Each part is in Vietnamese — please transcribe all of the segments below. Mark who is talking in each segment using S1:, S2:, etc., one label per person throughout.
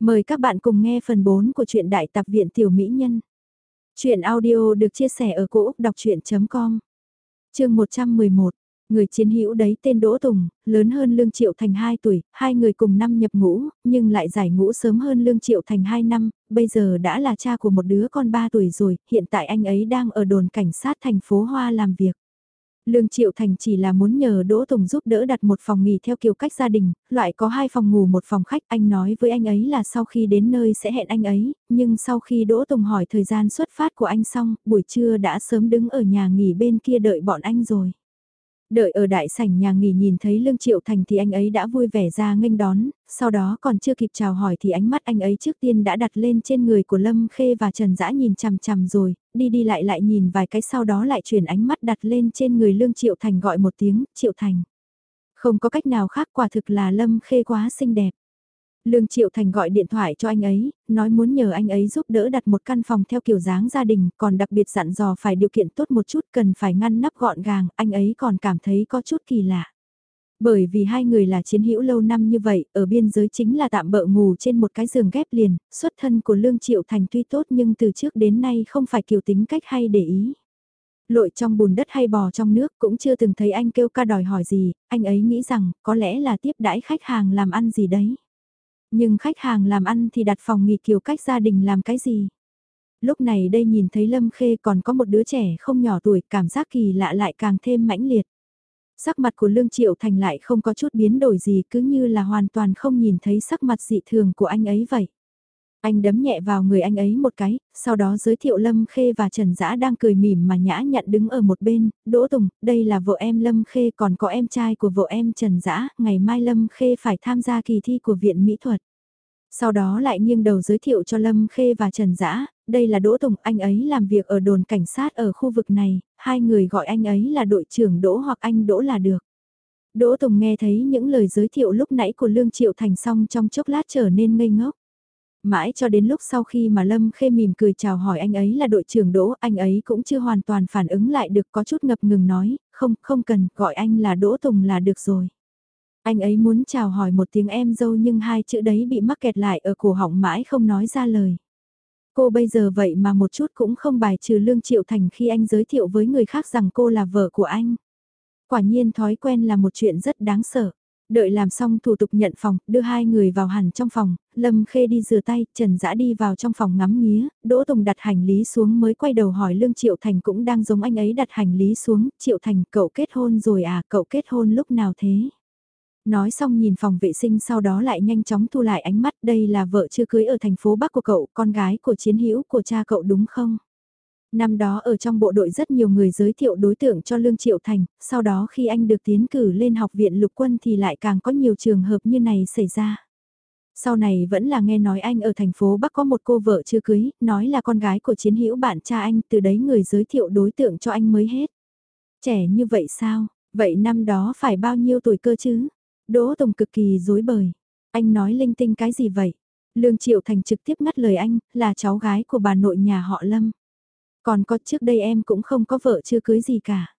S1: Mời các bạn cùng nghe phần 4 của truyện Đại tập viện Tiểu Mỹ Nhân. Chuyện audio được chia sẻ ở cỗ đọc chuyện.com Trường 111 Người chiến hữu đấy tên Đỗ Tùng, lớn hơn Lương Triệu Thành 2 tuổi, hai người cùng năm nhập ngũ, nhưng lại giải ngũ sớm hơn Lương Triệu Thành 2 năm, bây giờ đã là cha của một đứa con 3 tuổi rồi, hiện tại anh ấy đang ở đồn cảnh sát thành phố Hoa làm việc. Lương Triệu Thành chỉ là muốn nhờ Đỗ Tùng giúp đỡ đặt một phòng nghỉ theo kiểu cách gia đình, loại có hai phòng ngủ một phòng khách. Anh nói với anh ấy là sau khi đến nơi sẽ hẹn anh ấy, nhưng sau khi Đỗ Tùng hỏi thời gian xuất phát của anh xong, buổi trưa đã sớm đứng ở nhà nghỉ bên kia đợi bọn anh rồi. Đợi ở đại sảnh nhà nghỉ nhìn thấy Lương Triệu Thành thì anh ấy đã vui vẻ ra nghênh đón, sau đó còn chưa kịp chào hỏi thì ánh mắt anh ấy trước tiên đã đặt lên trên người của Lâm Khê và Trần Dã nhìn chằm chằm rồi, đi đi lại lại nhìn vài cái sau đó lại chuyển ánh mắt đặt lên trên người Lương Triệu Thành gọi một tiếng, Triệu Thành. Không có cách nào khác quả thực là Lâm Khê quá xinh đẹp. Lương Triệu Thành gọi điện thoại cho anh ấy, nói muốn nhờ anh ấy giúp đỡ đặt một căn phòng theo kiểu dáng gia đình, còn đặc biệt dặn dò phải điều kiện tốt một chút cần phải ngăn nắp gọn gàng, anh ấy còn cảm thấy có chút kỳ lạ. Bởi vì hai người là chiến hữu lâu năm như vậy, ở biên giới chính là tạm bợ ngủ trên một cái giường ghép liền, xuất thân của Lương Triệu Thành tuy tốt nhưng từ trước đến nay không phải kiểu tính cách hay để ý. Lội trong bùn đất hay bò trong nước cũng chưa từng thấy anh kêu ca đòi hỏi gì, anh ấy nghĩ rằng có lẽ là tiếp đãi khách hàng làm ăn gì đấy. Nhưng khách hàng làm ăn thì đặt phòng nghỉ kiểu cách gia đình làm cái gì? Lúc này đây nhìn thấy Lâm Khê còn có một đứa trẻ không nhỏ tuổi, cảm giác kỳ lạ lại càng thêm mãnh liệt. Sắc mặt của Lương Triệu Thành lại không có chút biến đổi gì cứ như là hoàn toàn không nhìn thấy sắc mặt dị thường của anh ấy vậy. Anh đấm nhẹ vào người anh ấy một cái, sau đó giới thiệu Lâm Khê và Trần Dã đang cười mỉm mà nhã nhặn đứng ở một bên, Đỗ Tùng, đây là vợ em Lâm Khê còn có em trai của vợ em Trần Dã, ngày mai Lâm Khê phải tham gia kỳ thi của Viện Mỹ thuật. Sau đó lại nghiêng đầu giới thiệu cho Lâm Khê và Trần Dã, đây là Đỗ Tùng, anh ấy làm việc ở đồn cảnh sát ở khu vực này, hai người gọi anh ấy là đội trưởng Đỗ hoặc anh Đỗ là được. Đỗ Tùng nghe thấy những lời giới thiệu lúc nãy của Lương Triệu Thành xong trong chốc lát trở nên ngây ngốc. Mãi cho đến lúc sau khi mà Lâm Khê mỉm cười chào hỏi anh ấy là đội trưởng Đỗ, anh ấy cũng chưa hoàn toàn phản ứng lại được có chút ngập ngừng nói, không, không cần, gọi anh là Đỗ Tùng là được rồi. Anh ấy muốn chào hỏi một tiếng em dâu nhưng hai chữ đấy bị mắc kẹt lại ở cổ họng mãi không nói ra lời. Cô bây giờ vậy mà một chút cũng không bài trừ Lương Triệu Thành khi anh giới thiệu với người khác rằng cô là vợ của anh. Quả nhiên thói quen là một chuyện rất đáng sợ. Đợi làm xong thủ tục nhận phòng, đưa hai người vào hẳn trong phòng, Lâm Khê đi rửa tay, Trần Dã đi vào trong phòng ngắm nghía, Đỗ Tùng đặt hành lý xuống mới quay đầu hỏi Lương Triệu Thành cũng đang giống anh ấy đặt hành lý xuống, Triệu Thành cậu kết hôn rồi à, cậu kết hôn lúc nào thế? Nói xong nhìn phòng vệ sinh sau đó lại nhanh chóng thu lại ánh mắt đây là vợ chưa cưới ở thành phố Bắc của cậu, con gái của chiến hữu của cha cậu đúng không? Năm đó ở trong bộ đội rất nhiều người giới thiệu đối tượng cho Lương Triệu Thành, sau đó khi anh được tiến cử lên học viện lục quân thì lại càng có nhiều trường hợp như này xảy ra. Sau này vẫn là nghe nói anh ở thành phố Bắc có một cô vợ chưa cưới, nói là con gái của chiến hữu bạn cha anh, từ đấy người giới thiệu đối tượng cho anh mới hết. Trẻ như vậy sao, vậy năm đó phải bao nhiêu tuổi cơ chứ? Đỗ Tùng cực kỳ dối bời. Anh nói linh tinh cái gì vậy? Lương Triệu Thành trực tiếp ngắt lời anh, là cháu gái của bà nội nhà họ Lâm. Còn có trước đây em cũng không có vợ chưa cưới gì cả.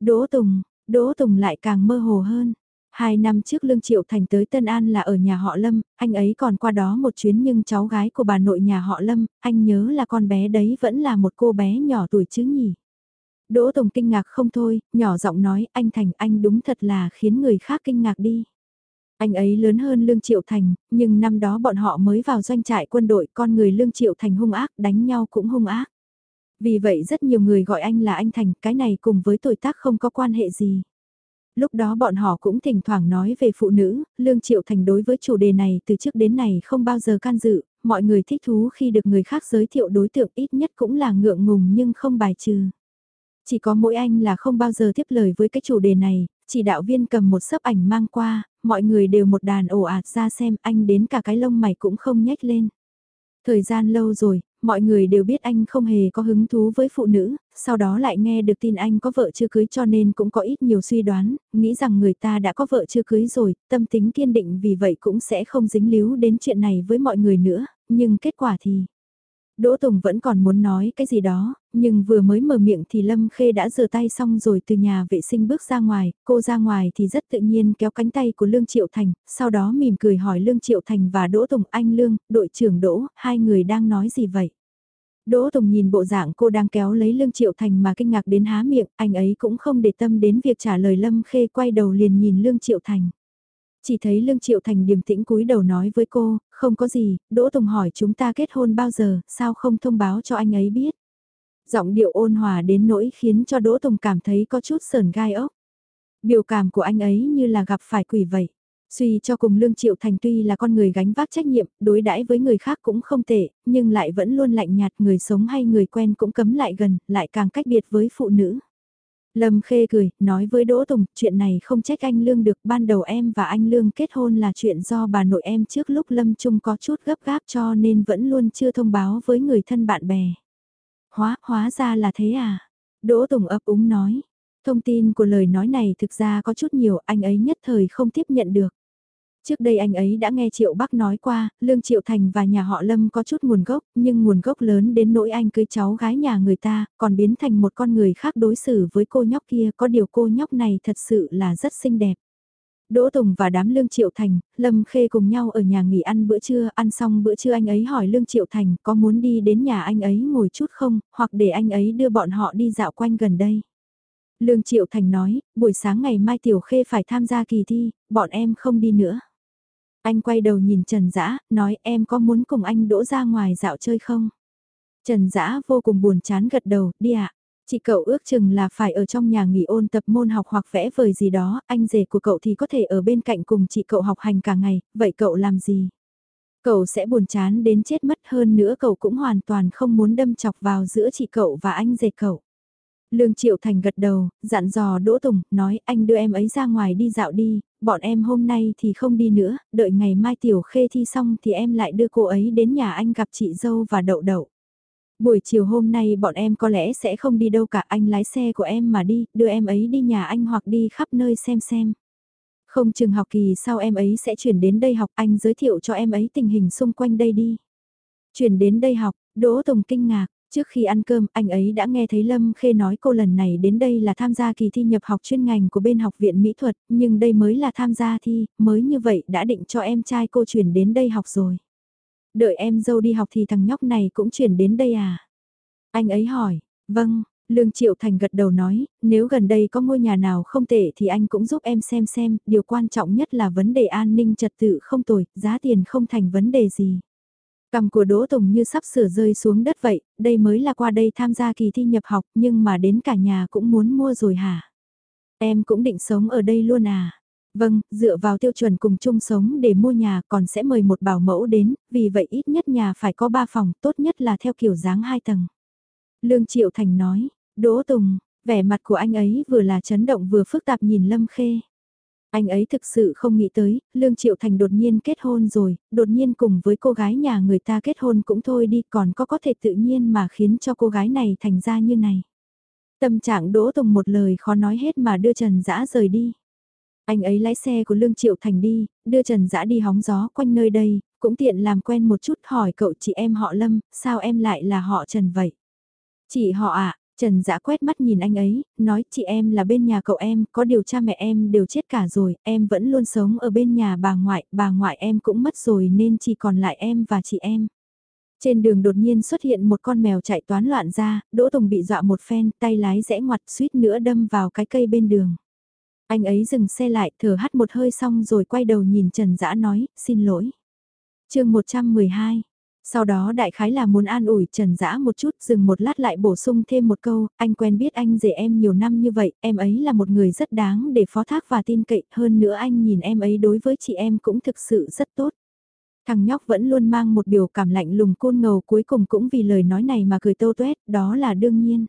S1: Đỗ Tùng, Đỗ Tùng lại càng mơ hồ hơn. Hai năm trước Lương Triệu Thành tới Tân An là ở nhà họ Lâm, anh ấy còn qua đó một chuyến nhưng cháu gái của bà nội nhà họ Lâm, anh nhớ là con bé đấy vẫn là một cô bé nhỏ tuổi chứ nhỉ. Đỗ Tùng kinh ngạc không thôi, nhỏ giọng nói anh Thành anh đúng thật là khiến người khác kinh ngạc đi. Anh ấy lớn hơn Lương Triệu Thành, nhưng năm đó bọn họ mới vào doanh trại quân đội con người Lương Triệu Thành hung ác đánh nhau cũng hung ác. Vì vậy rất nhiều người gọi anh là anh Thành, cái này cùng với tuổi tác không có quan hệ gì. Lúc đó bọn họ cũng thỉnh thoảng nói về phụ nữ, Lương Triệu Thành đối với chủ đề này từ trước đến này không bao giờ can dự, mọi người thích thú khi được người khác giới thiệu đối tượng ít nhất cũng là ngượng ngùng nhưng không bài trừ. Chỉ có mỗi anh là không bao giờ tiếp lời với cái chủ đề này, chỉ đạo viên cầm một sấp ảnh mang qua, mọi người đều một đàn ồ ạt ra xem anh đến cả cái lông mày cũng không nhếch lên. Thời gian lâu rồi, mọi người đều biết anh không hề có hứng thú với phụ nữ, sau đó lại nghe được tin anh có vợ chưa cưới cho nên cũng có ít nhiều suy đoán, nghĩ rằng người ta đã có vợ chưa cưới rồi, tâm tính kiên định vì vậy cũng sẽ không dính líu đến chuyện này với mọi người nữa, nhưng kết quả thì... Đỗ Tùng vẫn còn muốn nói cái gì đó, nhưng vừa mới mở miệng thì Lâm Khê đã rửa tay xong rồi từ nhà vệ sinh bước ra ngoài, cô ra ngoài thì rất tự nhiên kéo cánh tay của Lương Triệu Thành, sau đó mỉm cười hỏi Lương Triệu Thành và Đỗ Tùng anh Lương, đội trưởng Đỗ, hai người đang nói gì vậy? Đỗ Tùng nhìn bộ dạng cô đang kéo lấy Lương Triệu Thành mà kinh ngạc đến há miệng, anh ấy cũng không để tâm đến việc trả lời Lâm Khê quay đầu liền nhìn Lương Triệu Thành. Chỉ thấy Lương Triệu Thành điềm tĩnh cúi đầu nói với cô, không có gì, Đỗ Tùng hỏi chúng ta kết hôn bao giờ, sao không thông báo cho anh ấy biết. Giọng điệu ôn hòa đến nỗi khiến cho Đỗ Tùng cảm thấy có chút sờn gai ốc. Biểu cảm của anh ấy như là gặp phải quỷ vậy. Suy cho cùng Lương Triệu Thành tuy là con người gánh vác trách nhiệm, đối đãi với người khác cũng không tệ, nhưng lại vẫn luôn lạnh nhạt người sống hay người quen cũng cấm lại gần, lại càng cách biệt với phụ nữ. Lâm Khê cười, nói với Đỗ Tùng, chuyện này không trách anh Lương được, ban đầu em và anh Lương kết hôn là chuyện do bà nội em trước lúc Lâm Trung có chút gấp gáp cho nên vẫn luôn chưa thông báo với người thân bạn bè. Hóa, hóa ra là thế à? Đỗ Tùng ấp úng nói. Thông tin của lời nói này thực ra có chút nhiều, anh ấy nhất thời không tiếp nhận được. Trước đây anh ấy đã nghe Triệu Bắc nói qua, Lương Triệu Thành và nhà họ Lâm có chút nguồn gốc, nhưng nguồn gốc lớn đến nỗi anh cưới cháu gái nhà người ta, còn biến thành một con người khác đối xử với cô nhóc kia, có điều cô nhóc này thật sự là rất xinh đẹp. Đỗ Tùng và đám Lương Triệu Thành, Lâm Khê cùng nhau ở nhà nghỉ ăn bữa trưa, ăn xong bữa trưa anh ấy hỏi Lương Triệu Thành có muốn đi đến nhà anh ấy ngồi chút không, hoặc để anh ấy đưa bọn họ đi dạo quanh gần đây. Lương Triệu Thành nói, buổi sáng ngày mai Tiểu Khê phải tham gia kỳ thi, bọn em không đi nữa. Anh quay đầu nhìn Trần Dã, nói em có muốn cùng anh đỗ ra ngoài dạo chơi không? Trần Dã vô cùng buồn chán gật đầu, đi ạ. Chị cậu ước chừng là phải ở trong nhà nghỉ ôn tập môn học hoặc vẽ vời gì đó, anh rể của cậu thì có thể ở bên cạnh cùng chị cậu học hành cả ngày, vậy cậu làm gì? Cậu sẽ buồn chán đến chết mất hơn nữa cậu cũng hoàn toàn không muốn đâm chọc vào giữa chị cậu và anh rể cậu. Lương Triệu Thành gật đầu, dặn dò Đỗ Tùng, nói anh đưa em ấy ra ngoài đi dạo đi, bọn em hôm nay thì không đi nữa, đợi ngày mai Tiểu Khê thi xong thì em lại đưa cô ấy đến nhà anh gặp chị dâu và đậu đậu. Buổi chiều hôm nay bọn em có lẽ sẽ không đi đâu cả anh lái xe của em mà đi, đưa em ấy đi nhà anh hoặc đi khắp nơi xem xem. Không chừng học kỳ sau em ấy sẽ chuyển đến đây học anh giới thiệu cho em ấy tình hình xung quanh đây đi. Chuyển đến đây học, Đỗ Tùng kinh ngạc, Trước khi ăn cơm, anh ấy đã nghe thấy Lâm Khê nói cô lần này đến đây là tham gia kỳ thi nhập học chuyên ngành của bên học viện mỹ thuật, nhưng đây mới là tham gia thi, mới như vậy đã định cho em trai cô chuyển đến đây học rồi. Đợi em dâu đi học thì thằng nhóc này cũng chuyển đến đây à? Anh ấy hỏi, vâng, Lương Triệu Thành gật đầu nói, nếu gần đây có ngôi nhà nào không tệ thì anh cũng giúp em xem xem, điều quan trọng nhất là vấn đề an ninh trật tự không tồi, giá tiền không thành vấn đề gì. Cầm của Đỗ Tùng như sắp sửa rơi xuống đất vậy, đây mới là qua đây tham gia kỳ thi nhập học nhưng mà đến cả nhà cũng muốn mua rồi hả? Em cũng định sống ở đây luôn à? Vâng, dựa vào tiêu chuẩn cùng chung sống để mua nhà còn sẽ mời một bảo mẫu đến, vì vậy ít nhất nhà phải có 3 phòng, tốt nhất là theo kiểu dáng 2 tầng. Lương Triệu Thành nói, Đỗ Tùng, vẻ mặt của anh ấy vừa là chấn động vừa phức tạp nhìn Lâm Khê. Anh ấy thực sự không nghĩ tới, Lương Triệu Thành đột nhiên kết hôn rồi, đột nhiên cùng với cô gái nhà người ta kết hôn cũng thôi đi còn có có thể tự nhiên mà khiến cho cô gái này thành ra như này. Tâm trạng Đỗ Tùng một lời khó nói hết mà đưa Trần Dã rời đi. Anh ấy lái xe của Lương Triệu Thành đi, đưa Trần Dã đi hóng gió quanh nơi đây, cũng tiện làm quen một chút hỏi cậu chị em họ Lâm, sao em lại là họ Trần vậy? Chị họ ạ, Trần Dã quét mắt nhìn anh ấy, nói chị em là bên nhà cậu em, có điều cha mẹ em đều chết cả rồi, em vẫn luôn sống ở bên nhà bà ngoại, bà ngoại em cũng mất rồi nên chỉ còn lại em và chị em. Trên đường đột nhiên xuất hiện một con mèo chạy toán loạn ra, Đỗ Tùng bị dọa một phen, tay lái rẽ ngoặt suýt nữa đâm vào cái cây bên đường. Anh ấy dừng xe lại, thở hắt một hơi xong rồi quay đầu nhìn Trần Dã nói, xin lỗi. chương 112 sau đó đại khái là muốn an ủi Trần Dã một chút dừng một lát lại bổ sung thêm một câu, anh quen biết anh rể em nhiều năm như vậy, em ấy là một người rất đáng để phó thác và tin cậy, hơn nữa anh nhìn em ấy đối với chị em cũng thực sự rất tốt. Thằng nhóc vẫn luôn mang một biểu cảm lạnh lùng côn ngầu cuối cùng cũng vì lời nói này mà cười tô tuét, đó là đương nhiên.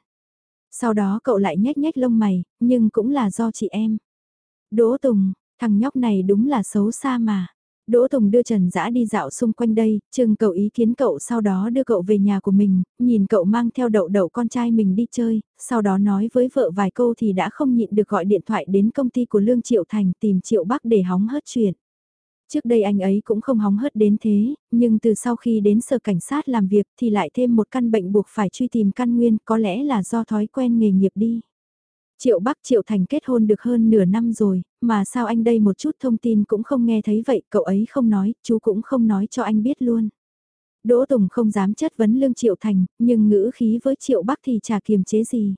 S1: Sau đó cậu lại nhếch nhếch lông mày, nhưng cũng là do chị em. Đỗ Tùng, thằng nhóc này đúng là xấu xa mà. Đỗ Tùng đưa Trần Dã đi dạo xung quanh đây, chừng cậu ý kiến cậu sau đó đưa cậu về nhà của mình, nhìn cậu mang theo đậu đậu con trai mình đi chơi, sau đó nói với vợ vài câu thì đã không nhịn được gọi điện thoại đến công ty của Lương Triệu Thành tìm Triệu Bắc để hóng hớt chuyện. Trước đây anh ấy cũng không hóng hớt đến thế, nhưng từ sau khi đến sở cảnh sát làm việc thì lại thêm một căn bệnh buộc phải truy tìm căn nguyên có lẽ là do thói quen nghề nghiệp đi. Triệu Bắc Triệu Thành kết hôn được hơn nửa năm rồi, mà sao anh đây một chút thông tin cũng không nghe thấy vậy, cậu ấy không nói, chú cũng không nói cho anh biết luôn. Đỗ Tùng không dám chất vấn lương Triệu Thành, nhưng ngữ khí với Triệu Bắc thì chả kiềm chế gì.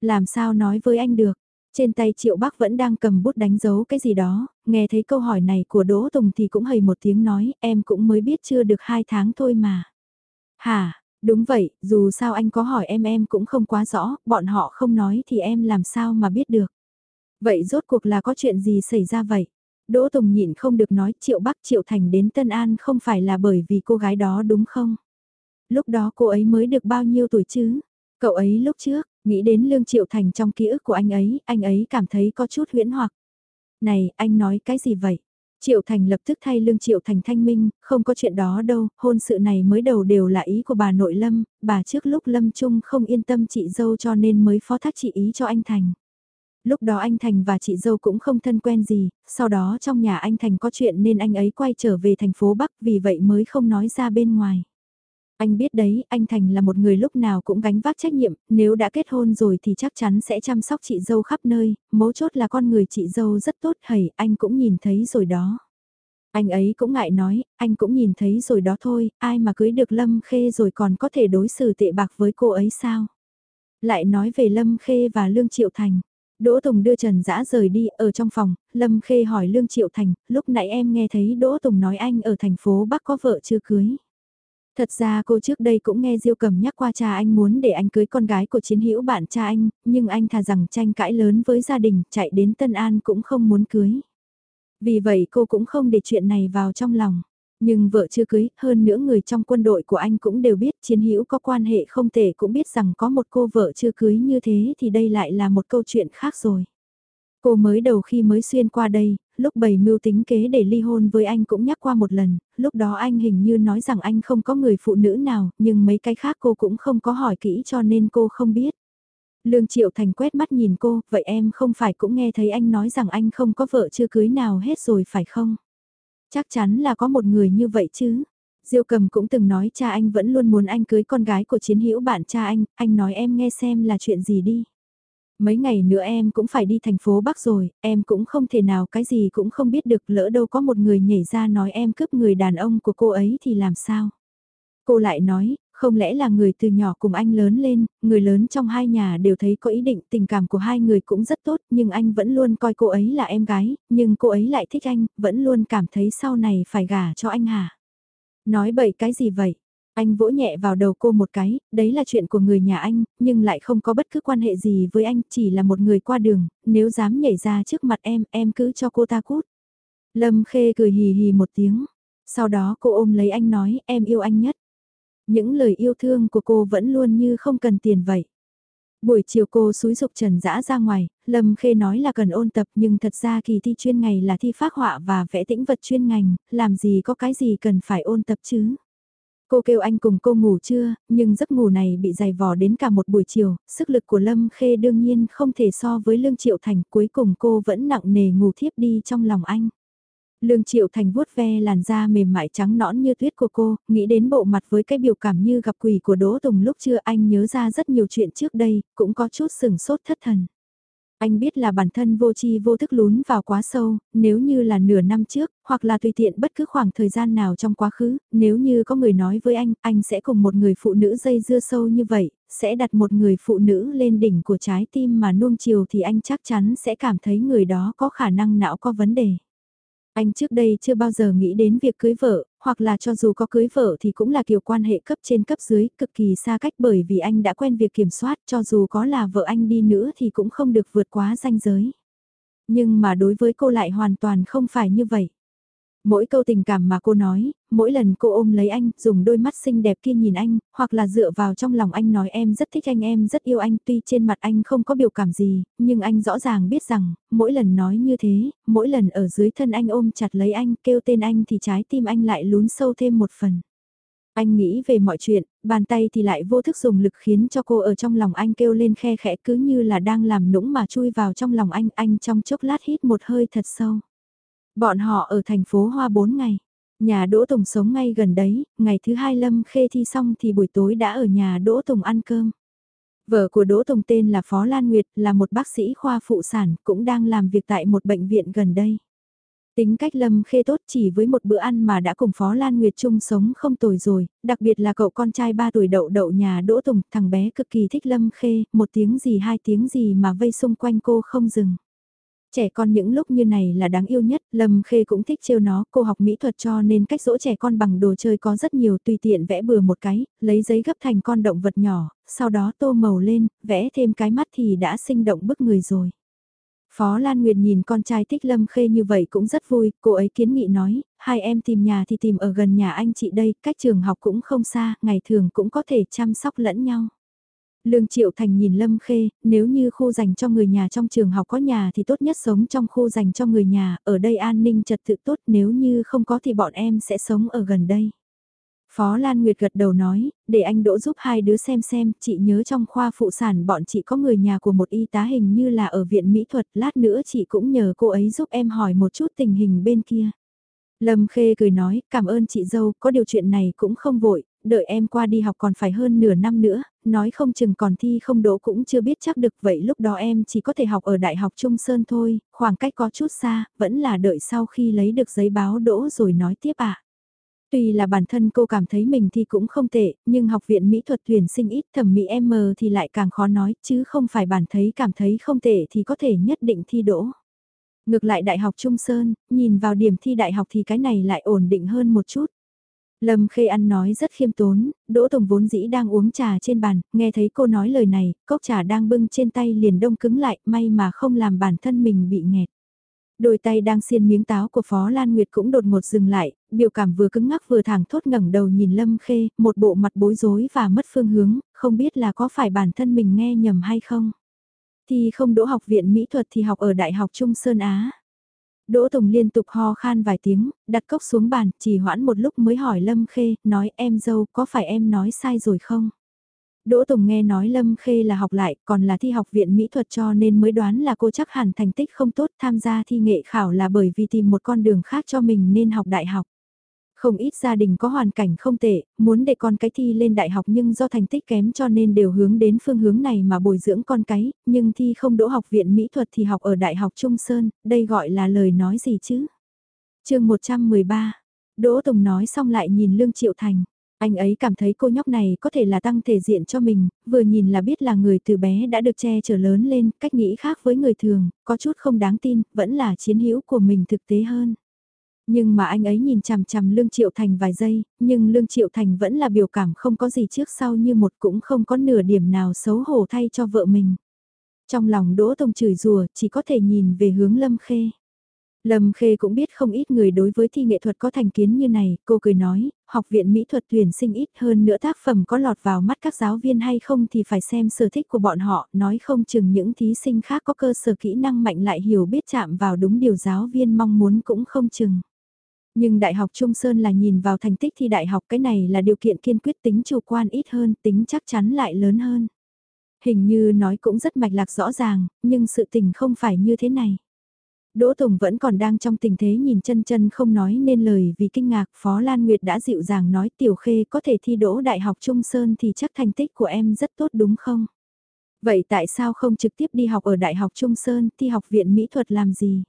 S1: Làm sao nói với anh được, trên tay Triệu Bắc vẫn đang cầm bút đánh dấu cái gì đó, nghe thấy câu hỏi này của Đỗ Tùng thì cũng hầy một tiếng nói, em cũng mới biết chưa được hai tháng thôi mà. Hả, đúng vậy, dù sao anh có hỏi em em cũng không quá rõ, bọn họ không nói thì em làm sao mà biết được. Vậy rốt cuộc là có chuyện gì xảy ra vậy? Đỗ Tùng nhịn không được nói Triệu Bắc Triệu Thành đến Tân An không phải là bởi vì cô gái đó đúng không? Lúc đó cô ấy mới được bao nhiêu tuổi chứ? Cậu ấy lúc trước, nghĩ đến Lương Triệu Thành trong ký ức của anh ấy, anh ấy cảm thấy có chút huyễn hoặc. Này, anh nói cái gì vậy? Triệu Thành lập tức thay Lương Triệu Thành thanh minh, không có chuyện đó đâu, hôn sự này mới đầu đều là ý của bà nội Lâm, bà trước lúc Lâm Trung không yên tâm chị dâu cho nên mới phó thác chị ý cho anh Thành. Lúc đó anh Thành và chị dâu cũng không thân quen gì, sau đó trong nhà anh Thành có chuyện nên anh ấy quay trở về thành phố Bắc vì vậy mới không nói ra bên ngoài. Anh biết đấy, anh Thành là một người lúc nào cũng gánh vác trách nhiệm, nếu đã kết hôn rồi thì chắc chắn sẽ chăm sóc chị dâu khắp nơi, mấu chốt là con người chị dâu rất tốt hầy, anh cũng nhìn thấy rồi đó. Anh ấy cũng ngại nói, anh cũng nhìn thấy rồi đó thôi, ai mà cưới được Lâm Khê rồi còn có thể đối xử tệ bạc với cô ấy sao? Lại nói về Lâm Khê và Lương Triệu Thành. Đỗ Tùng đưa Trần Dã rời đi, ở trong phòng, Lâm Khê hỏi Lương Triệu Thành, lúc nãy em nghe thấy Đỗ Tùng nói anh ở thành phố Bắc có vợ chưa cưới. Thật ra cô trước đây cũng nghe Diêu Cầm nhắc qua cha anh muốn để anh cưới con gái của chiến hữu bạn cha anh, nhưng anh thà rằng tranh cãi lớn với gia đình, chạy đến Tân An cũng không muốn cưới. Vì vậy cô cũng không để chuyện này vào trong lòng. Nhưng vợ chưa cưới, hơn nữa người trong quân đội của anh cũng đều biết chiến hữu có quan hệ không thể cũng biết rằng có một cô vợ chưa cưới như thế thì đây lại là một câu chuyện khác rồi. Cô mới đầu khi mới xuyên qua đây, lúc bày mưu tính kế để ly hôn với anh cũng nhắc qua một lần, lúc đó anh hình như nói rằng anh không có người phụ nữ nào, nhưng mấy cái khác cô cũng không có hỏi kỹ cho nên cô không biết. Lương Triệu Thành quét mắt nhìn cô, vậy em không phải cũng nghe thấy anh nói rằng anh không có vợ chưa cưới nào hết rồi phải không? Chắc chắn là có một người như vậy chứ. Diêu cầm cũng từng nói cha anh vẫn luôn muốn anh cưới con gái của chiến hữu bạn cha anh, anh nói em nghe xem là chuyện gì đi. Mấy ngày nữa em cũng phải đi thành phố Bắc rồi, em cũng không thể nào cái gì cũng không biết được lỡ đâu có một người nhảy ra nói em cướp người đàn ông của cô ấy thì làm sao. Cô lại nói, không lẽ là người từ nhỏ cùng anh lớn lên, người lớn trong hai nhà đều thấy có ý định tình cảm của hai người cũng rất tốt nhưng anh vẫn luôn coi cô ấy là em gái, nhưng cô ấy lại thích anh, vẫn luôn cảm thấy sau này phải gả cho anh hả? Nói bậy cái gì vậy? Anh vỗ nhẹ vào đầu cô một cái, đấy là chuyện của người nhà anh, nhưng lại không có bất cứ quan hệ gì với anh, chỉ là một người qua đường, nếu dám nhảy ra trước mặt em, em cứ cho cô ta cút. Lâm Khê cười hì hì một tiếng, sau đó cô ôm lấy anh nói, em yêu anh nhất. Những lời yêu thương của cô vẫn luôn như không cần tiền vậy. Buổi chiều cô xúi dục Trần Dã ra ngoài, Lâm Khê nói là cần ôn tập nhưng thật ra kỳ thi chuyên ngày là thi phác họa và vẽ tĩnh vật chuyên ngành, làm gì có cái gì cần phải ôn tập chứ. Cô kêu anh cùng cô ngủ chưa nhưng giấc ngủ này bị dày vò đến cả một buổi chiều, sức lực của Lâm Khê đương nhiên không thể so với Lương Triệu Thành, cuối cùng cô vẫn nặng nề ngủ thiếp đi trong lòng anh. Lương Triệu Thành vuốt ve làn da mềm mại trắng nõn như tuyết của cô, nghĩ đến bộ mặt với cái biểu cảm như gặp quỷ của Đỗ Tùng lúc chưa anh nhớ ra rất nhiều chuyện trước đây, cũng có chút sừng sốt thất thần. Anh biết là bản thân vô tri vô thức lún vào quá sâu, nếu như là nửa năm trước, hoặc là tùy tiện bất cứ khoảng thời gian nào trong quá khứ, nếu như có người nói với anh, anh sẽ cùng một người phụ nữ dây dưa sâu như vậy, sẽ đặt một người phụ nữ lên đỉnh của trái tim mà nuông chiều thì anh chắc chắn sẽ cảm thấy người đó có khả năng não có vấn đề. Anh trước đây chưa bao giờ nghĩ đến việc cưới vợ, hoặc là cho dù có cưới vợ thì cũng là kiểu quan hệ cấp trên cấp dưới, cực kỳ xa cách bởi vì anh đã quen việc kiểm soát cho dù có là vợ anh đi nữa thì cũng không được vượt quá ranh giới. Nhưng mà đối với cô lại hoàn toàn không phải như vậy. Mỗi câu tình cảm mà cô nói, mỗi lần cô ôm lấy anh, dùng đôi mắt xinh đẹp kia nhìn anh, hoặc là dựa vào trong lòng anh nói em rất thích anh em rất yêu anh tuy trên mặt anh không có biểu cảm gì, nhưng anh rõ ràng biết rằng, mỗi lần nói như thế, mỗi lần ở dưới thân anh ôm chặt lấy anh, kêu tên anh thì trái tim anh lại lún sâu thêm một phần. Anh nghĩ về mọi chuyện, bàn tay thì lại vô thức dùng lực khiến cho cô ở trong lòng anh kêu lên khe khẽ cứ như là đang làm nũng mà chui vào trong lòng anh, anh trong chốc lát hít một hơi thật sâu. Bọn họ ở thành phố Hoa 4 ngày. Nhà Đỗ Tùng sống ngay gần đấy, ngày thứ hai Lâm Khê thi xong thì buổi tối đã ở nhà Đỗ Tùng ăn cơm. Vợ của Đỗ Tùng tên là Phó Lan Nguyệt, là một bác sĩ khoa phụ sản, cũng đang làm việc tại một bệnh viện gần đây. Tính cách Lâm Khê tốt chỉ với một bữa ăn mà đã cùng Phó Lan Nguyệt chung sống không tồi rồi, đặc biệt là cậu con trai 3 tuổi đậu đậu nhà Đỗ Tùng, thằng bé cực kỳ thích Lâm Khê, một tiếng gì hai tiếng gì mà vây xung quanh cô không dừng. Trẻ con những lúc như này là đáng yêu nhất, Lâm Khê cũng thích trêu nó, cô học mỹ thuật cho nên cách dỗ trẻ con bằng đồ chơi có rất nhiều tùy tiện vẽ bừa một cái, lấy giấy gấp thành con động vật nhỏ, sau đó tô màu lên, vẽ thêm cái mắt thì đã sinh động bức người rồi. Phó Lan Nguyệt nhìn con trai thích Lâm Khê như vậy cũng rất vui, cô ấy kiến nghị nói, hai em tìm nhà thì tìm ở gần nhà anh chị đây, cách trường học cũng không xa, ngày thường cũng có thể chăm sóc lẫn nhau. Lương Triệu Thành nhìn Lâm Khê, nếu như khu dành cho người nhà trong trường học có nhà thì tốt nhất sống trong khu dành cho người nhà, ở đây an ninh trật tự tốt nếu như không có thì bọn em sẽ sống ở gần đây. Phó Lan Nguyệt gật đầu nói, để anh Đỗ giúp hai đứa xem xem, chị nhớ trong khoa phụ sản bọn chị có người nhà của một y tá hình như là ở viện mỹ thuật, lát nữa chị cũng nhờ cô ấy giúp em hỏi một chút tình hình bên kia. Lâm Khê cười nói, cảm ơn chị dâu, có điều chuyện này cũng không vội, đợi em qua đi học còn phải hơn nửa năm nữa, nói không chừng còn thi không đỗ cũng chưa biết chắc được vậy lúc đó em chỉ có thể học ở Đại học Trung Sơn thôi, khoảng cách có chút xa, vẫn là đợi sau khi lấy được giấy báo đỗ rồi nói tiếp ạ. Tuy là bản thân cô cảm thấy mình thì cũng không tệ, nhưng học viện mỹ thuật tuyển sinh ít thẩm mỹ M thì lại càng khó nói, chứ không phải bản thấy cảm thấy không tệ thì có thể nhất định thi đỗ. Ngược lại Đại học Trung Sơn, nhìn vào điểm thi đại học thì cái này lại ổn định hơn một chút. Lâm Khê ăn nói rất khiêm tốn, Đỗ Tổng vốn dĩ đang uống trà trên bàn, nghe thấy cô nói lời này, cốc trà đang bưng trên tay liền đông cứng lại, may mà không làm bản thân mình bị nghẹt. Đôi tay đang xiên miếng táo của Phó Lan Nguyệt cũng đột ngột dừng lại, biểu cảm vừa cứng ngắc vừa thẳng thốt ngẩng đầu nhìn Lâm Khê, một bộ mặt bối rối và mất phương hướng, không biết là có phải bản thân mình nghe nhầm hay không. Thì không đỗ học viện mỹ thuật thì học ở Đại học Trung Sơn Á. Đỗ Tùng liên tục ho khan vài tiếng, đặt cốc xuống bàn, chỉ hoãn một lúc mới hỏi Lâm Khê, nói em dâu có phải em nói sai rồi không? Đỗ Tùng nghe nói Lâm Khê là học lại, còn là thi học viện mỹ thuật cho nên mới đoán là cô chắc hẳn thành tích không tốt tham gia thi nghệ khảo là bởi vì tìm một con đường khác cho mình nên học đại học. Không ít gia đình có hoàn cảnh không tệ, muốn để con cái thi lên đại học nhưng do thành tích kém cho nên đều hướng đến phương hướng này mà bồi dưỡng con cái, nhưng thi không đỗ học viện mỹ thuật thì học ở Đại học Trung Sơn, đây gọi là lời nói gì chứ? chương 113, Đỗ Tùng nói xong lại nhìn Lương Triệu Thành. Anh ấy cảm thấy cô nhóc này có thể là tăng thể diện cho mình, vừa nhìn là biết là người từ bé đã được che chở lớn lên, cách nghĩ khác với người thường, có chút không đáng tin, vẫn là chiến hữu của mình thực tế hơn. Nhưng mà anh ấy nhìn chằm chằm Lương Triệu Thành vài giây, nhưng Lương Triệu Thành vẫn là biểu cảm không có gì trước sau như một cũng không có nửa điểm nào xấu hổ thay cho vợ mình. Trong lòng Đỗ Tông chửi rùa, chỉ có thể nhìn về hướng Lâm Khê. Lâm Khê cũng biết không ít người đối với thi nghệ thuật có thành kiến như này, cô cười nói, học viện mỹ thuật tuyển sinh ít hơn nữa tác phẩm có lọt vào mắt các giáo viên hay không thì phải xem sở thích của bọn họ, nói không chừng những thí sinh khác có cơ sở kỹ năng mạnh lại hiểu biết chạm vào đúng điều giáo viên mong muốn cũng không chừng. Nhưng Đại học Trung Sơn là nhìn vào thành tích thi đại học cái này là điều kiện kiên quyết tính chủ quan ít hơn, tính chắc chắn lại lớn hơn. Hình như nói cũng rất mạch lạc rõ ràng, nhưng sự tình không phải như thế này. Đỗ Tùng vẫn còn đang trong tình thế nhìn chân chân không nói nên lời vì kinh ngạc Phó Lan Nguyệt đã dịu dàng nói Tiểu Khê có thể thi đỗ Đại học Trung Sơn thì chắc thành tích của em rất tốt đúng không? Vậy tại sao không trực tiếp đi học ở Đại học Trung Sơn thi học viện mỹ thuật làm gì?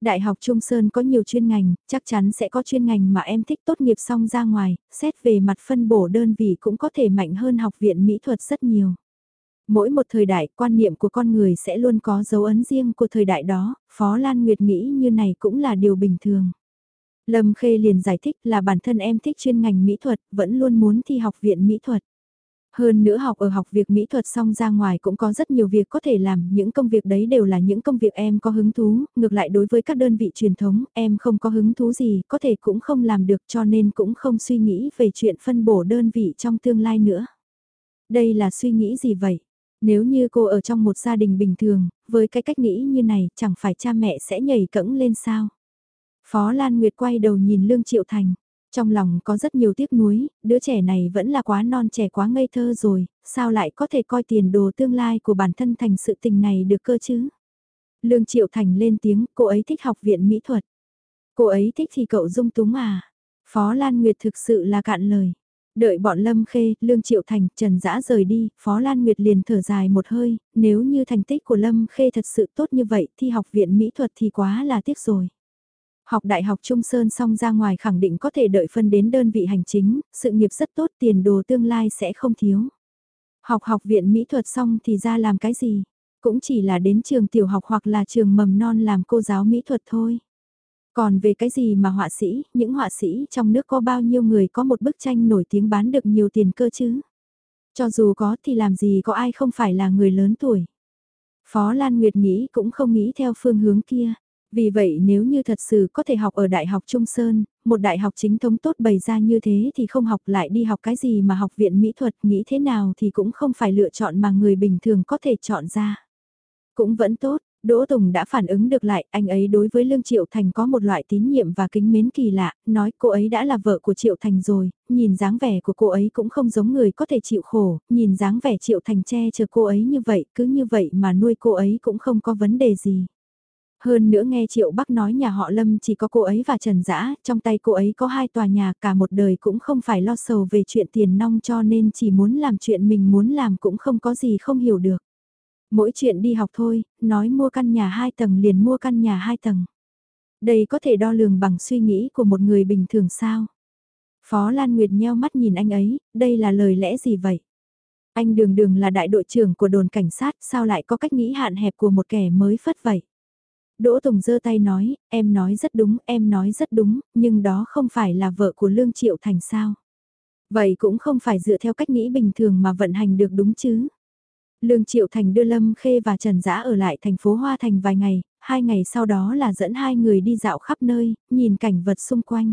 S1: Đại học Trung Sơn có nhiều chuyên ngành, chắc chắn sẽ có chuyên ngành mà em thích tốt nghiệp xong ra ngoài, xét về mặt phân bổ đơn vị cũng có thể mạnh hơn học viện mỹ thuật rất nhiều. Mỗi một thời đại, quan niệm của con người sẽ luôn có dấu ấn riêng của thời đại đó, Phó Lan Nguyệt nghĩ như này cũng là điều bình thường. Lâm Khê liền giải thích là bản thân em thích chuyên ngành mỹ thuật, vẫn luôn muốn thi học viện mỹ thuật. Hơn nữa học ở học việc mỹ thuật xong ra ngoài cũng có rất nhiều việc có thể làm, những công việc đấy đều là những công việc em có hứng thú, ngược lại đối với các đơn vị truyền thống, em không có hứng thú gì, có thể cũng không làm được cho nên cũng không suy nghĩ về chuyện phân bổ đơn vị trong tương lai nữa. Đây là suy nghĩ gì vậy? Nếu như cô ở trong một gia đình bình thường, với cái cách nghĩ như này chẳng phải cha mẹ sẽ nhảy cẫng lên sao? Phó Lan Nguyệt quay đầu nhìn Lương Triệu Thành. Trong lòng có rất nhiều tiếc nuối, đứa trẻ này vẫn là quá non trẻ quá ngây thơ rồi, sao lại có thể coi tiền đồ tương lai của bản thân thành sự tình này được cơ chứ? Lương Triệu Thành lên tiếng, cô ấy thích học viện mỹ thuật. Cô ấy thích thì cậu dung túng à? Phó Lan Nguyệt thực sự là cạn lời. Đợi bọn Lâm Khê, Lương Triệu Thành, Trần Dã rời đi, Phó Lan Nguyệt liền thở dài một hơi, nếu như thành tích của Lâm Khê thật sự tốt như vậy thì học viện mỹ thuật thì quá là tiếc rồi. Học Đại học Trung Sơn xong ra ngoài khẳng định có thể đợi phân đến đơn vị hành chính, sự nghiệp rất tốt tiền đồ tương lai sẽ không thiếu. Học học viện mỹ thuật xong thì ra làm cái gì? Cũng chỉ là đến trường tiểu học hoặc là trường mầm non làm cô giáo mỹ thuật thôi. Còn về cái gì mà họa sĩ, những họa sĩ trong nước có bao nhiêu người có một bức tranh nổi tiếng bán được nhiều tiền cơ chứ? Cho dù có thì làm gì có ai không phải là người lớn tuổi. Phó Lan Nguyệt nghĩ cũng không nghĩ theo phương hướng kia. Vì vậy nếu như thật sự có thể học ở Đại học Trung Sơn, một đại học chính thống tốt bày ra như thế thì không học lại đi học cái gì mà học viện mỹ thuật nghĩ thế nào thì cũng không phải lựa chọn mà người bình thường có thể chọn ra. Cũng vẫn tốt, Đỗ Tùng đã phản ứng được lại, anh ấy đối với Lương Triệu Thành có một loại tín nhiệm và kính mến kỳ lạ, nói cô ấy đã là vợ của Triệu Thành rồi, nhìn dáng vẻ của cô ấy cũng không giống người có thể chịu khổ, nhìn dáng vẻ Triệu Thành che chở cô ấy như vậy, cứ như vậy mà nuôi cô ấy cũng không có vấn đề gì. Hơn nữa nghe Triệu Bắc nói nhà họ Lâm chỉ có cô ấy và Trần Dã, trong tay cô ấy có hai tòa nhà cả một đời cũng không phải lo sầu về chuyện tiền nong cho nên chỉ muốn làm chuyện mình muốn làm cũng không có gì không hiểu được. Mỗi chuyện đi học thôi, nói mua căn nhà hai tầng liền mua căn nhà hai tầng. Đây có thể đo lường bằng suy nghĩ của một người bình thường sao? Phó Lan Nguyệt nheo mắt nhìn anh ấy, đây là lời lẽ gì vậy? Anh đường đường là đại đội trưởng của đồn cảnh sát, sao lại có cách nghĩ hạn hẹp của một kẻ mới phất vậy? Đỗ Tùng giơ tay nói, em nói rất đúng, em nói rất đúng, nhưng đó không phải là vợ của Lương Triệu Thành sao? Vậy cũng không phải dựa theo cách nghĩ bình thường mà vận hành được đúng chứ? Lương Triệu Thành đưa Lâm Khê và Trần Dã ở lại thành phố Hoa Thành vài ngày, hai ngày sau đó là dẫn hai người đi dạo khắp nơi, nhìn cảnh vật xung quanh.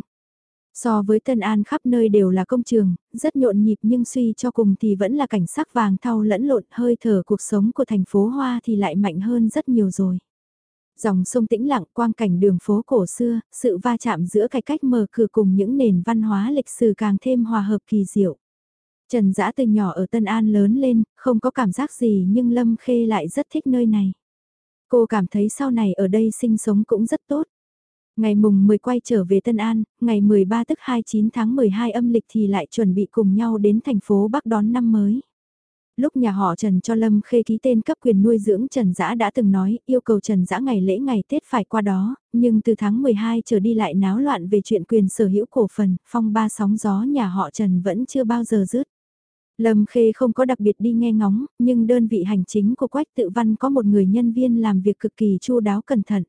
S1: So với Tân An khắp nơi đều là công trường, rất nhộn nhịp nhưng suy cho cùng thì vẫn là cảnh sắc vàng thau lẫn lộn hơi thở cuộc sống của thành phố Hoa thì lại mạnh hơn rất nhiều rồi. Dòng sông tĩnh lặng quang cảnh đường phố cổ xưa, sự va chạm giữa cái cách mở cửa cùng những nền văn hóa lịch sử càng thêm hòa hợp kỳ diệu. Trần Dã từ nhỏ ở Tân An lớn lên, không có cảm giác gì nhưng Lâm Khê lại rất thích nơi này. Cô cảm thấy sau này ở đây sinh sống cũng rất tốt. Ngày mùng 10 quay trở về Tân An, ngày 13 tức 29 tháng 12 âm lịch thì lại chuẩn bị cùng nhau đến thành phố Bắc đón năm mới. Lúc nhà họ Trần cho Lâm Khê ký tên cấp quyền nuôi dưỡng Trần Dã đã từng nói yêu cầu Trần Dã ngày lễ ngày Tết phải qua đó, nhưng từ tháng 12 trở đi lại náo loạn về chuyện quyền sở hữu cổ phần, phong ba sóng gió nhà họ Trần vẫn chưa bao giờ dứt. Lâm Khê không có đặc biệt đi nghe ngóng, nhưng đơn vị hành chính của Quách Tự Văn có một người nhân viên làm việc cực kỳ chu đáo cẩn thận.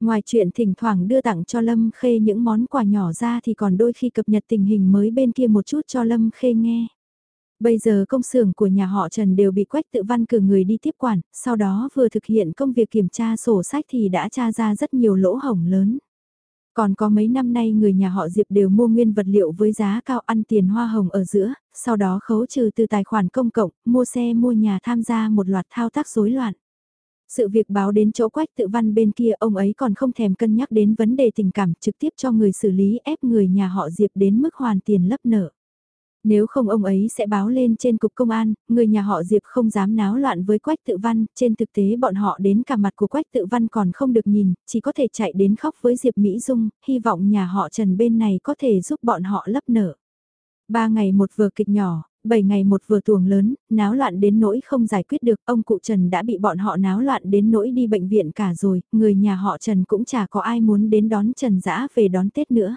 S1: Ngoài chuyện thỉnh thoảng đưa tặng cho Lâm Khê những món quà nhỏ ra thì còn đôi khi cập nhật tình hình mới bên kia một chút cho Lâm Khê nghe. Bây giờ công xưởng của nhà họ Trần đều bị Quách Tự Văn cử người đi tiếp quản, sau đó vừa thực hiện công việc kiểm tra sổ sách thì đã tra ra rất nhiều lỗ hổng lớn. Còn có mấy năm nay người nhà họ Diệp đều mua nguyên vật liệu với giá cao ăn tiền hoa hồng ở giữa, sau đó khấu trừ từ tài khoản công cộng, mua xe mua nhà tham gia một loạt thao tác rối loạn. Sự việc báo đến chỗ quách tự văn bên kia ông ấy còn không thèm cân nhắc đến vấn đề tình cảm trực tiếp cho người xử lý ép người nhà họ Diệp đến mức hoàn tiền lấp nợ. Nếu không ông ấy sẽ báo lên trên cục công an, người nhà họ Diệp không dám náo loạn với Quách Tự Văn, trên thực tế bọn họ đến cả mặt của Quách Tự Văn còn không được nhìn, chỉ có thể chạy đến khóc với Diệp Mỹ Dung, hy vọng nhà họ Trần bên này có thể giúp bọn họ lấp nợ. Ba ngày một vừa kịch nhỏ, bảy ngày một vừa tuồng lớn, náo loạn đến nỗi không giải quyết được, ông cụ Trần đã bị bọn họ náo loạn đến nỗi đi bệnh viện cả rồi, người nhà họ Trần cũng chả có ai muốn đến đón Trần Dã về đón Tết nữa.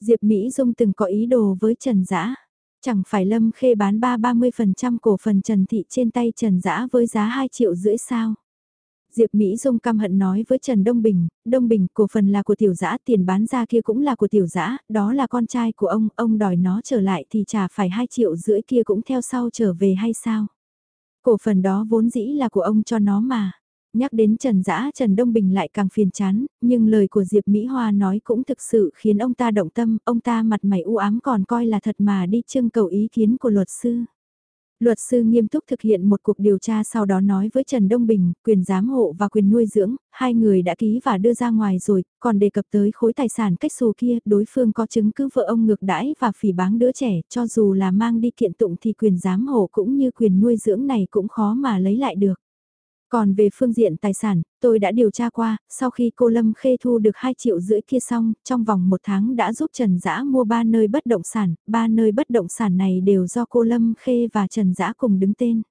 S1: Diệp Mỹ Dung từng có ý đồ với Trần Dã Chẳng phải Lâm Khê bán 3-30% cổ phần Trần Thị trên tay Trần Dã với giá 2 triệu rưỡi sao? Diệp Mỹ Dung căm hận nói với Trần Đông Bình, Đông Bình, cổ phần là của tiểu dã, tiền bán ra kia cũng là của tiểu dã, đó là con trai của ông, ông đòi nó trở lại thì trả phải 2 triệu rưỡi kia cũng theo sau trở về hay sao? Cổ phần đó vốn dĩ là của ông cho nó mà. Nhắc đến Trần Dã Trần Đông Bình lại càng phiền chán, nhưng lời của Diệp Mỹ Hoa nói cũng thực sự khiến ông ta động tâm, ông ta mặt mày u ám còn coi là thật mà đi trưng cầu ý kiến của luật sư. Luật sư nghiêm túc thực hiện một cuộc điều tra sau đó nói với Trần Đông Bình, quyền giám hộ và quyền nuôi dưỡng, hai người đã ký và đưa ra ngoài rồi, còn đề cập tới khối tài sản cách xù kia, đối phương có chứng cứ vợ ông ngược đãi và phỉ báng đứa trẻ, cho dù là mang đi kiện tụng thì quyền giám hộ cũng như quyền nuôi dưỡng này cũng khó mà lấy lại được. Còn về phương diện tài sản, tôi đã điều tra qua, sau khi cô Lâm Khê thu được 2 triệu rưỡi kia xong, trong vòng một tháng đã giúp Trần Dã mua 3 nơi bất động sản, 3 nơi bất động sản này đều do cô Lâm Khê và Trần Dã cùng đứng tên.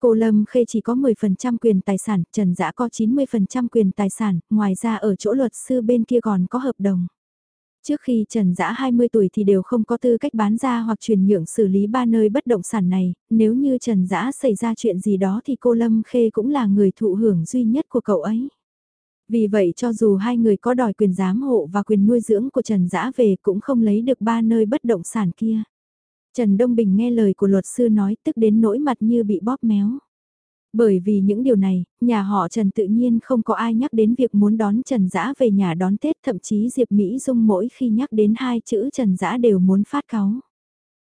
S1: Cô Lâm Khê chỉ có 10% quyền tài sản, Trần Dã có 90% quyền tài sản, ngoài ra ở chỗ luật sư bên kia còn có hợp đồng. Trước khi Trần Dã 20 tuổi thì đều không có tư cách bán ra hoặc chuyển nhượng xử lý ba nơi bất động sản này, nếu như Trần Dã xảy ra chuyện gì đó thì cô Lâm Khê cũng là người thụ hưởng duy nhất của cậu ấy. Vì vậy cho dù hai người có đòi quyền giám hộ và quyền nuôi dưỡng của Trần Dã về cũng không lấy được ba nơi bất động sản kia. Trần Đông Bình nghe lời của luật sư nói tức đến nỗi mặt như bị bóp méo. Bởi vì những điều này, nhà họ Trần tự nhiên không có ai nhắc đến việc muốn đón Trần Dã về nhà đón Tết thậm chí Diệp Mỹ Dung mỗi khi nhắc đến hai chữ Trần Dã đều muốn phát cáu.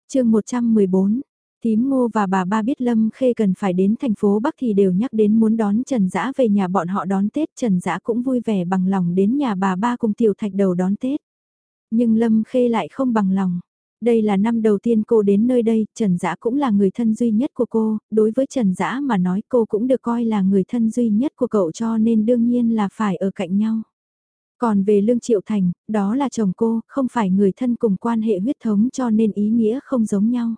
S1: chương 114 Tím Ngô và bà ba biết Lâm Khê cần phải đến thành phố Bắc thì đều nhắc đến muốn đón Trần Dã về nhà bọn họ đón Tết. Trần Dã cũng vui vẻ bằng lòng đến nhà bà ba cùng Tiểu Thạch đầu đón Tết. Nhưng Lâm Khê lại không bằng lòng. Đây là năm đầu tiên cô đến nơi đây, Trần Dã cũng là người thân duy nhất của cô, đối với Trần Dã mà nói cô cũng được coi là người thân duy nhất của cậu cho nên đương nhiên là phải ở cạnh nhau. Còn về Lương Triệu Thành, đó là chồng cô, không phải người thân cùng quan hệ huyết thống cho nên ý nghĩa không giống nhau.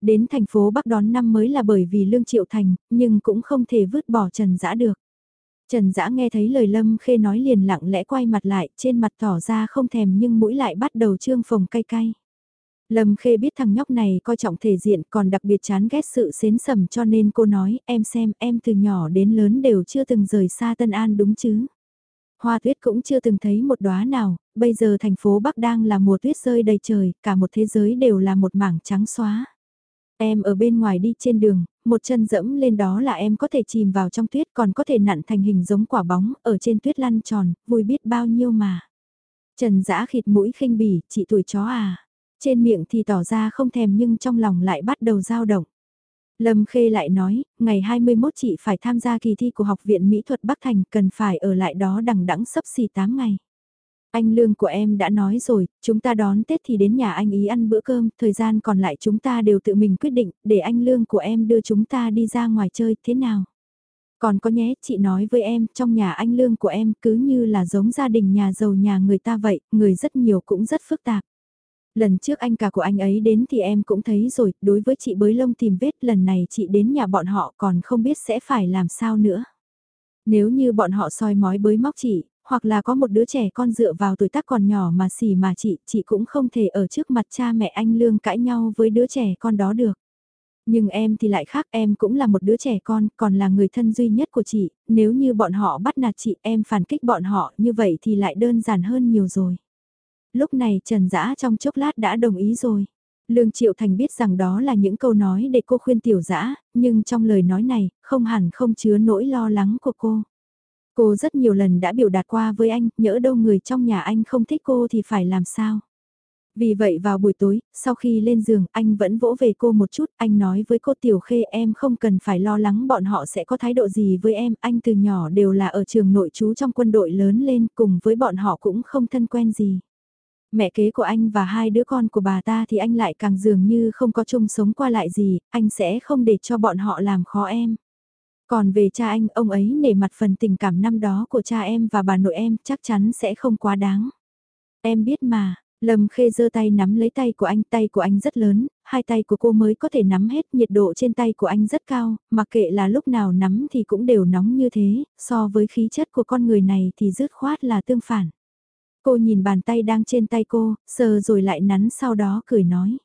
S1: Đến thành phố Bắc đón năm mới là bởi vì Lương Triệu Thành, nhưng cũng không thể vứt bỏ Trần Dã được. Trần Dã nghe thấy lời Lâm Khê nói liền lặng lẽ quay mặt lại, trên mặt tỏ ra không thèm nhưng mũi lại bắt đầu trương phồng cay cay. Lâm Khê biết thằng nhóc này coi trọng thể diện còn đặc biệt chán ghét sự xến sầm cho nên cô nói em xem em từ nhỏ đến lớn đều chưa từng rời xa Tân An đúng chứ. Hoa tuyết cũng chưa từng thấy một đóa nào, bây giờ thành phố Bắc đang là mùa tuyết rơi đầy trời, cả một thế giới đều là một mảng trắng xóa. Em ở bên ngoài đi trên đường, một chân dẫm lên đó là em có thể chìm vào trong tuyết còn có thể nặn thành hình giống quả bóng, ở trên tuyết lăn tròn, vui biết bao nhiêu mà. Trần giã khịt mũi khinh bỉ, chị tuổi chó à. Trên miệng thì tỏ ra không thèm nhưng trong lòng lại bắt đầu dao động. Lâm Khê lại nói, ngày 21 chị phải tham gia kỳ thi của Học viện Mỹ thuật Bắc Thành, cần phải ở lại đó đằng đẵng sấp xỉ 8 ngày. Anh Lương của em đã nói rồi, chúng ta đón Tết thì đến nhà anh ý ăn bữa cơm, thời gian còn lại chúng ta đều tự mình quyết định, để anh Lương của em đưa chúng ta đi ra ngoài chơi, thế nào? Còn có nhé, chị nói với em, trong nhà anh Lương của em cứ như là giống gia đình nhà giàu nhà người ta vậy, người rất nhiều cũng rất phức tạp. Lần trước anh cả của anh ấy đến thì em cũng thấy rồi, đối với chị bới lông tìm vết lần này chị đến nhà bọn họ còn không biết sẽ phải làm sao nữa. Nếu như bọn họ soi mói bới móc chị, hoặc là có một đứa trẻ con dựa vào tuổi tác còn nhỏ mà xỉ mà chị, chị cũng không thể ở trước mặt cha mẹ anh Lương cãi nhau với đứa trẻ con đó được. Nhưng em thì lại khác, em cũng là một đứa trẻ con, còn là người thân duy nhất của chị, nếu như bọn họ bắt nạt chị, em phản kích bọn họ, như vậy thì lại đơn giản hơn nhiều rồi lúc này Trần Dã trong chốc lát đã đồng ý rồi. Lương Triệu Thành biết rằng đó là những câu nói để cô khuyên tiểu dã, nhưng trong lời nói này, không hẳn không chứa nỗi lo lắng của cô. Cô rất nhiều lần đã biểu đạt qua với anh, nhỡ đâu người trong nhà anh không thích cô thì phải làm sao. Vì vậy vào buổi tối, sau khi lên giường, anh vẫn vỗ về cô một chút, anh nói với cô Tiểu Khê em không cần phải lo lắng bọn họ sẽ có thái độ gì với em, anh từ nhỏ đều là ở trường nội trú trong quân đội lớn lên, cùng với bọn họ cũng không thân quen gì. Mẹ kế của anh và hai đứa con của bà ta thì anh lại càng dường như không có chung sống qua lại gì, anh sẽ không để cho bọn họ làm khó em. Còn về cha anh, ông ấy nể mặt phần tình cảm năm đó của cha em và bà nội em chắc chắn sẽ không quá đáng. Em biết mà, Lâm Khê giơ tay nắm lấy tay của anh, tay của anh rất lớn, hai tay của cô mới có thể nắm hết, nhiệt độ trên tay của anh rất cao, mặc kệ là lúc nào nắm thì cũng đều nóng như thế, so với khí chất của con người này thì dứt khoát là tương phản. Cô nhìn bàn tay đang trên tay cô, sờ rồi lại nắn sau đó cười nói.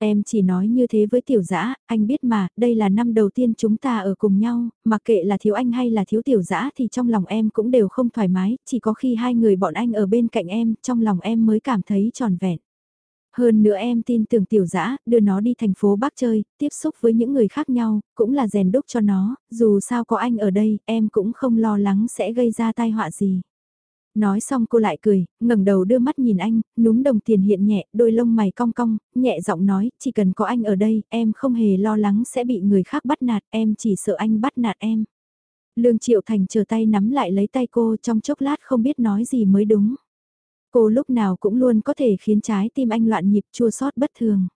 S1: Em chỉ nói như thế với tiểu dã anh biết mà, đây là năm đầu tiên chúng ta ở cùng nhau, mặc kệ là thiếu anh hay là thiếu tiểu dã thì trong lòng em cũng đều không thoải mái, chỉ có khi hai người bọn anh ở bên cạnh em, trong lòng em mới cảm thấy tròn vẹn. Hơn nữa em tin tưởng tiểu dã đưa nó đi thành phố Bắc chơi, tiếp xúc với những người khác nhau, cũng là rèn đúc cho nó, dù sao có anh ở đây, em cũng không lo lắng sẽ gây ra tai họa gì. Nói xong cô lại cười, ngẩng đầu đưa mắt nhìn anh, núm đồng tiền hiện nhẹ, đôi lông mày cong cong, nhẹ giọng nói, chỉ cần có anh ở đây, em không hề lo lắng sẽ bị người khác bắt nạt, em chỉ sợ anh bắt nạt em. Lương Triệu Thành chờ tay nắm lại lấy tay cô trong chốc lát không biết nói gì mới đúng. Cô lúc nào cũng luôn có thể khiến trái tim anh loạn nhịp chua xót bất thường.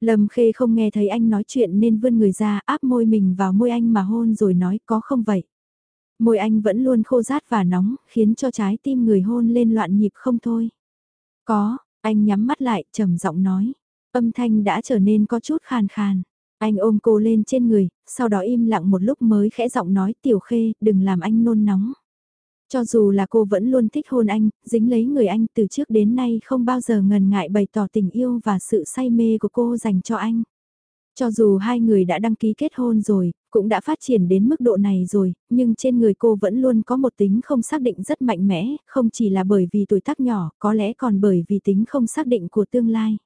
S1: Lâm Khê không nghe thấy anh nói chuyện nên vươn người ra áp môi mình vào môi anh mà hôn rồi nói có không vậy. Môi anh vẫn luôn khô rát và nóng, khiến cho trái tim người hôn lên loạn nhịp không thôi. Có, anh nhắm mắt lại, trầm giọng nói. Âm thanh đã trở nên có chút khàn khàn. Anh ôm cô lên trên người, sau đó im lặng một lúc mới khẽ giọng nói tiểu khê, đừng làm anh nôn nóng. Cho dù là cô vẫn luôn thích hôn anh, dính lấy người anh từ trước đến nay không bao giờ ngần ngại bày tỏ tình yêu và sự say mê của cô dành cho anh. Cho dù hai người đã đăng ký kết hôn rồi, cũng đã phát triển đến mức độ này rồi, nhưng trên người cô vẫn luôn có một tính không xác định rất mạnh mẽ, không chỉ là bởi vì tuổi tác nhỏ, có lẽ còn bởi vì tính không xác định của tương lai.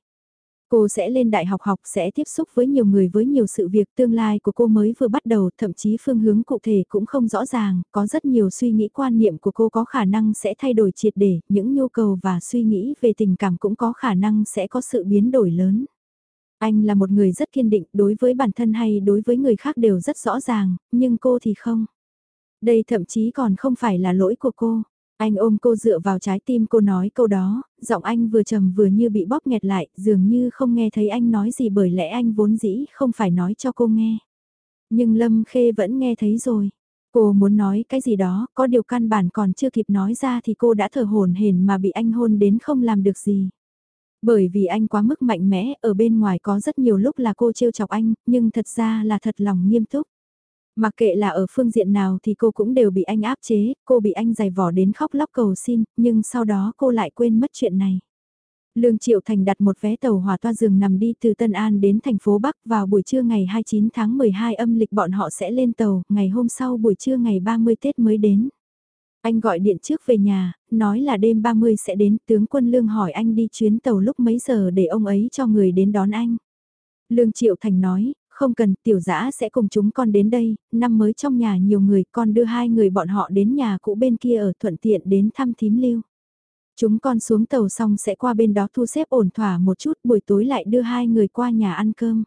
S1: Cô sẽ lên đại học học sẽ tiếp xúc với nhiều người với nhiều sự việc tương lai của cô mới vừa bắt đầu thậm chí phương hướng cụ thể cũng không rõ ràng, có rất nhiều suy nghĩ quan niệm của cô có khả năng sẽ thay đổi triệt để, những nhu cầu và suy nghĩ về tình cảm cũng có khả năng sẽ có sự biến đổi lớn. Anh là một người rất kiên định đối với bản thân hay đối với người khác đều rất rõ ràng, nhưng cô thì không. Đây thậm chí còn không phải là lỗi của cô. Anh ôm cô dựa vào trái tim cô nói câu đó, giọng anh vừa trầm vừa như bị bóp nghẹt lại, dường như không nghe thấy anh nói gì bởi lẽ anh vốn dĩ không phải nói cho cô nghe. Nhưng Lâm Khê vẫn nghe thấy rồi. Cô muốn nói cái gì đó, có điều căn bản còn chưa kịp nói ra thì cô đã thở hồn hển mà bị anh hôn đến không làm được gì. Bởi vì anh quá mức mạnh mẽ, ở bên ngoài có rất nhiều lúc là cô trêu chọc anh, nhưng thật ra là thật lòng nghiêm túc. Mặc kệ là ở phương diện nào thì cô cũng đều bị anh áp chế, cô bị anh giày vò đến khóc lóc cầu xin, nhưng sau đó cô lại quên mất chuyện này. Lương Triệu Thành đặt một vé tàu hỏa toa giường nằm đi từ Tân An đến thành phố Bắc vào buổi trưa ngày 29 tháng 12 âm lịch bọn họ sẽ lên tàu, ngày hôm sau buổi trưa ngày 30 Tết mới đến. Anh gọi điện trước về nhà, nói là đêm 30 sẽ đến, tướng quân Lương hỏi anh đi chuyến tàu lúc mấy giờ để ông ấy cho người đến đón anh. Lương Triệu Thành nói, không cần, tiểu dã sẽ cùng chúng con đến đây, năm mới trong nhà nhiều người, con đưa hai người bọn họ đến nhà cũ bên kia ở thuận tiện đến thăm thím lưu. Chúng con xuống tàu xong sẽ qua bên đó thu xếp ổn thỏa một chút, buổi tối lại đưa hai người qua nhà ăn cơm.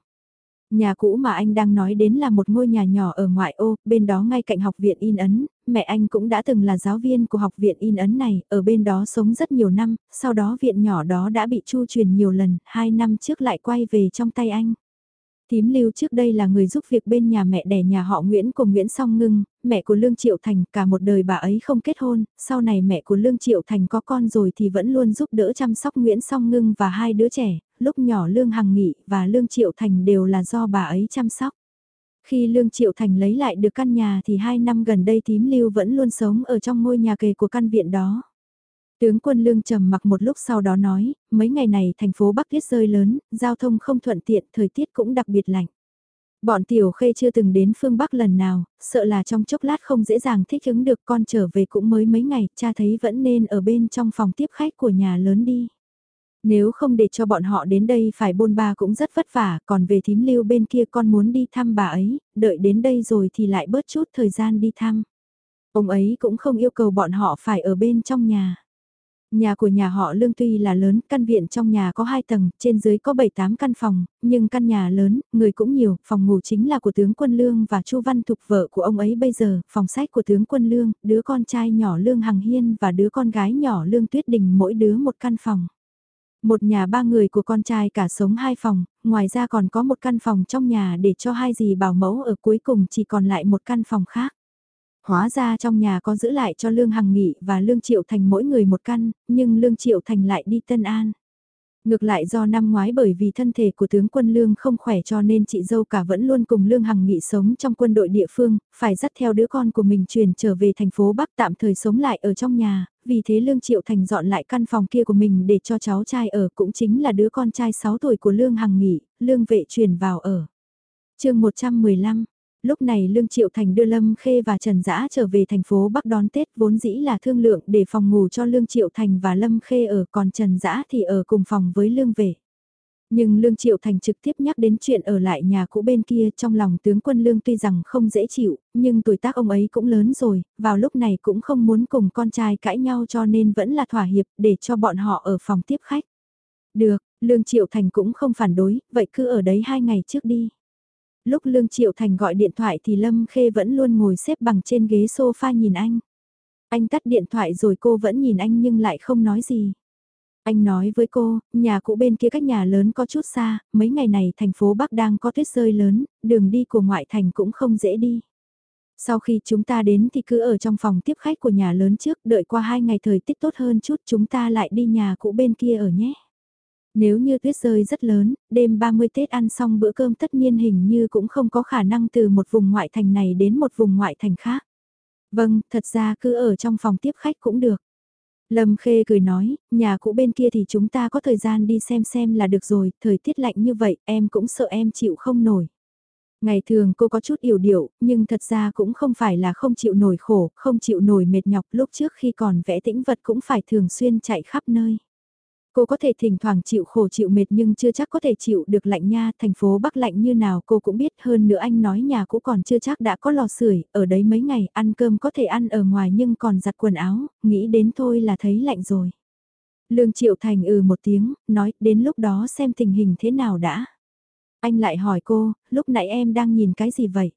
S1: Nhà cũ mà anh đang nói đến là một ngôi nhà nhỏ ở ngoại ô, bên đó ngay cạnh học viện in ấn, mẹ anh cũng đã từng là giáo viên của học viện in ấn này, ở bên đó sống rất nhiều năm, sau đó viện nhỏ đó đã bị chu truyền nhiều lần, hai năm trước lại quay về trong tay anh. Tím lưu trước đây là người giúp việc bên nhà mẹ đẻ nhà họ Nguyễn cùng Nguyễn Song Ngưng, mẹ của Lương Triệu Thành, cả một đời bà ấy không kết hôn, sau này mẹ của Lương Triệu Thành có con rồi thì vẫn luôn giúp đỡ chăm sóc Nguyễn Song Ngưng và hai đứa trẻ, lúc nhỏ Lương Hằng Nghị và Lương Triệu Thành đều là do bà ấy chăm sóc. Khi Lương Triệu Thành lấy lại được căn nhà thì hai năm gần đây tím lưu vẫn luôn sống ở trong ngôi nhà kề của căn viện đó. Tướng quân lương trầm mặc một lúc sau đó nói, mấy ngày này thành phố Bắc tiết rơi lớn, giao thông không thuận tiện, thời tiết cũng đặc biệt lạnh. Bọn tiểu khê chưa từng đến phương Bắc lần nào, sợ là trong chốc lát không dễ dàng thích ứng được con trở về cũng mới mấy ngày, cha thấy vẫn nên ở bên trong phòng tiếp khách của nhà lớn đi. Nếu không để cho bọn họ đến đây phải bôn ba cũng rất vất vả, còn về thím lưu bên kia con muốn đi thăm bà ấy, đợi đến đây rồi thì lại bớt chút thời gian đi thăm. Ông ấy cũng không yêu cầu bọn họ phải ở bên trong nhà. Nhà của nhà họ Lương tuy là lớn, căn viện trong nhà có 2 tầng, trên dưới có 7-8 căn phòng, nhưng căn nhà lớn, người cũng nhiều, phòng ngủ chính là của tướng quân Lương và Chu Văn Thục vợ của ông ấy bây giờ, phòng sách của tướng quân Lương, đứa con trai nhỏ Lương Hằng Hiên và đứa con gái nhỏ Lương Tuyết Đình mỗi đứa một căn phòng. Một nhà ba người của con trai cả sống hai phòng, ngoài ra còn có một căn phòng trong nhà để cho hai dì bảo mẫu ở cuối cùng chỉ còn lại một căn phòng khác. Hóa ra trong nhà có giữ lại cho Lương Hằng Nghị và Lương Triệu Thành mỗi người một căn, nhưng Lương Triệu Thành lại đi Tân An. Ngược lại do năm ngoái bởi vì thân thể của tướng quân Lương không khỏe cho nên chị dâu cả vẫn luôn cùng Lương Hằng Nghị sống trong quân đội địa phương, phải dắt theo đứa con của mình chuyển trở về thành phố Bắc tạm thời sống lại ở trong nhà, vì thế Lương Triệu Thành dọn lại căn phòng kia của mình để cho cháu trai ở cũng chính là đứa con trai 6 tuổi của Lương Hằng Nghị, Lương Vệ chuyển vào ở. chương 115 lúc này Lương Triệu Thành đưa Lâm Khê và Trần Dã trở về thành phố Bắc đón Tết vốn dĩ là thương lượng để phòng ngủ cho Lương Triệu Thành và Lâm Khê ở còn Trần Dã thì ở cùng phòng với Lương Vệ. Nhưng Lương Triệu Thành trực tiếp nhắc đến chuyện ở lại nhà cũ bên kia trong lòng tướng quân Lương tuy rằng không dễ chịu, nhưng tuổi tác ông ấy cũng lớn rồi, vào lúc này cũng không muốn cùng con trai cãi nhau cho nên vẫn là thỏa hiệp để cho bọn họ ở phòng tiếp khách. Được, Lương Triệu Thành cũng không phản đối, vậy cứ ở đấy hai ngày trước đi lúc Lương Triệu Thành gọi điện thoại thì Lâm Khê vẫn luôn ngồi xếp bằng trên ghế sofa nhìn anh. Anh tắt điện thoại rồi cô vẫn nhìn anh nhưng lại không nói gì. Anh nói với cô, nhà cũ bên kia cách nhà lớn có chút xa, mấy ngày này thành phố Bắc đang có tuyết rơi lớn, đường đi của ngoại thành cũng không dễ đi. Sau khi chúng ta đến thì cứ ở trong phòng tiếp khách của nhà lớn trước, đợi qua hai ngày thời tiết tốt hơn chút chúng ta lại đi nhà cũ bên kia ở nhé. Nếu như tuyết rơi rất lớn, đêm 30 Tết ăn xong bữa cơm tất nhiên hình như cũng không có khả năng từ một vùng ngoại thành này đến một vùng ngoại thành khác. Vâng, thật ra cứ ở trong phòng tiếp khách cũng được. Lâm Khê cười nói, nhà cũ bên kia thì chúng ta có thời gian đi xem xem là được rồi, thời tiết lạnh như vậy, em cũng sợ em chịu không nổi. Ngày thường cô có chút yểu điệu, nhưng thật ra cũng không phải là không chịu nổi khổ, không chịu nổi mệt nhọc lúc trước khi còn vẽ tĩnh vật cũng phải thường xuyên chạy khắp nơi. Cô có thể thỉnh thoảng chịu khổ chịu mệt nhưng chưa chắc có thể chịu được lạnh nha, thành phố Bắc lạnh như nào cô cũng biết hơn nữa anh nói nhà cũ còn chưa chắc đã có lò sưởi ở đấy mấy ngày ăn cơm có thể ăn ở ngoài nhưng còn giặt quần áo, nghĩ đến thôi là thấy lạnh rồi. Lương Triệu Thành ừ một tiếng, nói đến lúc đó xem tình hình thế nào đã. Anh lại hỏi cô, lúc nãy em đang nhìn cái gì vậy?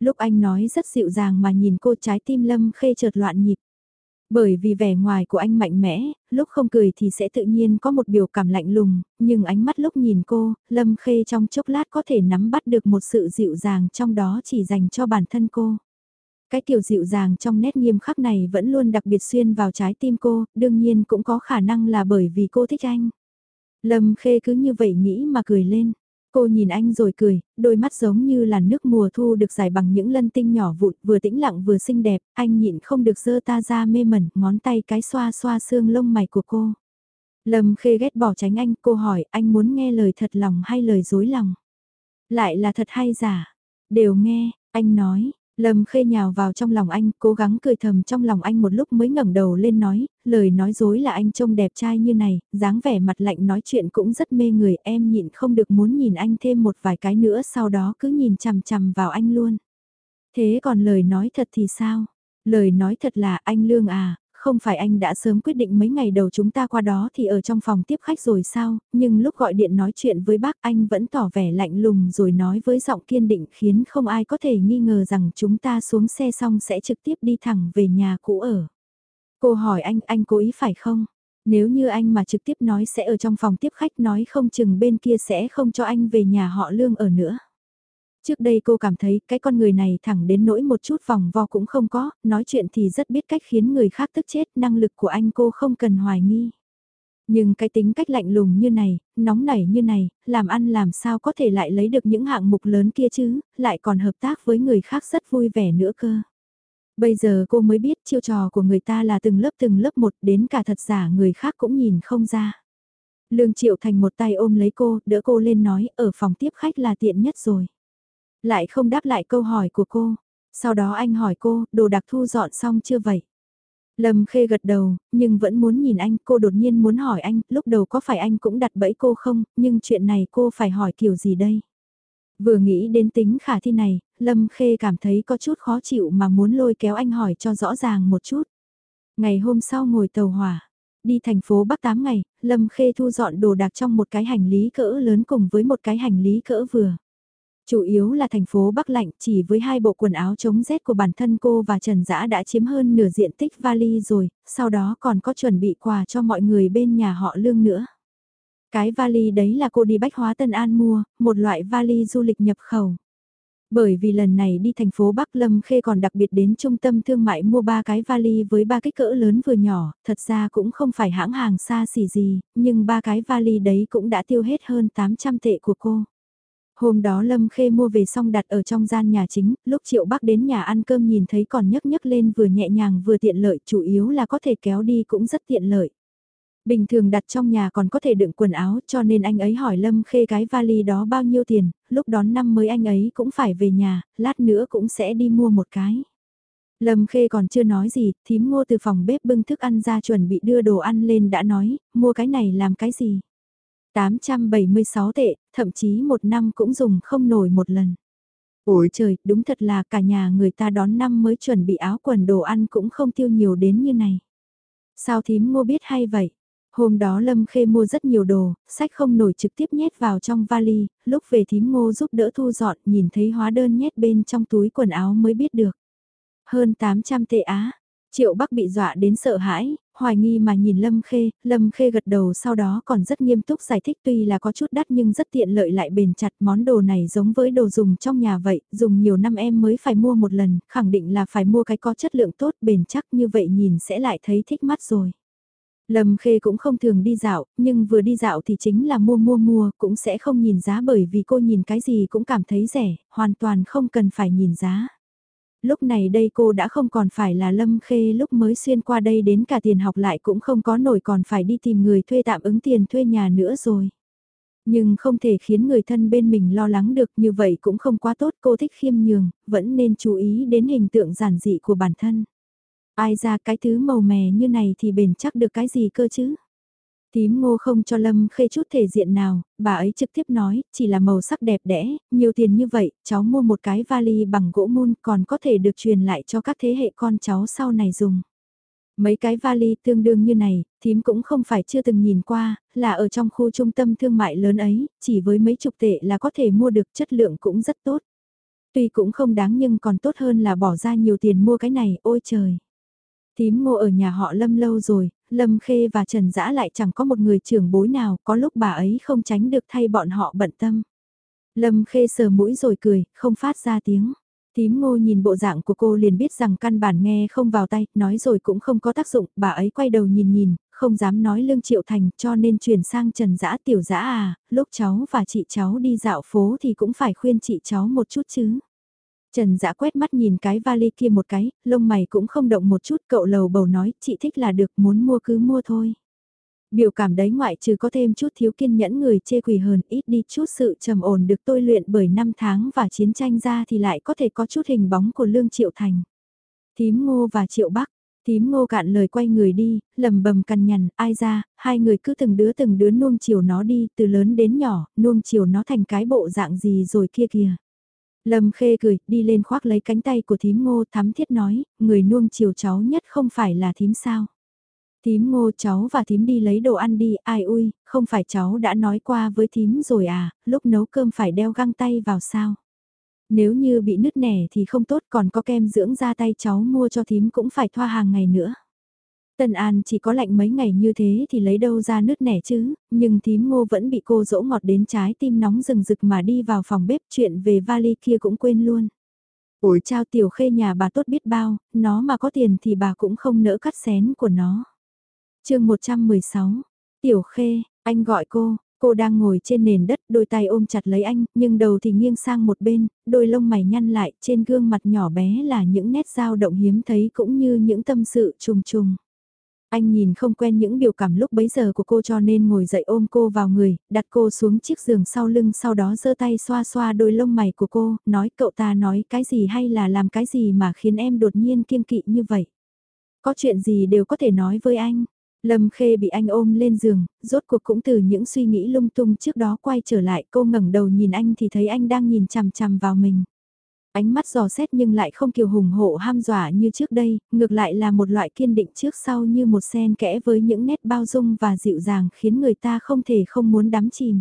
S1: Lúc anh nói rất dịu dàng mà nhìn cô trái tim Lâm Khê chợt loạn nhịp. Bởi vì vẻ ngoài của anh mạnh mẽ, lúc không cười thì sẽ tự nhiên có một biểu cảm lạnh lùng, nhưng ánh mắt lúc nhìn cô, Lâm Khê trong chốc lát có thể nắm bắt được một sự dịu dàng trong đó chỉ dành cho bản thân cô. Cái kiểu dịu dàng trong nét nghiêm khắc này vẫn luôn đặc biệt xuyên vào trái tim cô, đương nhiên cũng có khả năng là bởi vì cô thích anh. Lâm Khê cứ như vậy nghĩ mà cười lên. Cô nhìn anh rồi cười, đôi mắt giống như là nước mùa thu được giải bằng những lân tinh nhỏ vụn, vừa tĩnh lặng vừa xinh đẹp, anh nhịn không được dơ ta ra mê mẩn, ngón tay cái xoa xoa xương lông mày của cô. Lâm khê ghét bỏ tránh anh, cô hỏi anh muốn nghe lời thật lòng hay lời dối lòng. Lại là thật hay giả? Đều nghe, anh nói, Lâm khê nhào vào trong lòng anh, cố gắng cười thầm trong lòng anh một lúc mới ngẩng đầu lên nói, lời nói dối là anh trông đẹp trai như này, dáng vẻ mặt lạnh nói chuyện cũng rất mê người, em nhịn không được muốn nhìn anh thêm một vài cái nữa sau đó cứ nhìn chằm chằm vào anh luôn. Thế còn lời nói thật thì sao? Lời nói thật là anh Lương à, không phải anh đã sớm quyết định mấy ngày đầu chúng ta qua đó thì ở trong phòng tiếp khách rồi sao, nhưng lúc gọi điện nói chuyện với bác anh vẫn tỏ vẻ lạnh lùng rồi nói với giọng kiên định khiến không ai có thể nghi ngờ rằng chúng ta xuống xe xong sẽ trực tiếp đi thẳng về nhà cũ ở. Cô hỏi anh, anh cố ý phải không? Nếu như anh mà trực tiếp nói sẽ ở trong phòng tiếp khách nói không chừng bên kia sẽ không cho anh về nhà họ lương ở nữa. Trước đây cô cảm thấy cái con người này thẳng đến nỗi một chút vòng vo cũng không có, nói chuyện thì rất biết cách khiến người khác tức chết, năng lực của anh cô không cần hoài nghi. Nhưng cái tính cách lạnh lùng như này, nóng nảy như này, làm ăn làm sao có thể lại lấy được những hạng mục lớn kia chứ, lại còn hợp tác với người khác rất vui vẻ nữa cơ. Bây giờ cô mới biết chiêu trò của người ta là từng lớp từng lớp một đến cả thật giả người khác cũng nhìn không ra. Lương Triệu Thành một tay ôm lấy cô, đỡ cô lên nói ở phòng tiếp khách là tiện nhất rồi. Lại không đáp lại câu hỏi của cô. Sau đó anh hỏi cô, đồ đặc thu dọn xong chưa vậy? Lâm Khê gật đầu, nhưng vẫn muốn nhìn anh, cô đột nhiên muốn hỏi anh, lúc đầu có phải anh cũng đặt bẫy cô không, nhưng chuyện này cô phải hỏi kiểu gì đây? Vừa nghĩ đến tính khả thi này, Lâm Khê cảm thấy có chút khó chịu mà muốn lôi kéo anh hỏi cho rõ ràng một chút. Ngày hôm sau ngồi tàu hỏa, đi thành phố Bắc 8 ngày, Lâm Khê thu dọn đồ đạc trong một cái hành lý cỡ lớn cùng với một cái hành lý cỡ vừa. Chủ yếu là thành phố Bắc lạnh chỉ với hai bộ quần áo chống rét của bản thân cô và Trần Dã đã chiếm hơn nửa diện tích vali rồi, sau đó còn có chuẩn bị quà cho mọi người bên nhà họ lương nữa. Cái vali đấy là cô đi Bách Hóa Tân An mua, một loại vali du lịch nhập khẩu. Bởi vì lần này đi thành phố Bắc Lâm Khê còn đặc biệt đến trung tâm thương mại mua ba cái vali với ba kích cỡ lớn vừa nhỏ, thật ra cũng không phải hãng hàng xa xỉ gì, nhưng ba cái vali đấy cũng đã tiêu hết hơn 800 tệ của cô. Hôm đó Lâm Khê mua về xong đặt ở trong gian nhà chính, lúc Triệu Bắc đến nhà ăn cơm nhìn thấy còn nhấc nhấc lên vừa nhẹ nhàng vừa tiện lợi, chủ yếu là có thể kéo đi cũng rất tiện lợi. Bình thường đặt trong nhà còn có thể đựng quần áo cho nên anh ấy hỏi Lâm Khê cái vali đó bao nhiêu tiền, lúc đón năm mới anh ấy cũng phải về nhà, lát nữa cũng sẽ đi mua một cái. Lâm Khê còn chưa nói gì, thím ngô từ phòng bếp bưng thức ăn ra chuẩn bị đưa đồ ăn lên đã nói, mua cái này làm cái gì. 876 tệ, thậm chí một năm cũng dùng không nổi một lần. Ôi trời, đúng thật là cả nhà người ta đón năm mới chuẩn bị áo quần đồ ăn cũng không tiêu nhiều đến như này. Sao thím ngô biết hay vậy? Hôm đó Lâm Khê mua rất nhiều đồ, sách không nổi trực tiếp nhét vào trong vali, lúc về thím ngô giúp đỡ thu dọn nhìn thấy hóa đơn nhét bên trong túi quần áo mới biết được. Hơn 800 tệ á, Triệu Bắc bị dọa đến sợ hãi, hoài nghi mà nhìn Lâm Khê, Lâm Khê gật đầu sau đó còn rất nghiêm túc giải thích tuy là có chút đắt nhưng rất tiện lợi lại bền chặt món đồ này giống với đồ dùng trong nhà vậy, dùng nhiều năm em mới phải mua một lần, khẳng định là phải mua cái có chất lượng tốt bền chắc như vậy nhìn sẽ lại thấy thích mắt rồi. Lâm Khê cũng không thường đi dạo, nhưng vừa đi dạo thì chính là mua mua mua, cũng sẽ không nhìn giá bởi vì cô nhìn cái gì cũng cảm thấy rẻ, hoàn toàn không cần phải nhìn giá. Lúc này đây cô đã không còn phải là Lâm Khê lúc mới xuyên qua đây đến cả tiền học lại cũng không có nổi còn phải đi tìm người thuê tạm ứng tiền thuê nhà nữa rồi. Nhưng không thể khiến người thân bên mình lo lắng được như vậy cũng không quá tốt cô thích khiêm nhường, vẫn nên chú ý đến hình tượng giản dị của bản thân. Ai ra cái thứ màu mè như này thì bền chắc được cái gì cơ chứ? Tím ngô không cho Lâm Khê chút thể diện nào, bà ấy trực tiếp nói, chỉ là màu sắc đẹp đẽ, nhiều tiền như vậy, cháu mua một cái vali bằng gỗ mun còn có thể được truyền lại cho các thế hệ con cháu sau này dùng. Mấy cái vali tương đương như này, thím cũng không phải chưa từng nhìn qua, là ở trong khu trung tâm thương mại lớn ấy, chỉ với mấy chục tệ là có thể mua được chất lượng cũng rất tốt. Tuy cũng không đáng nhưng còn tốt hơn là bỏ ra nhiều tiền mua cái này, ôi trời. Thím ngô ở nhà họ Lâm lâu rồi, Lâm Khê và Trần Dã lại chẳng có một người trưởng bối nào, có lúc bà ấy không tránh được thay bọn họ bận tâm. Lâm Khê sờ mũi rồi cười, không phát ra tiếng. Tím ngô nhìn bộ dạng của cô liền biết rằng căn bản nghe không vào tay, nói rồi cũng không có tác dụng, bà ấy quay đầu nhìn nhìn, không dám nói lương triệu thành cho nên chuyển sang Trần Dã tiểu dã à, lúc cháu và chị cháu đi dạo phố thì cũng phải khuyên chị cháu một chút chứ. Trần Dã quét mắt nhìn cái vali kia một cái, lông mày cũng không động một chút, cậu lầu bầu nói, chị thích là được, muốn mua cứ mua thôi. Biểu cảm đấy ngoại trừ có thêm chút thiếu kiên nhẫn người chê quỷ hờn, ít đi chút sự trầm ổn được tôi luyện bởi năm tháng và chiến tranh ra thì lại có thể có chút hình bóng của Lương Triệu Thành. Thím Ngô và Triệu Bắc, Thím ngô cạn lời quay người đi, lầm bầm cằn nhằn, ai ra, hai người cứ từng đứa từng đứa nuông chiều nó đi, từ lớn đến nhỏ, nuông chiều nó thành cái bộ dạng gì rồi kia kìa. Lâm Khê cười, đi lên khoác lấy cánh tay của thím ngô thắm thiết nói, người nuông chiều cháu nhất không phải là thím sao. Thím ngô cháu và thím đi lấy đồ ăn đi, ai ui, không phải cháu đã nói qua với thím rồi à, lúc nấu cơm phải đeo găng tay vào sao. Nếu như bị nứt nẻ thì không tốt còn có kem dưỡng da tay cháu mua cho thím cũng phải thoa hàng ngày nữa. Tân An chỉ có lạnh mấy ngày như thế thì lấy đâu ra nứt nẻ chứ, nhưng thím ngô vẫn bị cô dỗ ngọt đến trái tim nóng rừng rực mà đi vào phòng bếp chuyện về vali kia cũng quên luôn. Ủi trao tiểu khê nhà bà tốt biết bao, nó mà có tiền thì bà cũng không nỡ cắt xén của nó. chương 116, tiểu khê, anh gọi cô, cô đang ngồi trên nền đất đôi tay ôm chặt lấy anh, nhưng đầu thì nghiêng sang một bên, đôi lông mày nhăn lại trên gương mặt nhỏ bé là những nét dao động hiếm thấy cũng như những tâm sự trùng trùng. Anh nhìn không quen những biểu cảm lúc bấy giờ của cô cho nên ngồi dậy ôm cô vào người, đặt cô xuống chiếc giường sau lưng sau đó giơ tay xoa xoa đôi lông mày của cô, nói cậu ta nói cái gì hay là làm cái gì mà khiến em đột nhiên kiêng kỵ như vậy. Có chuyện gì đều có thể nói với anh. Lâm Khê bị anh ôm lên giường, rốt cuộc cũng từ những suy nghĩ lung tung trước đó quay trở lại cô ngẩng đầu nhìn anh thì thấy anh đang nhìn chằm chằm vào mình ánh mắt giò xét nhưng lại không kiều hùng hộ ham dọa như trước đây, ngược lại là một loại kiên định trước sau như một sen kẽ với những nét bao dung và dịu dàng khiến người ta không thể không muốn đắm chìm.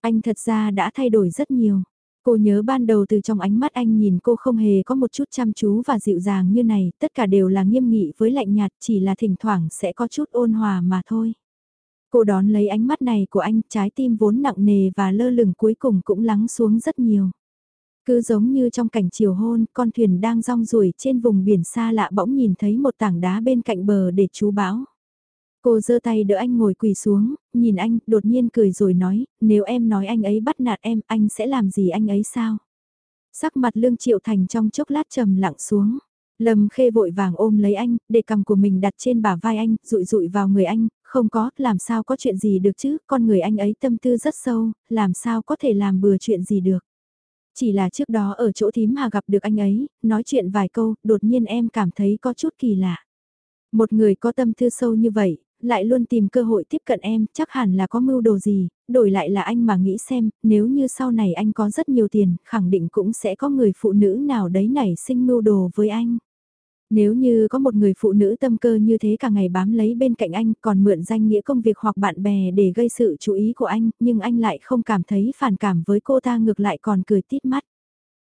S1: Anh thật ra đã thay đổi rất nhiều. Cô nhớ ban đầu từ trong ánh mắt anh nhìn cô không hề có một chút chăm chú và dịu dàng như này, tất cả đều là nghiêm nghị với lạnh nhạt chỉ là thỉnh thoảng sẽ có chút ôn hòa mà thôi. Cô đón lấy ánh mắt này của anh, trái tim vốn nặng nề và lơ lửng cuối cùng cũng lắng xuống rất nhiều. Cứ giống như trong cảnh chiều hôn, con thuyền đang rong ruổi trên vùng biển xa lạ bỗng nhìn thấy một tảng đá bên cạnh bờ để chú bão. Cô giơ tay đỡ anh ngồi quỳ xuống, nhìn anh, đột nhiên cười rồi nói, nếu em nói anh ấy bắt nạt em, anh sẽ làm gì anh ấy sao? Sắc mặt Lương Triệu Thành trong chốc lát trầm lặng xuống. Lâm Khê vội vàng ôm lấy anh, để cầm của mình đặt trên bả vai anh, rụi rụi vào người anh, không có, làm sao có chuyện gì được chứ, con người anh ấy tâm tư rất sâu, làm sao có thể làm bừa chuyện gì được. Chỉ là trước đó ở chỗ thím hà gặp được anh ấy, nói chuyện vài câu, đột nhiên em cảm thấy có chút kỳ lạ. Một người có tâm tư sâu như vậy, lại luôn tìm cơ hội tiếp cận em, chắc hẳn là có mưu đồ gì, đổi lại là anh mà nghĩ xem, nếu như sau này anh có rất nhiều tiền, khẳng định cũng sẽ có người phụ nữ nào đấy nảy sinh mưu đồ với anh. Nếu như có một người phụ nữ tâm cơ như thế cả ngày bám lấy bên cạnh anh còn mượn danh nghĩa công việc hoặc bạn bè để gây sự chú ý của anh, nhưng anh lại không cảm thấy phản cảm với cô ta ngược lại còn cười tít mắt.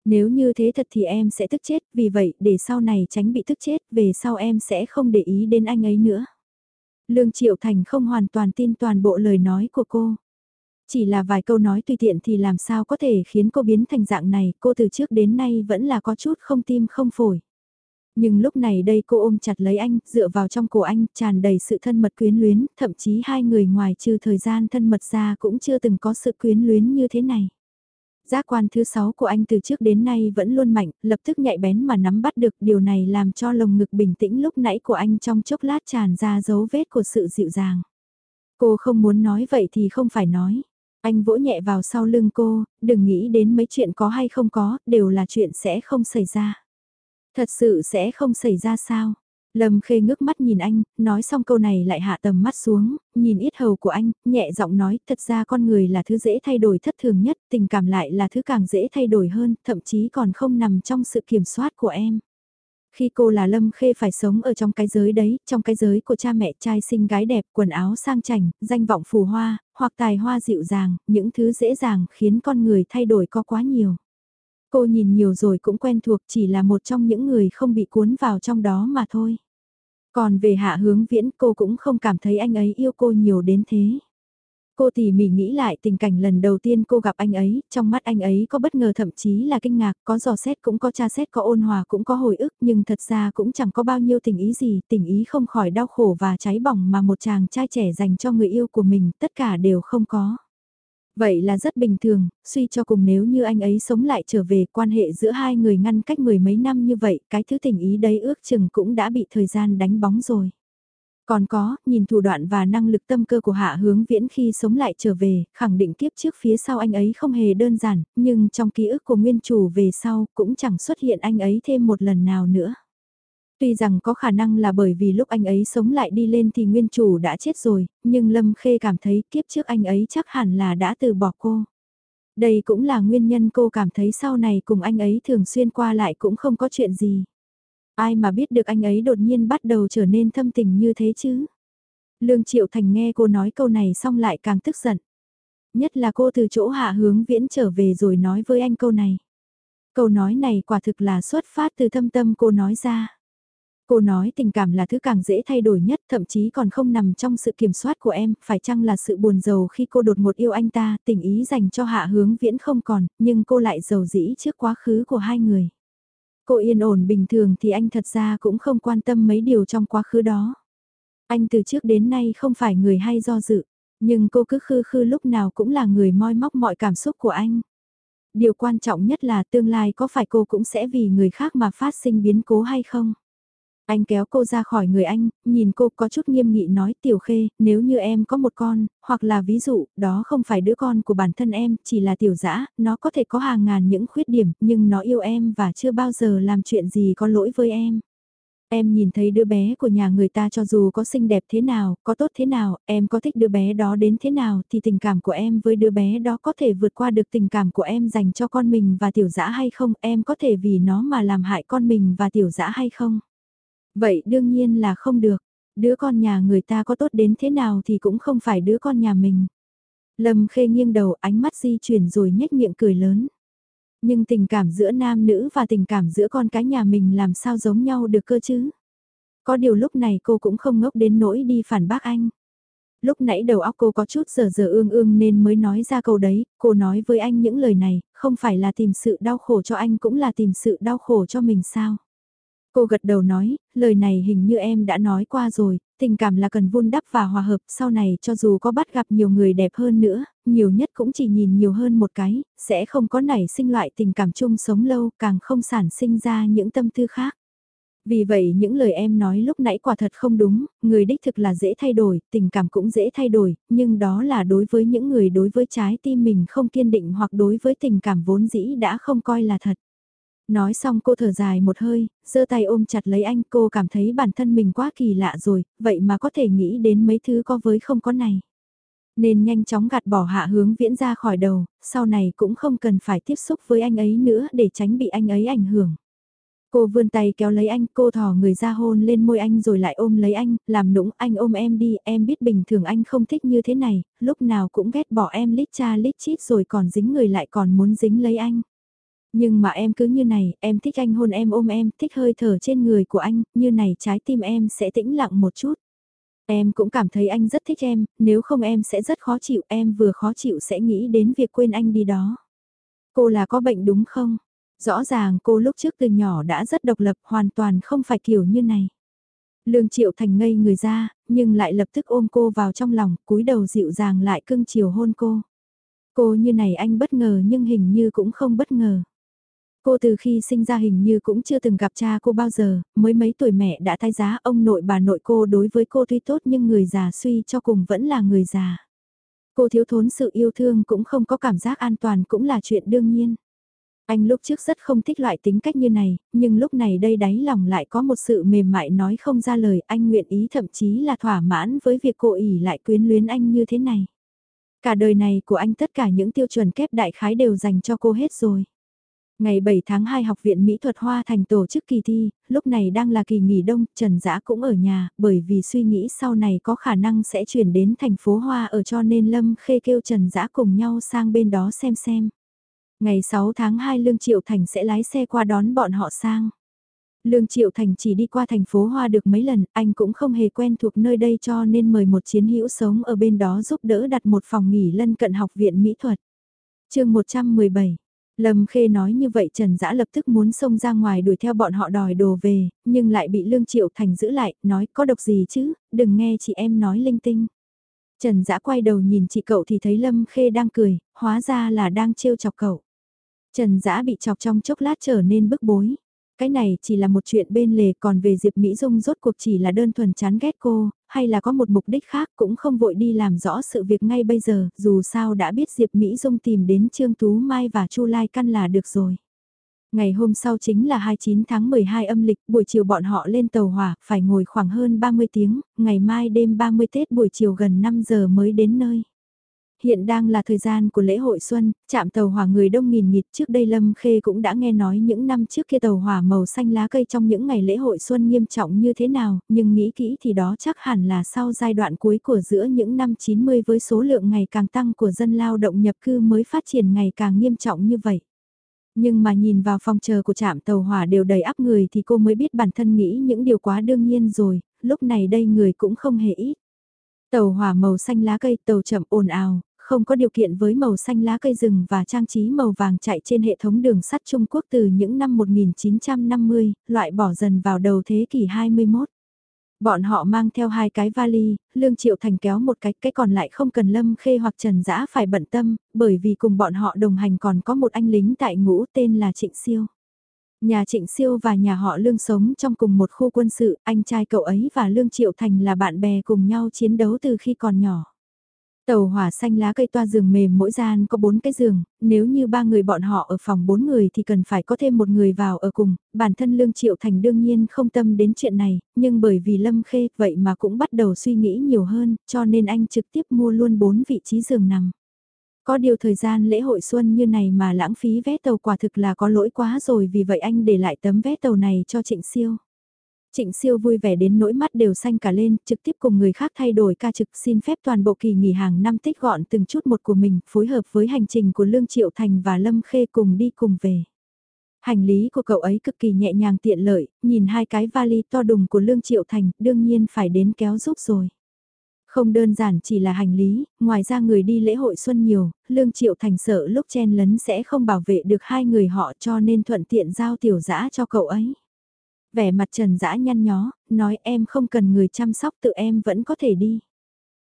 S1: Nếu như thế thật thì em sẽ tức chết, vì vậy để sau này tránh bị tức chết, về sau em sẽ không để ý đến anh ấy nữa. Lương Triệu Thành không hoàn toàn tin toàn bộ lời nói của cô. Chỉ là vài câu nói tùy tiện thì làm sao có thể khiến cô biến thành dạng này, cô từ trước đến nay vẫn là có chút không tim không phổi. Nhưng lúc này đây cô ôm chặt lấy anh, dựa vào trong cổ anh, tràn đầy sự thân mật quyến luyến, thậm chí hai người ngoài trừ thời gian thân mật ra cũng chưa từng có sự quyến luyến như thế này. Giác quan thứ sáu của anh từ trước đến nay vẫn luôn mạnh, lập tức nhạy bén mà nắm bắt được điều này làm cho lồng ngực bình tĩnh lúc nãy của anh trong chốc lát tràn ra dấu vết của sự dịu dàng. Cô không muốn nói vậy thì không phải nói. Anh vỗ nhẹ vào sau lưng cô, đừng nghĩ đến mấy chuyện có hay không có, đều là chuyện sẽ không xảy ra. Thật sự sẽ không xảy ra sao? Lâm khê ngước mắt nhìn anh, nói xong câu này lại hạ tầm mắt xuống, nhìn ít hầu của anh, nhẹ giọng nói, thật ra con người là thứ dễ thay đổi thất thường nhất, tình cảm lại là thứ càng dễ thay đổi hơn, thậm chí còn không nằm trong sự kiểm soát của em. Khi cô là Lâm Khê phải sống ở trong cái giới đấy, trong cái giới của cha mẹ trai sinh gái đẹp, quần áo sang chảnh, danh vọng phù hoa, hoặc tài hoa dịu dàng, những thứ dễ dàng khiến con người thay đổi có quá nhiều. Cô nhìn nhiều rồi cũng quen thuộc chỉ là một trong những người không bị cuốn vào trong đó mà thôi. Còn về hạ hướng viễn cô cũng không cảm thấy anh ấy yêu cô nhiều đến thế. Cô tỉ mỉ nghĩ lại tình cảnh lần đầu tiên cô gặp anh ấy, trong mắt anh ấy có bất ngờ thậm chí là kinh ngạc, có dò xét cũng có tra xét có ôn hòa cũng có hồi ức nhưng thật ra cũng chẳng có bao nhiêu tình ý gì, tình ý không khỏi đau khổ và cháy bỏng mà một chàng trai trẻ dành cho người yêu của mình, tất cả đều không có. Vậy là rất bình thường, suy cho cùng nếu như anh ấy sống lại trở về quan hệ giữa hai người ngăn cách mười mấy năm như vậy, cái thứ tình ý đấy ước chừng cũng đã bị thời gian đánh bóng rồi. Còn có, nhìn thủ đoạn và năng lực tâm cơ của hạ hướng viễn khi sống lại trở về, khẳng định kiếp trước phía sau anh ấy không hề đơn giản, nhưng trong ký ức của nguyên chủ về sau cũng chẳng xuất hiện anh ấy thêm một lần nào nữa. Tuy rằng có khả năng là bởi vì lúc anh ấy sống lại đi lên thì nguyên chủ đã chết rồi, nhưng Lâm Khê cảm thấy kiếp trước anh ấy chắc hẳn là đã từ bỏ cô. Đây cũng là nguyên nhân cô cảm thấy sau này cùng anh ấy thường xuyên qua lại cũng không có chuyện gì. Ai mà biết được anh ấy đột nhiên bắt đầu trở nên thâm tình như thế chứ? Lương Triệu Thành nghe cô nói câu này xong lại càng tức giận. Nhất là cô từ chỗ hạ hướng viễn trở về rồi nói với anh câu này. Câu nói này quả thực là xuất phát từ thâm tâm cô nói ra. Cô nói tình cảm là thứ càng dễ thay đổi nhất, thậm chí còn không nằm trong sự kiểm soát của em, phải chăng là sự buồn giàu khi cô đột ngột yêu anh ta, tình ý dành cho hạ hướng viễn không còn, nhưng cô lại giàu dĩ trước quá khứ của hai người. Cô yên ổn bình thường thì anh thật ra cũng không quan tâm mấy điều trong quá khứ đó. Anh từ trước đến nay không phải người hay do dự, nhưng cô cứ khư khư lúc nào cũng là người moi móc mọi cảm xúc của anh. Điều quan trọng nhất là tương lai có phải cô cũng sẽ vì người khác mà phát sinh biến cố hay không? Anh kéo cô ra khỏi người anh, nhìn cô có chút nghiêm nghị nói tiểu khê, nếu như em có một con, hoặc là ví dụ, đó không phải đứa con của bản thân em, chỉ là tiểu dã, nó có thể có hàng ngàn những khuyết điểm, nhưng nó yêu em và chưa bao giờ làm chuyện gì có lỗi với em. Em nhìn thấy đứa bé của nhà người ta cho dù có xinh đẹp thế nào, có tốt thế nào, em có thích đứa bé đó đến thế nào thì tình cảm của em với đứa bé đó có thể vượt qua được tình cảm của em dành cho con mình và tiểu dã hay không, em có thể vì nó mà làm hại con mình và tiểu dã hay không. Vậy đương nhiên là không được, đứa con nhà người ta có tốt đến thế nào thì cũng không phải đứa con nhà mình. Lâm khê nghiêng đầu ánh mắt di chuyển rồi nhếch miệng cười lớn. Nhưng tình cảm giữa nam nữ và tình cảm giữa con cái nhà mình làm sao giống nhau được cơ chứ? Có điều lúc này cô cũng không ngốc đến nỗi đi phản bác anh. Lúc nãy đầu óc cô có chút giờ giờ ương ương nên mới nói ra câu đấy, cô nói với anh những lời này, không phải là tìm sự đau khổ cho anh cũng là tìm sự đau khổ cho mình sao? Cô gật đầu nói, lời này hình như em đã nói qua rồi, tình cảm là cần vun đắp và hòa hợp, sau này cho dù có bắt gặp nhiều người đẹp hơn nữa, nhiều nhất cũng chỉ nhìn nhiều hơn một cái, sẽ không có nảy sinh loại tình cảm chung sống lâu, càng không sản sinh ra những tâm tư khác. Vì vậy những lời em nói lúc nãy quả thật không đúng, người đích thực là dễ thay đổi, tình cảm cũng dễ thay đổi, nhưng đó là đối với những người đối với trái tim mình không kiên định hoặc đối với tình cảm vốn dĩ đã không coi là thật. Nói xong cô thở dài một hơi, giơ tay ôm chặt lấy anh cô cảm thấy bản thân mình quá kỳ lạ rồi, vậy mà có thể nghĩ đến mấy thứ có với không có này. Nên nhanh chóng gạt bỏ hạ hướng viễn ra khỏi đầu, sau này cũng không cần phải tiếp xúc với anh ấy nữa để tránh bị anh ấy ảnh hưởng. Cô vươn tay kéo lấy anh, cô thò người ra hôn lên môi anh rồi lại ôm lấy anh, làm nũng anh ôm em đi, em biết bình thường anh không thích như thế này, lúc nào cũng ghét bỏ em lít cha lít chít rồi còn dính người lại còn muốn dính lấy anh. Nhưng mà em cứ như này, em thích anh hôn em ôm em, thích hơi thở trên người của anh, như này trái tim em sẽ tĩnh lặng một chút. Em cũng cảm thấy anh rất thích em, nếu không em sẽ rất khó chịu, em vừa khó chịu sẽ nghĩ đến việc quên anh đi đó. Cô là có bệnh đúng không? Rõ ràng cô lúc trước từ nhỏ đã rất độc lập, hoàn toàn không phải kiểu như này. Lương Triệu Thành ngây người ra, nhưng lại lập tức ôm cô vào trong lòng, cúi đầu dịu dàng lại cưng chiều hôn cô. Cô như này anh bất ngờ nhưng hình như cũng không bất ngờ. Cô từ khi sinh ra hình như cũng chưa từng gặp cha cô bao giờ, mới mấy tuổi mẹ đã thay giá ông nội bà nội cô đối với cô tuy tốt nhưng người già suy cho cùng vẫn là người già. Cô thiếu thốn sự yêu thương cũng không có cảm giác an toàn cũng là chuyện đương nhiên. Anh lúc trước rất không thích loại tính cách như này, nhưng lúc này đây đáy lòng lại có một sự mềm mại nói không ra lời, anh nguyện ý thậm chí là thỏa mãn với việc cô ỉ lại quyến luyến anh như thế này. Cả đời này của anh tất cả những tiêu chuẩn kép đại khái đều dành cho cô hết rồi. Ngày 7 tháng 2 Học viện Mỹ thuật Hoa Thành tổ chức kỳ thi, lúc này đang là kỳ nghỉ đông, Trần Dã cũng ở nhà, bởi vì suy nghĩ sau này có khả năng sẽ chuyển đến thành phố Hoa ở cho nên Lâm Khê kêu Trần Dã cùng nhau sang bên đó xem xem. Ngày 6 tháng 2 Lương Triệu Thành sẽ lái xe qua đón bọn họ sang. Lương Triệu Thành chỉ đi qua thành phố Hoa được mấy lần, anh cũng không hề quen thuộc nơi đây cho nên mời một chiến hữu sống ở bên đó giúp đỡ đặt một phòng nghỉ lân cận học viện mỹ thuật. chương 117 Lâm Khê nói như vậy Trần Dã lập tức muốn xông ra ngoài đuổi theo bọn họ đòi đồ về, nhưng lại bị Lương Triệu Thành giữ lại, nói có độc gì chứ, đừng nghe chị em nói linh tinh. Trần Dã quay đầu nhìn chị cậu thì thấy Lâm Khê đang cười, hóa ra là đang trêu chọc cậu. Trần Dã bị chọc trong chốc lát trở nên bức bối. Cái này chỉ là một chuyện bên lề còn về Diệp Mỹ Dung rốt cuộc chỉ là đơn thuần chán ghét cô, hay là có một mục đích khác cũng không vội đi làm rõ sự việc ngay bây giờ, dù sao đã biết Diệp Mỹ Dung tìm đến Trương Tú Mai và Chu Lai Căn là được rồi. Ngày hôm sau chính là 29 tháng 12 âm lịch, buổi chiều bọn họ lên tàu hỏa, phải ngồi khoảng hơn 30 tiếng, ngày mai đêm 30 Tết buổi chiều gần 5 giờ mới đến nơi. Hiện đang là thời gian của lễ hội xuân, chạm tàu hỏa người đông nghìn nghịt trước đây Lâm Khê cũng đã nghe nói những năm trước kia tàu hỏa màu xanh lá cây trong những ngày lễ hội xuân nghiêm trọng như thế nào, nhưng nghĩ kỹ thì đó chắc hẳn là sau giai đoạn cuối của giữa những năm 90 với số lượng ngày càng tăng của dân lao động nhập cư mới phát triển ngày càng nghiêm trọng như vậy. Nhưng mà nhìn vào phòng chờ của trạm tàu hỏa đều đầy ắp người thì cô mới biết bản thân nghĩ những điều quá đương nhiên rồi, lúc này đây người cũng không hề ít. Tàu hỏa màu xanh lá cây tàu chậm ồn ào, không có điều kiện với màu xanh lá cây rừng và trang trí màu vàng chạy trên hệ thống đường sắt Trung Quốc từ những năm 1950, loại bỏ dần vào đầu thế kỷ 21. Bọn họ mang theo hai cái vali, Lương Triệu Thành kéo một cái, cái còn lại không cần Lâm Khê hoặc Trần Dã phải bận tâm, bởi vì cùng bọn họ đồng hành còn có một anh lính tại ngũ tên là Trịnh Siêu. Nhà Trịnh Siêu và nhà họ Lương sống trong cùng một khu quân sự, anh trai cậu ấy và Lương Triệu Thành là bạn bè cùng nhau chiến đấu từ khi còn nhỏ. Tàu hỏa xanh lá cây toa giường mềm mỗi gian có 4 cái giường, nếu như ba người bọn họ ở phòng 4 người thì cần phải có thêm một người vào ở cùng, bản thân Lương Triệu Thành đương nhiên không tâm đến chuyện này, nhưng bởi vì Lâm Khê vậy mà cũng bắt đầu suy nghĩ nhiều hơn, cho nên anh trực tiếp mua luôn 4 vị trí giường nằm. Có điều thời gian lễ hội xuân như này mà lãng phí vé tàu quả thực là có lỗi quá rồi vì vậy anh để lại tấm vé tàu này cho Trịnh Siêu. Trịnh siêu vui vẻ đến nỗi mắt đều xanh cả lên, trực tiếp cùng người khác thay đổi ca trực xin phép toàn bộ kỳ nghỉ hàng năm tích gọn từng chút một của mình, phối hợp với hành trình của Lương Triệu Thành và Lâm Khê cùng đi cùng về. Hành lý của cậu ấy cực kỳ nhẹ nhàng tiện lợi, nhìn hai cái vali to đùng của Lương Triệu Thành, đương nhiên phải đến kéo giúp rồi. Không đơn giản chỉ là hành lý, ngoài ra người đi lễ hội xuân nhiều, Lương Triệu Thành sợ lúc chen lấn sẽ không bảo vệ được hai người họ cho nên thuận tiện giao tiểu dã cho cậu ấy. Vẻ mặt trần dã nhăn nhó, nói em không cần người chăm sóc tự em vẫn có thể đi.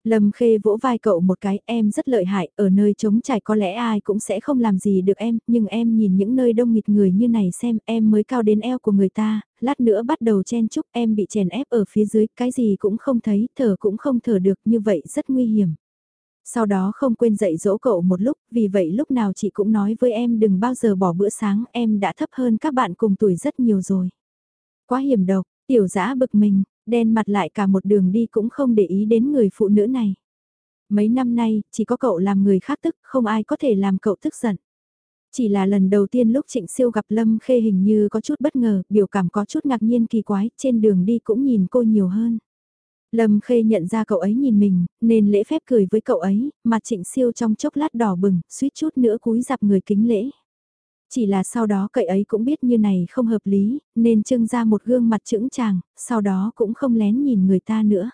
S1: Lâm Khê vỗ vai cậu một cái, em rất lợi hại, ở nơi trống trải có lẽ ai cũng sẽ không làm gì được em, nhưng em nhìn những nơi đông nghịt người như này xem em mới cao đến eo của người ta, lát nữa bắt đầu chen chúc em bị chèn ép ở phía dưới, cái gì cũng không thấy, thở cũng không thở được, như vậy rất nguy hiểm. Sau đó không quên dạy dỗ cậu một lúc, vì vậy lúc nào chị cũng nói với em đừng bao giờ bỏ bữa sáng, em đã thấp hơn các bạn cùng tuổi rất nhiều rồi. Quá hiểm độc, tiểu dã bực mình, đen mặt lại cả một đường đi cũng không để ý đến người phụ nữ này. Mấy năm nay, chỉ có cậu làm người khác tức, không ai có thể làm cậu tức giận. Chỉ là lần đầu tiên lúc Trịnh Siêu gặp Lâm Khê hình như có chút bất ngờ, biểu cảm có chút ngạc nhiên kỳ quái, trên đường đi cũng nhìn cô nhiều hơn. Lâm Khê nhận ra cậu ấy nhìn mình, nên lễ phép cười với cậu ấy, mặt Trịnh Siêu trong chốc lát đỏ bừng, suýt chút nữa cúi dạp người kính lễ. Chỉ là sau đó cậy ấy cũng biết như này không hợp lý, nên trưng ra một gương mặt chững chàng, sau đó cũng không lén nhìn người ta nữa.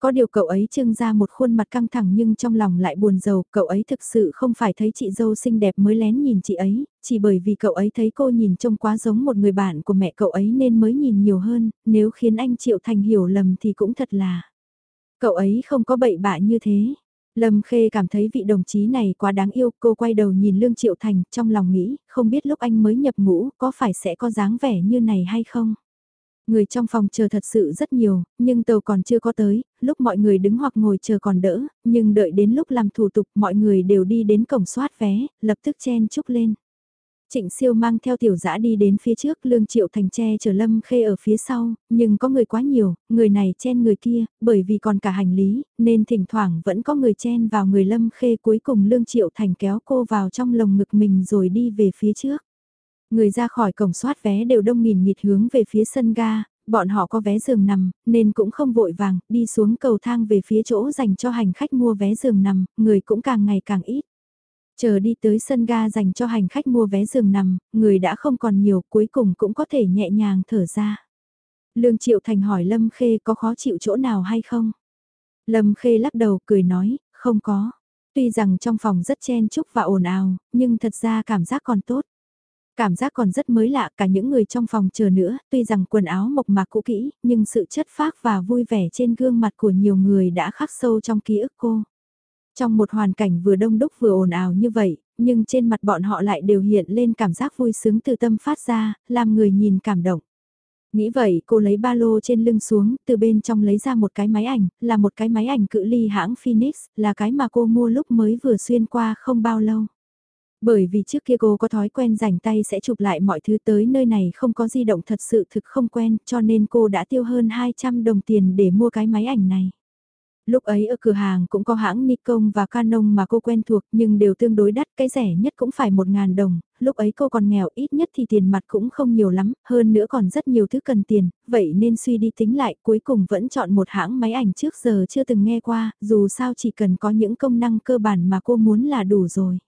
S1: Có điều cậu ấy trưng ra một khuôn mặt căng thẳng nhưng trong lòng lại buồn rầu, cậu ấy thực sự không phải thấy chị dâu xinh đẹp mới lén nhìn chị ấy, chỉ bởi vì cậu ấy thấy cô nhìn trông quá giống một người bạn của mẹ cậu ấy nên mới nhìn nhiều hơn, nếu khiến anh Triệu Thành hiểu lầm thì cũng thật là... Cậu ấy không có bậy bạ như thế. Lâm Khê cảm thấy vị đồng chí này quá đáng yêu, cô quay đầu nhìn Lương Triệu Thành, trong lòng nghĩ, không biết lúc anh mới nhập ngũ, có phải sẽ có dáng vẻ như này hay không? Người trong phòng chờ thật sự rất nhiều, nhưng tàu còn chưa có tới, lúc mọi người đứng hoặc ngồi chờ còn đỡ, nhưng đợi đến lúc làm thủ tục mọi người đều đi đến cổng soát vé, lập tức chen chúc lên. Trịnh siêu mang theo tiểu dã đi đến phía trước, lương triệu thành tre chờ lâm khê ở phía sau, nhưng có người quá nhiều, người này chen người kia, bởi vì còn cả hành lý, nên thỉnh thoảng vẫn có người chen vào người lâm khê cuối cùng lương triệu thành kéo cô vào trong lồng ngực mình rồi đi về phía trước. Người ra khỏi cổng soát vé đều đông nghìn nghịt hướng về phía sân ga, bọn họ có vé giường nằm, nên cũng không vội vàng, đi xuống cầu thang về phía chỗ dành cho hành khách mua vé giường nằm, người cũng càng ngày càng ít. Chờ đi tới sân ga dành cho hành khách mua vé giường nằm, người đã không còn nhiều, cuối cùng cũng có thể nhẹ nhàng thở ra. Lương Triệu Thành hỏi Lâm Khê có khó chịu chỗ nào hay không? Lâm Khê lắc đầu cười nói, không có. Tuy rằng trong phòng rất chen chúc và ồn ào, nhưng thật ra cảm giác còn tốt. Cảm giác còn rất mới lạ cả những người trong phòng chờ nữa, tuy rằng quần áo mộc mạc cũ kỹ, nhưng sự chất phác và vui vẻ trên gương mặt của nhiều người đã khắc sâu trong ký ức cô. Trong một hoàn cảnh vừa đông đúc vừa ồn ào như vậy, nhưng trên mặt bọn họ lại đều hiện lên cảm giác vui sướng từ tâm phát ra, làm người nhìn cảm động. Nghĩ vậy cô lấy ba lô trên lưng xuống, từ bên trong lấy ra một cái máy ảnh, là một cái máy ảnh cự ly hãng Phoenix, là cái mà cô mua lúc mới vừa xuyên qua không bao lâu. Bởi vì trước kia cô có thói quen rảnh tay sẽ chụp lại mọi thứ tới nơi này không có di động thật sự thực không quen cho nên cô đã tiêu hơn 200 đồng tiền để mua cái máy ảnh này. Lúc ấy ở cửa hàng cũng có hãng Nikon và Canon mà cô quen thuộc nhưng đều tương đối đắt, cái rẻ nhất cũng phải 1.000 đồng, lúc ấy cô còn nghèo ít nhất thì tiền mặt cũng không nhiều lắm, hơn nữa còn rất nhiều thứ cần tiền, vậy nên suy đi tính lại cuối cùng vẫn chọn một hãng máy ảnh trước giờ chưa từng nghe qua, dù sao chỉ cần có những công năng cơ bản mà cô muốn là đủ rồi.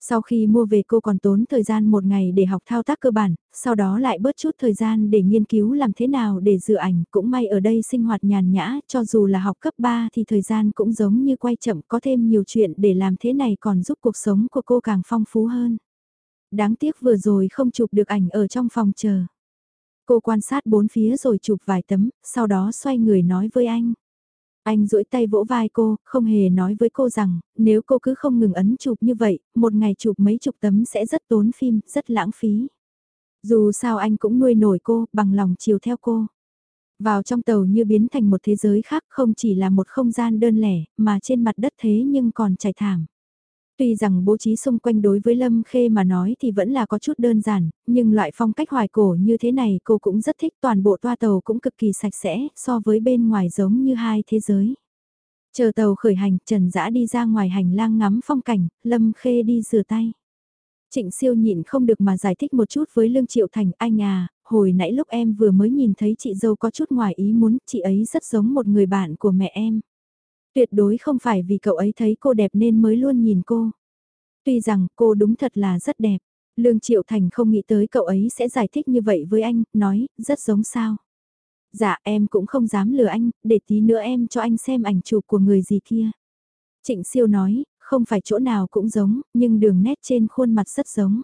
S1: Sau khi mua về cô còn tốn thời gian một ngày để học thao tác cơ bản, sau đó lại bớt chút thời gian để nghiên cứu làm thế nào để dự ảnh, cũng may ở đây sinh hoạt nhàn nhã, cho dù là học cấp 3 thì thời gian cũng giống như quay chậm có thêm nhiều chuyện để làm thế này còn giúp cuộc sống của cô càng phong phú hơn. Đáng tiếc vừa rồi không chụp được ảnh ở trong phòng chờ. Cô quan sát bốn phía rồi chụp vài tấm, sau đó xoay người nói với anh. Anh duỗi tay vỗ vai cô, không hề nói với cô rằng, nếu cô cứ không ngừng ấn chụp như vậy, một ngày chụp mấy chục tấm sẽ rất tốn phim, rất lãng phí. Dù sao anh cũng nuôi nổi cô, bằng lòng chiều theo cô. Vào trong tàu như biến thành một thế giới khác không chỉ là một không gian đơn lẻ, mà trên mặt đất thế nhưng còn trải thảm. Tuy rằng bố trí xung quanh đối với Lâm Khê mà nói thì vẫn là có chút đơn giản, nhưng loại phong cách hoài cổ như thế này cô cũng rất thích toàn bộ toa tàu cũng cực kỳ sạch sẽ so với bên ngoài giống như hai thế giới. Chờ tàu khởi hành, Trần Dã đi ra ngoài hành lang ngắm phong cảnh, Lâm Khê đi rửa tay. Trịnh siêu nhịn không được mà giải thích một chút với Lương Triệu Thành, anh à, hồi nãy lúc em vừa mới nhìn thấy chị dâu có chút ngoài ý muốn, chị ấy rất giống một người bạn của mẹ em. Tuyệt đối không phải vì cậu ấy thấy cô đẹp nên mới luôn nhìn cô. Tuy rằng cô đúng thật là rất đẹp. Lương Triệu Thành không nghĩ tới cậu ấy sẽ giải thích như vậy với anh, nói, rất giống sao. Dạ em cũng không dám lừa anh, để tí nữa em cho anh xem ảnh chụp của người gì kia. Trịnh siêu nói, không phải chỗ nào cũng giống, nhưng đường nét trên khuôn mặt rất giống.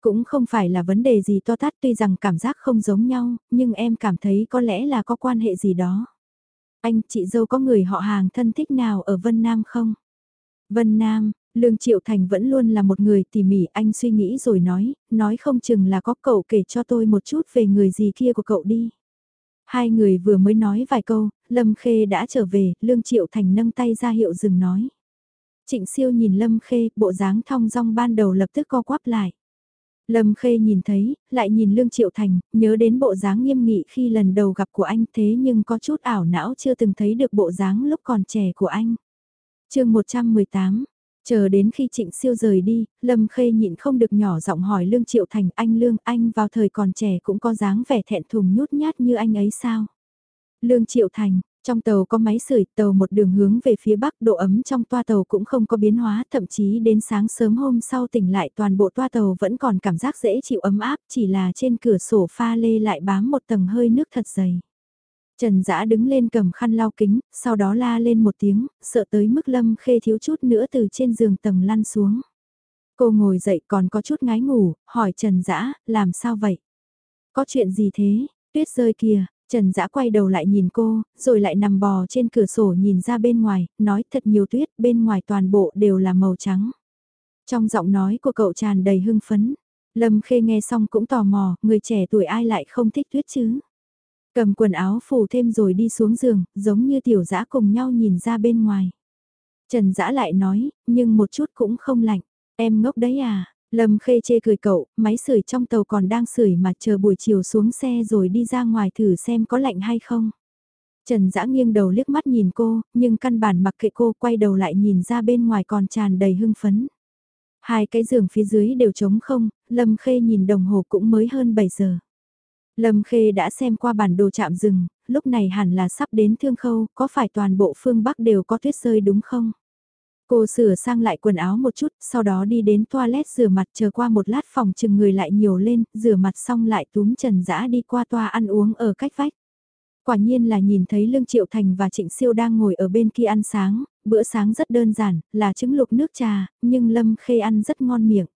S1: Cũng không phải là vấn đề gì to tát tuy rằng cảm giác không giống nhau, nhưng em cảm thấy có lẽ là có quan hệ gì đó. Anh, chị dâu có người họ hàng thân thích nào ở Vân Nam không? Vân Nam, Lương Triệu Thành vẫn luôn là một người tỉ mỉ anh suy nghĩ rồi nói, nói không chừng là có cậu kể cho tôi một chút về người gì kia của cậu đi. Hai người vừa mới nói vài câu, Lâm Khê đã trở về, Lương Triệu Thành nâng tay ra hiệu dừng nói. Trịnh siêu nhìn Lâm Khê, bộ dáng thong dong ban đầu lập tức co quắp lại. Lâm Khê nhìn thấy, lại nhìn Lương Triệu Thành, nhớ đến bộ dáng nghiêm nghị khi lần đầu gặp của anh thế nhưng có chút ảo não chưa từng thấy được bộ dáng lúc còn trẻ của anh. chương 118, chờ đến khi Trịnh Siêu rời đi, Lâm Khê nhịn không được nhỏ giọng hỏi Lương Triệu Thành anh Lương anh vào thời còn trẻ cũng có dáng vẻ thẹn thùng nhút nhát như anh ấy sao? Lương Triệu Thành, trong tàu có máy sưởi, tàu một đường hướng về phía bắc, độ ấm trong toa tàu cũng không có biến hóa, thậm chí đến sáng sớm hôm sau tỉnh lại toàn bộ toa tàu vẫn còn cảm giác dễ chịu ấm áp, chỉ là trên cửa sổ pha lê lại bám một tầng hơi nước thật dày. Trần Dã đứng lên cầm khăn lau kính, sau đó la lên một tiếng, sợ tới mức Lâm Khê thiếu chút nữa từ trên giường tầng lăn xuống. Cô ngồi dậy còn có chút ngái ngủ, hỏi Trần Dã, làm sao vậy? Có chuyện gì thế? Tuyết rơi kìa, Trần Dã quay đầu lại nhìn cô, rồi lại nằm bò trên cửa sổ nhìn ra bên ngoài, nói thật nhiều tuyết, bên ngoài toàn bộ đều là màu trắng. Trong giọng nói của cậu tràn đầy hưng phấn, Lâm Khê nghe xong cũng tò mò, người trẻ tuổi ai lại không thích tuyết chứ? Cầm quần áo phủ thêm rồi đi xuống giường, giống như tiểu dã cùng nhau nhìn ra bên ngoài. Trần dã lại nói, nhưng một chút cũng không lạnh, em ngốc đấy à, Lâm Khê chê cười cậu, máy sưởi trong tàu còn đang sưởi mà chờ buổi chiều xuống xe rồi đi ra ngoài thử xem có lạnh hay không. Trần Dã nghiêng đầu liếc mắt nhìn cô, nhưng căn bản mặc kệ cô quay đầu lại nhìn ra bên ngoài còn tràn đầy hưng phấn. Hai cái giường phía dưới đều trống không, Lâm Khê nhìn đồng hồ cũng mới hơn 7 giờ. Lâm Khê đã xem qua bản đồ chạm rừng, lúc này hẳn là sắp đến thương khâu, có phải toàn bộ phương Bắc đều có tuyết rơi đúng không? Cô sửa sang lại quần áo một chút, sau đó đi đến toilet rửa mặt chờ qua một lát phòng chừng người lại nhiều lên, rửa mặt xong lại túm trần dã đi qua toa ăn uống ở cách vách. Quả nhiên là nhìn thấy Lương Triệu Thành và Trịnh Siêu đang ngồi ở bên kia ăn sáng, bữa sáng rất đơn giản, là trứng lục nước trà, nhưng Lâm Khê ăn rất ngon miệng.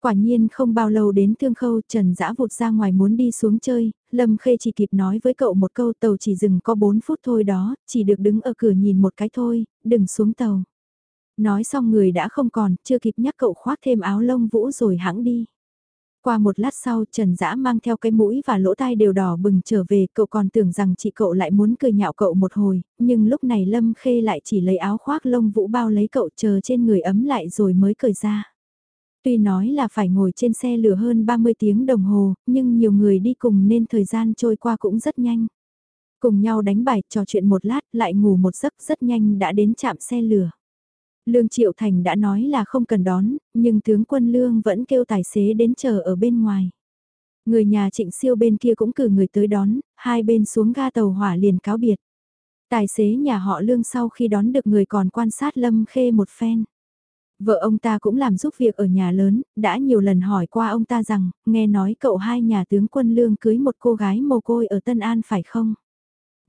S1: Quả nhiên không bao lâu đến thương khâu Trần Dã vụt ra ngoài muốn đi xuống chơi, Lâm Khê chỉ kịp nói với cậu một câu tàu chỉ dừng có 4 phút thôi đó, chỉ được đứng ở cửa nhìn một cái thôi, đừng xuống tàu. Nói xong người đã không còn, chưa kịp nhắc cậu khoác thêm áo lông vũ rồi hãng đi. Qua một lát sau Trần Dã mang theo cái mũi và lỗ tai đều đỏ bừng trở về cậu còn tưởng rằng chị cậu lại muốn cười nhạo cậu một hồi, nhưng lúc này Lâm Khê lại chỉ lấy áo khoác lông vũ bao lấy cậu chờ trên người ấm lại rồi mới cười ra. Tuy nói là phải ngồi trên xe lửa hơn 30 tiếng đồng hồ, nhưng nhiều người đi cùng nên thời gian trôi qua cũng rất nhanh. Cùng nhau đánh bài, trò chuyện một lát, lại ngủ một giấc rất nhanh đã đến trạm xe lửa. Lương Triệu Thành đã nói là không cần đón, nhưng tướng quân Lương vẫn kêu tài xế đến chờ ở bên ngoài. Người nhà trịnh siêu bên kia cũng cử người tới đón, hai bên xuống ga tàu hỏa liền cáo biệt. Tài xế nhà họ Lương sau khi đón được người còn quan sát Lâm Khê một phen. Vợ ông ta cũng làm giúp việc ở nhà lớn, đã nhiều lần hỏi qua ông ta rằng, nghe nói cậu hai nhà tướng quân lương cưới một cô gái mồ côi ở Tân An phải không?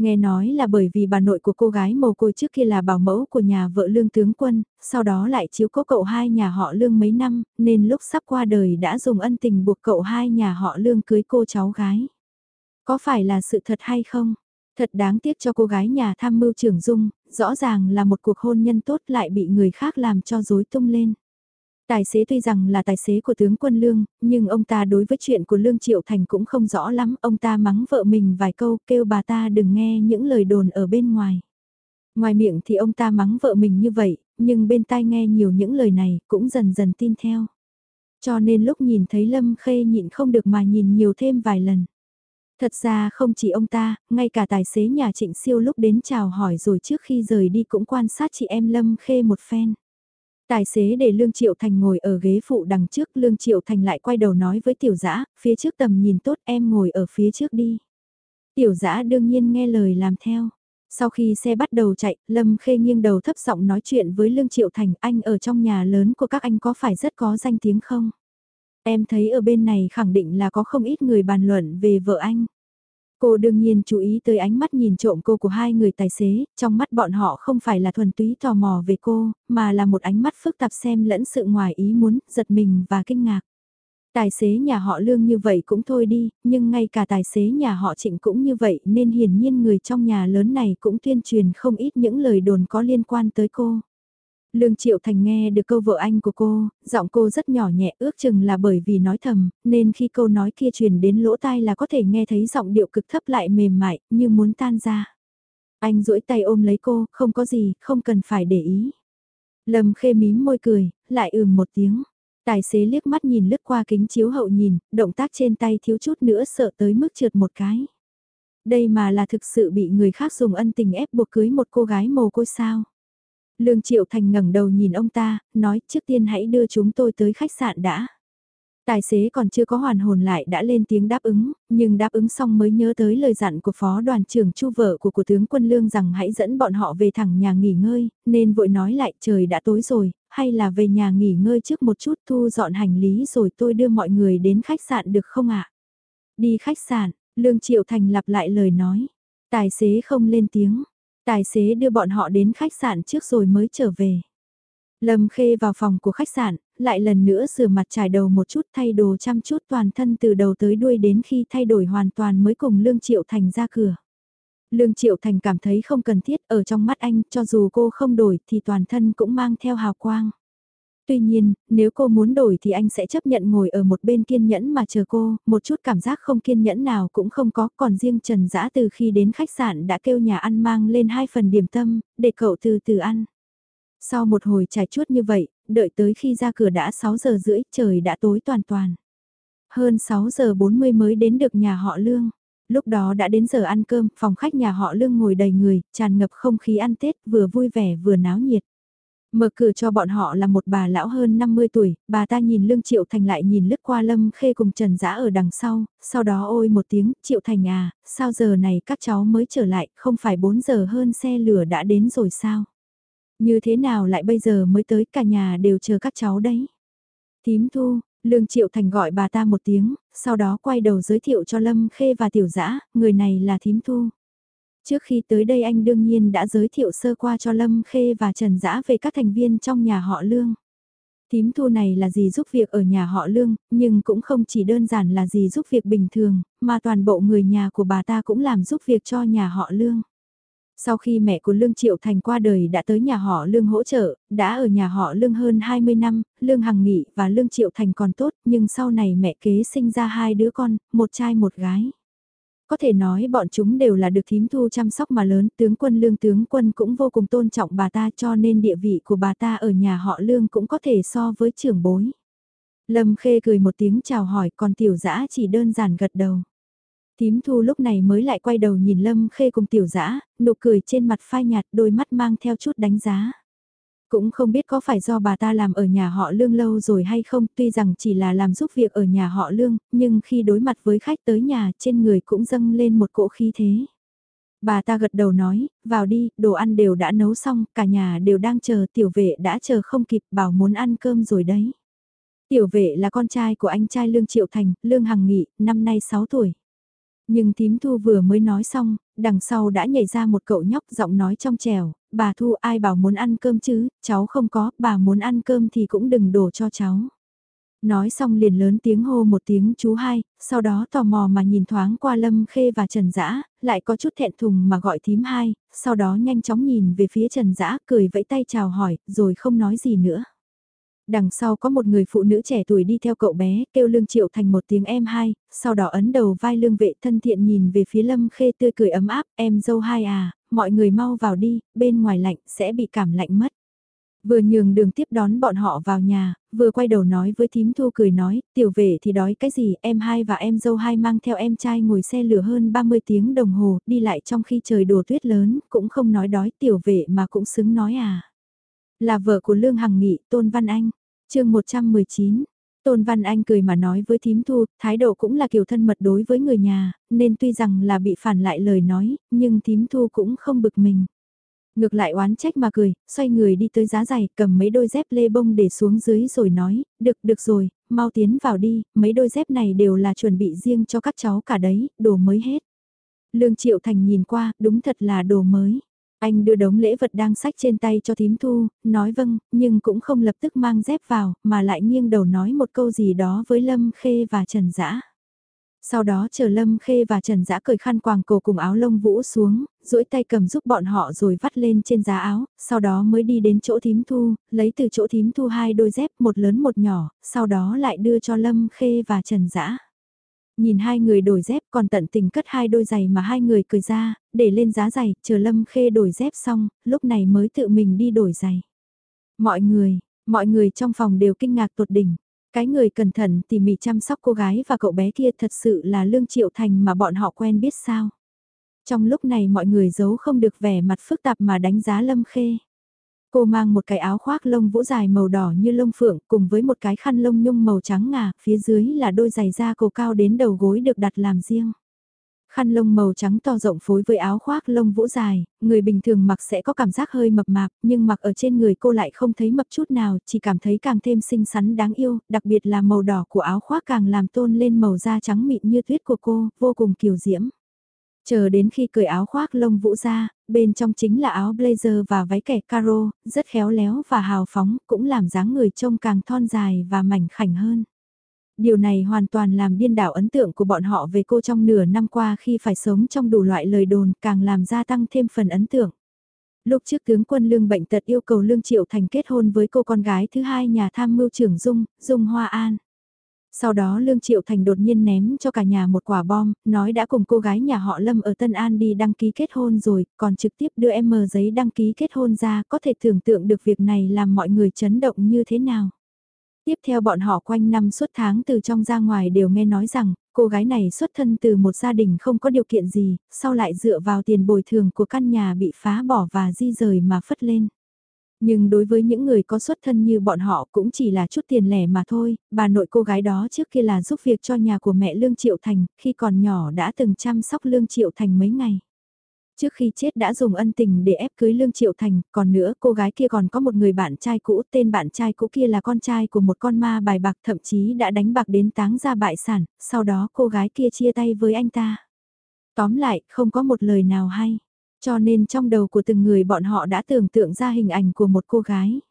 S1: Nghe nói là bởi vì bà nội của cô gái mồ côi trước kia là bảo mẫu của nhà vợ lương tướng quân, sau đó lại chiếu cố cậu hai nhà họ lương mấy năm, nên lúc sắp qua đời đã dùng ân tình buộc cậu hai nhà họ lương cưới cô cháu gái. Có phải là sự thật hay không? Thật đáng tiếc cho cô gái nhà tham mưu trưởng Dung, rõ ràng là một cuộc hôn nhân tốt lại bị người khác làm cho rối tung lên. Tài xế tuy rằng là tài xế của tướng quân Lương, nhưng ông ta đối với chuyện của Lương Triệu Thành cũng không rõ lắm, ông ta mắng vợ mình vài câu kêu bà ta đừng nghe những lời đồn ở bên ngoài. Ngoài miệng thì ông ta mắng vợ mình như vậy, nhưng bên tai nghe nhiều những lời này cũng dần dần tin theo. Cho nên lúc nhìn thấy Lâm Khê nhịn không được mà nhìn nhiều thêm vài lần. Thật ra không chỉ ông ta, ngay cả tài xế nhà trịnh siêu lúc đến chào hỏi rồi trước khi rời đi cũng quan sát chị em Lâm Khê một phen. Tài xế để Lương Triệu Thành ngồi ở ghế phụ đằng trước, Lương Triệu Thành lại quay đầu nói với tiểu dã phía trước tầm nhìn tốt em ngồi ở phía trước đi. Tiểu dã đương nhiên nghe lời làm theo. Sau khi xe bắt đầu chạy, Lâm Khê nghiêng đầu thấp giọng nói chuyện với Lương Triệu Thành, anh ở trong nhà lớn của các anh có phải rất có danh tiếng không? Em thấy ở bên này khẳng định là có không ít người bàn luận về vợ anh. Cô đương nhiên chú ý tới ánh mắt nhìn trộm cô của hai người tài xế, trong mắt bọn họ không phải là thuần túy tò mò về cô, mà là một ánh mắt phức tạp xem lẫn sự ngoài ý muốn, giật mình và kinh ngạc. Tài xế nhà họ lương như vậy cũng thôi đi, nhưng ngay cả tài xế nhà họ trịnh cũng như vậy nên hiển nhiên người trong nhà lớn này cũng tuyên truyền không ít những lời đồn có liên quan tới cô. Lương Triệu Thành nghe được câu vợ anh của cô, giọng cô rất nhỏ nhẹ ước chừng là bởi vì nói thầm, nên khi câu nói kia truyền đến lỗ tai là có thể nghe thấy giọng điệu cực thấp lại mềm mại, như muốn tan ra. Anh duỗi tay ôm lấy cô, không có gì, không cần phải để ý. Lâm khê mím môi cười, lại ừm một tiếng. Tài xế liếc mắt nhìn lướt qua kính chiếu hậu nhìn, động tác trên tay thiếu chút nữa sợ tới mức trượt một cái. Đây mà là thực sự bị người khác dùng ân tình ép buộc cưới một cô gái mồ côi sao. Lương Triệu Thành ngẩng đầu nhìn ông ta, nói trước tiên hãy đưa chúng tôi tới khách sạn đã. Tài xế còn chưa có hoàn hồn lại đã lên tiếng đáp ứng, nhưng đáp ứng xong mới nhớ tới lời dặn của phó đoàn trưởng chu vợ của của tướng quân lương rằng hãy dẫn bọn họ về thẳng nhà nghỉ ngơi, nên vội nói lại trời đã tối rồi, hay là về nhà nghỉ ngơi trước một chút thu dọn hành lý rồi tôi đưa mọi người đến khách sạn được không ạ? Đi khách sạn, Lương Triệu Thành lặp lại lời nói, tài xế không lên tiếng, tài xế đưa bọn họ đến khách sạn trước rồi mới trở về. Lâm Khê vào phòng của khách sạn, lại lần nữa rửa mặt trải đầu một chút thay đồ chăm chút toàn thân từ đầu tới đuôi đến khi thay đổi hoàn toàn mới cùng Lương Triệu Thành ra cửa. Lương Triệu Thành cảm thấy không cần thiết ở trong mắt anh cho dù cô không đổi thì toàn thân cũng mang theo hào quang. Tuy nhiên, nếu cô muốn đổi thì anh sẽ chấp nhận ngồi ở một bên kiên nhẫn mà chờ cô, một chút cảm giác không kiên nhẫn nào cũng không có, còn riêng Trần Dã từ khi đến khách sạn đã kêu nhà ăn mang lên hai phần điểm tâm, để cậu từ từ ăn. Sau một hồi trải chuốt như vậy, đợi tới khi ra cửa đã 6 giờ rưỡi, trời đã tối toàn toàn. Hơn 6 giờ 40 mới đến được nhà họ Lương. Lúc đó đã đến giờ ăn cơm, phòng khách nhà họ Lương ngồi đầy người, tràn ngập không khí ăn Tết, vừa vui vẻ vừa náo nhiệt. Mở cửa cho bọn họ là một bà lão hơn 50 tuổi, bà ta nhìn Lương Triệu Thành lại nhìn lướt qua Lâm Khê cùng Trần Dã ở đằng sau, sau đó ôi một tiếng, Triệu Thành à, sao giờ này các cháu mới trở lại, không phải 4 giờ hơn xe lửa đã đến rồi sao? Như thế nào lại bây giờ mới tới cả nhà đều chờ các cháu đấy. Tím thu, Lương Triệu Thành gọi bà ta một tiếng, sau đó quay đầu giới thiệu cho Lâm Khê và Tiểu Dã, người này là Thím Thu. Trước khi tới đây anh đương nhiên đã giới thiệu sơ qua cho Lâm Khê và Trần Dã về các thành viên trong nhà họ Lương. Thím Thu này là gì giúp việc ở nhà họ Lương, nhưng cũng không chỉ đơn giản là gì giúp việc bình thường, mà toàn bộ người nhà của bà ta cũng làm giúp việc cho nhà họ Lương. Sau khi mẹ của Lương Triệu Thành qua đời đã tới nhà họ Lương hỗ trợ, đã ở nhà họ Lương hơn 20 năm, Lương Hằng Nghị và Lương Triệu Thành còn tốt, nhưng sau này mẹ kế sinh ra hai đứa con, một trai một gái. Có thể nói bọn chúng đều là được thím thu chăm sóc mà lớn, tướng quân Lương tướng quân cũng vô cùng tôn trọng bà ta cho nên địa vị của bà ta ở nhà họ Lương cũng có thể so với trưởng bối. Lâm Khê cười một tiếng chào hỏi còn tiểu dã chỉ đơn giản gật đầu. Tím thu lúc này mới lại quay đầu nhìn Lâm Khê cùng tiểu dã nụ cười trên mặt phai nhạt đôi mắt mang theo chút đánh giá. Cũng không biết có phải do bà ta làm ở nhà họ Lương lâu rồi hay không, tuy rằng chỉ là làm giúp việc ở nhà họ Lương, nhưng khi đối mặt với khách tới nhà trên người cũng dâng lên một cỗ khí thế. Bà ta gật đầu nói, vào đi, đồ ăn đều đã nấu xong, cả nhà đều đang chờ, tiểu vệ đã chờ không kịp, bảo muốn ăn cơm rồi đấy. Tiểu vệ là con trai của anh trai Lương Triệu Thành, Lương Hằng Nghị, năm nay 6 tuổi. Nhưng thím thu vừa mới nói xong, đằng sau đã nhảy ra một cậu nhóc giọng nói trong trèo, bà thu ai bảo muốn ăn cơm chứ, cháu không có, bà muốn ăn cơm thì cũng đừng đổ cho cháu. Nói xong liền lớn tiếng hô một tiếng chú hai, sau đó tò mò mà nhìn thoáng qua Lâm Khê và Trần Dã, lại có chút thẹn thùng mà gọi thím hai, sau đó nhanh chóng nhìn về phía Trần Dã cười vẫy tay chào hỏi, rồi không nói gì nữa. Đằng sau có một người phụ nữ trẻ tuổi đi theo cậu bé, kêu Lương Triệu Thành một tiếng em hai, sau đó ấn đầu vai Lương vệ thân thiện nhìn về phía Lâm Khê tươi cười ấm áp, em dâu hai à, mọi người mau vào đi, bên ngoài lạnh sẽ bị cảm lạnh mất. Vừa nhường đường tiếp đón bọn họ vào nhà, vừa quay đầu nói với thím thu cười nói, tiểu vệ thì đói cái gì, em hai và em dâu hai mang theo em trai ngồi xe lửa hơn 30 tiếng đồng hồ, đi lại trong khi trời đổ tuyết lớn, cũng không nói đói tiểu vệ mà cũng xứng nói à. Là vợ của Lương Hằng Nghị, Tôn Văn Anh chương 119, Tôn Văn Anh cười mà nói với thím thu, thái độ cũng là kiểu thân mật đối với người nhà, nên tuy rằng là bị phản lại lời nói, nhưng thím thu cũng không bực mình. Ngược lại oán trách mà cười, xoay người đi tới giá giày, cầm mấy đôi dép lê bông để xuống dưới rồi nói, được, được rồi, mau tiến vào đi, mấy đôi dép này đều là chuẩn bị riêng cho các cháu cả đấy, đồ mới hết. Lương Triệu Thành nhìn qua, đúng thật là đồ mới. Anh đưa đống lễ vật đang sách trên tay cho thím thu, nói vâng, nhưng cũng không lập tức mang dép vào, mà lại nghiêng đầu nói một câu gì đó với Lâm Khê và Trần Dã. Sau đó chờ Lâm Khê và Trần Dã cởi khăn quàng cổ cùng áo lông vũ xuống, duỗi tay cầm giúp bọn họ rồi vắt lên trên giá áo, sau đó mới đi đến chỗ thím thu, lấy từ chỗ thím thu hai đôi dép một lớn một nhỏ, sau đó lại đưa cho Lâm Khê và Trần Dã. Nhìn hai người đổi dép còn tận tình cất hai đôi giày mà hai người cười ra, để lên giá giày, chờ Lâm Khê đổi dép xong, lúc này mới tự mình đi đổi giày. Mọi người, mọi người trong phòng đều kinh ngạc tột đỉnh. Cái người cẩn thận tỉ mỉ chăm sóc cô gái và cậu bé kia thật sự là Lương Triệu Thành mà bọn họ quen biết sao. Trong lúc này mọi người giấu không được vẻ mặt phức tạp mà đánh giá Lâm Khê. Cô mang một cái áo khoác lông vũ dài màu đỏ như lông phượng cùng với một cái khăn lông nhung màu trắng ngà, phía dưới là đôi giày da cổ cao đến đầu gối được đặt làm riêng. Khăn lông màu trắng to rộng phối với áo khoác lông vũ dài, người bình thường mặc sẽ có cảm giác hơi mập mạp, nhưng mặc ở trên người cô lại không thấy mập chút nào, chỉ cảm thấy càng thêm xinh xắn đáng yêu, đặc biệt là màu đỏ của áo khoác càng làm tôn lên màu da trắng mịn như tuyết của cô, vô cùng kiều diễm. Chờ đến khi cởi áo khoác lông vũ ra, bên trong chính là áo blazer và váy kẻ caro, rất khéo léo và hào phóng, cũng làm dáng người trông càng thon dài và mảnh khảnh hơn. Điều này hoàn toàn làm điên đảo ấn tượng của bọn họ về cô trong nửa năm qua khi phải sống trong đủ loại lời đồn càng làm gia tăng thêm phần ấn tượng. Lúc trước tướng quân Lương Bệnh Tật yêu cầu Lương Triệu Thành kết hôn với cô con gái thứ hai nhà tham mưu trưởng Dung, Dung Hoa An. Sau đó Lương Triệu Thành đột nhiên ném cho cả nhà một quả bom, nói đã cùng cô gái nhà họ Lâm ở Tân An đi đăng ký kết hôn rồi, còn trực tiếp đưa em mờ giấy đăng ký kết hôn ra, có thể tưởng tượng được việc này làm mọi người chấn động như thế nào. Tiếp theo bọn họ quanh năm suốt tháng từ trong ra ngoài đều nghe nói rằng, cô gái này xuất thân từ một gia đình không có điều kiện gì, sau lại dựa vào tiền bồi thường của căn nhà bị phá bỏ và di rời mà phất lên. Nhưng đối với những người có xuất thân như bọn họ cũng chỉ là chút tiền lẻ mà thôi, bà nội cô gái đó trước kia là giúp việc cho nhà của mẹ Lương Triệu Thành, khi còn nhỏ đã từng chăm sóc Lương Triệu Thành mấy ngày. Trước khi chết đã dùng ân tình để ép cưới Lương Triệu Thành, còn nữa cô gái kia còn có một người bạn trai cũ, tên bạn trai cũ kia là con trai của một con ma bài bạc thậm chí đã đánh bạc đến táng ra bại sản, sau đó cô gái kia chia tay với anh ta. Tóm lại, không có một lời nào hay. Cho nên trong đầu của từng người bọn họ đã tưởng tượng ra hình ảnh của một cô gái.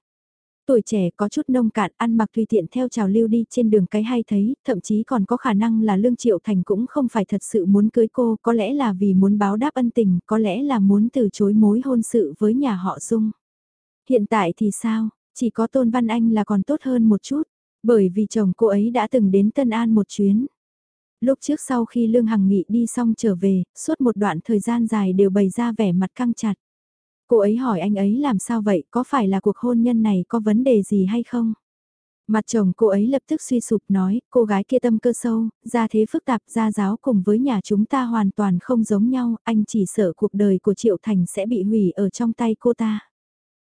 S1: Tuổi trẻ có chút nông cạn ăn mặc tùy tiện theo trào lưu đi trên đường cái hay thấy, thậm chí còn có khả năng là Lương Triệu Thành cũng không phải thật sự muốn cưới cô, có lẽ là vì muốn báo đáp ân tình, có lẽ là muốn từ chối mối hôn sự với nhà họ Dung. Hiện tại thì sao, chỉ có Tôn Văn Anh là còn tốt hơn một chút, bởi vì chồng cô ấy đã từng đến Tân An một chuyến. Lúc trước sau khi Lương Hằng Nghị đi xong trở về, suốt một đoạn thời gian dài đều bày ra vẻ mặt căng chặt. Cô ấy hỏi anh ấy làm sao vậy, có phải là cuộc hôn nhân này có vấn đề gì hay không? Mặt chồng cô ấy lập tức suy sụp nói, cô gái kia tâm cơ sâu, gia thế phức tạp gia giáo cùng với nhà chúng ta hoàn toàn không giống nhau, anh chỉ sợ cuộc đời của Triệu Thành sẽ bị hủy ở trong tay cô ta.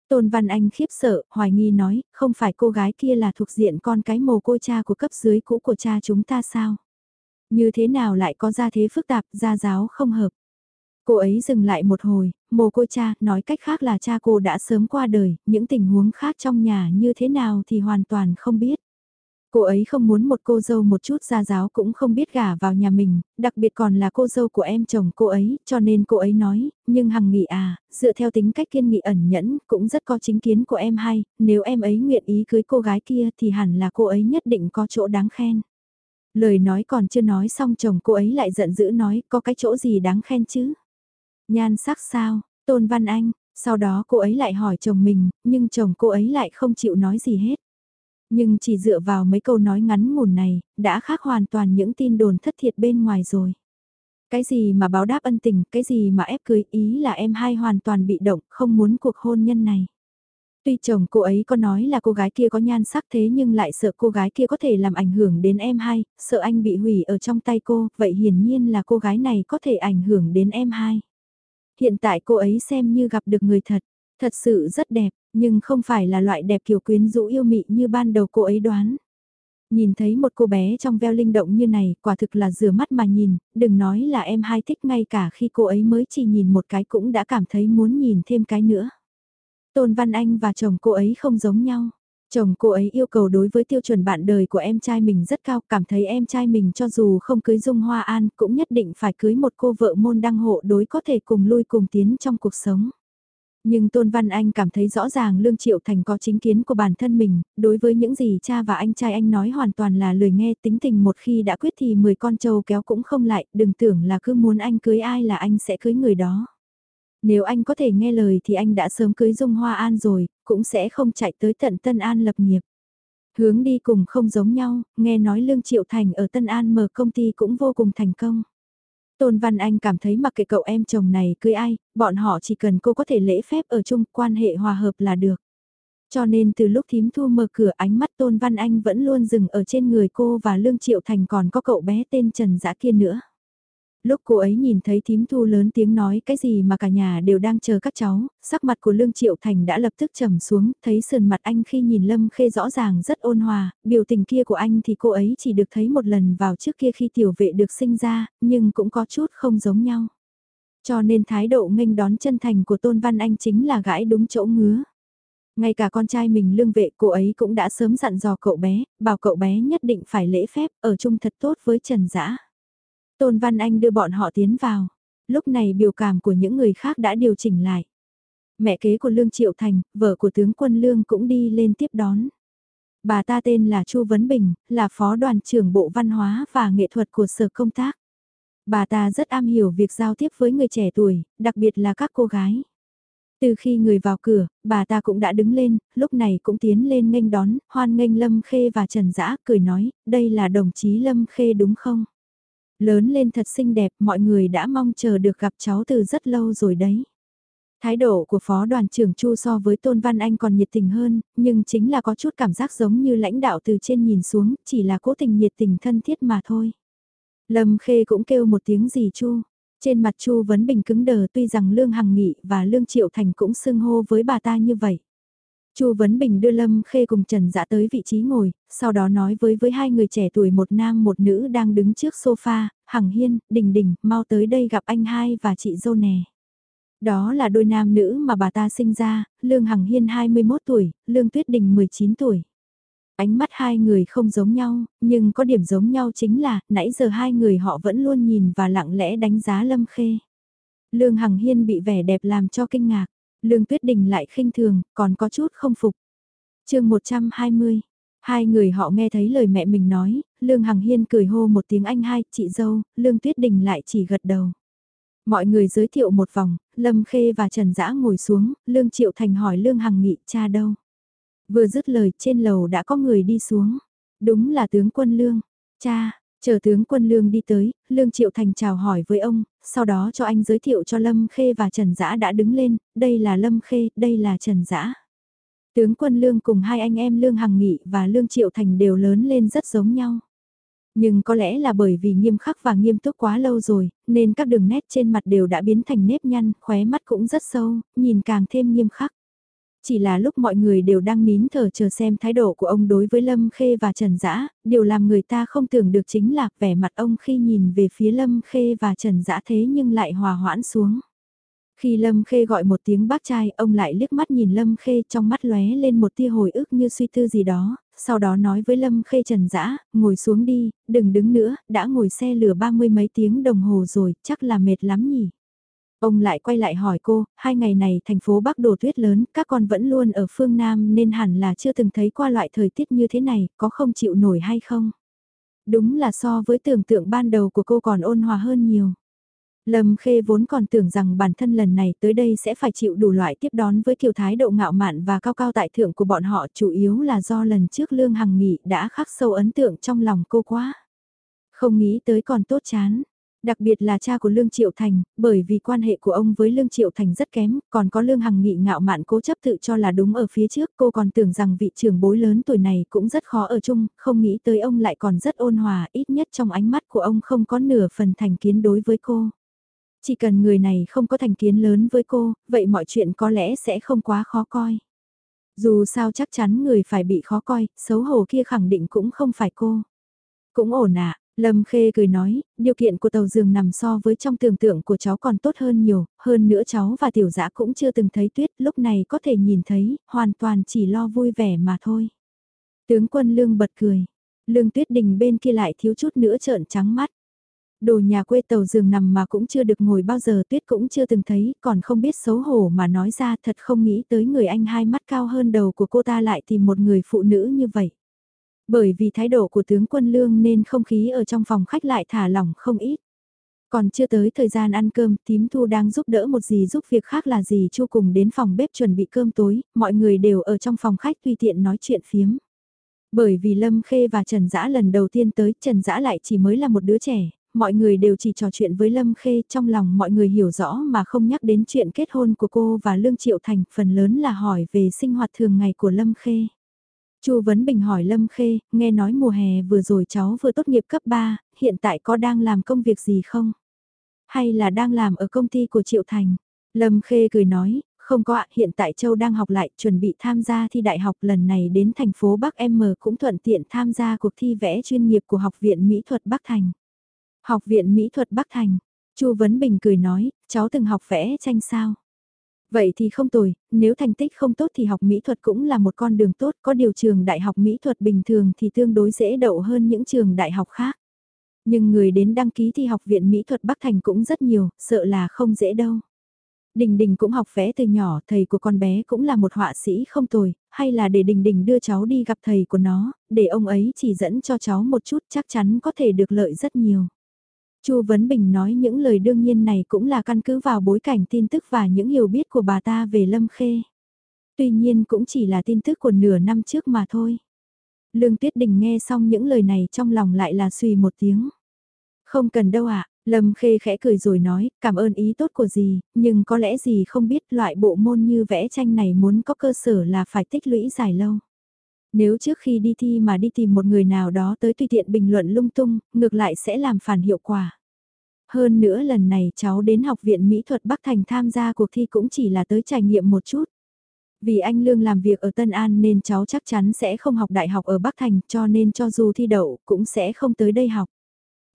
S1: Tôn Văn Anh khiếp sợ, hoài nghi nói, không phải cô gái kia là thuộc diện con cái mồ côi cha của cấp dưới cũ của cha chúng ta sao? Như thế nào lại có gia thế phức tạp, gia giáo không hợp? Cô ấy dừng lại một hồi, mồ côi cha, nói cách khác là cha cô đã sớm qua đời, những tình huống khác trong nhà như thế nào thì hoàn toàn không biết. Cô ấy không muốn một cô dâu một chút gia giáo cũng không biết gả vào nhà mình, đặc biệt còn là cô dâu của em chồng cô ấy, cho nên cô ấy nói, nhưng Hằng nghĩ à, dựa theo tính cách kiên nghị ẩn nhẫn, cũng rất có chính kiến của em hay, nếu em ấy nguyện ý cưới cô gái kia thì hẳn là cô ấy nhất định có chỗ đáng khen. Lời nói còn chưa nói xong chồng cô ấy lại giận dữ nói, có cái chỗ gì đáng khen chứ? Nhan sắc sao, Tôn Văn Anh, sau đó cô ấy lại hỏi chồng mình, nhưng chồng cô ấy lại không chịu nói gì hết. Nhưng chỉ dựa vào mấy câu nói ngắn ngủn này, đã khác hoàn toàn những tin đồn thất thiệt bên ngoài rồi. Cái gì mà báo đáp ân tình, cái gì mà ép cưới ý là em hai hoàn toàn bị động, không muốn cuộc hôn nhân này. Tuy chồng cô ấy có nói là cô gái kia có nhan sắc thế nhưng lại sợ cô gái kia có thể làm ảnh hưởng đến em hai, sợ anh bị hủy ở trong tay cô, vậy hiển nhiên là cô gái này có thể ảnh hưởng đến em hai. Hiện tại cô ấy xem như gặp được người thật, thật sự rất đẹp, nhưng không phải là loại đẹp kiểu quyến rũ yêu mị như ban đầu cô ấy đoán. Nhìn thấy một cô bé trong veo linh động như này, quả thực là rửa mắt mà nhìn, đừng nói là em hai thích ngay cả khi cô ấy mới chỉ nhìn một cái cũng đã cảm thấy muốn nhìn thêm cái nữa. Tôn Văn Anh và chồng cô ấy không giống nhau. Chồng cô ấy yêu cầu đối với tiêu chuẩn bạn đời của em trai mình rất cao, cảm thấy em trai mình cho dù không cưới Dung Hoa An cũng nhất định phải cưới một cô vợ môn đăng hộ đối có thể cùng lui cùng tiến trong cuộc sống. Nhưng Tôn Văn Anh cảm thấy rõ ràng Lương Triệu Thành có chính kiến của bản thân mình, đối với những gì cha và anh trai anh nói hoàn toàn là lời nghe tính tình một khi đã quyết thì 10 con trâu kéo cũng không lại, đừng tưởng là cứ muốn anh cưới ai là anh sẽ cưới người đó. Nếu anh có thể nghe lời thì anh đã sớm cưới Dung Hoa An rồi, cũng sẽ không chạy tới tận Tân An lập nghiệp. Hướng đi cùng không giống nhau, nghe nói Lương Triệu Thành ở Tân An mở công ty cũng vô cùng thành công. Tôn Văn Anh cảm thấy mặc kệ cậu em chồng này cưới ai, bọn họ chỉ cần cô có thể lễ phép ở chung quan hệ hòa hợp là được. Cho nên từ lúc thím thu mở cửa ánh mắt Tôn Văn Anh vẫn luôn dừng ở trên người cô và Lương Triệu Thành còn có cậu bé tên Trần Dã kia nữa. Lúc cô ấy nhìn thấy thím thu lớn tiếng nói cái gì mà cả nhà đều đang chờ các cháu, sắc mặt của Lương Triệu Thành đã lập tức trầm xuống, thấy sườn mặt anh khi nhìn Lâm Khê rõ ràng rất ôn hòa, biểu tình kia của anh thì cô ấy chỉ được thấy một lần vào trước kia khi tiểu vệ được sinh ra, nhưng cũng có chút không giống nhau. Cho nên thái độ nghênh đón chân thành của Tôn Văn Anh chính là gãi đúng chỗ ngứa. Ngay cả con trai mình lương vệ cô ấy cũng đã sớm dặn dò cậu bé, bảo cậu bé nhất định phải lễ phép, ở chung thật tốt với Trần Dã. Tôn Văn Anh đưa bọn họ tiến vào. Lúc này biểu cảm của những người khác đã điều chỉnh lại. Mẹ kế của Lương Triệu Thành, vợ của tướng quân Lương cũng đi lên tiếp đón. Bà ta tên là Chu Vấn Bình, là phó đoàn trưởng Bộ Văn hóa và Nghệ thuật của Sở Công tác. Bà ta rất am hiểu việc giao tiếp với người trẻ tuổi, đặc biệt là các cô gái. Từ khi người vào cửa, bà ta cũng đã đứng lên, lúc này cũng tiến lên nghênh đón, hoan nghênh Lâm Khê và Trần Dã, cười nói, đây là đồng chí Lâm Khê đúng không? Lớn lên thật xinh đẹp, mọi người đã mong chờ được gặp cháu từ rất lâu rồi đấy. Thái độ của phó đoàn trưởng Chu so với Tôn Văn Anh còn nhiệt tình hơn, nhưng chính là có chút cảm giác giống như lãnh đạo từ trên nhìn xuống, chỉ là cố tình nhiệt tình thân thiết mà thôi. Lâm Khê cũng kêu một tiếng gì Chu. Trên mặt Chu Vấn Bình cứng đờ tuy rằng Lương Hằng Nghị và Lương Triệu Thành cũng xưng hô với bà ta như vậy. Chu Vấn Bình đưa Lâm Khê cùng Trần Dã tới vị trí ngồi, sau đó nói với với hai người trẻ tuổi một nam một nữ đang đứng trước sofa, Hằng Hiên, Đình Đình, mau tới đây gặp anh hai và chị dâu nè. Đó là đôi nam nữ mà bà ta sinh ra, Lương Hằng Hiên 21 tuổi, Lương Tuyết Đình 19 tuổi. Ánh mắt hai người không giống nhau, nhưng có điểm giống nhau chính là, nãy giờ hai người họ vẫn luôn nhìn và lặng lẽ đánh giá Lâm Khê. Lương Hằng Hiên bị vẻ đẹp làm cho kinh ngạc, Lương Tuyết Đình lại khinh thường, còn có chút không phục. chương 120, hai người họ nghe thấy lời mẹ mình nói, Lương Hằng Hiên cười hô một tiếng anh hai, chị dâu, Lương Tuyết Đình lại chỉ gật đầu. Mọi người giới thiệu một vòng, Lâm Khê và Trần Dã ngồi xuống, Lương Triệu Thành hỏi Lương Hằng Nghị cha đâu. Vừa dứt lời trên lầu đã có người đi xuống. Đúng là tướng quân Lương. Cha, chờ tướng quân Lương đi tới, Lương Triệu Thành chào hỏi với ông, sau đó cho anh giới thiệu cho Lâm Khê và Trần Dã đã đứng lên, đây là Lâm Khê, đây là Trần Dã. Tướng quân Lương cùng hai anh em Lương Hằng Nghị và Lương Triệu Thành đều lớn lên rất giống nhau. Nhưng có lẽ là bởi vì nghiêm khắc và nghiêm túc quá lâu rồi, nên các đường nét trên mặt đều đã biến thành nếp nhăn, khóe mắt cũng rất sâu, nhìn càng thêm nghiêm khắc. Chỉ là lúc mọi người đều đang nín thở chờ xem thái độ của ông đối với Lâm Khê và Trần Dã, điều làm người ta không tưởng được chính là vẻ mặt ông khi nhìn về phía Lâm Khê và Trần Dã thế nhưng lại hòa hoãn xuống. Khi Lâm Khê gọi một tiếng bác trai, ông lại liếc mắt nhìn Lâm Khê trong mắt lóe lên một tia hồi ức như suy tư gì đó, sau đó nói với Lâm Khê Trần Dã, ngồi xuống đi, đừng đứng nữa, đã ngồi xe lửa ba mươi mấy tiếng đồng hồ rồi, chắc là mệt lắm nhỉ. Ông lại quay lại hỏi cô, hai ngày này thành phố Bắc đổ tuyết lớn, các con vẫn luôn ở phương Nam nên hẳn là chưa từng thấy qua loại thời tiết như thế này, có không chịu nổi hay không? Đúng là so với tưởng tượng ban đầu của cô còn ôn hòa hơn nhiều. Lâm Khê vốn còn tưởng rằng bản thân lần này tới đây sẽ phải chịu đủ loại tiếp đón với kiểu thái độ ngạo mạn và cao cao tại thượng của bọn họ chủ yếu là do lần trước Lương Hằng Nghị đã khắc sâu ấn tượng trong lòng cô quá. Không nghĩ tới còn tốt chán. Đặc biệt là cha của Lương Triệu Thành, bởi vì quan hệ của ông với Lương Triệu Thành rất kém, còn có Lương Hằng Nghị ngạo mạn cố chấp tự cho là đúng ở phía trước, cô còn tưởng rằng vị trưởng bối lớn tuổi này cũng rất khó ở chung, không nghĩ tới ông lại còn rất ôn hòa, ít nhất trong ánh mắt của ông không có nửa phần thành kiến đối với cô. Chỉ cần người này không có thành kiến lớn với cô, vậy mọi chuyện có lẽ sẽ không quá khó coi. Dù sao chắc chắn người phải bị khó coi, xấu hổ kia khẳng định cũng không phải cô. Cũng ổn ạ, Lâm Khê cười nói, điều kiện của tàu giường nằm so với trong tưởng tượng của cháu còn tốt hơn nhiều, hơn nữa cháu và tiểu dã cũng chưa từng thấy tuyết, lúc này có thể nhìn thấy, hoàn toàn chỉ lo vui vẻ mà thôi. Tướng quân Lương bật cười, Lương Tuyết Đình bên kia lại thiếu chút nữa trợn trắng mắt. Đồ nhà quê tàu giường nằm mà cũng chưa được ngồi bao giờ tuyết cũng chưa từng thấy, còn không biết xấu hổ mà nói ra thật không nghĩ tới người anh hai mắt cao hơn đầu của cô ta lại tìm một người phụ nữ như vậy. Bởi vì thái độ của tướng quân lương nên không khí ở trong phòng khách lại thả lỏng không ít. Còn chưa tới thời gian ăn cơm, tím thu đang giúp đỡ một gì giúp việc khác là gì chu cùng đến phòng bếp chuẩn bị cơm tối, mọi người đều ở trong phòng khách tùy tiện nói chuyện phiếm. Bởi vì Lâm Khê và Trần Dã lần đầu tiên tới, Trần Dã lại chỉ mới là một đứa trẻ, mọi người đều chỉ trò chuyện với Lâm Khê, trong lòng mọi người hiểu rõ mà không nhắc đến chuyện kết hôn của cô và Lương Triệu Thành, phần lớn là hỏi về sinh hoạt thường ngày của Lâm Khê. Chu Vấn Bình hỏi Lâm Khê, nghe nói mùa hè vừa rồi cháu vừa tốt nghiệp cấp 3, hiện tại có đang làm công việc gì không? Hay là đang làm ở công ty của Triệu Thành? Lâm Khê cười nói, không có ạ, hiện tại Châu đang học lại, chuẩn bị tham gia thi đại học lần này đến thành phố Bắc M cũng thuận tiện tham gia cuộc thi vẽ chuyên nghiệp của Học viện Mỹ thuật Bắc Thành. Học viện Mỹ thuật Bắc Thành, Chu Vấn Bình cười nói, cháu từng học vẽ tranh sao? Vậy thì không tồi, nếu thành tích không tốt thì học mỹ thuật cũng là một con đường tốt, có điều trường đại học mỹ thuật bình thường thì tương đối dễ đậu hơn những trường đại học khác. Nhưng người đến đăng ký thi học viện mỹ thuật Bắc Thành cũng rất nhiều, sợ là không dễ đâu. Đình Đình cũng học vẽ từ nhỏ, thầy của con bé cũng là một họa sĩ không tồi, hay là để Đình Đình đưa cháu đi gặp thầy của nó, để ông ấy chỉ dẫn cho cháu một chút chắc chắn có thể được lợi rất nhiều. Chu Vấn Bình nói những lời đương nhiên này cũng là căn cứ vào bối cảnh tin tức và những hiểu biết của bà ta về Lâm Khê. Tuy nhiên cũng chỉ là tin tức của nửa năm trước mà thôi. Lương Tuyết Đình nghe xong những lời này trong lòng lại là suy một tiếng. Không cần đâu ạ, Lâm Khê khẽ cười rồi nói, cảm ơn ý tốt của dì. nhưng có lẽ dì không biết loại bộ môn như vẽ tranh này muốn có cơ sở là phải tích lũy dài lâu. Nếu trước khi đi thi mà đi tìm một người nào đó tới tùy tiện bình luận lung tung, ngược lại sẽ làm phản hiệu quả. Hơn nữa lần này cháu đến học viện Mỹ thuật Bắc Thành tham gia cuộc thi cũng chỉ là tới trải nghiệm một chút. Vì anh Lương làm việc ở Tân An nên cháu chắc chắn sẽ không học đại học ở Bắc Thành cho nên cho dù thi đậu cũng sẽ không tới đây học.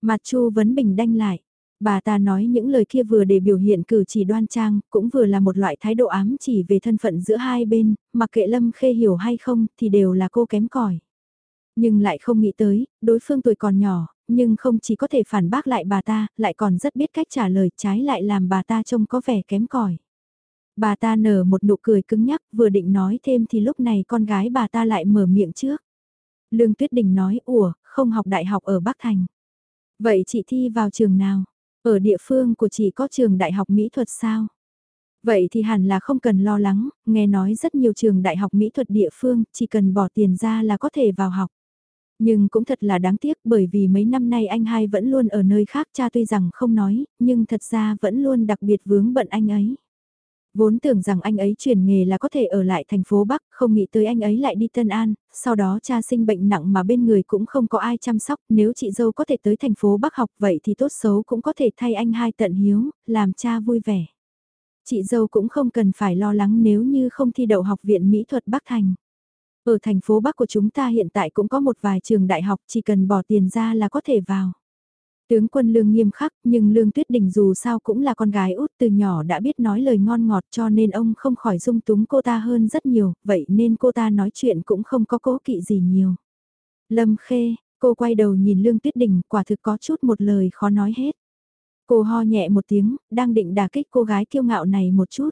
S1: Mặt Chu Vấn Bình đanh lại. Bà ta nói những lời kia vừa để biểu hiện cử chỉ đoan trang, cũng vừa là một loại thái độ ám chỉ về thân phận giữa hai bên, mặc kệ Lâm Khê hiểu hay không thì đều là cô kém cỏi. Nhưng lại không nghĩ tới, đối phương tuổi còn nhỏ, nhưng không chỉ có thể phản bác lại bà ta, lại còn rất biết cách trả lời trái lại làm bà ta trông có vẻ kém cỏi. Bà ta nở một nụ cười cứng nhắc, vừa định nói thêm thì lúc này con gái bà ta lại mở miệng trước. Lương Tuyết Đình nói, ủa, không học đại học ở Bắc Thành. Vậy chị thi vào trường nào? Ở địa phương của chị có trường đại học mỹ thuật sao? Vậy thì hẳn là không cần lo lắng, nghe nói rất nhiều trường đại học mỹ thuật địa phương, chỉ cần bỏ tiền ra là có thể vào học. Nhưng cũng thật là đáng tiếc bởi vì mấy năm nay anh hai vẫn luôn ở nơi khác cha tuy rằng không nói, nhưng thật ra vẫn luôn đặc biệt vướng bận anh ấy. Vốn tưởng rằng anh ấy chuyển nghề là có thể ở lại thành phố Bắc, không nghĩ tới anh ấy lại đi Tân An, sau đó cha sinh bệnh nặng mà bên người cũng không có ai chăm sóc, nếu chị dâu có thể tới thành phố Bắc học vậy thì tốt xấu cũng có thể thay anh hai tận hiếu, làm cha vui vẻ. Chị dâu cũng không cần phải lo lắng nếu như không thi đậu học viện mỹ thuật Bắc Thành. Ở thành phố Bắc của chúng ta hiện tại cũng có một vài trường đại học chỉ cần bỏ tiền ra là có thể vào. Tướng quân lương nghiêm khắc nhưng lương tuyết đình dù sao cũng là con gái út từ nhỏ đã biết nói lời ngon ngọt cho nên ông không khỏi dung túng cô ta hơn rất nhiều, vậy nên cô ta nói chuyện cũng không có cố kỵ gì nhiều. Lâm khê, cô quay đầu nhìn lương tuyết đình quả thực có chút một lời khó nói hết. Cô ho nhẹ một tiếng, đang định đả kích cô gái kiêu ngạo này một chút.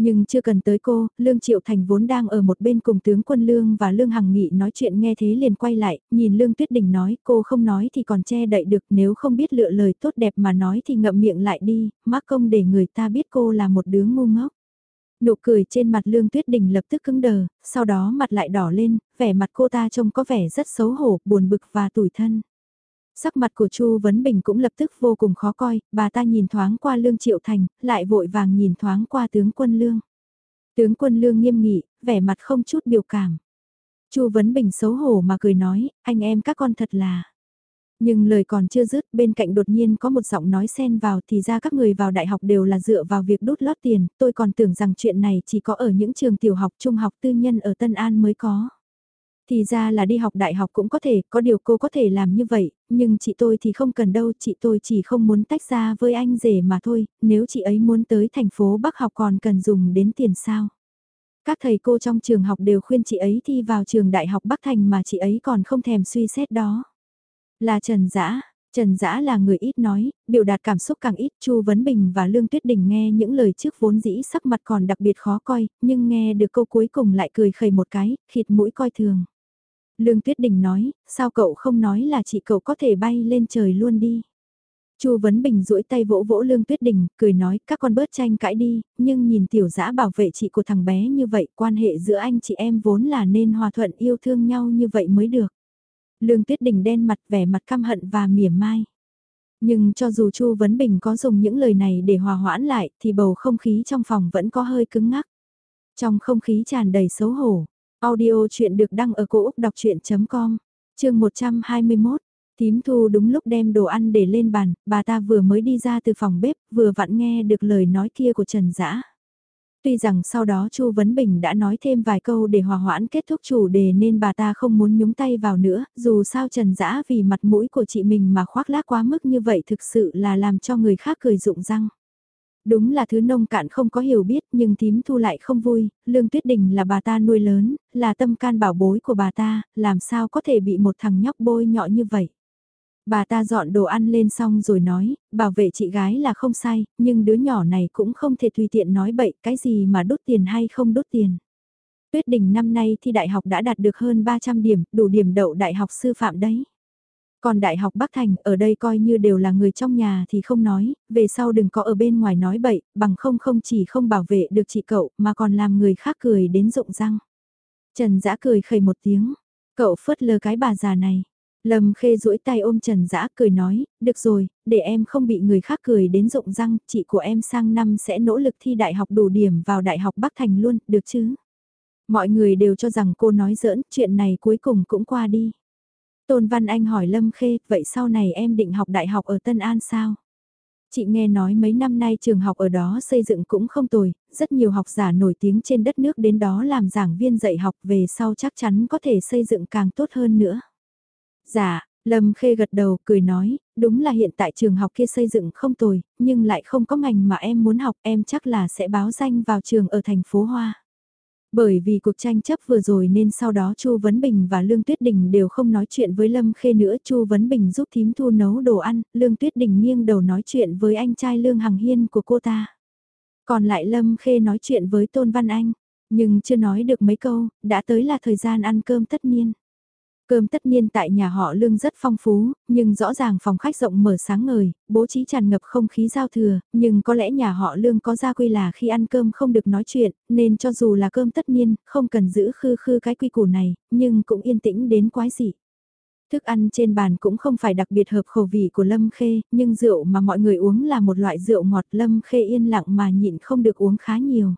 S1: Nhưng chưa cần tới cô, Lương Triệu Thành vốn đang ở một bên cùng tướng quân Lương và Lương Hằng Nghị nói chuyện nghe thế liền quay lại, nhìn Lương Tuyết Đình nói cô không nói thì còn che đậy được nếu không biết lựa lời tốt đẹp mà nói thì ngậm miệng lại đi, mắc công để người ta biết cô là một đứa ngu ngốc. Nụ cười trên mặt Lương Tuyết Đình lập tức cứng đờ, sau đó mặt lại đỏ lên, vẻ mặt cô ta trông có vẻ rất xấu hổ, buồn bực và tủi thân. Sắc mặt của Chu Vấn Bình cũng lập tức vô cùng khó coi, bà ta nhìn thoáng qua Lương Triệu Thành, lại vội vàng nhìn thoáng qua tướng quân Lương. Tướng quân Lương nghiêm nghị, vẻ mặt không chút biểu cảm. Chu Vấn Bình xấu hổ mà cười nói, anh em các con thật là... Nhưng lời còn chưa dứt, bên cạnh đột nhiên có một giọng nói xen vào thì ra các người vào đại học đều là dựa vào việc đút lót tiền, tôi còn tưởng rằng chuyện này chỉ có ở những trường tiểu học trung học tư nhân ở Tân An mới có. Thì ra là đi học đại học cũng có thể, có điều cô có thể làm như vậy, nhưng chị tôi thì không cần đâu, chị tôi chỉ không muốn tách ra với anh rể mà thôi, nếu chị ấy muốn tới thành phố Bắc học còn cần dùng đến tiền sao. Các thầy cô trong trường học đều khuyên chị ấy thi vào trường đại học Bắc Thành mà chị ấy còn không thèm suy xét đó. Là Trần Dã, Trần Dã là người ít nói, biểu đạt cảm xúc càng ít, Chu Vấn Bình và Lương Tuyết Đình nghe những lời trước vốn dĩ sắc mặt còn đặc biệt khó coi, nhưng nghe được câu cuối cùng lại cười khẩy một cái, khịt mũi coi thường. Lương Tuyết Đình nói, sao cậu không nói là chị cậu có thể bay lên trời luôn đi. Chu Vấn Bình duỗi tay vỗ vỗ Lương Tuyết Đình, cười nói, các con bớt tranh cãi đi, nhưng nhìn tiểu dã bảo vệ chị của thằng bé như vậy, quan hệ giữa anh chị em vốn là nên hòa thuận yêu thương nhau như vậy mới được. Lương Tuyết Đình đen mặt vẻ mặt căm hận và mỉa mai. Nhưng cho dù Chu Vấn Bình có dùng những lời này để hòa hoãn lại, thì bầu không khí trong phòng vẫn có hơi cứng ngắc. Trong không khí tràn đầy xấu hổ, Audio chuyện được đăng ở cổ Úc đọc chuyện.com, chương 121. Tím thu đúng lúc đem đồ ăn để lên bàn, bà ta vừa mới đi ra từ phòng bếp, vừa vặn nghe được lời nói kia của Trần Dã. Tuy rằng sau đó Chu Vấn Bình đã nói thêm vài câu để hòa hoãn kết thúc chủ đề nên bà ta không muốn nhúng tay vào nữa, dù sao Trần Dã vì mặt mũi của chị mình mà khoác lác quá mức như vậy thực sự là làm cho người khác cười rụng răng. Đúng là thứ nông cạn không có hiểu biết nhưng thím thu lại không vui, Lương Tuyết Đình là bà ta nuôi lớn, là tâm can bảo bối của bà ta, làm sao có thể bị một thằng nhóc bôi nhọ như vậy. Bà ta dọn đồ ăn lên xong rồi nói, bảo vệ chị gái là không sai, nhưng đứa nhỏ này cũng không thể tùy tiện nói bậy cái gì mà đốt tiền hay không đốt tiền. Tuyết Đình năm nay thi đại học đã đạt được hơn 300 điểm, đủ điểm đậu đại học sư phạm đấy. Còn Đại học Bắc Thành ở đây coi như đều là người trong nhà thì không nói, về sau đừng có ở bên ngoài nói bậy, bằng không không chỉ không bảo vệ được chị cậu mà còn làm người khác cười đến rụng răng. Trần Dã cười khẩy một tiếng, cậu phớt lờ cái bà già này. Lâm Khê duỗi tay ôm Trần Dã cười nói, được rồi, để em không bị người khác cười đến rụng răng, chị của em sang năm sẽ nỗ lực thi đại học đủ điểm vào Đại học Bắc Thành luôn, được chứ? Mọi người đều cho rằng cô nói giỡn, chuyện này cuối cùng cũng qua đi. Tôn Văn Anh hỏi Lâm Khê, vậy sau này em định học đại học ở Tân An sao? Chị nghe nói mấy năm nay trường học ở đó xây dựng cũng không tồi, rất nhiều học giả nổi tiếng trên đất nước đến đó làm giảng viên dạy học về sau chắc chắn có thể xây dựng càng tốt hơn nữa. Dạ, Lâm Khê gật đầu cười nói, đúng là hiện tại trường học kia xây dựng không tồi, nhưng lại không có ngành mà em muốn học em chắc là sẽ báo danh vào trường ở thành phố Hoa. Bởi vì cuộc tranh chấp vừa rồi nên sau đó Chu Vấn Bình và Lương Tuyết Đình đều không nói chuyện với Lâm Khê nữa. Chu Vấn Bình giúp thím thu nấu đồ ăn, Lương Tuyết Đình nghiêng đầu nói chuyện với anh trai Lương Hằng Hiên của cô ta. Còn lại Lâm Khê nói chuyện với Tôn Văn Anh, nhưng chưa nói được mấy câu, đã tới là thời gian ăn cơm tất niên. Cơm tất niên tại nhà họ lương rất phong phú, nhưng rõ ràng phòng khách rộng mở sáng ngời, bố trí tràn ngập không khí giao thừa, nhưng có lẽ nhà họ lương có gia quy là khi ăn cơm không được nói chuyện, nên cho dù là cơm tất niên, không cần giữ khư khư cái quy củ này, nhưng cũng yên tĩnh đến quái dị. Thức ăn trên bàn cũng không phải đặc biệt hợp khẩu vị của Lâm Khê, nhưng rượu mà mọi người uống là một loại rượu ngọt Lâm Khê yên lặng mà nhịn không được uống khá nhiều.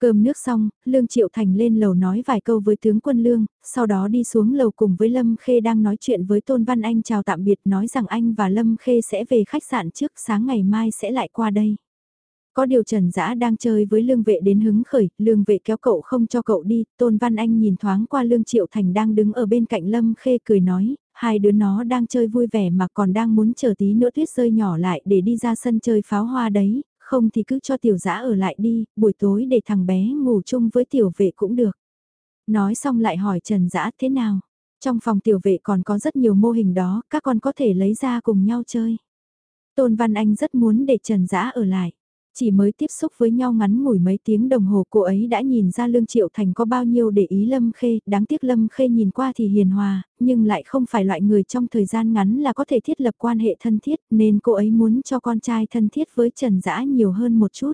S1: Cơm nước xong, Lương Triệu Thành lên lầu nói vài câu với tướng quân Lương, sau đó đi xuống lầu cùng với Lâm Khê đang nói chuyện với Tôn Văn Anh chào tạm biệt nói rằng anh và Lâm Khê sẽ về khách sạn trước sáng ngày mai sẽ lại qua đây. Có điều Trần Dã đang chơi với lương vệ đến hứng khởi, lương vệ kéo cậu không cho cậu đi, Tôn Văn Anh nhìn thoáng qua lương triệu thành đang đứng ở bên cạnh Lâm Khê cười nói, hai đứa nó đang chơi vui vẻ mà còn đang muốn chờ tí nữa tuyết rơi nhỏ lại để đi ra sân chơi pháo hoa đấy, không thì cứ cho tiểu dã ở lại đi, buổi tối để thằng bé ngủ chung với tiểu vệ cũng được. Nói xong lại hỏi Trần Dã thế nào? Trong phòng tiểu vệ còn có rất nhiều mô hình đó, các con có thể lấy ra cùng nhau chơi. Tôn Văn Anh rất muốn để Trần Dã ở lại. Chỉ mới tiếp xúc với nhau ngắn ngủi mấy tiếng đồng hồ cô ấy đã nhìn ra Lương Triệu Thành có bao nhiêu để ý Lâm Khê, đáng tiếc Lâm Khê nhìn qua thì hiền hòa, nhưng lại không phải loại người trong thời gian ngắn là có thể thiết lập quan hệ thân thiết nên cô ấy muốn cho con trai thân thiết với Trần Dã nhiều hơn một chút.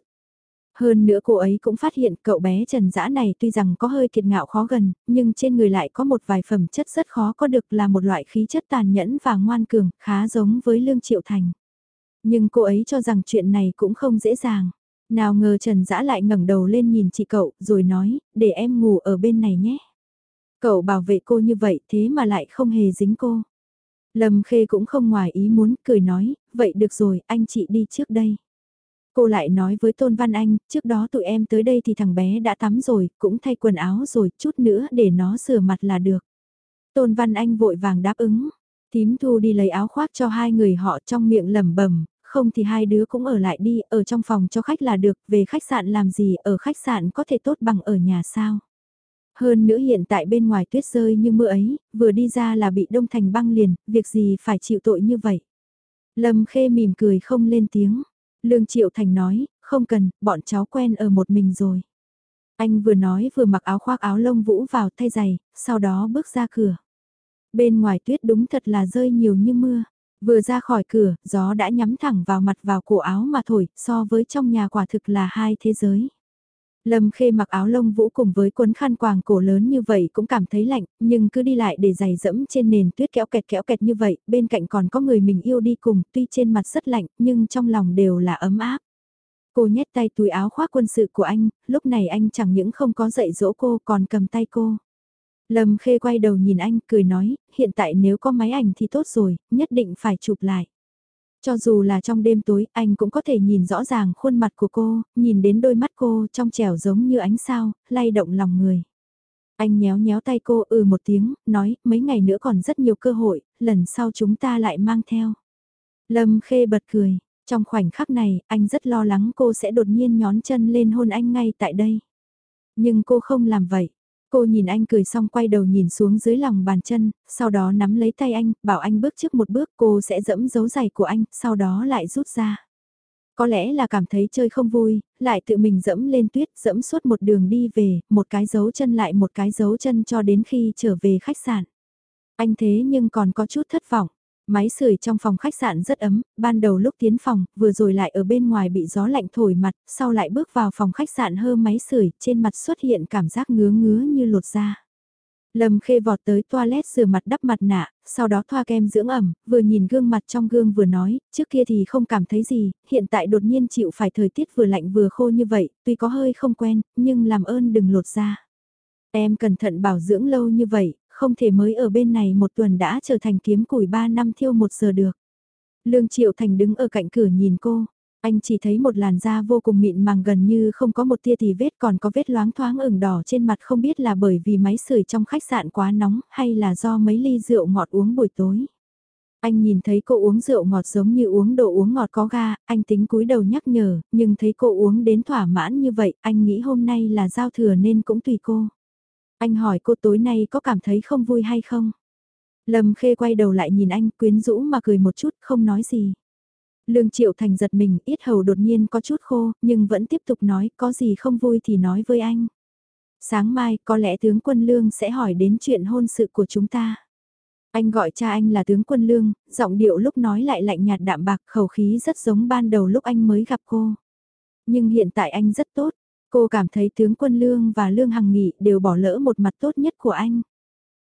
S1: Hơn nữa cô ấy cũng phát hiện cậu bé Trần Dã này tuy rằng có hơi kiệt ngạo khó gần, nhưng trên người lại có một vài phẩm chất rất khó có được là một loại khí chất tàn nhẫn và ngoan cường, khá giống với Lương Triệu Thành. Nhưng cô ấy cho rằng chuyện này cũng không dễ dàng. Nào ngờ Trần Dã lại ngẩng đầu lên nhìn chị cậu, rồi nói, để em ngủ ở bên này nhé. Cậu bảo vệ cô như vậy thế mà lại không hề dính cô. Lâm Khê cũng không ngoài ý muốn, cười nói, vậy được rồi, anh chị đi trước đây. Cô lại nói với Tôn Văn Anh, trước đó tụi em tới đây thì thằng bé đã tắm rồi, cũng thay quần áo rồi, chút nữa để nó rửa mặt là được. Tôn Văn Anh vội vàng đáp ứng. Tím Thu đi lấy áo khoác cho hai người họ trong miệng lẩm bẩm, không thì hai đứa cũng ở lại đi, ở trong phòng cho khách là được, về khách sạn làm gì, ở khách sạn có thể tốt bằng ở nhà sao. Hơn nữa hiện tại bên ngoài tuyết rơi như mưa ấy, vừa đi ra là bị đông thành băng liền, việc gì phải chịu tội như vậy. Lâm Khê mỉm cười không lên tiếng. Lương Triệu Thành nói, không cần, bọn cháu quen ở một mình rồi. Anh vừa nói vừa mặc áo khoác áo lông vũ vào thay giày, sau đó bước ra cửa. Bên ngoài tuyết đúng thật là rơi nhiều như mưa. Vừa ra khỏi cửa, gió đã nhắm thẳng vào mặt vào cổ áo mà thổi, so với trong nhà quả thực là hai thế giới. Lâm Khê mặc áo lông vũ cùng với cuốn khăn quàng cổ lớn như vậy cũng cảm thấy lạnh, nhưng cứ đi lại để giày dẫm trên nền tuyết kéo kẹt kéo kẹt như vậy, bên cạnh còn có người mình yêu đi cùng, tuy trên mặt rất lạnh, nhưng trong lòng đều là ấm áp. Cô nhét tay túi áo khoác quân sự của anh, lúc này anh chẳng những không có dạy dỗ cô còn cầm tay cô. Lâm Khê quay đầu nhìn anh, cười nói, hiện tại nếu có máy ảnh thì tốt rồi, nhất định phải chụp lại. Cho dù là trong đêm tối, anh cũng có thể nhìn rõ ràng khuôn mặt của cô, nhìn đến đôi mắt cô trong trẻo giống như ánh sao, lay động lòng người. Anh nhéo nhéo tay cô ừ một tiếng, nói, mấy ngày nữa còn rất nhiều cơ hội, lần sau chúng ta lại mang theo. Lâm Khê bật cười, trong khoảnh khắc này, anh rất lo lắng cô sẽ đột nhiên nhón chân lên hôn anh ngay tại đây. Nhưng cô không làm vậy. Cô nhìn anh cười xong quay đầu nhìn xuống dưới lòng bàn chân, sau đó nắm lấy tay anh, bảo anh bước trước một bước cô sẽ dẫm dấu giày của anh, sau đó lại rút ra. Có lẽ là cảm thấy chơi không vui, lại tự mình dẫm lên tuyết, dẫm suốt một đường đi về, một cái dấu chân lại một cái dấu chân cho đến khi trở về khách sạn. Anh thế nhưng còn có chút thất vọng. Máy sưởi trong phòng khách sạn rất ấm, ban đầu lúc tiến phòng, vừa rồi lại ở bên ngoài bị gió lạnh thổi mặt, sau lại bước vào phòng khách sạn hơ máy sưởi, trên mặt xuất hiện cảm giác ngứa ngứa như lột da. Lâm khê vọt tới toilet rửa mặt đắp mặt nạ, sau đó thoa kem dưỡng ẩm, vừa nhìn gương mặt trong gương vừa nói, trước kia thì không cảm thấy gì, hiện tại đột nhiên chịu phải thời tiết vừa lạnh vừa khô như vậy, tuy có hơi không quen, nhưng làm ơn đừng lột da. Em cẩn thận bảo dưỡng lâu như vậy, không thể mới ở bên này một tuần đã trở thành kiếm củi ba năm thiêu một giờ được. Lương Triệu Thành đứng ở cạnh cửa nhìn cô, anh chỉ thấy một làn da vô cùng mịn màng gần như không có một tia tì vết còn có vết loáng thoáng ửng đỏ trên mặt không biết là bởi vì máy sưởi trong khách sạn quá nóng hay là do mấy ly rượu ngọt uống buổi tối. Anh nhìn thấy cô uống rượu ngọt giống như uống đồ uống ngọt có ga, anh tính cúi đầu nhắc nhở, nhưng thấy cô uống đến thỏa mãn như vậy, anh nghĩ hôm nay là giao thừa nên cũng tùy cô. Anh hỏi cô tối nay có cảm thấy không vui hay không? Lâm Khê quay đầu lại nhìn anh quyến rũ mà cười một chút không nói gì. Lương Triệu Thành giật mình, ít hầu đột nhiên có chút khô, nhưng vẫn tiếp tục nói có gì không vui thì nói với anh. Sáng mai có lẽ tướng quân Lương sẽ hỏi đến chuyện hôn sự của chúng ta. Anh gọi cha anh là tướng quân Lương, giọng điệu lúc nói lại lạnh nhạt đạm bạc khẩu khí rất giống ban đầu lúc anh mới gặp cô. Nhưng hiện tại anh rất tốt, Cô cảm thấy tướng quân Lương và Lương Hằng Nghị đều bỏ lỡ một mặt tốt nhất của anh.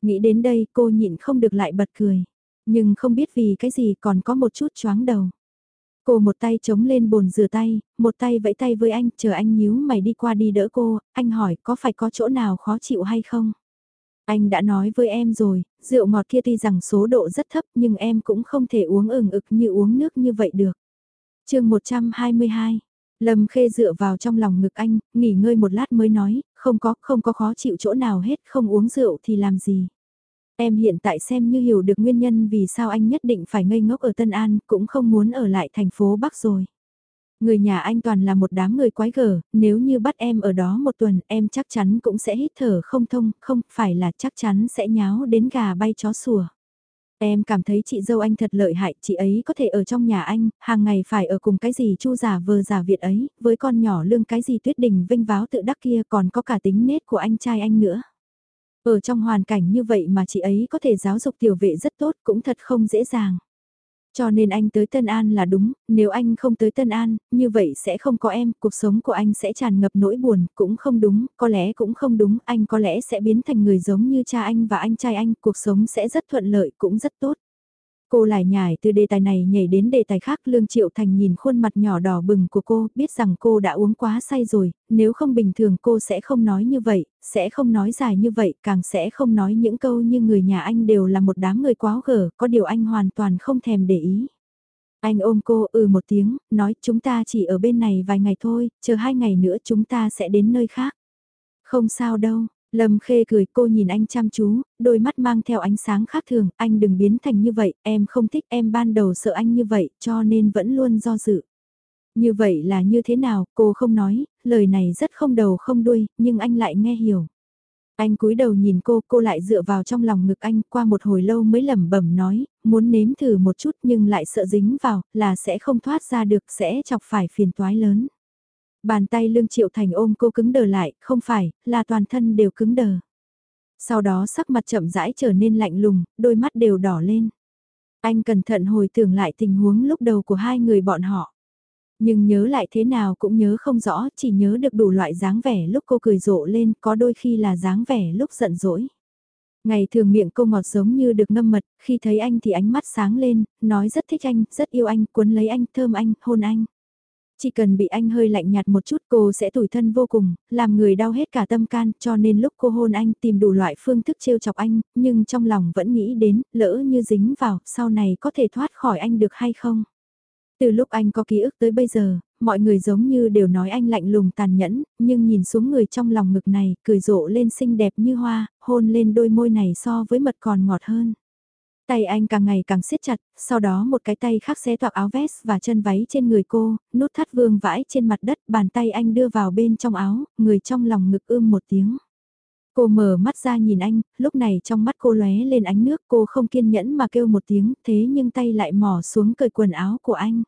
S1: Nghĩ đến đây cô nhịn không được lại bật cười. Nhưng không biết vì cái gì còn có một chút choáng đầu. Cô một tay chống lên bồn rửa tay, một tay vẫy tay với anh, chờ anh nhíu mày đi qua đi đỡ cô, anh hỏi có phải có chỗ nào khó chịu hay không? Anh đã nói với em rồi, rượu ngọt kia tuy rằng số độ rất thấp nhưng em cũng không thể uống ừng ực như uống nước như vậy được. chương 122, Lâm Khê dựa vào trong lòng ngực anh, nghỉ ngơi một lát mới nói, không có, không có khó chịu chỗ nào hết, không uống rượu thì làm gì. Em hiện tại xem như hiểu được nguyên nhân vì sao anh nhất định phải ngây ngốc ở Tân An, cũng không muốn ở lại thành phố Bắc rồi. Người nhà anh toàn là một đám người quái gở, nếu như bắt em ở đó một tuần em chắc chắn cũng sẽ hít thở không thông, không phải là chắc chắn sẽ nháo đến gà bay chó sủa. Em cảm thấy chị dâu anh thật lợi hại, chị ấy có thể ở trong nhà anh, hàng ngày phải ở cùng cái gì chu giả vờ giả Việt ấy, với con nhỏ lương cái gì tuyết đình vinh váo tự đắc kia còn có cả tính nết của anh trai anh nữa. Ở trong hoàn cảnh như vậy mà chị ấy có thể giáo dục tiểu vệ rất tốt cũng thật không dễ dàng. Cho nên anh tới Tân An là đúng, nếu anh không tới Tân An, như vậy sẽ không có em, cuộc sống của anh sẽ tràn ngập nỗi buồn, cũng không đúng, có lẽ cũng không đúng, anh có lẽ sẽ biến thành người giống như cha anh và anh trai anh, cuộc sống sẽ rất thuận lợi, cũng rất tốt. Cô lại nhảy từ đề tài này nhảy đến đề tài khác Lương Triệu Thành nhìn khuôn mặt nhỏ đỏ bừng của cô, biết rằng cô đã uống quá say rồi, nếu không bình thường cô sẽ không nói như vậy, sẽ không nói dài như vậy, càng sẽ không nói những câu như người nhà anh đều là một đám người quá gở, có điều anh hoàn toàn không thèm để ý. Anh ôm cô ừ một tiếng, nói chúng ta chỉ ở bên này vài ngày thôi, chờ hai ngày nữa chúng ta sẽ đến nơi khác. Không sao đâu, Lâm Khê cười cô nhìn anh chăm chú, đôi mắt mang theo ánh sáng khác thường, anh đừng biến thành như vậy, em không thích em ban đầu sợ anh như vậy, cho nên vẫn luôn do dự. Như vậy là như thế nào, cô không nói, lời này rất không đầu không đuôi, nhưng anh lại nghe hiểu. Anh cúi đầu nhìn cô, cô lại dựa vào trong lòng ngực anh, qua một hồi lâu mới lẩm bẩm nói, muốn nếm thử một chút nhưng lại sợ dính vào, là sẽ không thoát ra được, sẽ chọc phải phiền toái lớn. Bàn tay Lương Triệu Thành ôm cô cứng đờ lại, không phải, là toàn thân đều cứng đờ. Sau đó sắc mặt chậm rãi trở nên lạnh lùng, đôi mắt đều đỏ lên. Anh cẩn thận hồi tưởng lại tình huống lúc đầu của hai người bọn họ. Nhưng nhớ lại thế nào cũng nhớ không rõ, chỉ nhớ được đủ loại dáng vẻ lúc cô cười rộ lên, có đôi khi là dáng vẻ lúc giận dỗi. Ngày thường miệng cô ngọt giống như được ngâm mật, khi thấy anh thì ánh mắt sáng lên, nói rất thích anh, rất yêu anh, cuốn lấy anh, thơm anh, hôn anh. Chỉ cần bị anh hơi lạnh nhạt một chút cô sẽ tủi thân vô cùng, làm người đau hết cả tâm can cho nên lúc cô hôn anh tìm đủ loại phương thức trêu chọc anh, nhưng trong lòng vẫn nghĩ đến, lỡ như dính vào, sau này có thể thoát khỏi anh được hay không. Từ lúc anh có ký ức tới bây giờ, mọi người giống như đều nói anh lạnh lùng tàn nhẫn, nhưng nhìn xuống người trong lòng ngực này, cười rộ lên xinh đẹp như hoa, hôn lên đôi môi này so với mật còn ngọt hơn. Tay anh càng ngày càng siết chặt, sau đó một cái tay khác xé toạc áo vest và chân váy trên người cô, nút thắt vương vãi trên mặt đất, bàn tay anh đưa vào bên trong áo, người trong lòng ngực ưm một tiếng. Cô mở mắt ra nhìn anh, lúc này trong mắt cô lóe lên ánh nước cô không kiên nhẫn mà kêu một tiếng thế nhưng tay lại mò xuống cởi quần áo của anh.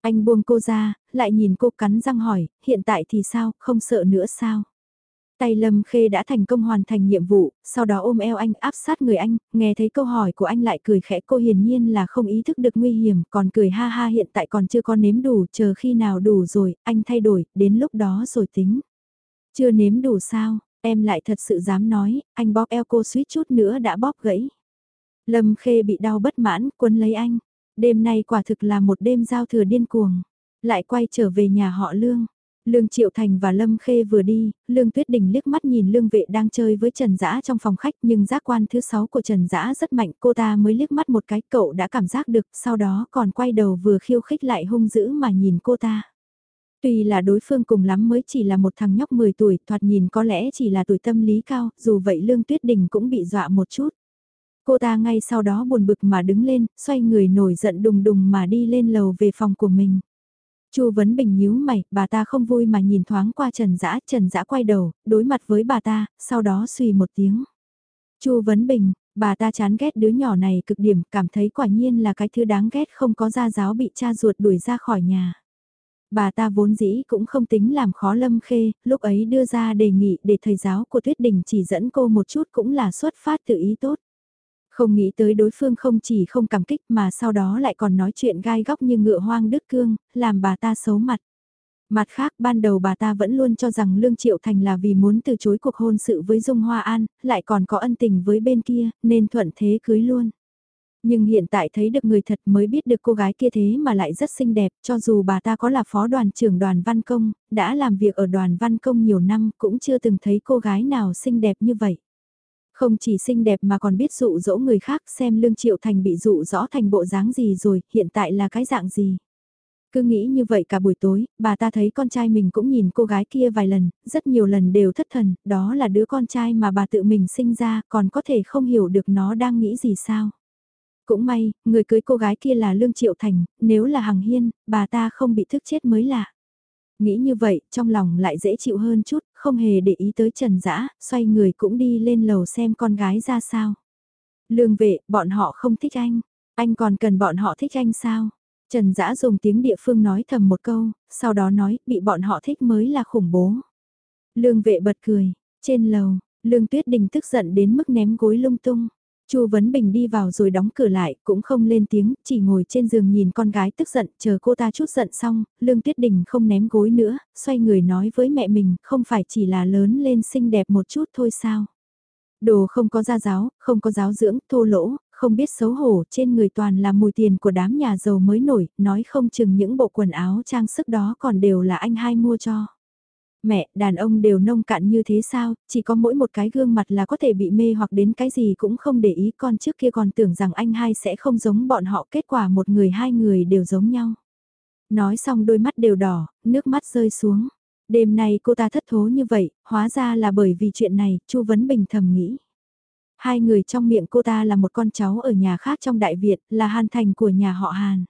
S1: Anh buông cô ra, lại nhìn cô cắn răng hỏi, hiện tại thì sao, không sợ nữa sao? Tay Lâm Khê đã thành công hoàn thành nhiệm vụ, sau đó ôm eo anh áp sát người anh, nghe thấy câu hỏi của anh lại cười khẽ cô hiển nhiên là không ý thức được nguy hiểm, còn cười ha ha hiện tại còn chưa có nếm đủ, chờ khi nào đủ rồi, anh thay đổi, đến lúc đó rồi tính. Chưa nếm đủ sao, em lại thật sự dám nói, anh bóp eo cô suýt chút nữa đã bóp gãy. Lâm Khê bị đau bất mãn, quấn lấy anh. Đêm nay quả thực là một đêm giao thừa điên cuồng. Lại quay trở về nhà họ Lương. Lương Triệu Thành và Lâm Khê vừa đi, Lương Tuyết Đình liếc mắt nhìn Lương Vệ đang chơi với Trần Dã trong phòng khách nhưng giác quan thứ sáu của Trần Dã rất mạnh cô ta mới liếc mắt một cái cậu đã cảm giác được sau đó còn quay đầu vừa khiêu khích lại hung dữ mà nhìn cô ta. Tuy là đối phương cùng lắm mới chỉ là một thằng nhóc 10 tuổi thoạt nhìn có lẽ chỉ là tuổi tâm lý cao dù vậy Lương Tuyết Đình cũng bị dọa một chút. Cô ta ngay sau đó buồn bực mà đứng lên, xoay người nổi giận đùng đùng mà đi lên lầu về phòng của mình. Chu Vấn Bình nhíu mày, bà ta không vui mà nhìn thoáng qua Trần Dã, Trần Dã quay đầu, đối mặt với bà ta, sau đó suy một tiếng. Chu Vấn Bình, bà ta chán ghét đứa nhỏ này cực điểm, cảm thấy quả nhiên là cái thứ đáng ghét không có gia giáo bị cha ruột đuổi ra khỏi nhà. Bà ta vốn dĩ cũng không tính làm khó Lâm Khê, lúc ấy đưa ra đề nghị để thầy giáo của Tuyết Đình chỉ dẫn cô một chút cũng là xuất phát từ ý tốt. Không nghĩ tới đối phương không chỉ không cảm kích mà sau đó lại còn nói chuyện gai góc như ngựa hoang đứt cương, làm bà ta xấu mặt. Mặt khác ban đầu bà ta vẫn luôn cho rằng Lương Triệu Thành là vì muốn từ chối cuộc hôn sự với Dung Hoa An, lại còn có ân tình với bên kia, nên thuận thế cưới luôn. Nhưng hiện tại thấy được người thật mới biết được cô gái kia thế mà lại rất xinh đẹp, cho dù bà ta có là phó đoàn trưởng đoàn văn công, đã làm việc ở đoàn văn công nhiều năm cũng chưa từng thấy cô gái nào xinh đẹp như vậy. Không chỉ xinh đẹp mà còn biết dụ dỗ người khác xem Lương Triệu Thành bị dụ rõ thành bộ dáng gì rồi, hiện tại là cái dạng gì. Cứ nghĩ như vậy cả buổi tối, bà ta thấy con trai mình cũng nhìn cô gái kia vài lần, rất nhiều lần đều thất thần, đó là đứa con trai mà bà tự mình sinh ra, còn có thể không hiểu được nó đang nghĩ gì sao. Cũng may, người cưới cô gái kia là Lương Triệu Thành, nếu là Hằng Hiên, bà ta không bị thức chết mới lạ. Nghĩ như vậy, trong lòng lại dễ chịu hơn chút, không hề để ý tới Trần Dã, xoay người cũng đi lên lầu xem con gái ra sao. Lương vệ, bọn họ không thích anh, anh còn cần bọn họ thích anh sao? Trần Dã dùng tiếng địa phương nói thầm một câu, sau đó nói, bị bọn họ thích mới là khủng bố. Lương vệ bật cười, trên lầu, Lương Tuyết Đình tức giận đến mức ném gối lung tung. Chu Vấn Bình đi vào rồi đóng cửa lại, cũng không lên tiếng, chỉ ngồi trên giường nhìn con gái tức giận, chờ cô ta chút giận xong, Lương Tuyết Đình không ném gối nữa, xoay người nói với mẹ mình, không phải chỉ là lớn lên xinh đẹp một chút thôi sao. Đồ không có gia giáo, không có giáo dưỡng, thô lỗ, không biết xấu hổ, trên người toàn là mùi tiền của đám nhà giàu mới nổi, nói không chừng những bộ quần áo trang sức đó còn đều là anh hai mua cho. Mẹ, đàn ông đều nông cạn như thế sao, chỉ có mỗi một cái gương mặt là có thể bị mê hoặc đến cái gì cũng không để ý con trước kia còn tưởng rằng anh hai sẽ không giống bọn họ kết quả một người hai người đều giống nhau. Nói xong đôi mắt đều đỏ, nước mắt rơi xuống. Đêm nay cô ta thất thố như vậy, hóa ra là bởi vì chuyện này, Chu Vấn Bình thầm nghĩ. Hai người trong miệng cô ta là một con cháu ở nhà khác trong Đại Việt, là Hàn Thành của nhà họ Hàn.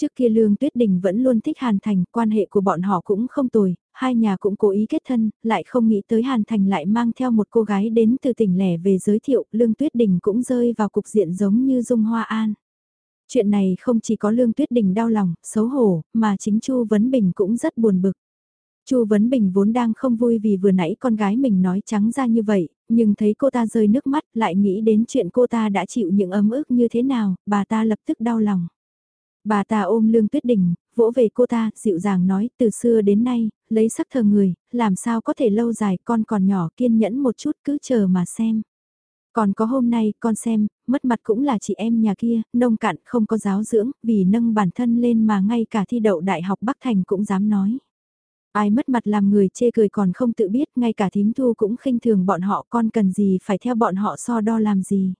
S1: Trước kia Lương Tuyết Đình vẫn luôn thích Hàn Thành, quan hệ của bọn họ cũng không tồi, hai nhà cũng cố ý kết thân, lại không nghĩ tới Hàn Thành lại mang theo một cô gái đến từ tỉnh lẻ về giới thiệu, Lương Tuyết Đình cũng rơi vào cục diện giống như Dung Hoa An. Chuyện này không chỉ có Lương Tuyết Đình đau lòng, xấu hổ, mà chính Chu Vấn Bình cũng rất buồn bực. Chu Vấn Bình vốn đang không vui vì vừa nãy con gái mình nói trắng ra như vậy, nhưng thấy cô ta rơi nước mắt lại nghĩ đến chuyện cô ta đã chịu những ấm ức như thế nào, bà ta lập tức đau lòng. Bà ta ôm Lương Tuyết Đình, vỗ về cô ta, dịu dàng nói, từ xưa đến nay, lấy sắc thờ người, làm sao có thể lâu dài, con còn nhỏ kiên nhẫn một chút cứ chờ mà xem. Còn có hôm nay, con xem, mất mặt cũng là chị em nhà kia, nông cạn không có giáo dưỡng, vì nâng bản thân lên mà ngay cả thi đậu đại học Bắc Thành cũng dám nói. Ai mất mặt làm người chê cười còn không tự biết, ngay cả thím thu cũng khinh thường bọn họ con cần gì phải theo bọn họ so đo làm gì.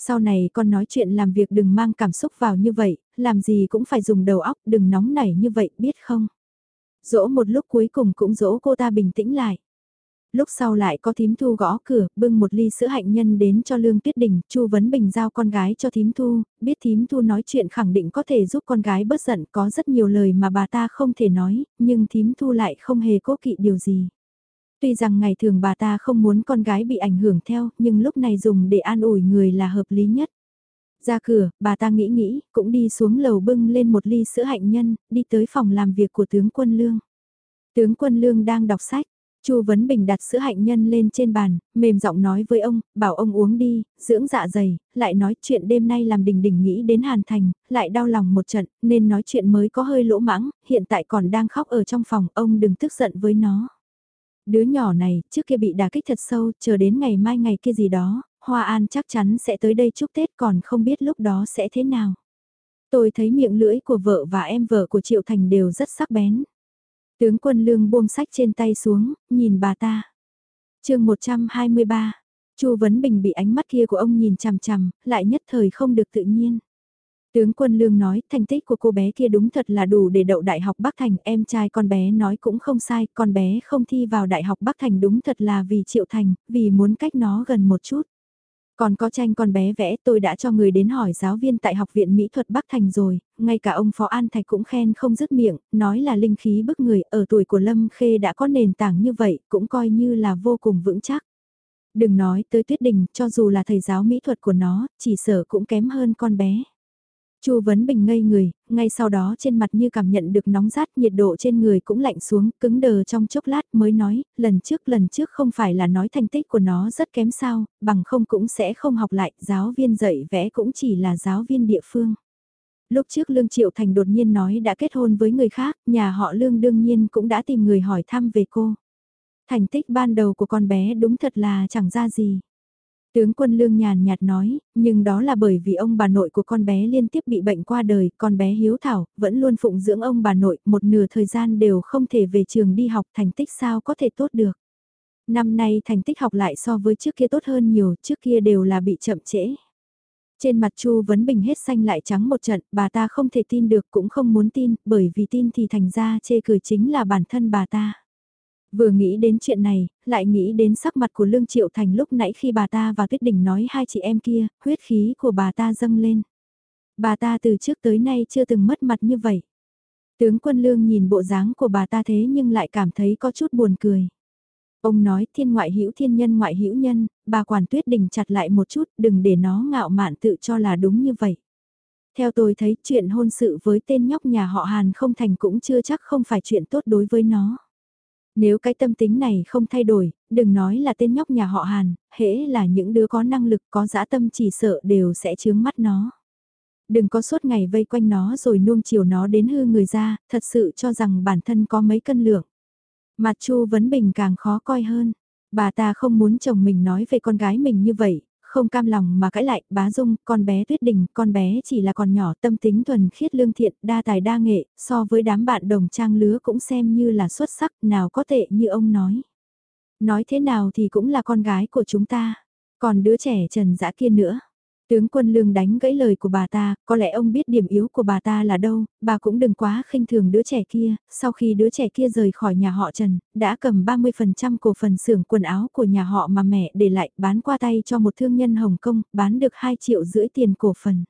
S1: Sau này con nói chuyện làm việc đừng mang cảm xúc vào như vậy, làm gì cũng phải dùng đầu óc, đừng nóng nảy như vậy, biết không? Dỗ một lúc cuối cùng cũng dỗ cô ta bình tĩnh lại. Lúc sau lại có thím thu gõ cửa, bưng một ly sữa hạnh nhân đến cho Lương Tuyết Đình, Chu Vấn Bình giao con gái cho thím thu, biết thím thu nói chuyện khẳng định có thể giúp con gái bớt giận, có rất nhiều lời mà bà ta không thể nói, nhưng thím thu lại không hề cố kỵ điều gì. Tuy rằng ngày thường bà ta không muốn con gái bị ảnh hưởng theo, nhưng lúc này dùng để an ủi người là hợp lý nhất. Ra cửa, bà ta nghĩ nghĩ, cũng đi xuống lầu bưng lên một ly sữa hạnh nhân, đi tới phòng làm việc của tướng quân Lương. Tướng quân Lương đang đọc sách, Chu Vấn Bình đặt sữa hạnh nhân lên trên bàn, mềm giọng nói với ông, bảo ông uống đi, dưỡng dạ dày, lại nói chuyện đêm nay làm đình đình nghĩ đến Hàn Thành, lại đau lòng một trận, nên nói chuyện mới có hơi lỗ mãng, hiện tại còn đang khóc ở trong phòng, ông đừng tức giận với nó. Đứa nhỏ này, trước kia bị đả kích thật sâu, chờ đến ngày mai ngày kia gì đó, Hoa An chắc chắn sẽ tới đây chúc Tết còn không biết lúc đó sẽ thế nào. Tôi thấy miệng lưỡi của vợ và em vợ của Triệu Thành đều rất sắc bén. Tướng quân lương buông sách trên tay xuống, nhìn bà ta. chương 123, Chu Vấn Bình bị ánh mắt kia của ông nhìn chằm chằm, lại nhất thời không được tự nhiên. Tướng quân lương nói thành tích của cô bé kia đúng thật là đủ để đậu Đại học Bắc Thành, em trai con bé nói cũng không sai, con bé không thi vào Đại học Bắc Thành đúng thật là vì Triệu Thành, vì muốn cách nó gần một chút. Còn có tranh con bé vẽ tôi đã cho người đến hỏi giáo viên tại Học viện Mỹ thuật Bắc Thành rồi, ngay cả ông Phó An Thạch cũng khen không dứt miệng, nói là linh khí bức người ở tuổi của Lâm Khê đã có nền tảng như vậy, cũng coi như là vô cùng vững chắc. Đừng nói tới Tuyết Đình, cho dù là thầy giáo mỹ thuật của nó, chỉ sợ cũng kém hơn con bé. Chu Vấn Bình ngây người, ngay sau đó trên mặt như cảm nhận được nóng rát nhiệt độ trên người cũng lạnh xuống, cứng đờ trong chốc lát mới nói, lần trước lần trước không phải là nói thành tích của nó rất kém sao, bằng không cũng sẽ không học lại, giáo viên dạy vẽ cũng chỉ là giáo viên địa phương. Lúc trước Lương Triệu Thành đột nhiên nói đã kết hôn với người khác, nhà họ Lương đương nhiên cũng đã tìm người hỏi thăm về cô. Thành tích ban đầu của con bé đúng thật là chẳng ra gì. Tướng quân lương nhàn nhạt nói, nhưng đó là bởi vì ông bà nội của con bé liên tiếp bị bệnh qua đời, con bé hiếu thảo, vẫn luôn phụng dưỡng ông bà nội, một nửa thời gian đều không thể về trường đi học thành tích sao có thể tốt được. Năm nay thành tích học lại so với trước kia tốt hơn nhiều, trước kia đều là bị chậm trễ. Trên mặt Chu Vấn Bình hết xanh lại trắng một trận, bà ta không thể tin được cũng không muốn tin, bởi vì tin thì thành ra chê cười chính là bản thân bà ta. Vừa nghĩ đến chuyện này, lại nghĩ đến sắc mặt của Lương Triệu Thành lúc nãy khi bà ta và Tuyết Đình nói hai chị em kia, huyết khí của bà ta dâng lên. Bà ta từ trước tới nay chưa từng mất mặt như vậy. Tướng quân Lương nhìn bộ dáng của bà ta thế nhưng lại cảm thấy có chút buồn cười. Ông nói thiên ngoại hữu thiên nhân ngoại hữu nhân, bà quản Tuyết Đình chặt lại một chút đừng để nó ngạo mạn tự cho là đúng như vậy. Theo tôi thấy chuyện hôn sự với tên nhóc nhà họ Hàn không thành cũng chưa chắc không phải chuyện tốt đối với nó. Nếu cái tâm tính này không thay đổi, đừng nói là tên nhóc nhà họ Hàn, hễ là những đứa có năng lực có dã tâm chỉ sợ đều sẽ chướng mắt nó. Đừng có suốt ngày vây quanh nó rồi nuông chiều nó đến hư người ra, thật sự cho rằng bản thân có mấy cân lượng. Mặt Chu Vấn Bình càng khó coi hơn. Bà ta không muốn chồng mình nói về con gái mình như vậy, không cam lòng mà cãi lại, bá dung, con bé tuyết đình, con bé chỉ là còn nhỏ, tâm tính thuần khiết lương thiện, đa tài đa nghệ, so với đám bạn đồng trang lứa cũng xem như là xuất sắc, nào có tệ như ông nói. Nói thế nào thì cũng là con gái của chúng ta, còn đứa trẻ trần dã kia nữa. Tướng quân lương đánh gãy lời của bà ta, có lẽ ông biết điểm yếu của bà ta là đâu, bà cũng đừng quá khinh thường đứa trẻ kia, sau khi đứa trẻ kia rời khỏi nhà họ Trần, đã cầm 30% cổ phần xưởng quần áo của nhà họ mà mẹ để lại bán qua tay cho một thương nhân Hồng Kông, bán được 2 triệu rưỡi tiền cổ phần.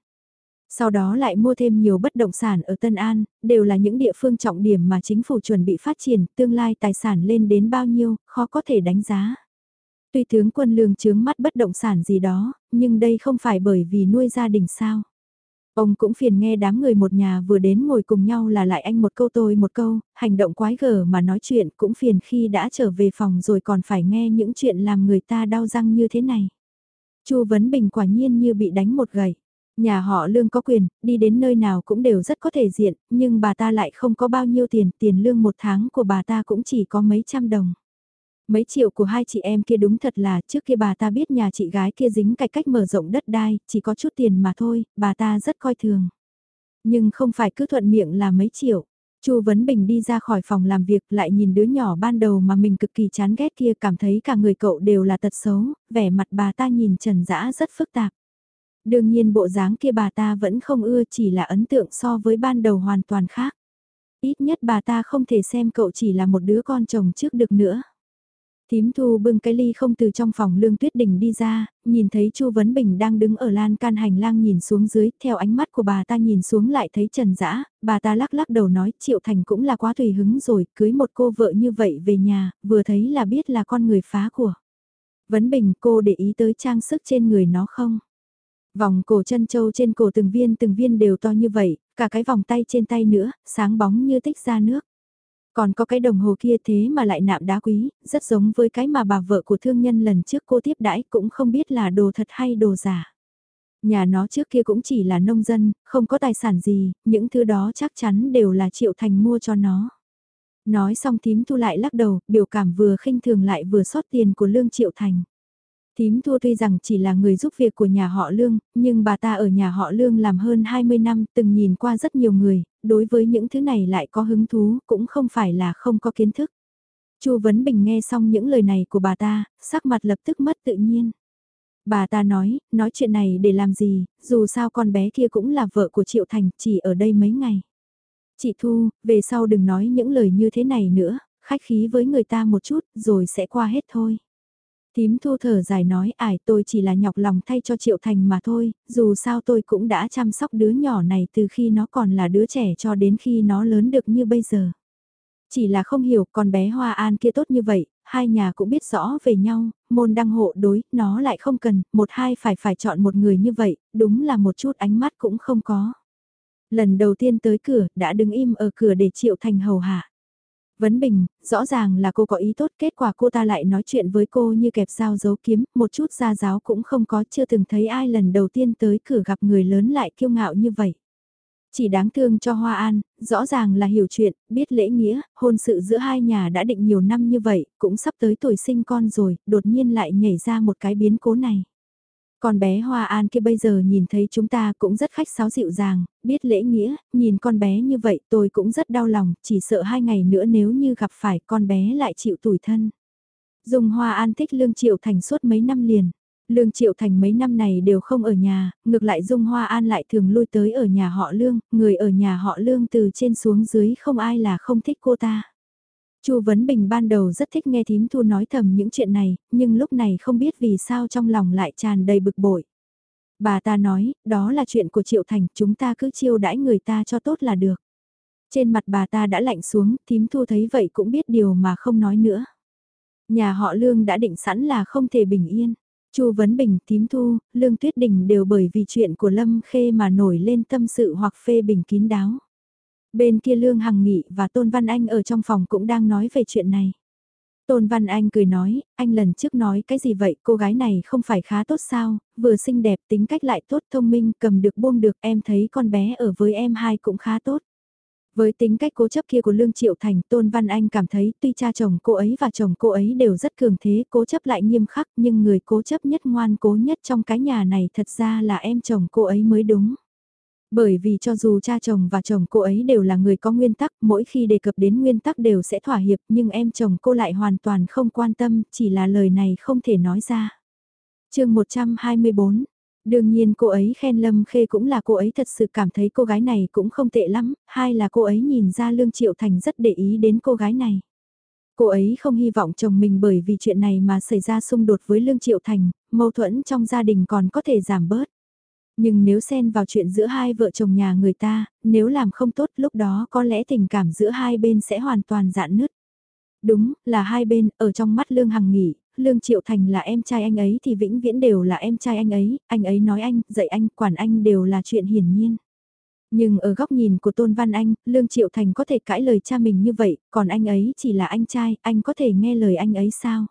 S1: Sau đó lại mua thêm nhiều bất động sản ở Tân An, đều là những địa phương trọng điểm mà chính phủ chuẩn bị phát triển, tương lai tài sản lên đến bao nhiêu, khó có thể đánh giá. Tuy tướng quân lương chướng mắt bất động sản gì đó, nhưng đây không phải bởi vì nuôi gia đình sao. Ông cũng phiền nghe đám người một nhà vừa đến ngồi cùng nhau là lại anh một câu tôi một câu, hành động quái gở mà nói chuyện cũng phiền khi đã trở về phòng rồi còn phải nghe những chuyện làm người ta đau răng như thế này. Chu Vấn Bình quả nhiên như bị đánh một gậy. Nhà họ lương có quyền, đi đến nơi nào cũng đều rất có thể diện, nhưng bà ta lại không có bao nhiêu tiền, tiền lương một tháng của bà ta cũng chỉ có mấy trăm đồng. Mấy triệu của hai chị em kia đúng thật là trước kia bà ta biết nhà chị gái kia dính cải cách mở rộng đất đai, chỉ có chút tiền mà thôi, bà ta rất coi thường. Nhưng không phải cứ thuận miệng là mấy triệu. Chu Vấn Bình đi ra khỏi phòng làm việc lại nhìn đứa nhỏ ban đầu mà mình cực kỳ chán ghét kia cảm thấy cả người cậu đều là tật xấu, vẻ mặt bà ta nhìn trần dã rất phức tạp. Đương nhiên bộ dáng kia bà ta vẫn không ưa chỉ là ấn tượng so với ban đầu hoàn toàn khác. Ít nhất bà ta không thể xem cậu chỉ là một đứa con chồng trước được nữa. Thím thu bưng cái ly không từ trong phòng lương tuyết đình đi ra, nhìn thấy chu Vấn Bình đang đứng ở lan can hành lang nhìn xuống dưới, theo ánh mắt của bà ta nhìn xuống lại thấy trần dã bà ta lắc lắc đầu nói Triệu Thành cũng là quá tùy hứng rồi, cưới một cô vợ như vậy về nhà, vừa thấy là biết là con người phá của. Vấn Bình cô để ý tới trang sức trên người nó không? Vòng cổ chân châu trên cổ từng viên từng viên đều to như vậy, cả cái vòng tay trên tay nữa, sáng bóng như tích ra nước. Còn có cái đồng hồ kia thế mà lại nạm đá quý, rất giống với cái mà bà vợ của thương nhân lần trước cô tiếp đãi cũng không biết là đồ thật hay đồ giả. Nhà nó trước kia cũng chỉ là nông dân, không có tài sản gì, những thứ đó chắc chắn đều là Triệu Thành mua cho nó. Nói xong thím thu lại lắc đầu, biểu cảm vừa khinh thường lại vừa sót tiền của Lương Triệu Thành. Thím thua tuy rằng chỉ là người giúp việc của nhà họ Lương, nhưng bà ta ở nhà họ Lương làm hơn 20 năm, từng nhìn qua rất nhiều người, đối với những thứ này lại có hứng thú, cũng không phải là không có kiến thức. Chu Vấn Bình nghe xong những lời này của bà ta, sắc mặt lập tức mất tự nhiên. Bà ta nói, nói chuyện này để làm gì, dù sao con bé kia cũng là vợ của Triệu Thành, chỉ ở đây mấy ngày. Chị Thu, về sau đừng nói những lời như thế này nữa, khách khí với người ta một chút, rồi sẽ qua hết thôi. Tím thu thở dài nói ải tôi chỉ là nhọc lòng thay cho Triệu Thành mà thôi, dù sao tôi cũng đã chăm sóc đứa nhỏ này từ khi nó còn là đứa trẻ cho đến khi nó lớn được như bây giờ. Chỉ là không hiểu con bé Hoa An kia tốt như vậy, hai nhà cũng biết rõ về nhau, môn đăng hộ đối, nó lại không cần, một hai phải phải chọn một người như vậy, đúng là một chút ánh mắt cũng không có. Lần đầu tiên tới cửa, đã đứng im ở cửa để Triệu Thành hầu hạ. Vấn Bình, rõ ràng là cô có ý tốt, kết quả cô ta lại nói chuyện với cô như kẹp dao giấu kiếm, một chút gia giáo cũng không có, chưa từng thấy ai lần đầu tiên tới cửa gặp người lớn lại kiêu ngạo như vậy. Chỉ đáng thương cho Hoa An, rõ ràng là hiểu chuyện, biết lễ nghĩa, hôn sự giữa hai nhà đã định nhiều năm như vậy, cũng sắp tới tuổi sinh con rồi, đột nhiên lại nhảy ra một cái biến cố này. Con bé Hoa An kia bây giờ nhìn thấy chúng ta cũng rất khách sáo dịu dàng, biết lễ nghĩa, nhìn con bé như vậy tôi cũng rất đau lòng, chỉ sợ hai ngày nữa nếu như gặp phải con bé lại chịu tủi thân. Dùng Hoa An thích Lương Triệu Thành suốt mấy năm liền. Lương Triệu Thành mấy năm này đều không ở nhà, ngược lại Dung Hoa An lại thường lui tới ở nhà họ Lương, người ở nhà họ Lương từ trên xuống dưới không ai là không thích cô ta. Chu Vấn Bình ban đầu rất thích nghe thím thu nói thầm những chuyện này, nhưng lúc này không biết vì sao trong lòng lại tràn đầy bực bội. Bà ta nói, đó là chuyện của Triệu Thành, chúng ta cứ chiêu đãi người ta cho tốt là được. Trên mặt bà ta đã lạnh xuống, thím thu thấy vậy cũng biết điều mà không nói nữa. Nhà họ Lương đã định sẵn là không thể bình yên. Chu Vấn Bình, Thím Thu, Lương Tuyết Đình đều bởi vì chuyện của Lâm Khê mà nổi lên tâm sự hoặc phê bình kín đáo. Bên kia Lương Hằng Nghị và Tôn Văn Anh ở trong phòng cũng đang nói về chuyện này. Tôn Văn Anh cười nói, anh lần trước nói cái gì vậy, cô gái này không phải khá tốt sao, vừa xinh đẹp tính cách lại tốt thông minh, cầm được buông được, em thấy con bé ở với em hai cũng khá tốt. Với tính cách cố chấp kia của Lương Triệu Thành, Tôn Văn Anh cảm thấy tuy cha chồng cô ấy và chồng cô ấy đều rất cường thế, cố chấp lại nghiêm khắc, nhưng người cố chấp nhất ngoan cố nhất trong cái nhà này thật ra là em chồng cô ấy mới đúng. Bởi vì cho dù cha chồng và chồng cô ấy đều là người có nguyên tắc, mỗi khi đề cập đến nguyên tắc đều sẽ thỏa hiệp nhưng em chồng cô lại hoàn toàn không quan tâm, chỉ là lời này không thể nói ra. chương 124 Đương nhiên cô ấy khen Lâm Khê cũng là cô ấy thật sự cảm thấy cô gái này cũng không tệ lắm, hai là cô ấy nhìn ra Lương Triệu Thành rất để ý đến cô gái này. Cô ấy không hy vọng chồng mình bởi vì chuyện này mà xảy ra xung đột với Lương Triệu Thành, mâu thuẫn trong gia đình còn có thể giảm bớt. Nhưng nếu xen vào chuyện giữa hai vợ chồng nhà người ta, nếu làm không tốt lúc đó có lẽ tình cảm giữa hai bên sẽ hoàn toàn dạn nứt. Đúng, là hai bên, ở trong mắt Lương Hằng nghỉ, Lương Triệu Thành là em trai anh ấy thì vĩnh viễn đều là em trai anh ấy, anh ấy nói anh, dạy anh, quản anh đều là chuyện hiển nhiên. Nhưng ở góc nhìn của Tôn Văn Anh, Lương Triệu Thành có thể cãi lời cha mình như vậy, còn anh ấy chỉ là anh trai, anh có thể nghe lời anh ấy sao?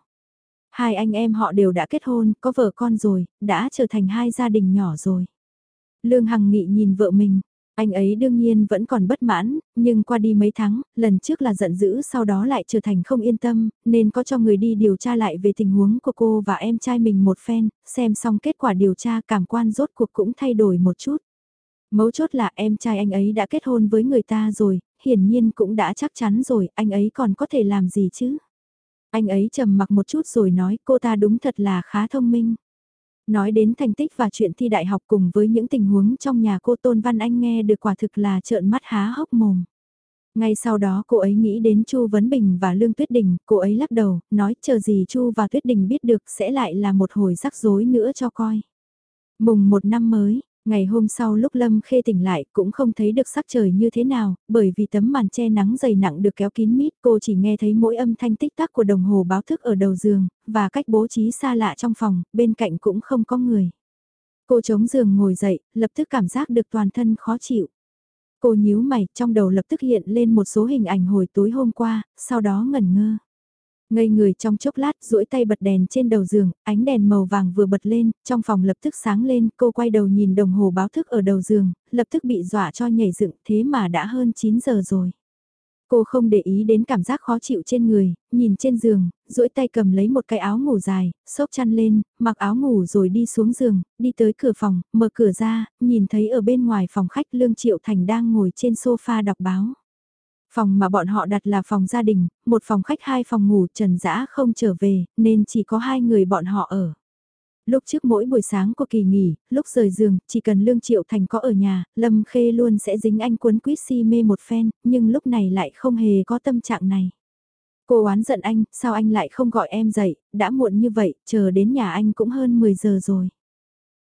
S1: Hai anh em họ đều đã kết hôn, có vợ con rồi, đã trở thành hai gia đình nhỏ rồi. Lương Hằng Nghị nhìn vợ mình, Anh ấy đương nhiên vẫn còn bất mãn, nhưng qua đi mấy tháng, lần trước là giận dữ sau đó lại trở thành không yên tâm, nên có cho người đi điều tra lại về tình huống của cô và em trai mình một phen, xem xong kết quả điều tra cảm quan rốt cuộc cũng thay đổi một chút. Mấu chốt là em trai anh ấy đã kết hôn với người ta rồi, hiển nhiên cũng đã chắc chắn rồi, anh ấy còn có thể làm gì chứ? Anh ấy trầm mặc một chút rồi nói cô ta đúng thật là khá thông minh. Nói đến thành tích và chuyện thi đại học cùng với những tình huống trong nhà cô Tôn Văn Anh nghe được quả thực là trợn mắt há hốc mồm. Ngay sau đó cô ấy nghĩ đến Chu Vấn Bình và Lương Tuyết Đình, cô ấy lắc đầu, nói chờ gì Chu và Tuyết Đình biết được sẽ lại là một hồi rắc rối nữa cho coi. Mùng một năm mới, Ngày hôm sau lúc Lâm Khê tỉnh lại cũng không thấy được sắc trời như thế nào, bởi vì tấm màn che nắng dày nặng được kéo kín mít cô chỉ nghe thấy mỗi âm thanh tích tắc của đồng hồ báo thức ở đầu giường, và cách bố trí xa lạ trong phòng, bên cạnh cũng không có người. Cô chống giường ngồi dậy, lập tức cảm giác được toàn thân khó chịu. Cô nhíu mày, trong đầu lập tức hiện lên một số hình ảnh hồi tối hôm qua, sau đó ngẩn ngơ. Ngây người trong chốc lát duỗi tay bật đèn trên đầu giường, ánh đèn màu vàng vừa bật lên, trong phòng lập tức sáng lên, cô quay đầu nhìn đồng hồ báo thức ở đầu giường, lập tức bị dọa cho nhảy dựng thế mà đã hơn 9 giờ rồi. Cô không để ý đến cảm giác khó chịu trên người, nhìn trên giường, duỗi tay cầm lấy một cái áo ngủ dài, xốc chăn lên, mặc áo ngủ rồi đi xuống giường, đi tới cửa phòng, mở cửa ra, nhìn thấy ở bên ngoài phòng khách Lương Triệu Thành đang ngồi trên sofa đọc báo. Phòng mà bọn họ đặt là phòng gia đình, một phòng khách hai phòng ngủ trần dã không trở về, nên chỉ có hai người bọn họ ở. Lúc trước mỗi buổi sáng của kỳ nghỉ, lúc rời giường, chỉ cần Lương Triệu Thành có ở nhà, Lâm Khê luôn sẽ dính anh cuốn quýt si mê một phen, nhưng lúc này lại không hề có tâm trạng này. Cô oán giận anh, sao anh lại không gọi em dậy, đã muộn như vậy, chờ đến nhà anh cũng hơn 10 giờ rồi.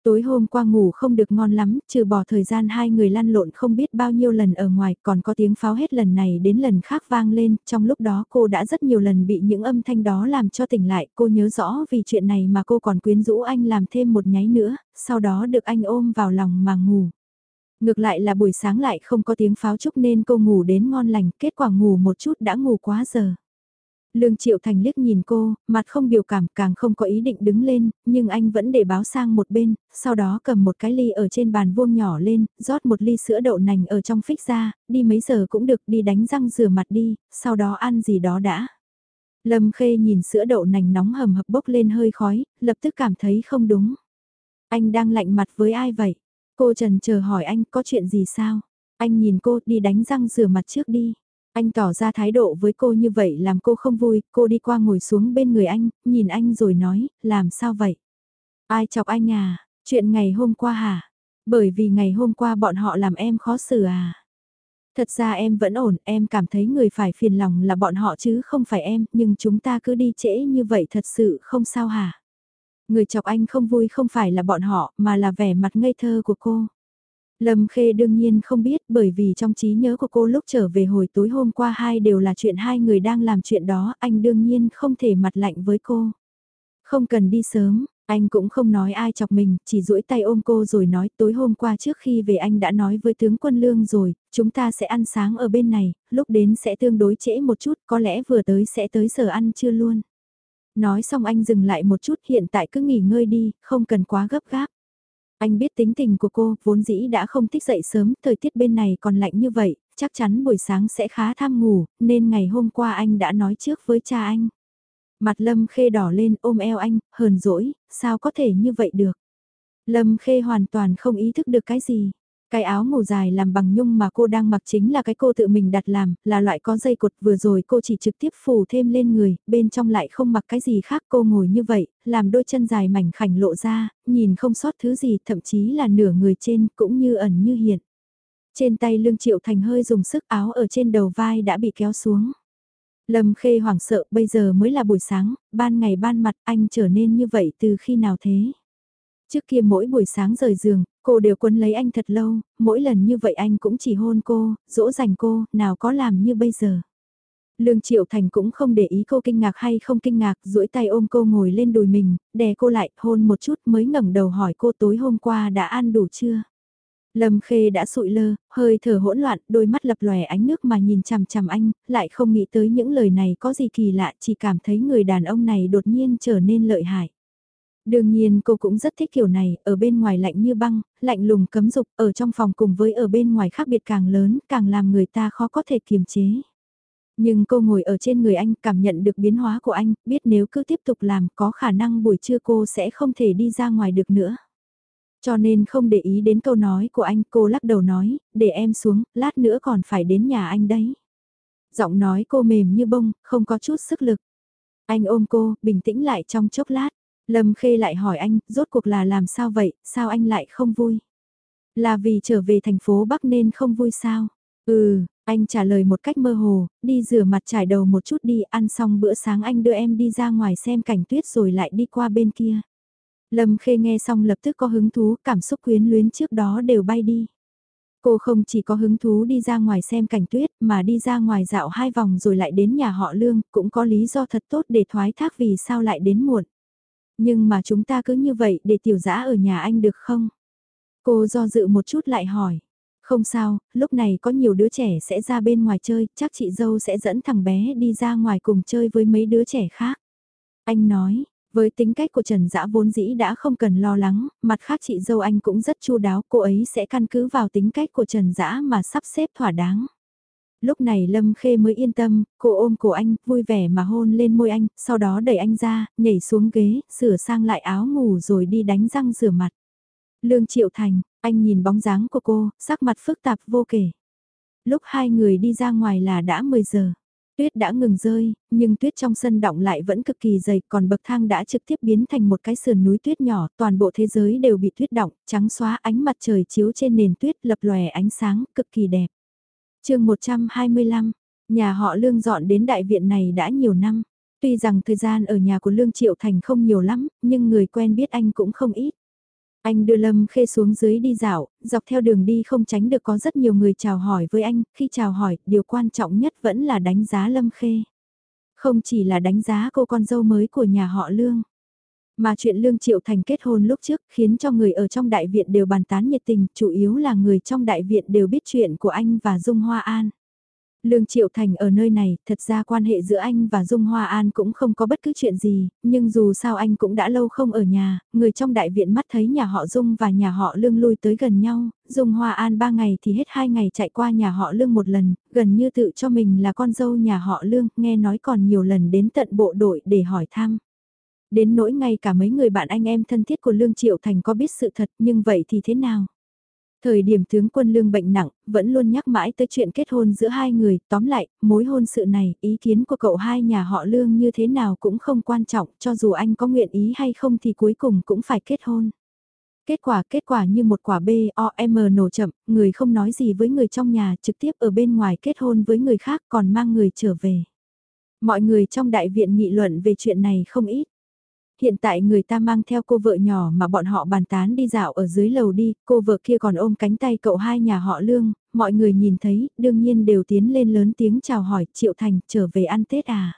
S1: Tối hôm qua ngủ không được ngon lắm, trừ bỏ thời gian hai người lăn lộn không biết bao nhiêu lần ở ngoài, còn có tiếng pháo hết lần này đến lần khác vang lên, trong lúc đó cô đã rất nhiều lần bị những âm thanh đó làm cho tỉnh lại, cô nhớ rõ vì chuyện này mà cô còn quyến rũ anh làm thêm một nháy nữa, sau đó được anh ôm vào lòng mà ngủ. Ngược lại là buổi sáng lại không có tiếng pháo chúc nên cô ngủ đến ngon lành, kết quả ngủ một chút đã ngủ quá giờ. Lương Triệu Thành liếc nhìn cô, mặt không biểu cảm càng không có ý định đứng lên, nhưng anh vẫn để báo sang một bên, sau đó cầm một cái ly ở trên bàn vuông nhỏ lên, rót một ly sữa đậu nành ở trong phích ra, đi mấy giờ cũng được đi đánh răng rửa mặt đi, sau đó ăn gì đó đã. Lâm Khê nhìn sữa đậu nành nóng hầm hập bốc lên hơi khói, lập tức cảm thấy không đúng. Anh đang lạnh mặt với ai vậy? Cô trần chờ hỏi anh có chuyện gì sao? Anh nhìn cô đi đánh răng rửa mặt trước đi. Anh tỏ ra thái độ với cô như vậy làm cô không vui, cô đi qua ngồi xuống bên người anh, nhìn anh rồi nói, làm sao vậy? Ai chọc anh à? Chuyện ngày hôm qua hả? Bởi vì ngày hôm qua bọn họ làm em khó xử à? Thật ra em vẫn ổn, em cảm thấy người phải phiền lòng là bọn họ chứ không phải em, nhưng chúng ta cứ đi trễ như vậy thật sự không sao hả? Người chọc anh không vui không phải là bọn họ, mà là vẻ mặt ngây thơ của cô. Lâm Khê đương nhiên không biết bởi vì trong trí nhớ của cô lúc trở về hồi tối hôm qua hai đều là chuyện hai người đang làm chuyện đó, anh đương nhiên không thể mặt lạnh với cô. Không cần đi sớm, anh cũng không nói ai chọc mình, chỉ duỗi tay ôm cô rồi nói tối hôm qua trước khi về anh đã nói với tướng quân lương rồi, chúng ta sẽ ăn sáng ở bên này, lúc đến sẽ tương đối trễ một chút, có lẽ vừa tới sẽ tới giờ ăn trưa luôn. Nói xong anh dừng lại một chút hiện tại cứ nghỉ ngơi đi, không cần quá gấp gáp. Anh biết tính tình của cô, vốn dĩ đã không thích dậy sớm, thời tiết bên này còn lạnh như vậy, chắc chắn buổi sáng sẽ khá tham ngủ, nên ngày hôm qua anh đã nói trước với cha anh. Mặt Lâm Khê đỏ lên ôm eo anh, hờn dỗi, sao có thể như vậy được. Lâm Khê hoàn toàn không ý thức được cái gì. Cái áo ngủ dài làm bằng nhung mà cô đang mặc chính là cái cô tự mình đặt làm, là loại có dây cột vừa rồi cô chỉ trực tiếp phủ thêm lên người, bên trong lại không mặc cái gì khác cô ngồi như vậy, làm đôi chân dài mảnh khảnh lộ ra, nhìn không sót thứ gì, thậm chí là nửa người trên cũng như ẩn như hiện. Trên tay Lương Triệu Thành hơi dùng sức áo ở trên đầu vai đã bị kéo xuống. Lâm Khê hoảng sợ bây giờ mới là buổi sáng, ban ngày ban mặt anh trở nên như vậy từ khi nào thế? Trước kia mỗi buổi sáng rời giường, cô đều quấn lấy anh thật lâu, mỗi lần như vậy anh cũng chỉ hôn cô, dỗ dành cô, nào có làm như bây giờ. Lương Triệu Thành cũng không để ý cô kinh ngạc hay không kinh ngạc, duỗi tay ôm cô ngồi lên đùi mình, đè cô lại, hôn một chút mới ngẩng đầu hỏi cô tối hôm qua đã ăn đủ chưa. Lâm Khê đã sụi lơ, hơi thở hỗn loạn, đôi mắt lập lòe ánh nước mà nhìn chằm chằm anh, lại không nghĩ tới những lời này có gì kỳ lạ, chỉ cảm thấy người đàn ông này đột nhiên trở nên lợi hại. Đương nhiên cô cũng rất thích kiểu này, ở bên ngoài lạnh như băng, lạnh lùng cấm dục, ở trong phòng cùng với ở bên ngoài khác biệt càng lớn, càng làm người ta khó có thể kiềm chế. Nhưng cô ngồi ở trên người anh cảm nhận được biến hóa của anh, biết nếu cứ tiếp tục làm có khả năng buổi trưa cô sẽ không thể đi ra ngoài được nữa. Cho nên không để ý đến câu nói của anh cô lắc đầu nói, để em xuống, lát nữa còn phải đến nhà anh đấy. Giọng nói cô mềm như bông, không có chút sức lực. Anh ôm cô, bình tĩnh lại trong chốc lát. Lâm Khê lại hỏi anh, rốt cuộc là làm sao vậy, sao anh lại không vui? Là vì trở về thành phố Bắc nên không vui sao? Ừ, anh trả lời một cách mơ hồ, đi rửa mặt trải đầu một chút đi, ăn xong bữa sáng anh đưa em đi ra ngoài xem cảnh tuyết rồi lại đi qua bên kia. Lâm Khê nghe xong lập tức có hứng thú, cảm xúc quyến luyến trước đó đều bay đi. Cô không chỉ có hứng thú đi ra ngoài xem cảnh tuyết mà đi ra ngoài dạo hai vòng rồi lại đến nhà họ Lương, cũng có lý do thật tốt để thoái thác vì sao lại đến muộn. Nhưng mà chúng ta cứ như vậy để tiểu dã ở nhà anh được không? Cô do dự một chút lại hỏi. Không sao, lúc này có nhiều đứa trẻ sẽ ra bên ngoài chơi, chắc chị dâu sẽ dẫn thằng bé đi ra ngoài cùng chơi với mấy đứa trẻ khác. Anh nói, với tính cách của Trần Dã vốn dĩ đã không cần lo lắng, mặt khác chị dâu anh cũng rất chu đáo, cô ấy sẽ căn cứ vào tính cách của Trần Dã mà sắp xếp thỏa đáng. Lúc này Lâm Khê mới yên tâm, cô ôm cổ anh, vui vẻ mà hôn lên môi anh, sau đó đẩy anh ra, nhảy xuống ghế, sửa sang lại áo ngủ rồi đi đánh răng rửa mặt. Lương Triệu Thành, anh nhìn bóng dáng của cô, sắc mặt phức tạp vô kể. Lúc hai người đi ra ngoài là đã 10 giờ. Tuyết đã ngừng rơi, nhưng tuyết trong sân động lại vẫn cực kỳ dày, còn bậc thang đã trực tiếp biến thành một cái sườn núi tuyết nhỏ, toàn bộ thế giới đều bị tuyết động, trắng xóa ánh mặt trời chiếu trên nền tuyết lập lòe ánh sáng, cực kỳ đẹp chương 125, nhà họ Lương dọn đến đại viện này đã nhiều năm. Tuy rằng thời gian ở nhà của Lương Triệu Thành không nhiều lắm, nhưng người quen biết anh cũng không ít. Anh đưa Lâm Khê xuống dưới đi dạo, dọc theo đường đi không tránh được có rất nhiều người chào hỏi với anh, khi chào hỏi, điều quan trọng nhất vẫn là đánh giá Lâm Khê. Không chỉ là đánh giá cô con dâu mới của nhà họ Lương, mà chuyện Lương Triệu Thành kết hôn lúc trước khiến cho người ở trong đại viện đều bàn tán nhiệt tình, chủ yếu là người trong đại viện đều biết chuyện của anh và Dung Hoa An. Lương Triệu Thành ở nơi này, thật ra quan hệ giữa anh và Dung Hoa An cũng không có bất cứ chuyện gì, nhưng dù sao anh cũng đã lâu không ở nhà, người trong đại viện mắt thấy nhà họ Dung và nhà họ Lương lui tới gần nhau, Dung Hoa An ba ngày thì hết hai ngày chạy qua nhà họ Lương một lần, gần như tự cho mình là con dâu nhà họ Lương, nghe nói còn nhiều lần đến tận bộ đội để hỏi thăm. Đến nỗi ngay cả mấy người bạn anh em thân thiết của Lương Triệu Thành có biết sự thật nhưng vậy thì thế nào? Thời điểm tướng quân lương bệnh nặng, vẫn luôn nhắc mãi tới chuyện kết hôn giữa hai người, tóm lại, mối hôn sự này, ý kiến của cậu hai nhà họ lương như thế nào cũng không quan trọng, cho dù anh có nguyện ý hay không thì cuối cùng cũng phải kết hôn. Kết quả kết quả như một quả B, O, M nổ chậm, người không nói gì với người trong nhà trực tiếp ở bên ngoài kết hôn với người khác còn mang người trở về. Mọi người trong đại viện nghị luận về chuyện này không ít. Hiện tại người ta mang theo cô vợ nhỏ mà bọn họ bàn tán đi dạo ở dưới lầu đi, cô vợ kia còn ôm cánh tay cậu hai nhà họ lương, mọi người nhìn thấy, đương nhiên đều tiến lên lớn tiếng chào hỏi, Triệu Thành, trở về ăn Tết à.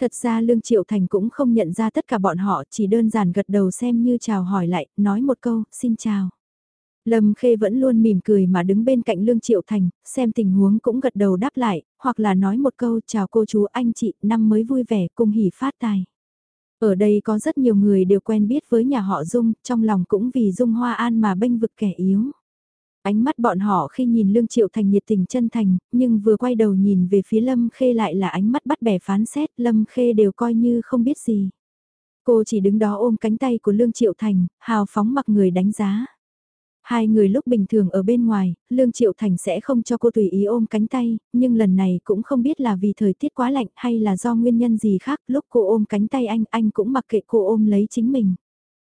S1: Thật ra Lương Triệu Thành cũng không nhận ra tất cả bọn họ, chỉ đơn giản gật đầu xem như chào hỏi lại, nói một câu, xin chào. Lâm Khê vẫn luôn mỉm cười mà đứng bên cạnh Lương Triệu Thành, xem tình huống cũng gật đầu đáp lại, hoặc là nói một câu chào cô chú anh chị, năm mới vui vẻ, cùng hỉ phát tài. Ở đây có rất nhiều người đều quen biết với nhà họ Dung, trong lòng cũng vì Dung Hoa An mà bênh vực kẻ yếu. Ánh mắt bọn họ khi nhìn Lương Triệu Thành nhiệt tình chân thành, nhưng vừa quay đầu nhìn về phía Lâm Khê lại là ánh mắt bắt bẻ phán xét, Lâm Khê đều coi như không biết gì. Cô chỉ đứng đó ôm cánh tay của Lương Triệu Thành, hào phóng mặc người đánh giá. Hai người lúc bình thường ở bên ngoài, Lương Triệu Thành sẽ không cho cô tùy ý ôm cánh tay, nhưng lần này cũng không biết là vì thời tiết quá lạnh hay là do nguyên nhân gì khác, lúc cô ôm cánh tay anh, anh cũng mặc kệ cô ôm lấy chính mình.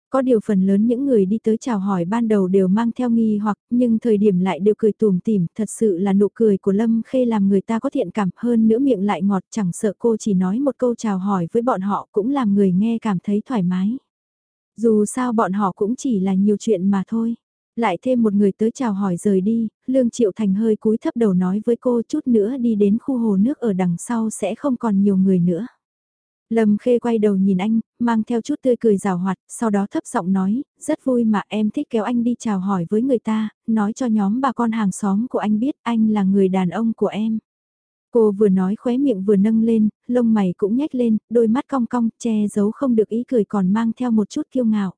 S1: Có điều phần lớn những người đi tới chào hỏi ban đầu đều mang theo nghi hoặc, nhưng thời điểm lại đều cười tùm tìm, thật sự là nụ cười của Lâm Khê làm người ta có thiện cảm hơn nữa miệng lại ngọt chẳng sợ cô chỉ nói một câu chào hỏi với bọn họ cũng làm người nghe cảm thấy thoải mái. Dù sao bọn họ cũng chỉ là nhiều chuyện mà thôi. Lại thêm một người tới chào hỏi rời đi, Lương Triệu Thành hơi cúi thấp đầu nói với cô chút nữa đi đến khu hồ nước ở đằng sau sẽ không còn nhiều người nữa. Lâm Khê quay đầu nhìn anh, mang theo chút tươi cười rào hoạt, sau đó thấp giọng nói, rất vui mà em thích kéo anh đi chào hỏi với người ta, nói cho nhóm bà con hàng xóm của anh biết anh là người đàn ông của em. Cô vừa nói khóe miệng vừa nâng lên, lông mày cũng nhếch lên, đôi mắt cong cong, che giấu không được ý cười còn mang theo một chút kiêu ngạo.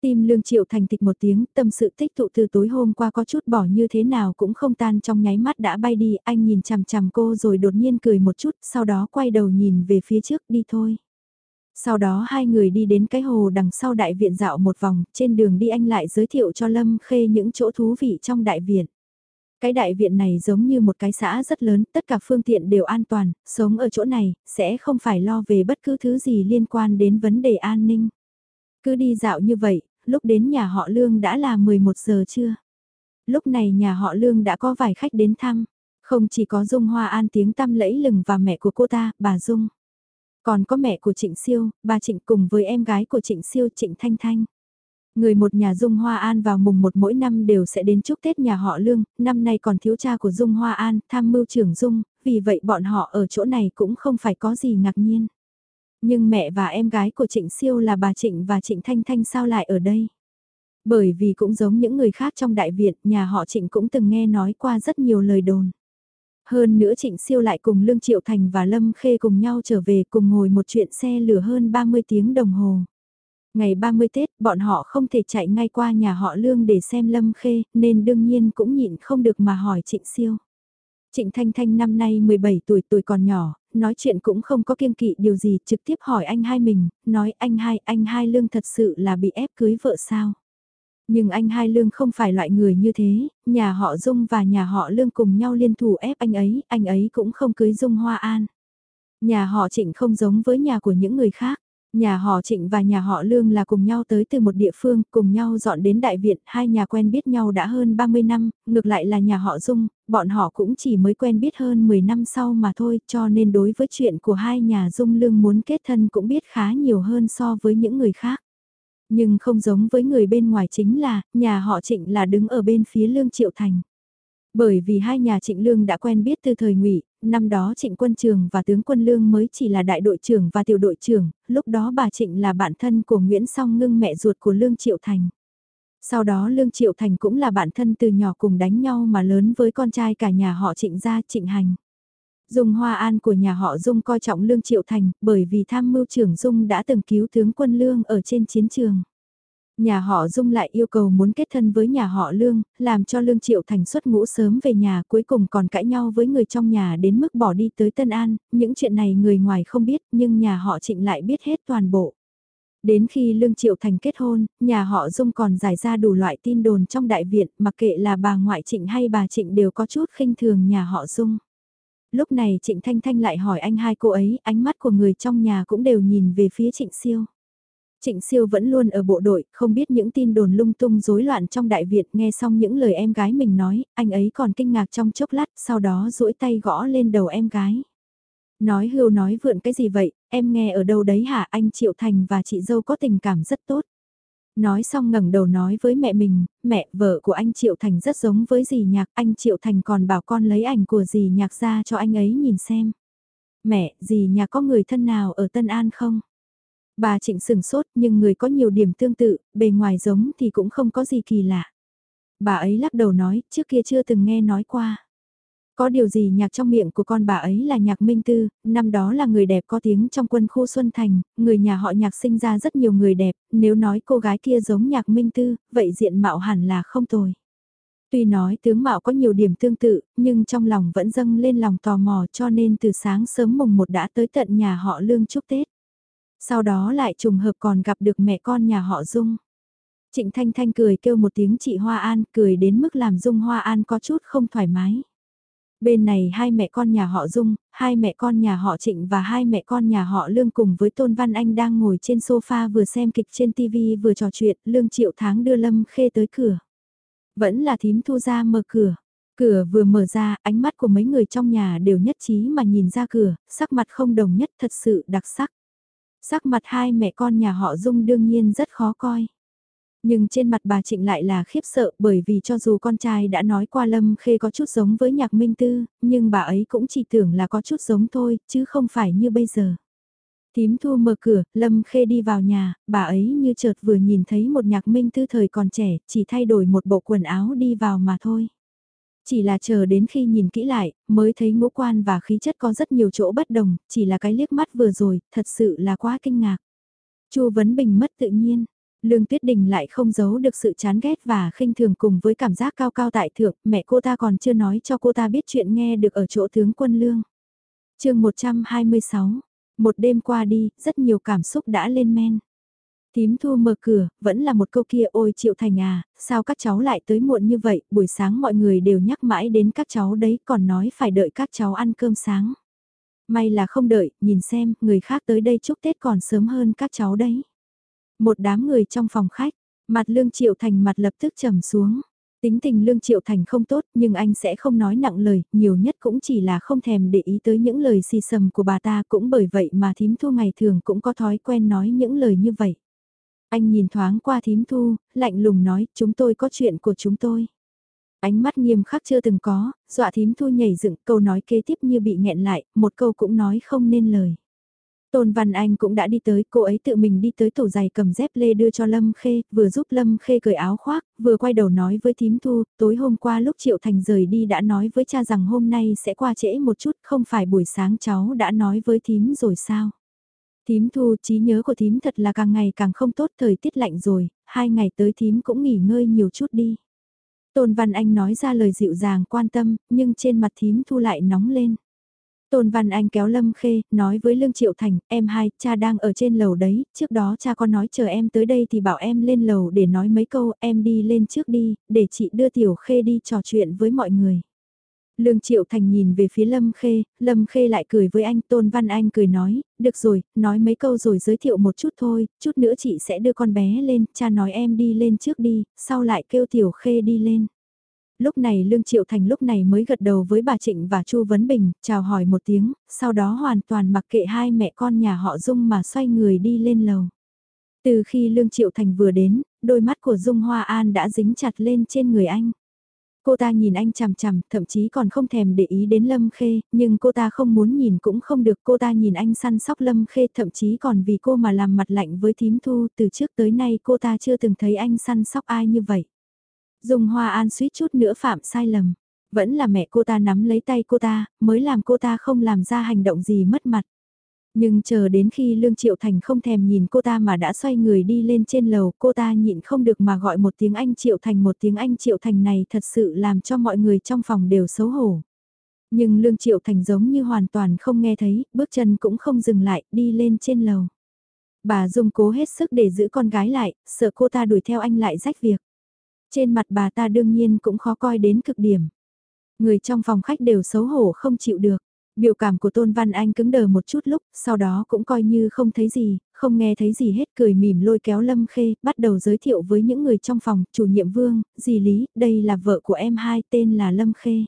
S1: Tim lương triệu thành tịch một tiếng, tâm sự tích tụ từ tối hôm qua có chút bỏ như thế nào cũng không tan trong nháy mắt đã bay đi, anh nhìn chằm chằm cô rồi đột nhiên cười một chút, sau đó quay đầu nhìn về phía trước đi thôi. Sau đó hai người đi đến cái hồ đằng sau đại viện dạo một vòng, trên đường đi anh lại giới thiệu cho Lâm Khê những chỗ thú vị trong đại viện. Cái đại viện này giống như một cái xã rất lớn, tất cả phương tiện đều an toàn, sống ở chỗ này, sẽ không phải lo về bất cứ thứ gì liên quan đến vấn đề an ninh. Cứ đi dạo như vậy, lúc đến nhà họ Lương đã là 11 giờ trưa. Lúc này nhà họ Lương đã có vài khách đến thăm, không chỉ có Dung Hoa An tiếng tăm lẫy lừng và mẹ của cô ta, bà Dung. Còn có mẹ của Trịnh Siêu, bà Trịnh cùng với em gái của Trịnh Siêu Trịnh Thanh Thanh. Người một nhà Dung Hoa An vào mùng một mỗi năm đều sẽ đến chúc Tết nhà họ Lương, năm nay còn thiếu cha của Dung Hoa An, tham mưu trưởng Dung, vì vậy bọn họ ở chỗ này cũng không phải có gì ngạc nhiên. Nhưng mẹ và em gái của Trịnh Siêu là bà Trịnh và Trịnh Thanh Thanh sao lại ở đây? Bởi vì cũng giống những người khác trong đại viện, nhà họ Trịnh cũng từng nghe nói qua rất nhiều lời đồn. Hơn nữa Trịnh Siêu lại cùng Lương Triệu Thành và Lâm Khê cùng nhau trở về cùng ngồi một chuyện xe lửa hơn 30 tiếng đồng hồ. Ngày 30 Tết, bọn họ không thể chạy ngay qua nhà họ Lương để xem Lâm Khê, nên đương nhiên cũng nhịn không được mà hỏi Trịnh Siêu. Trịnh Thanh Thanh năm nay 17 tuổi tuổi còn nhỏ, nói chuyện cũng không có kiêng kỵ điều gì, trực tiếp hỏi anh hai mình, nói anh hai, anh hai Lương thật sự là bị ép cưới vợ sao? Nhưng anh hai Lương không phải loại người như thế, nhà họ Dung và nhà họ Lương cùng nhau liên thủ ép anh ấy, anh ấy cũng không cưới Dung Hoa An. Nhà họ Trịnh không giống với nhà của những người khác. Nhà họ Trịnh và nhà họ Lương là cùng nhau tới từ một địa phương, cùng nhau dọn đến đại viện, hai nhà quen biết nhau đã hơn 30 năm, ngược lại là nhà họ Dung, bọn họ cũng chỉ mới quen biết hơn 10 năm sau mà thôi, cho nên đối với chuyện của hai nhà Dung Lương muốn kết thân cũng biết khá nhiều hơn so với những người khác. Nhưng không giống với người bên ngoài chính là, nhà họ Trịnh là đứng ở bên phía Lương Triệu Thành. Bởi vì hai nhà Trịnh Lương đã quen biết từ thời ngụy năm đó Trịnh Quân Trường và tướng Quân Lương mới chỉ là đại đội trưởng và tiểu đội trưởng, lúc đó bà Trịnh là bạn thân của Nguyễn Song Ngưng mẹ ruột của Lương Triệu Thành. Sau đó Lương Triệu Thành cũng là bạn thân từ nhỏ cùng đánh nhau mà lớn với con trai cả nhà họ Trịnh gia Trịnh Hành. Dung Hoa An của nhà họ Dung coi trọng Lương Triệu Thành bởi vì tham mưu trưởng Dung đã từng cứu tướng quân Lương ở trên chiến trường. Nhà họ Dung lại yêu cầu muốn kết thân với nhà họ Lương, làm cho Lương Triệu Thành xuất ngũ sớm về nhà cuối cùng còn cãi nhau với người trong nhà đến mức bỏ đi tới Tân An, những chuyện này người ngoài không biết nhưng nhà họ Trịnh lại biết hết toàn bộ. Đến khi Lương Triệu Thành kết hôn, nhà họ Dung còn giải ra đủ loại tin đồn trong đại viện, mặc kệ là bà ngoại Trịnh hay bà Trịnh đều có chút khinh thường nhà họ Dung. Lúc này Trịnh Thanh Thanh lại hỏi anh hai cô ấy, ánh mắt của người trong nhà cũng đều nhìn về phía Trịnh Siêu. Trịnh Siêu vẫn luôn ở bộ đội, không biết những tin đồn lung tung rối loạn trong đại viện, nghe xong những lời em gái mình nói, anh ấy còn kinh ngạc trong chốc lát, sau đó duỗi tay gõ lên đầu em gái. Nói hưu nói vượn cái gì vậy, em nghe ở đâu đấy hả anh Triệu Thành và chị dâu có tình cảm rất tốt. Nói xong ngẩng đầu nói với mẹ mình, mẹ vợ của anh Triệu Thành rất giống với dì nhạc, anh Triệu Thành còn bảo con lấy ảnh của dì nhạc ra cho anh ấy nhìn xem. Mẹ, dì nhạc có người thân nào ở Tân An không? Bà Trịnh sừng sốt nhưng người có nhiều điểm tương tự, bề ngoài giống thì cũng không có gì kỳ lạ. Bà ấy lắc đầu nói, trước kia chưa từng nghe nói qua. Có điều gì nhạc trong miệng của con bà ấy là nhạc Minh Tư, năm đó là người đẹp có tiếng trong quân khu Xuân Thành, người nhà họ nhạc sinh ra rất nhiều người đẹp, nếu nói cô gái kia giống nhạc Minh Tư, vậy diện mạo hẳn là không tồi. Tuy nói tướng mạo có nhiều điểm tương tự, nhưng trong lòng vẫn dâng lên lòng tò mò cho nên từ sáng sớm mùng một đã tới tận nhà họ lương chúc Tết. Sau đó lại trùng hợp còn gặp được mẹ con nhà họ Dung. Trịnh Thanh Thanh cười kêu một tiếng chị Hoa An, cười đến mức làm Dung Hoa An có chút không thoải mái. Bên này hai mẹ con nhà họ Dung, hai mẹ con nhà họ Trịnh và hai mẹ con nhà họ Lương cùng với Tôn Văn Anh đang ngồi trên sofa vừa xem kịch trên TV vừa trò chuyện, Lương Triệu Tháng đưa Lâm Khê tới cửa. Vẫn là thím thu ra mở cửa. Cửa vừa mở ra, ánh mắt của mấy người trong nhà đều nhất trí mà nhìn ra cửa, sắc mặt không đồng nhất thật sự đặc sắc. Sắc mặt hai mẹ con nhà họ Dung đương nhiên rất khó coi. Nhưng trên mặt bà Trịnh lại là khiếp sợ bởi vì cho dù con trai đã nói qua Lâm Khê có chút giống với nhạc Minh Tư, nhưng bà ấy cũng chỉ tưởng là có chút giống thôi, chứ không phải như bây giờ. Tím thu mở cửa, Lâm Khê đi vào nhà, bà ấy như chợt vừa nhìn thấy một nhạc Minh Tư thời còn trẻ, chỉ thay đổi một bộ quần áo đi vào mà thôi. Chỉ là chờ đến khi nhìn kỹ lại, mới thấy ngũ quan và khí chất có rất nhiều chỗ bất đồng, chỉ là cái liếc mắt vừa rồi, thật sự là quá kinh ngạc. Chu Vấn Bình mất tự nhiên, Lương Tuyết Đình lại không giấu được sự chán ghét và khinh thường cùng với cảm giác cao cao tại thượng, mẹ cô ta còn chưa nói cho cô ta biết chuyện nghe được ở chỗ tướng quân Lương. chương 126, một đêm qua đi, rất nhiều cảm xúc đã lên men. Tím thu mở cửa, vẫn là một câu kia ôi Triệu Thành à, sao các cháu lại tới muộn như vậy, buổi sáng mọi người đều nhắc mãi đến các cháu đấy còn nói phải đợi các cháu ăn cơm sáng. May là không đợi, nhìn xem, người khác tới đây chúc Tết còn sớm hơn các cháu đấy. Một đám người trong phòng khách, mặt Lương Triệu Thành mặt lập tức trầm xuống. Tính tình Lương Triệu Thành không tốt nhưng anh sẽ không nói nặng lời, nhiều nhất cũng chỉ là không thèm để ý tới những lời xì sầm của bà ta cũng bởi vậy mà thím thu ngày thường cũng có thói quen nói những lời như vậy. Anh nhìn thoáng qua thím thu, lạnh lùng nói chúng tôi có chuyện của chúng tôi. Ánh mắt nghiêm khắc chưa từng có, dọa thím thu nhảy dựng câu nói kế tiếp như bị nghẹn lại, một câu cũng nói không nên lời. Tôn Văn Anh cũng đã đi tới, cô ấy tự mình đi tới tủ giày cầm dép lê đưa cho Lâm Khê, vừa giúp Lâm Khê cởi áo khoác, vừa quay đầu nói với thím thu, tối hôm qua lúc Triệu Thành rời đi đã nói với cha rằng hôm nay sẽ qua trễ một chút, không phải buổi sáng cháu đã nói với thím rồi sao? Thím thu trí nhớ của thím thật là càng ngày càng không tốt thời tiết lạnh rồi, hai ngày tới thím cũng nghỉ ngơi nhiều chút đi. Tôn Văn Anh nói ra lời dịu dàng quan tâm, nhưng trên mặt thím thu lại nóng lên. Tôn Văn Anh kéo Lâm Khê, nói với Lương Triệu Thành, em hai, cha đang ở trên lầu đấy, trước đó cha có nói chờ em tới đây thì bảo em lên lầu để nói mấy câu, em đi lên trước đi, để chị đưa Tiểu Khê đi trò chuyện với mọi người. Lương Triệu Thành nhìn về phía Lâm Khê, Lâm Khê lại cười với anh, Tôn Văn Anh cười nói, được rồi, nói mấy câu rồi giới thiệu một chút thôi, chút nữa chị sẽ đưa con bé lên, cha nói em đi lên trước đi, sau lại kêu Tiểu Khê đi lên. Lúc này Lương Triệu Thành lúc này mới gật đầu với bà Trịnh và Chu Vấn Bình, chào hỏi một tiếng, sau đó hoàn toàn mặc kệ hai mẹ con nhà họ Dung mà xoay người đi lên lầu. Từ khi Lương Triệu Thành vừa đến, đôi mắt của Dung Hoa An đã dính chặt lên trên người anh. Cô ta nhìn anh chằm chằm, thậm chí còn không thèm để ý đến Lâm Khê, nhưng cô ta không muốn nhìn cũng không được. Cô ta nhìn anh săn sóc Lâm Khê thậm chí còn vì cô mà làm mặt lạnh với thím thu. Từ trước tới nay cô ta chưa từng thấy anh săn sóc ai như vậy. Dùng hoa an suýt chút nữa phạm sai lầm. Vẫn là mẹ cô ta nắm lấy tay cô ta, mới làm cô ta không làm ra hành động gì mất mặt. Nhưng chờ đến khi Lương Triệu Thành không thèm nhìn cô ta mà đã xoay người đi lên trên lầu, cô ta nhịn không được mà gọi một tiếng Anh Triệu Thành một tiếng Anh Triệu Thành này thật sự làm cho mọi người trong phòng đều xấu hổ. Nhưng Lương Triệu Thành giống như hoàn toàn không nghe thấy, bước chân cũng không dừng lại, đi lên trên lầu. Bà Dung cố hết sức để giữ con gái lại, sợ cô ta đuổi theo anh lại rách việc. Trên mặt bà ta đương nhiên cũng khó coi đến cực điểm. Người trong phòng khách đều xấu hổ không chịu được. Biểu cảm của Tôn Văn Anh cứng đờ một chút lúc, sau đó cũng coi như không thấy gì, không nghe thấy gì hết cười mỉm lôi kéo Lâm Khê, bắt đầu giới thiệu với những người trong phòng, chủ nhiệm Vương, dì Lý, đây là vợ của em hai tên là Lâm Khê.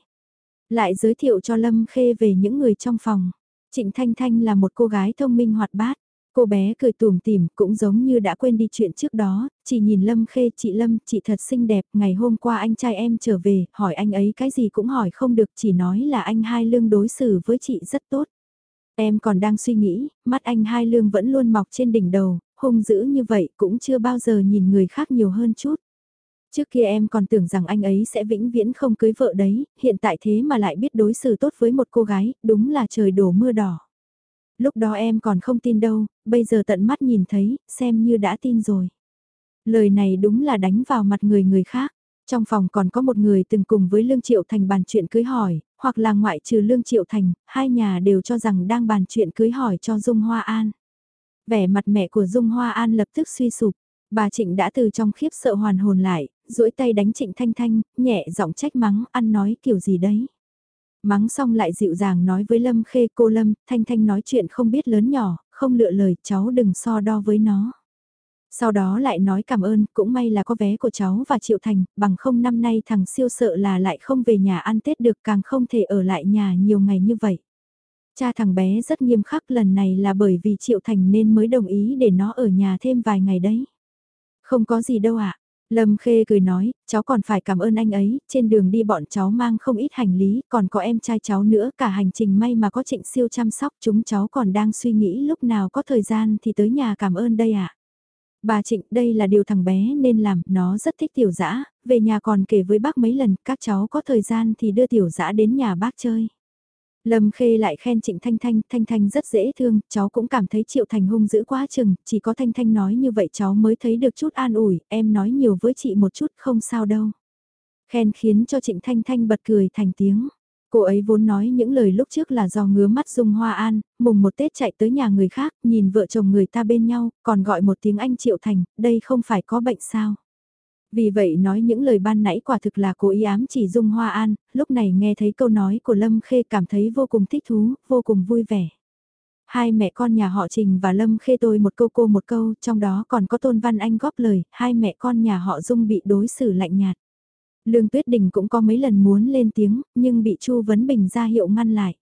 S1: Lại giới thiệu cho Lâm Khê về những người trong phòng. Trịnh Thanh Thanh là một cô gái thông minh hoạt bát. Cô bé cười tùm tìm cũng giống như đã quên đi chuyện trước đó, chỉ nhìn Lâm Khê chị Lâm, chị thật xinh đẹp, ngày hôm qua anh trai em trở về, hỏi anh ấy cái gì cũng hỏi không được, chỉ nói là anh Hai Lương đối xử với chị rất tốt. Em còn đang suy nghĩ, mắt anh Hai Lương vẫn luôn mọc trên đỉnh đầu, hung dữ như vậy cũng chưa bao giờ nhìn người khác nhiều hơn chút. Trước kia em còn tưởng rằng anh ấy sẽ vĩnh viễn không cưới vợ đấy, hiện tại thế mà lại biết đối xử tốt với một cô gái, đúng là trời đổ mưa đỏ. Lúc đó em còn không tin đâu, bây giờ tận mắt nhìn thấy, xem như đã tin rồi. Lời này đúng là đánh vào mặt người người khác. Trong phòng còn có một người từng cùng với Lương Triệu Thành bàn chuyện cưới hỏi, hoặc là ngoại trừ Lương Triệu Thành, hai nhà đều cho rằng đang bàn chuyện cưới hỏi cho Dung Hoa An. Vẻ mặt mẹ của Dung Hoa An lập tức suy sụp, bà Trịnh đã từ trong khiếp sợ hoàn hồn lại, duỗi tay đánh Trịnh Thanh Thanh, nhẹ giọng trách mắng, ăn nói kiểu gì đấy. Mắng xong lại dịu dàng nói với Lâm Khê cô Lâm, Thanh Thanh nói chuyện không biết lớn nhỏ, không lựa lời cháu đừng so đo với nó. Sau đó lại nói cảm ơn, cũng may là có vé của cháu và Triệu Thành, bằng không năm nay thằng siêu sợ là lại không về nhà ăn Tết được càng không thể ở lại nhà nhiều ngày như vậy. Cha thằng bé rất nghiêm khắc lần này là bởi vì Triệu Thành nên mới đồng ý để nó ở nhà thêm vài ngày đấy. Không có gì đâu ạ, Lâm Khê cười nói, cháu còn phải cảm ơn anh ấy, trên đường đi bọn cháu mang không ít hành lý, còn có em trai cháu nữa, cả hành trình may mà có trịnh siêu chăm sóc, chúng cháu còn đang suy nghĩ lúc nào có thời gian thì tới nhà cảm ơn đây ạ. À. Bà Trịnh, đây là điều thằng bé nên làm, nó rất thích tiểu dã, về nhà còn kể với bác mấy lần, các cháu có thời gian thì đưa tiểu dã đến nhà bác chơi. Lâm Khê lại khen Trịnh Thanh Thanh, Thanh Thanh rất dễ thương, cháu cũng cảm thấy Triệu Thành hung dữ quá chừng, chỉ có Thanh Thanh nói như vậy cháu mới thấy được chút an ủi, em nói nhiều với chị một chút không sao đâu. Khen khiến cho Trịnh Thanh Thanh bật cười thành tiếng. Cô ấy vốn nói những lời lúc trước là do ngứa mắt Dung Hoa An, mùng một Tết chạy tới nhà người khác, nhìn vợ chồng người ta bên nhau, còn gọi một tiếng anh Triệu Thành, đây không phải có bệnh sao. Vì vậy nói những lời ban nãy quả thực là cố ý ám chỉ Dung Hoa An, lúc này nghe thấy câu nói của Lâm Khê cảm thấy vô cùng thích thú, vô cùng vui vẻ. Hai mẹ con nhà họ Trình và Lâm Khê tôi một câu cô một câu, trong đó còn có Tôn Văn Anh góp lời, hai mẹ con nhà họ Dung bị đối xử lạnh nhạt. Lương Tuyết Đình cũng có mấy lần muốn lên tiếng, nhưng bị Chu Vấn Bình ra hiệu ngăn lại.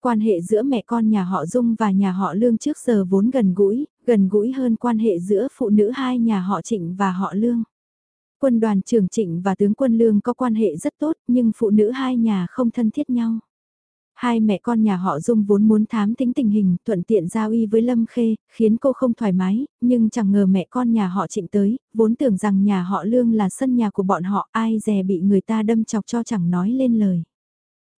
S1: Quan hệ giữa mẹ con nhà họ Dung và nhà họ Lương trước giờ vốn gần gũi, gần gũi hơn quan hệ giữa phụ nữ hai nhà họ Trịnh và họ Lương. Quân đoàn trưởng Trịnh và tướng quân Lương có quan hệ rất tốt nhưng phụ nữ hai nhà không thân thiết nhau. Hai mẹ con nhà họ Dung vốn muốn thám tính tình hình, thuận tiện giao y với Lâm Khê, khiến cô không thoải mái, nhưng chẳng ngờ mẹ con nhà họ Trịnh tới, vốn tưởng rằng nhà họ Lương là sân nhà của bọn họ, ai dè bị người ta đâm chọc cho chẳng nói lên lời.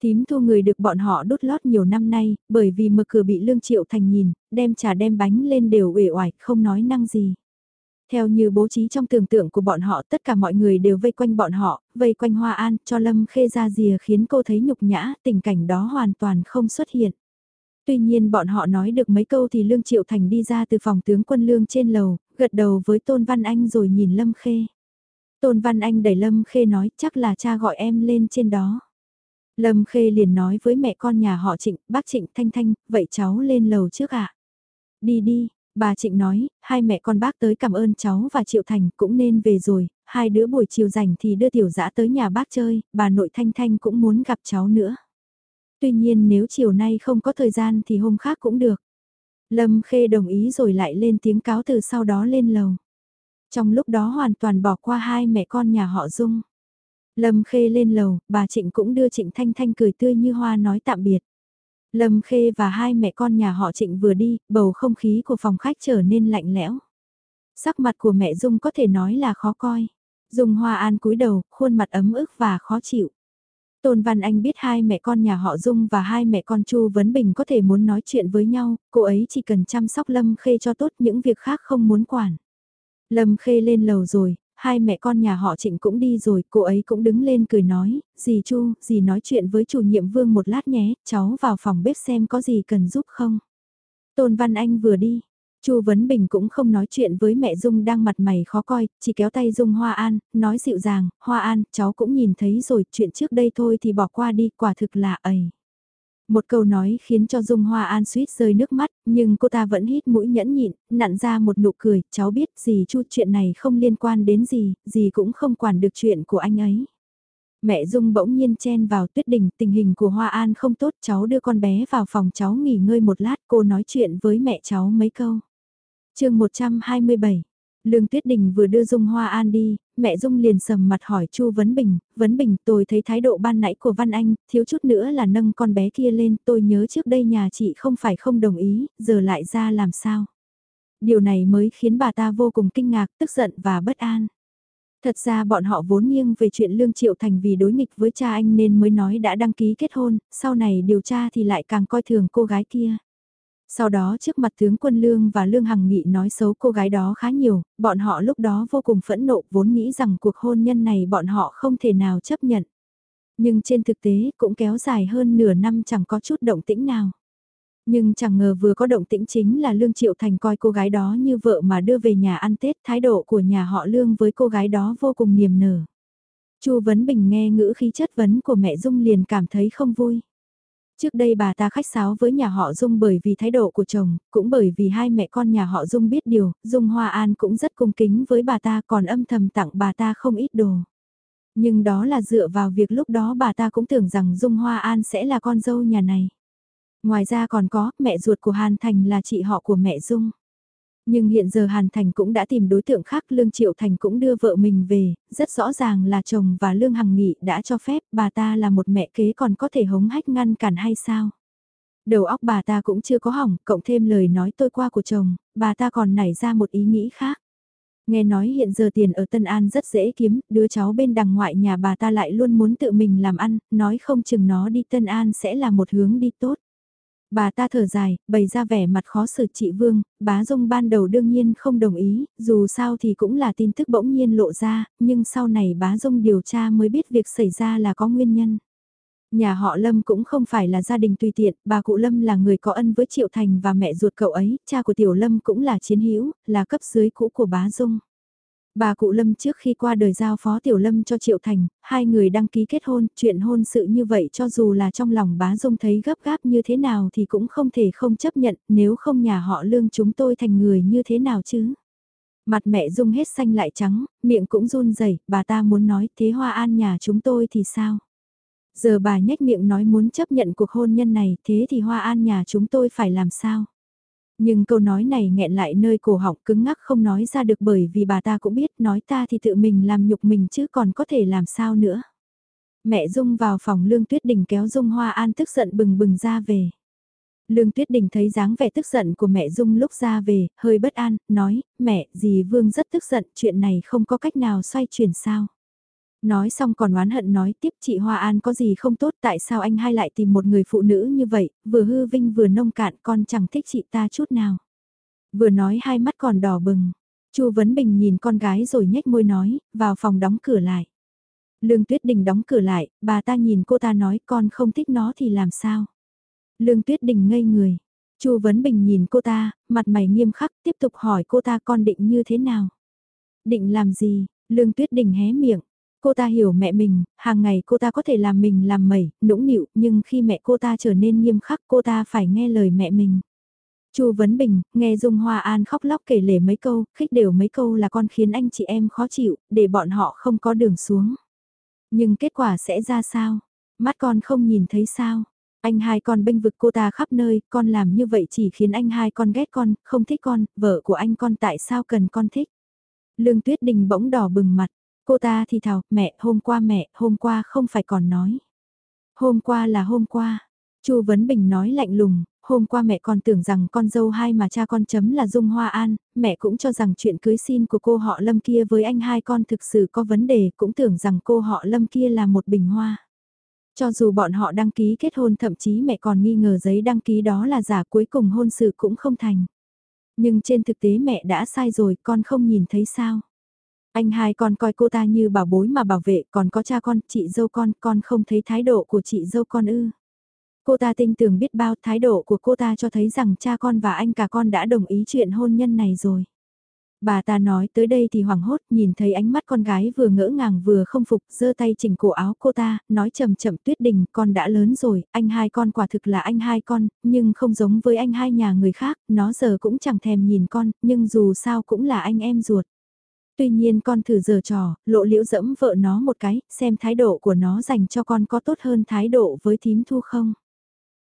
S1: Tím thu người được bọn họ đốt lót nhiều năm nay, bởi vì mở cửa bị Lương Triệu Thành nhìn, đem trà đem bánh lên đều uể oải, không nói năng gì. Theo như bố trí trong tưởng tượng của bọn họ tất cả mọi người đều vây quanh bọn họ, vây quanh Hoa An cho Lâm Khê ra rìa khiến cô thấy nhục nhã, tình cảnh đó hoàn toàn không xuất hiện. Tuy nhiên bọn họ nói được mấy câu thì Lương Triệu Thành đi ra từ phòng tướng quân Lương trên lầu, gật đầu với Tôn Văn Anh rồi nhìn Lâm Khê. Tôn Văn Anh đẩy Lâm Khê nói chắc là cha gọi em lên trên đó. Lâm Khê liền nói với mẹ con nhà họ Trịnh, bác Trịnh Thanh Thanh, vậy cháu lên lầu trước ạ. À? Đi đi, Bà Trịnh nói, hai mẹ con bác tới cảm ơn cháu và Triệu Thành cũng nên về rồi, hai đứa buổi chiều rảnh thì đưa tiểu dã tới nhà bác chơi, bà nội Thanh Thanh cũng muốn gặp cháu nữa. Tuy nhiên nếu chiều nay không có thời gian thì hôm khác cũng được. Lâm Khê đồng ý rồi lại lên tiếng cáo từ sau đó lên lầu. Trong lúc đó hoàn toàn bỏ qua hai mẹ con nhà họ Dung. Lâm Khê lên lầu, bà Trịnh cũng đưa Trịnh Thanh Thanh cười tươi như hoa nói tạm biệt. Lâm Khê và hai mẹ con nhà họ Trịnh vừa đi, bầu không khí của phòng khách trở nên lạnh lẽo. Sắc mặt của mẹ Dung có thể nói là khó coi. Dung Hoa An cúi đầu, khuôn mặt ấm ức và khó chịu. Tôn Văn Anh biết hai mẹ con nhà họ Dung và hai mẹ con Chu Vấn Bình có thể muốn nói chuyện với nhau, cô ấy chỉ cần chăm sóc Lâm Khê cho tốt những việc khác không muốn quản. Lâm Khê lên lầu rồi, hai mẹ con nhà họ Trịnh cũng đi rồi, cô ấy cũng đứng lên cười nói, dì Chu, dì nói chuyện với chủ nhiệm Vương một lát nhé, cháu vào phòng bếp xem có gì cần giúp không. Tôn Văn Anh vừa đi, Chu Vấn Bình cũng không nói chuyện với mẹ Dung đang mặt mày khó coi, chỉ kéo tay Dung Hoa An, nói dịu dàng, Hoa An, cháu cũng nhìn thấy rồi, chuyện trước đây thôi thì bỏ qua đi, quả thực là ầy. Một câu nói khiến cho Dung Hoa An suýt rơi nước mắt, nhưng cô ta vẫn hít mũi nhẫn nhịn, nặn ra một nụ cười, cháu biết gì chu chuyện này không liên quan đến gì, gì cũng không quản được chuyện của anh ấy. Mẹ Dung bỗng nhiên chen vào tuyết đình, tình hình của Hoa An không tốt, cháu đưa con bé vào phòng cháu nghỉ ngơi một lát, cô nói chuyện với mẹ cháu mấy câu. chương 127 Lương Tuyết Đình vừa đưa Dung Hoa An đi, mẹ Dung liền sầm mặt hỏi Chu Vấn Bình, Vấn Bình tôi thấy thái độ ban nãy của Văn Anh, thiếu chút nữa là nâng con bé kia lên, tôi nhớ trước đây nhà chị không phải không đồng ý, giờ lại ra làm sao. Điều này mới khiến bà ta vô cùng kinh ngạc, tức giận và bất an. Thật ra bọn họ vốn nghiêng về chuyện Lương Triệu Thành vì đối nghịch với cha anh nên mới nói đã đăng ký kết hôn, sau này điều tra thì lại càng coi thường cô gái kia. Sau đó trước mặt tướng quân Lương và Lương Hằng Nghị nói xấu cô gái đó khá nhiều, bọn họ lúc đó vô cùng phẫn nộ vốn nghĩ rằng cuộc hôn nhân này bọn họ không thể nào chấp nhận. Nhưng trên thực tế cũng kéo dài hơn nửa năm chẳng có chút động tĩnh nào. Nhưng chẳng ngờ vừa có động tĩnh chính là Lương Triệu Thành coi cô gái đó như vợ mà đưa về nhà ăn Tết thái độ của nhà họ Lương với cô gái đó vô cùng niềm nở. Chu Vấn Bình nghe ngữ khí chất vấn của mẹ Dung liền cảm thấy không vui. Trước đây bà ta khách sáo với nhà họ Dung bởi vì thái độ của chồng, cũng bởi vì hai mẹ con nhà họ Dung biết điều, Dung Hoa An cũng rất cung kính với bà ta còn âm thầm tặng bà ta không ít đồ. Nhưng đó là dựa vào việc lúc đó bà ta cũng tưởng rằng Dung Hoa An sẽ là con dâu nhà này. Ngoài ra còn có, mẹ ruột của Hàn Thành là chị họ của mẹ Dung. Nhưng hiện giờ Hàn Thành cũng đã tìm đối tượng khác, Lương Triệu Thành cũng đưa vợ mình về, rất rõ ràng là chồng và Lương Hằng Nghị đã cho phép bà ta là một mẹ kế còn có thể hống hách ngăn cản hay sao? Đầu óc bà ta cũng chưa có hỏng, cộng thêm lời nói tôi qua của chồng, bà ta còn nảy ra một ý nghĩ khác. Nghe nói hiện giờ tiền ở Tân An rất dễ kiếm, đứa cháu bên đằng ngoại nhà bà ta lại luôn muốn tự mình làm ăn, nói không chừng nó đi Tân An sẽ là một hướng đi tốt. Bà ta thở dài, bày ra vẻ mặt khó xử chị Vương, bá Dung ban đầu đương nhiên không đồng ý, dù sao thì cũng là tin tức bỗng nhiên lộ ra, nhưng sau này bá Dung điều tra mới biết việc xảy ra là có nguyên nhân. Nhà họ Lâm cũng không phải là gia đình tùy tiện, bà cụ Lâm là người có ân với Triệu Thành và mẹ ruột cậu ấy, cha của Tiểu Lâm cũng là chiến hữu, là cấp dưới cũ của bá Dung. Bà cụ Lâm trước khi qua đời giao phó Tiểu Lâm cho Triệu Thành, hai người đăng ký kết hôn, chuyện hôn sự như vậy cho dù là trong lòng bá Dung thấy gấp gáp như thế nào thì cũng không thể không chấp nhận, nếu không nhà họ lương chúng tôi thành người như thế nào chứ. Mặt mẹ Dung hết xanh lại trắng, miệng cũng run rẩy bà ta muốn nói thế hoa an nhà chúng tôi thì sao? Giờ bà nhếch miệng nói muốn chấp nhận cuộc hôn nhân này, thế thì hoa an nhà chúng tôi phải làm sao? Nhưng câu nói này nghẹn lại nơi cổ họng cứng ngắc không nói ra được bởi vì bà ta cũng biết nói ta thì tự mình làm nhục mình chứ còn có thể làm sao nữa. Mẹ Dung vào phòng Lương Tuyết Đình kéo Dung Hoa An tức giận bừng bừng ra về. Lương Tuyết Đình thấy dáng vẻ tức giận của mẹ Dung lúc ra về, hơi bất an, nói, mẹ, dì Vương rất tức giận, chuyện này không có cách nào xoay chuyển sao. Nói xong còn oán hận nói tiếp chị Hoa An có gì không tốt tại sao anh hai lại tìm một người phụ nữ như vậy, vừa hư vinh vừa nông cạn con chẳng thích chị ta chút nào. Vừa nói hai mắt còn đỏ bừng, Chu Vấn Bình nhìn con gái rồi nhếch môi nói, vào phòng đóng cửa lại. Lương Tuyết Đình đóng cửa lại, bà ta nhìn cô ta nói con không thích nó thì làm sao. Lương Tuyết Đình ngây người. Chu Vấn Bình nhìn cô ta, mặt mày nghiêm khắc tiếp tục hỏi cô ta con định như thế nào. Định làm gì, Lương Tuyết Đình hé miệng, Cô ta hiểu mẹ mình, hàng ngày cô ta có thể làm mình làm mẩy, nũng nịu, nhưng khi mẹ cô ta trở nên nghiêm khắc cô ta phải nghe lời mẹ mình. Chu Vấn Bình, nghe Dung Hoa An khóc lóc kể lể mấy câu, khích đều mấy câu là con khiến anh chị em khó chịu, để bọn họ không có đường xuống. Nhưng kết quả sẽ ra sao? Mắt con không nhìn thấy sao? Anh hai con bênh vực cô ta khắp nơi, con làm như vậy chỉ khiến anh hai con ghét con, không thích con, vợ của anh con tại sao cần con thích? Lương Tuyết Đình bỗng đỏ bừng mặt, Cô ta thì thào, mẹ, hôm qua mẹ, hôm qua không phải còn nói. Hôm qua là hôm qua. Chu Vấn Bình nói lạnh lùng, hôm qua mẹ còn tưởng rằng con dâu hai mà cha con chấm là Dung Hoa An, mẹ cũng cho rằng chuyện cưới xin của cô họ Lâm kia với anh hai con thực sự có vấn đề, cũng tưởng rằng cô họ Lâm kia là một bình hoa. Cho dù bọn họ đăng ký kết hôn thậm chí mẹ còn nghi ngờ giấy đăng ký đó là giả cuối cùng hôn sự cũng không thành. Nhưng trên thực tế mẹ đã sai rồi, con không nhìn thấy sao. Anh hai con coi cô ta như bảo bối mà bảo vệ, còn có cha con, chị dâu con, con không thấy thái độ của chị dâu con ư. Cô ta tin tưởng biết bao thái độ của cô ta cho thấy rằng cha con và anh cả con đã đồng ý chuyện hôn nhân này rồi. Bà ta nói tới đây thì hoảng hốt nhìn thấy ánh mắt con gái vừa ngỡ ngàng vừa không phục giơ tay chỉnh cổ áo cô ta, nói chậm chậm tuyết đình con đã lớn rồi, anh hai con quả thực là anh hai con, nhưng không giống với anh hai nhà người khác, nó giờ cũng chẳng thèm nhìn con, nhưng dù sao cũng là anh em ruột. Tuy nhiên con thử giờ trò, lộ liễu dẫm vợ nó một cái, xem thái độ của nó dành cho con có tốt hơn thái độ với thím thu không.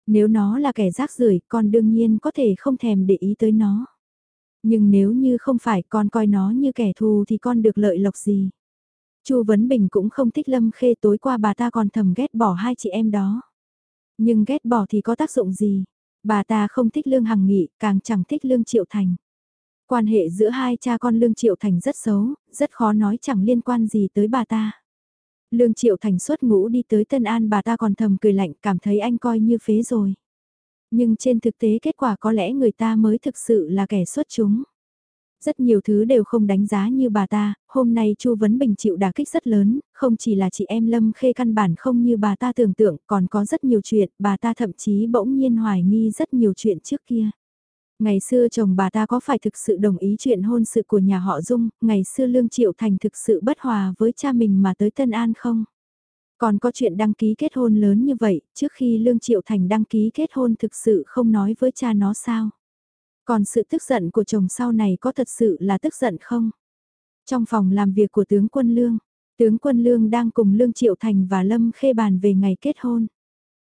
S1: Nếu nó là kẻ rác rưởi con đương nhiên có thể không thèm để ý tới nó. Nhưng nếu như không phải con coi nó như kẻ thù thì con được lợi lộc gì. Chu Vấn Bình cũng không thích Lâm Khê tối qua bà ta còn thầm ghét bỏ hai chị em đó. Nhưng ghét bỏ thì có tác dụng gì? Bà ta không thích Lương Hằng Nghị, càng chẳng thích Lương Triệu Thành. Quan hệ giữa hai cha con Lương Triệu Thành rất xấu, rất khó nói chẳng liên quan gì tới bà ta. Lương Triệu Thành xuất ngũ đi tới Tân An bà ta còn thầm cười lạnh cảm thấy anh coi như phế rồi. Nhưng trên thực tế kết quả có lẽ người ta mới thực sự là kẻ xuất chúng. Rất nhiều thứ đều không đánh giá như bà ta, hôm nay Chu Vấn Bình chịu đả kích rất lớn, không chỉ là chị em Lâm Khê căn bản không như bà ta tưởng tượng, còn có rất nhiều chuyện, bà ta thậm chí bỗng nhiên hoài nghi rất nhiều chuyện trước kia. Ngày xưa chồng bà ta có phải thực sự đồng ý chuyện hôn sự của nhà họ Dung, ngày xưa Lương Triệu Thành thực sự bất hòa với cha mình mà tới Tân An không? Còn có chuyện đăng ký kết hôn lớn như vậy, trước khi Lương Triệu Thành đăng ký kết hôn thực sự không nói với cha nó sao? Còn sự tức giận của chồng sau này có thật sự là tức giận không? Trong phòng làm việc của tướng quân Lương, tướng quân Lương đang cùng Lương Triệu Thành và Lâm Khê bàn về ngày kết hôn.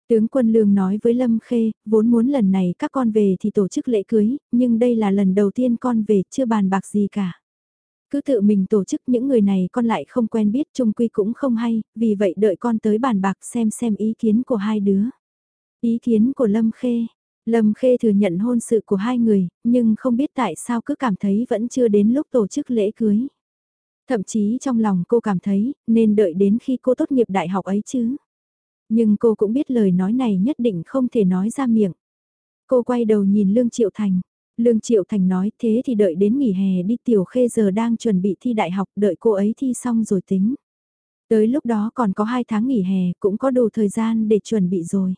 S1: Tướng quân lương nói với Lâm Khê, vốn muốn lần này các con về thì tổ chức lễ cưới, nhưng đây là lần đầu tiên con về chưa bàn bạc gì cả. Cứ tự mình tổ chức những người này con lại không quen biết chung quy cũng không hay, vì vậy đợi con tới bàn bạc xem xem ý kiến của hai đứa. Ý kiến của Lâm Khê, Lâm Khê thừa nhận hôn sự của hai người, nhưng không biết tại sao cứ cảm thấy vẫn chưa đến lúc tổ chức lễ cưới. Thậm chí trong lòng cô cảm thấy, nên đợi đến khi cô tốt nghiệp đại học ấy chứ. Nhưng cô cũng biết lời nói này nhất định không thể nói ra miệng. Cô quay đầu nhìn Lương Triệu Thành. Lương Triệu Thành nói thế thì đợi đến nghỉ hè đi tiểu khê giờ đang chuẩn bị thi đại học đợi cô ấy thi xong rồi tính. Tới lúc đó còn có 2 tháng nghỉ hè cũng có đủ thời gian để chuẩn bị rồi.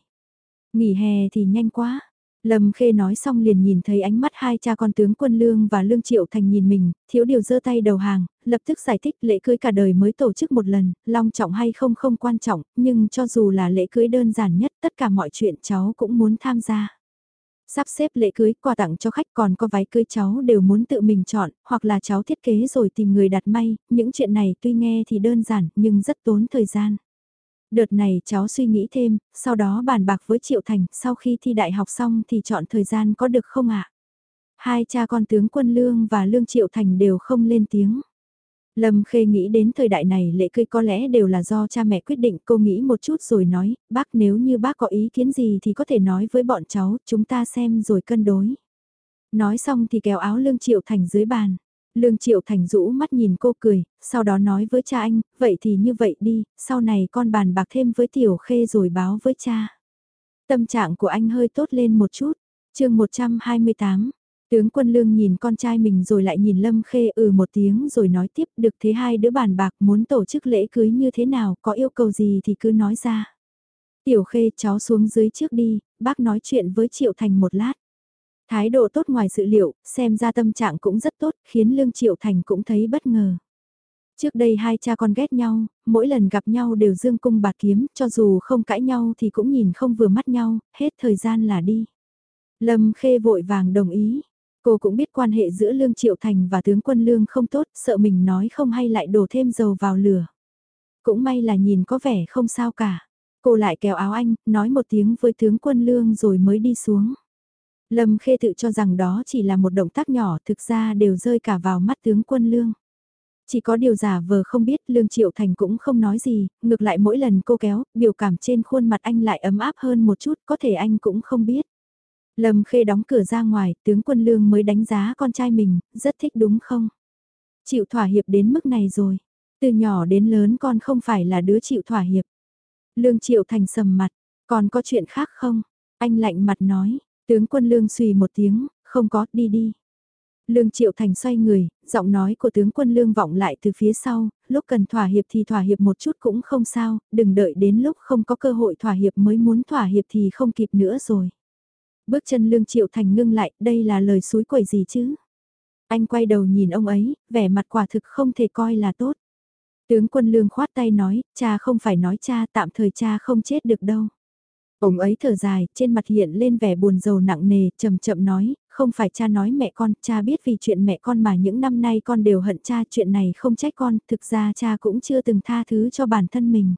S1: Nghỉ hè thì nhanh quá, Lâm Khê nói xong liền nhìn thấy ánh mắt hai cha con tướng quân Lương và Lương Triệu Thành nhìn mình, thiếu điều giơ tay đầu hàng, lập tức giải thích lễ cưới cả đời mới tổ chức một lần, long trọng hay không không quan trọng, nhưng cho dù là lễ cưới đơn giản nhất tất cả mọi chuyện cháu cũng muốn tham gia. Sắp xếp lễ cưới, quà tặng cho khách còn có váy cưới cháu đều muốn tự mình chọn, hoặc là cháu thiết kế rồi tìm người đặt may, những chuyện này tuy nghe thì đơn giản nhưng rất tốn thời gian. Đợt này cháu suy nghĩ thêm, sau đó bàn bạc với Triệu Thành, sau khi thi đại học xong thì chọn thời gian có được không ạ? Hai cha con tướng quân Lương và Lương Triệu Thành đều không lên tiếng. Lâm Khê nghĩ đến thời đại này lễ cưới có lẽ đều là do cha mẹ quyết định cô nghĩ một chút rồi nói, bác nếu như bác có ý kiến gì thì có thể nói với bọn cháu, chúng ta xem rồi cân đối. Nói xong thì kéo áo Lương Triệu Thành dưới bàn. Lương Triệu Thành rũ mắt nhìn cô cười, sau đó nói với cha anh, vậy thì như vậy đi, sau này con bàn bạc thêm với Tiểu Khê rồi báo với cha. Tâm trạng của anh hơi tốt lên một chút. chương 128, tướng quân lương nhìn con trai mình rồi lại nhìn Lâm Khê ừ một tiếng rồi nói tiếp được thế hai đứa bàn bạc muốn tổ chức lễ cưới như thế nào, có yêu cầu gì thì cứ nói ra. Tiểu Khê cháu xuống dưới trước đi, bác nói chuyện với Triệu Thành một lát. Thái độ tốt ngoài dự liệu, xem ra tâm trạng cũng rất tốt, khiến Lương Triệu Thành cũng thấy bất ngờ. Trước đây hai cha con ghét nhau, mỗi lần gặp nhau đều dương cung bạt kiếm, cho dù không cãi nhau thì cũng nhìn không vừa mắt nhau, hết thời gian là đi. Lâm Khê vội vàng đồng ý. Cô cũng biết quan hệ giữa Lương Triệu Thành và tướng quân Lương không tốt, sợ mình nói không hay lại đổ thêm dầu vào lửa. Cũng may là nhìn có vẻ không sao cả. Cô lại kéo áo anh, nói một tiếng với tướng quân Lương rồi mới đi xuống. Lâm Khê tự cho rằng đó chỉ là một động tác nhỏ thực ra đều rơi cả vào mắt tướng quân Lương. Chỉ có điều giả vờ không biết Lương Triệu Thành cũng không nói gì, ngược lại mỗi lần cô kéo, biểu cảm trên khuôn mặt anh lại ấm áp hơn một chút, có thể anh cũng không biết. Lâm Khê đóng cửa ra ngoài, tướng quân Lương mới đánh giá con trai mình, rất thích đúng không? Chịu thỏa hiệp đến mức này rồi. Từ nhỏ đến lớn con không phải là đứa chịu thỏa hiệp. Lương Triệu Thành sầm mặt, còn có chuyện khác không? Anh lạnh mặt nói, Tướng quân lương suy một tiếng, không có, đi đi. Lương Triệu Thành xoay người, giọng nói của tướng quân lương vọng lại từ phía sau, lúc cần thỏa hiệp thì thỏa hiệp một chút cũng không sao, đừng đợi đến lúc không có cơ hội thỏa hiệp mới muốn thỏa hiệp thì không kịp nữa rồi. Bước chân Lương Triệu Thành ngưng lại, đây là lời suối quẩy gì chứ? Anh quay đầu nhìn ông ấy, vẻ mặt quả thực không thể coi là tốt. Tướng quân Lương khoát tay nói, cha không phải nói cha tạm thời cha không chết được đâu. Ông ấy thở dài, trên mặt hiện lên vẻ buồn rầu nặng nề, chậm chậm nói, không phải cha nói mẹ con, cha biết vì chuyện mẹ con mà những năm nay con đều hận cha, chuyện này không trách con, thực ra cha cũng chưa từng tha thứ cho bản thân mình.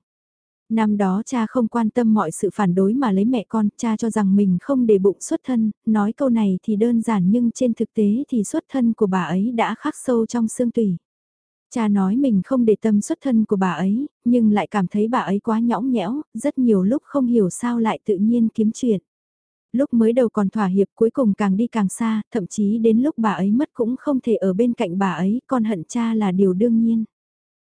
S1: Năm đó cha không quan tâm mọi sự phản đối mà lấy mẹ con, cha cho rằng mình không để bụng xuất thân, nói câu này thì đơn giản nhưng trên thực tế thì xuất thân của bà ấy đã khắc sâu trong xương tủy. Cha nói mình không để tâm xuất thân của bà ấy, nhưng lại cảm thấy bà ấy quá nhõng nhẽo, rất nhiều lúc không hiểu sao lại tự nhiên kiếm chuyện. Lúc mới đầu còn thỏa hiệp cuối cùng càng đi càng xa, thậm chí đến lúc bà ấy mất cũng không thể ở bên cạnh bà ấy, con hận cha là điều đương nhiên.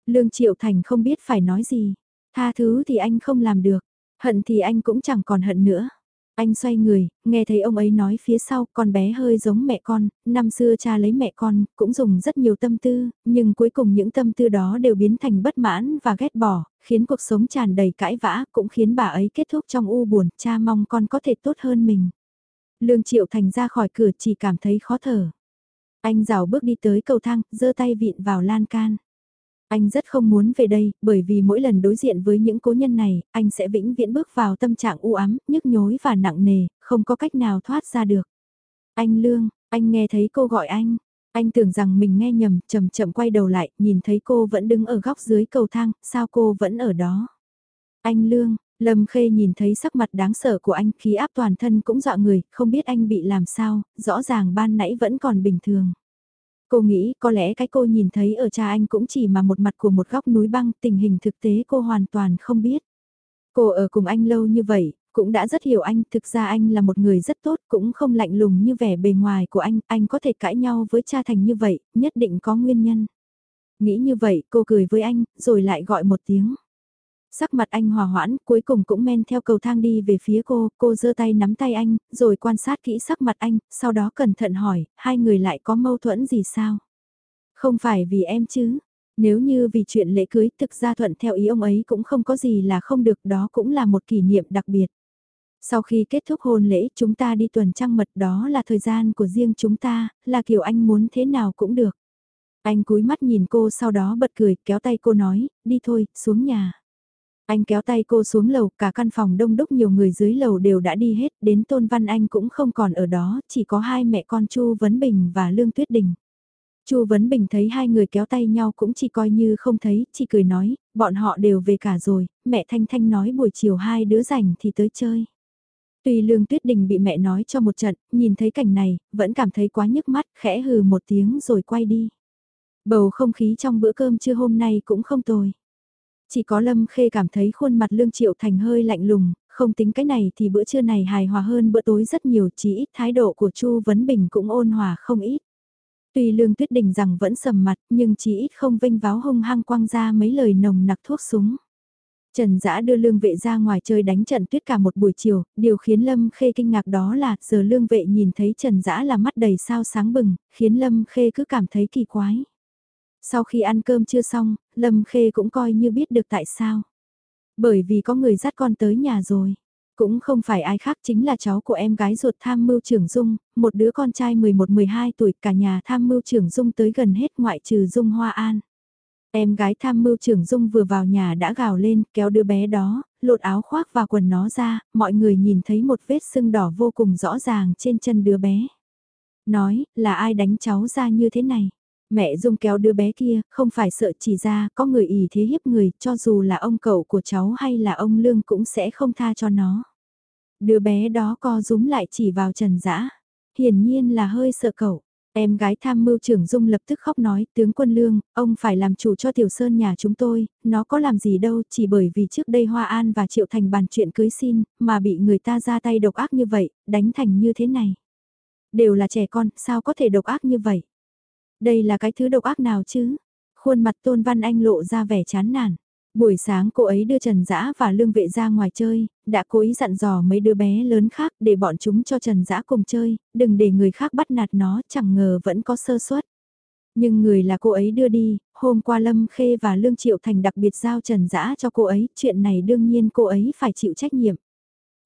S1: Lương Triệu Thành không biết phải nói gì, tha thứ thì anh không làm được, hận thì anh cũng chẳng còn hận nữa. Anh xoay người, nghe thấy ông ấy nói phía sau con bé hơi giống mẹ con, năm xưa cha lấy mẹ con, cũng dùng rất nhiều tâm tư, nhưng cuối cùng những tâm tư đó đều biến thành bất mãn và ghét bỏ, khiến cuộc sống tràn đầy cãi vã, cũng khiến bà ấy kết thúc trong u buồn, cha mong con có thể tốt hơn mình. Lương Triệu Thành ra khỏi cửa chỉ cảm thấy khó thở. Anh rào bước đi tới cầu thang, giơ tay vịn vào lan can. Anh rất không muốn về đây, bởi vì mỗi lần đối diện với những cố nhân này, anh sẽ vĩnh viễn bước vào tâm trạng u ám, nhức nhối và nặng nề, không có cách nào thoát ra được. Anh Lương, anh nghe thấy cô gọi anh. Anh tưởng rằng mình nghe nhầm, chậm chậm quay đầu lại, nhìn thấy cô vẫn đứng ở góc dưới cầu thang, sao cô vẫn ở đó? Anh Lương, Lâm Khê nhìn thấy sắc mặt đáng sợ của anh, khí áp toàn thân cũng dọa người, không biết anh bị làm sao, rõ ràng ban nãy vẫn còn bình thường. Cô nghĩ có lẽ cái cô nhìn thấy ở cha anh cũng chỉ mà một mặt của một góc núi băng, tình hình thực tế cô hoàn toàn không biết. Cô ở cùng anh lâu như vậy, cũng đã rất hiểu anh, thực ra anh là một người rất tốt, cũng không lạnh lùng như vẻ bề ngoài của anh, anh có thể cãi nhau với cha thành như vậy, nhất định có nguyên nhân. Nghĩ như vậy, cô cười với anh, rồi lại gọi một tiếng. Sắc mặt anh hòa hoãn, cuối cùng cũng men theo cầu thang đi về phía cô, cô giơ tay nắm tay anh, rồi quan sát kỹ sắc mặt anh, sau đó cẩn thận hỏi, hai người lại có mâu thuẫn gì sao? Không phải vì em chứ, nếu như vì chuyện lễ cưới thực ra thuận theo ý ông ấy cũng không có gì là không được đó cũng là một kỷ niệm đặc biệt. Sau khi kết thúc hôn lễ chúng ta đi tuần trăng mật đó là thời gian của riêng chúng ta, là kiểu anh muốn thế nào cũng được. Anh cúi mắt nhìn cô sau đó bật cười kéo tay cô nói, đi thôi, xuống nhà. Anh kéo tay cô xuống lầu, cả căn phòng đông đúc nhiều người dưới lầu đều đã đi hết, đến Tôn Văn Anh cũng không còn ở đó, chỉ có hai mẹ con Chu Vấn Bình và Lương Tuyết Đình. Chu Vấn Bình thấy hai người kéo tay nhau cũng chỉ coi như không thấy, chỉ cười nói, bọn họ đều về cả rồi, mẹ Thanh Thanh nói buổi chiều hai đứa rảnh thì tới chơi. Tuy Lương Tuyết Đình bị mẹ nói cho một trận, nhìn thấy cảnh này, vẫn cảm thấy quá nhức mắt, khẽ hừ một tiếng rồi quay đi. Bầu không khí trong bữa cơm trưa hôm nay cũng không tồi. Chỉ có Lâm Khê cảm thấy khuôn mặt Lương Triệu Thành hơi lạnh lùng, không tính cái này thì bữa trưa này hài hòa hơn bữa tối rất nhiều chỉ ít thái độ của Chu Vấn Bình cũng ôn hòa không ít. Tuy Lương Tuyết Đình rằng vẫn sầm mặt nhưng chỉ ít không vinh váo hung hăng quăng ra mấy lời nồng nặc thuốc súng. Trần Dã đưa Lương Vệ ra ngoài chơi đánh trận tuyết cả một buổi chiều, điều khiến Lâm Khê kinh ngạc đó là giờ Lương Vệ nhìn thấy Trần Dã là mắt đầy sao sáng bừng, khiến Lâm Khê cứ cảm thấy kỳ quái. Sau khi ăn cơm chưa xong, Lâm Khê cũng coi như biết được tại sao. Bởi vì có người dắt con tới nhà rồi. Cũng không phải ai khác chính là cháu của em gái ruột tham mưu trưởng Dung, một đứa con trai 11-12 tuổi cả nhà tham mưu trưởng Dung tới gần hết ngoại trừ Dung Hoa An. Em gái tham mưu trưởng Dung vừa vào nhà đã gào lên kéo đứa bé đó, lột áo khoác và quần nó ra, mọi người nhìn thấy một vết sưng đỏ vô cùng rõ ràng trên chân đứa bé. Nói, là ai đánh cháu ra như thế này? Mẹ Dung kéo đứa bé kia, không phải sợ chỉ ra có người ỉ thế hiếp người, cho dù là ông cậu của cháu hay là ông Lương cũng sẽ không tha cho nó. Đứa bé đó co rúm lại chỉ vào Trần Dã. Hiển nhiên là hơi sợ cậu. Em gái tham mưu trưởng Dung lập tức khóc nói, tướng quân lương, ông phải làm chủ cho Tiểu Sơn nhà chúng tôi, nó có làm gì đâu, chỉ bởi vì trước đây Hoa An và Triệu Thành bàn chuyện cưới xin, mà bị người ta ra tay độc ác như vậy, đánh thành như thế này. Đều là trẻ con, sao có thể độc ác như vậy? Đây là cái thứ độc ác nào chứ? Khuôn mặt Tôn Văn Anh lộ ra vẻ chán nản. Buổi sáng cô ấy đưa Trần Dã và Lương Vệ ra ngoài chơi, đã cố ý dặn dò mấy đứa bé lớn khác để bọn chúng cho Trần Dã cùng chơi, đừng để người khác bắt nạt nó, chẳng ngờ vẫn có sơ suất. Nhưng người là cô ấy đưa đi, hôm qua Lâm Khê và Lương Triệu Thành đặc biệt giao Trần Dã cho cô ấy, chuyện này đương nhiên cô ấy phải chịu trách nhiệm.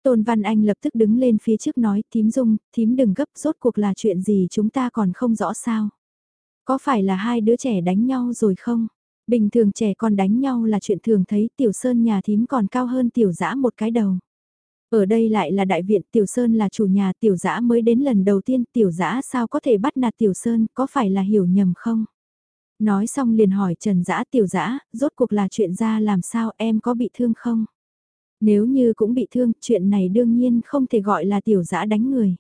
S1: Tôn Văn Anh lập tức đứng lên phía trước nói, thím dung, thím đừng gấp, rốt cuộc là chuyện gì chúng ta còn không rõ sao. Có phải là hai đứa trẻ đánh nhau rồi không? Bình thường trẻ con đánh nhau là chuyện thường thấy tiểu sơn nhà thím còn cao hơn tiểu dã một cái đầu. Ở đây lại là đại viện tiểu sơn là chủ nhà tiểu dã mới đến lần đầu tiên tiểu dã sao có thể bắt nạt tiểu sơn có phải là hiểu nhầm không? Nói xong liền hỏi Trần Dã tiểu dã, rốt cuộc là chuyện ra làm sao em có bị thương không? Nếu như cũng bị thương, chuyện này đương nhiên không thể gọi là tiểu dã đánh người.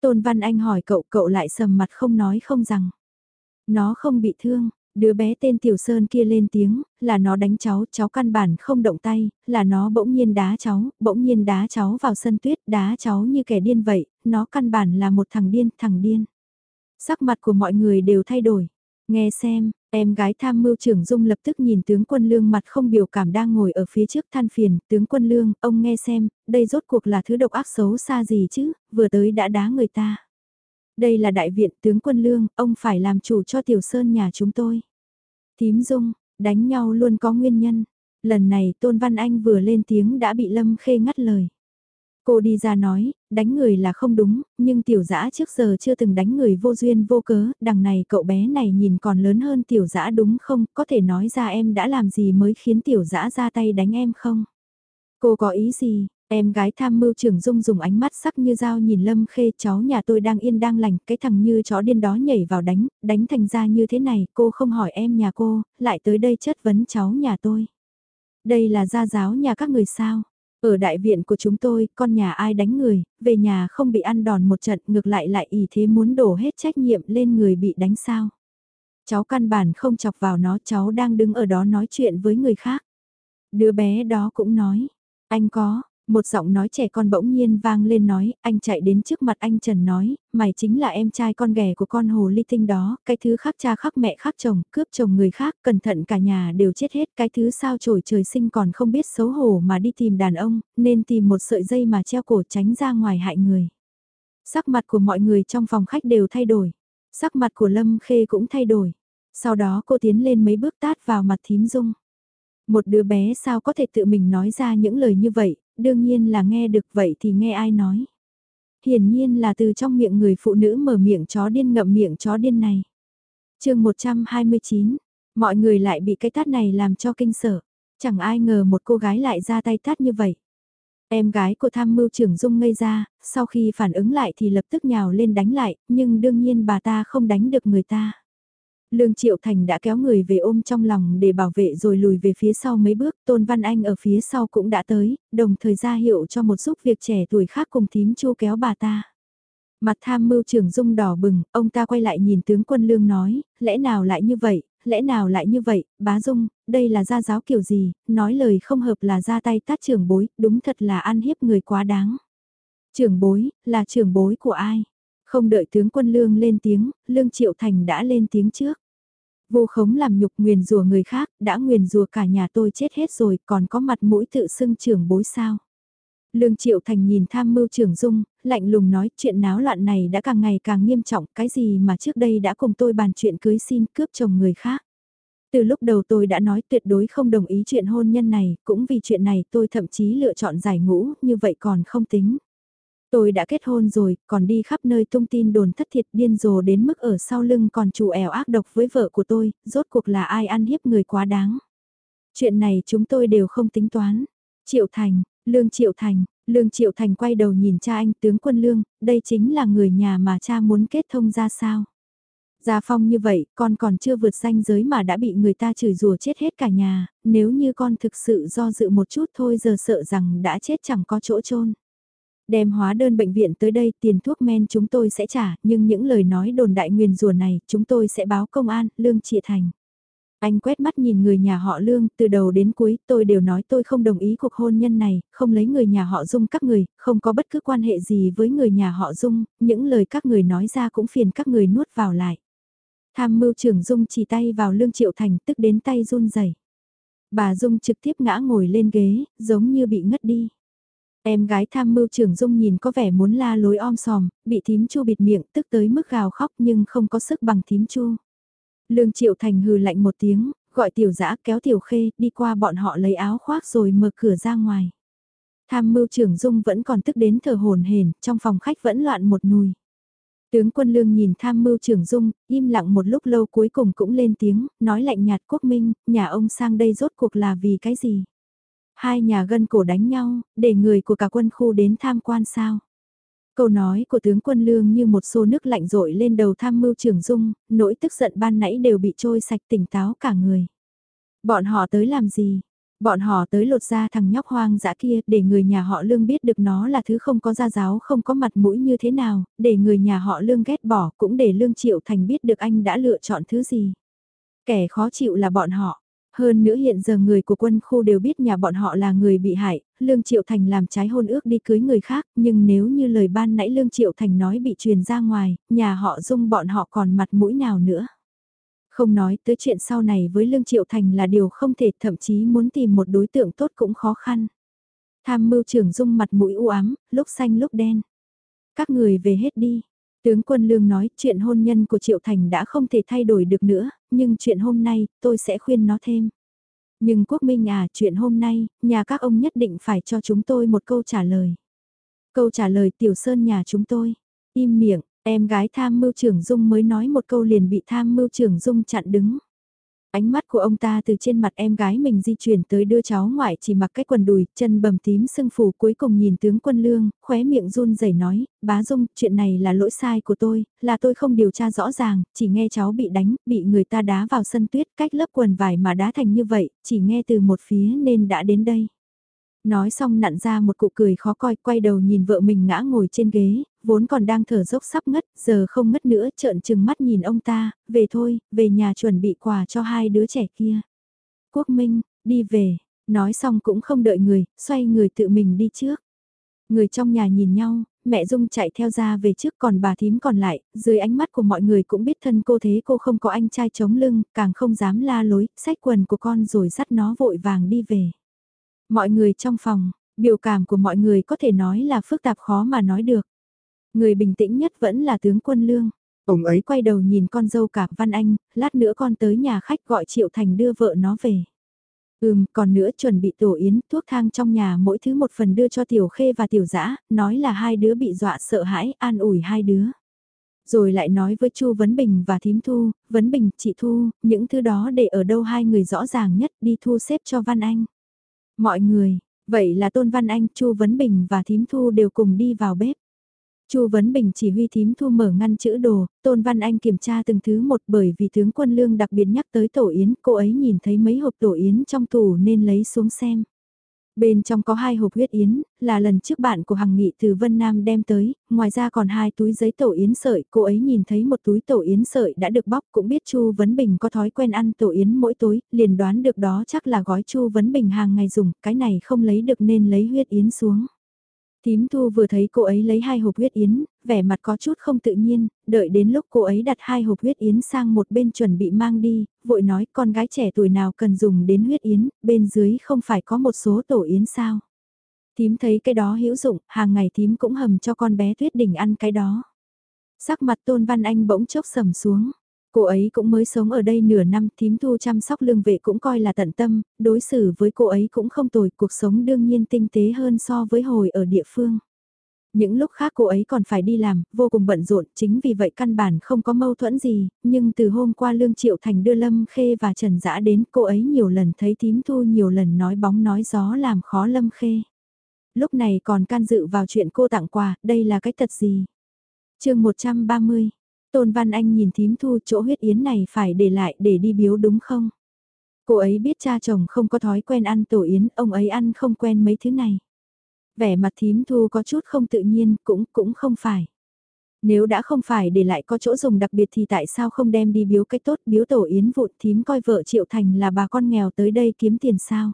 S1: Tôn Văn Anh hỏi cậu, cậu lại sầm mặt không nói không rằng. Nó không bị thương, đứa bé tên Tiểu Sơn kia lên tiếng, là nó đánh cháu, cháu căn bản không động tay, là nó bỗng nhiên đá cháu, bỗng nhiên đá cháu vào sân tuyết, đá cháu như kẻ điên vậy, nó căn bản là một thằng điên, thằng điên. Sắc mặt của mọi người đều thay đổi. Nghe xem, em gái tham mưu trưởng Dung lập tức nhìn tướng quân lương mặt không biểu cảm đang ngồi ở phía trước than phiền, tướng quân lương, ông nghe xem, đây rốt cuộc là thứ độc ác xấu xa gì chứ, vừa tới đã đá người ta. Đây là đại viện tướng quân lương, ông phải làm chủ cho tiểu sơn nhà chúng tôi. Tím dung, đánh nhau luôn có nguyên nhân. Lần này Tôn Văn Anh vừa lên tiếng đã bị Lâm Khê ngắt lời. Cô đi ra nói, đánh người là không đúng, nhưng tiểu dã trước giờ chưa từng đánh người vô duyên vô cớ, đằng này cậu bé này nhìn còn lớn hơn tiểu dã đúng không, có thể nói ra em đã làm gì mới khiến tiểu dã ra tay đánh em không? Cô có ý gì, Em gái tham mưu trưởng dung dùng ánh mắt sắc như dao nhìn Lâm Khê cháu nhà tôi đang yên đang lành, cái thằng như chó điên đó nhảy vào đánh, đánh thành ra như thế này, cô không hỏi em nhà cô, lại tới đây chất vấn cháu nhà tôi. Đây là gia giáo nhà các người sao? Ở đại viện của chúng tôi, con nhà ai đánh người, về nhà không bị ăn đòn một trận ngược lại lại ý thế muốn đổ hết trách nhiệm lên người bị đánh sao. Cháu căn bản không chọc vào nó, cháu đang đứng ở đó nói chuyện với người khác. Đứa bé đó cũng nói, anh có, một giọng nói trẻ con bỗng nhiên vang lên nói, anh chạy đến trước mặt anh Trần nói, mày chính là em trai con ghẻ của con hồ ly tinh đó, cái thứ khác cha khác mẹ khác chồng, cướp chồng người khác, cẩn thận cả nhà đều chết hết, cái thứ sao trổi trời sinh còn không biết xấu hổ mà đi tìm đàn ông, nên tìm một sợi dây mà treo cổ tránh ra ngoài hại người. Sắc mặt của mọi người trong phòng khách đều thay đổi, sắc mặt của Lâm Khê cũng thay đổi. Sau đó cô tiến lên mấy bước tát vào mặt thím dung. Một đứa bé sao có thể tự mình nói ra những lời như vậy, đương nhiên là nghe được vậy thì nghe ai nói. Hiển nhiên là từ trong miệng người phụ nữ mở miệng chó điên ngậm miệng chó điên này. chương 129, mọi người lại bị cái tát này làm cho kinh sợ. Chẳng ai ngờ một cô gái lại ra tay tát như vậy. Em gái của tham mưu trưởng Dung ngây ra, sau khi phản ứng lại thì lập tức nhào lên đánh lại, nhưng đương nhiên bà ta không đánh được người ta. Lương Triệu Thành đã kéo người về ôm trong lòng để bảo vệ rồi lùi về phía sau mấy bước, Tôn Văn Anh ở phía sau cũng đã tới, đồng thời ra hiệu cho một giúp việc trẻ tuổi khác cùng thím chu kéo bà ta. Mặt tham mưu trưởng dung đỏ bừng, ông ta quay lại nhìn tướng quân lương nói, lẽ nào lại như vậy, lẽ nào lại như vậy, bá dung, đây là gia giáo kiểu gì, nói lời không hợp là ra tay tát trưởng bối, đúng thật là ăn hiếp người quá đáng. Trưởng bối, là trưởng bối của ai? Không đợi tướng quân lương lên tiếng, lương triệu thành đã lên tiếng trước. Vô khống làm nhục nguyền rùa người khác, đã nguyền rùa cả nhà tôi chết hết rồi, còn có mặt mũi tự xưng trưởng bối sao. Lương Triệu Thành nhìn tham mưu trưởng Dung, lạnh lùng nói chuyện náo loạn này đã càng ngày càng nghiêm trọng, cái gì mà trước đây đã cùng tôi bàn chuyện cưới xin cướp chồng người khác. Từ lúc đầu tôi đã nói tuyệt đối không đồng ý chuyện hôn nhân này, cũng vì chuyện này tôi thậm chí lựa chọn giải ngũ, như vậy còn không tính. Tôi đã kết hôn rồi, còn đi khắp nơi tung tin đồn thất thiệt điên rồ đến mức ở sau lưng còn chủ ẻo ác độc với vợ của tôi, rốt cuộc là ai ăn hiếp người quá đáng. Chuyện này chúng tôi đều không tính toán. Triệu Thành, Lương Triệu Thành, Lương Triệu Thành quay đầu nhìn cha anh tướng quân Lương, đây chính là người nhà mà cha muốn kết thông ra sao. Gia Phong như vậy, con còn chưa vượt danh giới mà đã bị người ta chửi rủa chết hết cả nhà, nếu như con thực sự do dự một chút thôi giờ sợ rằng đã chết chẳng có chỗ chôn Đem hóa đơn bệnh viện tới đây tiền thuốc men chúng tôi sẽ trả, nhưng những lời nói đồn đại nguyền rùa này chúng tôi sẽ báo công an, Lương Trị Thành. Anh quét mắt nhìn người nhà họ Lương, từ đầu đến cuối tôi đều nói tôi không đồng ý cuộc hôn nhân này, không lấy người nhà họ Dung các người, không có bất cứ quan hệ gì với người nhà họ Dung, những lời các người nói ra cũng phiền các người nuốt vào lại. Tham mưu trưởng Dung chỉ tay vào Lương Triệu Thành tức đến tay run rẩy. Bà Dung trực tiếp ngã ngồi lên ghế, giống như bị ngất đi. Em gái tham mưu trưởng Dung nhìn có vẻ muốn la lối om sòm, bị thím chu bịt miệng tức tới mức gào khóc nhưng không có sức bằng thím chu. Lương Triệu Thành hừ lạnh một tiếng, gọi tiểu dã kéo tiểu khê đi qua bọn họ lấy áo khoác rồi mở cửa ra ngoài. Tham mưu trưởng Dung vẫn còn tức đến thở hồn hển, trong phòng khách vẫn loạn một nùi. Tướng quân lương nhìn tham mưu trưởng Dung, im lặng một lúc lâu cuối cùng cũng lên tiếng, nói lạnh nhạt quốc minh, nhà ông sang đây rốt cuộc là vì cái gì? Hai nhà gân cổ đánh nhau, để người của cả quân khu đến tham quan sao. Câu nói của tướng quân lương như một xô nước lạnh rội lên đầu tham mưu trưởng dung, nỗi tức giận ban nãy đều bị trôi sạch tỉnh táo cả người. Bọn họ tới làm gì? Bọn họ tới lột ra thằng nhóc hoang dã kia để người nhà họ lương biết được nó là thứ không có gia giáo không có mặt mũi như thế nào, để người nhà họ lương ghét bỏ cũng để lương triệu thành biết được anh đã lựa chọn thứ gì. Kẻ khó chịu là bọn họ. Hơn nữa hiện giờ người của quân khu đều biết nhà bọn họ là người bị hại, Lương Triệu Thành làm trái hôn ước đi cưới người khác, nhưng nếu như lời ban nãy Lương Triệu Thành nói bị truyền ra ngoài, nhà họ dung bọn họ còn mặt mũi nào nữa. Không nói tới chuyện sau này với Lương Triệu Thành là điều không thể thậm chí muốn tìm một đối tượng tốt cũng khó khăn. Tham mưu trưởng dung mặt mũi u ám, lúc xanh lúc đen. Các người về hết đi, Tướng quân lương nói chuyện hôn nhân của Triệu Thành đã không thể thay đổi được nữa, nhưng chuyện hôm nay tôi sẽ khuyên nó thêm. Nhưng quốc minh à chuyện hôm nay, nhà các ông nhất định phải cho chúng tôi một câu trả lời. Câu trả lời tiểu sơn nhà chúng tôi. Im miệng, em gái tham mưu trưởng Dung mới nói một câu liền bị tham mưu trưởng Dung chặn đứng. Ánh mắt của ông ta từ trên mặt em gái mình di chuyển tới đưa cháu ngoại chỉ mặc cái quần đùi, chân bầm tím sưng phù cuối cùng nhìn tướng quân lương, khóe miệng run rẩy nói, bá dung, chuyện này là lỗi sai của tôi, là tôi không điều tra rõ ràng, chỉ nghe cháu bị đánh, bị người ta đá vào sân tuyết, cách lớp quần vải mà đá thành như vậy, chỉ nghe từ một phía nên đã đến đây. Nói xong nặn ra một cụ cười khó coi, quay đầu nhìn vợ mình ngã ngồi trên ghế, vốn còn đang thở dốc sắp ngất, giờ không ngất nữa, trợn trừng mắt nhìn ông ta, về thôi, về nhà chuẩn bị quà cho hai đứa trẻ kia. Quốc Minh, đi về, Nói xong cũng không đợi người, xoay người tự mình đi trước. Người trong nhà nhìn nhau, mẹ Dung chạy theo ra về trước còn bà thím còn lại, dưới ánh mắt của mọi người cũng biết thân cô thế cô không có anh trai chống lưng, càng không dám la lối, xách quần của con rồi dắt nó vội vàng đi về. Mọi người trong phòng, biểu cảm của mọi người có thể nói là phức tạp khó mà nói được. Người bình tĩnh nhất vẫn là tướng quân lương. Ông ấy quay đầu nhìn con dâu cả Văn Anh, lát nữa con tới nhà khách gọi Triệu Thành đưa vợ nó về. Ừm, còn nữa chuẩn bị tổ yến, thuốc thang trong nhà mỗi thứ một phần đưa cho Tiểu Khê và Tiểu Dã, nói là hai đứa bị dọa sợ hãi, an ủi hai đứa. Rồi lại nói với Chu Vấn Bình và Thím Thu, Vấn Bình, chị Thu, những thứ đó để ở đâu hai người rõ ràng nhất đi thu xếp cho Văn Anh. Mọi người, vậy là Tôn Văn Anh, Chu Vấn Bình và Thím Thu đều cùng đi vào bếp. Chu Vấn Bình chỉ huy thím thu mở ngăn chữ đồ, Tôn Văn Anh kiểm tra từng thứ một bởi vì tướng quân lương đặc biệt nhắc tới tổ yến, cô ấy nhìn thấy mấy hộp tổ yến trong tủ nên lấy xuống xem. Bên trong có hai hộp huyết yến, là lần trước bạn của Hằng Nghị từ Vân Nam đem tới, ngoài ra còn hai túi giấy tổ yến sợi, cô ấy nhìn thấy một túi tổ yến sợi đã được bóc cũng biết Chu Vấn Bình có thói quen ăn tổ yến mỗi tối, liền đoán được đó chắc là gói Chu Vấn Bình hàng ngày dùng, cái này không lấy được nên lấy huyết yến xuống. Tím Thu vừa thấy cô ấy lấy hai hộp huyết yến, vẻ mặt có chút không tự nhiên, đợi đến lúc cô ấy đặt hai hộp huyết yến sang một bên chuẩn bị mang đi, vội nói con gái trẻ tuổi nào cần dùng đến huyết yến, bên dưới không phải có một số tổ yến sao. Tím thấy cái đó hữu dụng, hàng ngày tím cũng hầm cho con bé tuyết đỉnh ăn cái đó. Sắc mặt Tôn Văn Anh bỗng chốc sầm xuống. Cô ấy cũng mới sống ở đây nửa năm, thím thu chăm sóc lương vệ cũng coi là tận tâm, đối xử với cô ấy cũng không tồi, cuộc sống đương nhiên tinh tế hơn so với hồi ở địa phương. Những lúc khác cô ấy còn phải đi làm, vô cùng bận rộn, chính vì vậy căn bản không có mâu thuẫn gì, nhưng từ hôm qua Lương Triệu Thành đưa Lâm Khê và Trần Dã đến cô ấy nhiều lần thấy thím thu nhiều lần nói bóng nói gió làm khó Lâm Khê. Lúc này còn can dự vào chuyện cô tặng quà, đây là cái tật gì? chương 130 Tôn Văn Anh nhìn thím thu chỗ huyết yến này phải để lại để đi biếu đúng không? Cô ấy biết cha chồng không có thói quen ăn tổ yến, ông ấy ăn không quen mấy thứ này. Vẻ mặt thím thu có chút không tự nhiên, cũng cũng không phải. Nếu đã không phải để lại có chỗ dùng đặc biệt thì tại sao không đem đi biếu cách tốt biếu tổ yến vụn thím coi vợ Triệu Thành là bà con nghèo tới đây kiếm tiền sao?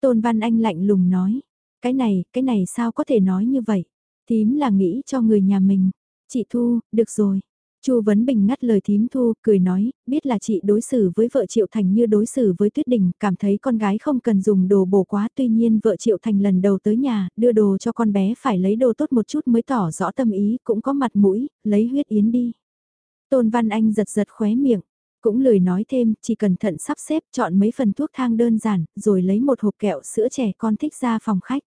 S1: Tôn Văn Anh lạnh lùng nói, cái này, cái này sao có thể nói như vậy? Thím là nghĩ cho người nhà mình. Chị Thu, được rồi, Chu Vấn Bình ngắt lời thím thu, cười nói, biết là chị đối xử với vợ Triệu Thành như đối xử với Tuyết Đình, cảm thấy con gái không cần dùng đồ bổ quá, tuy nhiên vợ Triệu Thành lần đầu tới nhà, đưa đồ cho con bé phải lấy đồ tốt một chút mới tỏ rõ tâm ý, cũng có mặt mũi, lấy huyết yến đi. Tôn Văn Anh giật giật khóe miệng, cũng lười nói thêm, chỉ cẩn thận sắp xếp chọn mấy phần thuốc thang đơn giản, rồi lấy một hộp kẹo sữa trẻ con thích ra phòng khách.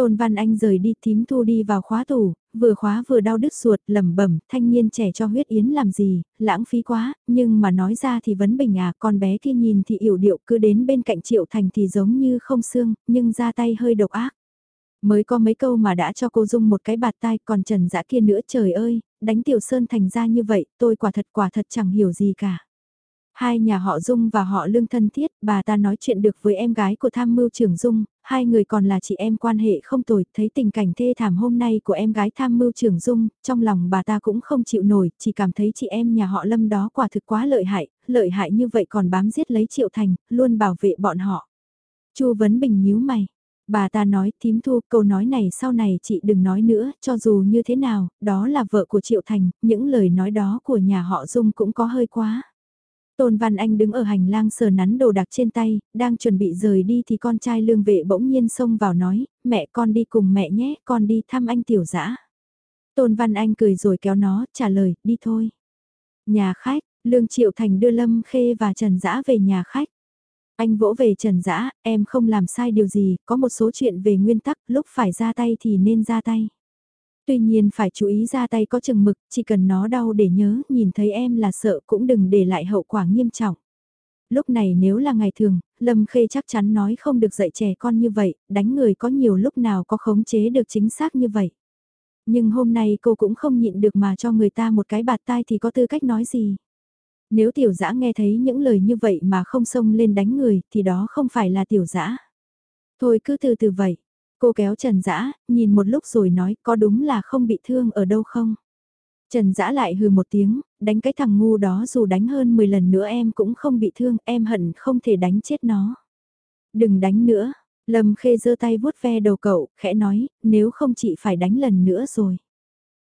S1: Tôn Văn Anh rời đi thím thu đi vào khóa tủ, vừa khóa vừa đau đứt ruột lẩm bẩm thanh niên trẻ cho huyết yến làm gì, lãng phí quá, nhưng mà nói ra thì vấn bình à, con bé kia nhìn thì yểu điệu cứ đến bên cạnh triệu thành thì giống như không xương, nhưng ra tay hơi độc ác. Mới có mấy câu mà đã cho cô dung một cái bạt tai còn trần dã kia nữa trời ơi, đánh tiểu sơn thành ra như vậy, tôi quả thật quả thật chẳng hiểu gì cả. Hai nhà họ Dung và họ Lương thân thiết, bà ta nói chuyện được với em gái của tham mưu trưởng Dung, hai người còn là chị em quan hệ không tồi, thấy tình cảnh thê thảm hôm nay của em gái tham mưu trưởng Dung, trong lòng bà ta cũng không chịu nổi, chỉ cảm thấy chị em nhà họ Lâm đó quả thực quá lợi hại, lợi hại như vậy còn bám giết lấy Triệu Thành, luôn bảo vệ bọn họ. Chu Vấn Bình nhíu mày. Bà ta nói, thím thu, câu nói này sau này chị đừng nói nữa, cho dù như thế nào, đó là vợ của Triệu Thành, những lời nói đó của nhà họ Dung cũng có hơi quá. Tôn Văn Anh đứng ở hành lang sờ nắn đồ đạc trên tay, đang chuẩn bị rời đi thì con trai lương vệ bỗng nhiên xông vào nói, mẹ con đi cùng mẹ nhé, con đi thăm anh tiểu dã. Tôn Văn Anh cười rồi kéo nó, trả lời, đi thôi. Nhà khách, Lương Triệu Thành đưa Lâm Khê và Trần Dã về nhà khách. Anh vỗ về Trần Dã, em không làm sai điều gì, có một số chuyện về nguyên tắc, lúc phải ra tay thì nên ra tay. Tuy nhiên phải chú ý ra tay có chừng mực, chỉ cần nó đau để nhớ, nhìn thấy em là sợ cũng đừng để lại hậu quả nghiêm trọng. Lúc này nếu là ngày thường, Lâm Khê chắc chắn nói không được dạy trẻ con như vậy, đánh người có nhiều lúc nào có khống chế được chính xác như vậy. Nhưng hôm nay cô cũng không nhịn được mà cho người ta một cái bạt tai thì có tư cách nói gì. Nếu tiểu dã nghe thấy những lời như vậy mà không xông lên đánh người thì đó không phải là tiểu dã. Thôi cứ từ từ vậy, Cô kéo Trần Dã, nhìn một lúc rồi nói có đúng là không bị thương ở đâu không? Trần Dã lại hừ một tiếng, đánh cái thằng ngu đó dù đánh hơn 10 lần nữa em cũng không bị thương, em hận không thể đánh chết nó. Đừng đánh nữa. Lâm Khê giơ tay vuốt ve đầu cậu, khẽ nói, nếu không chị phải đánh lần nữa rồi.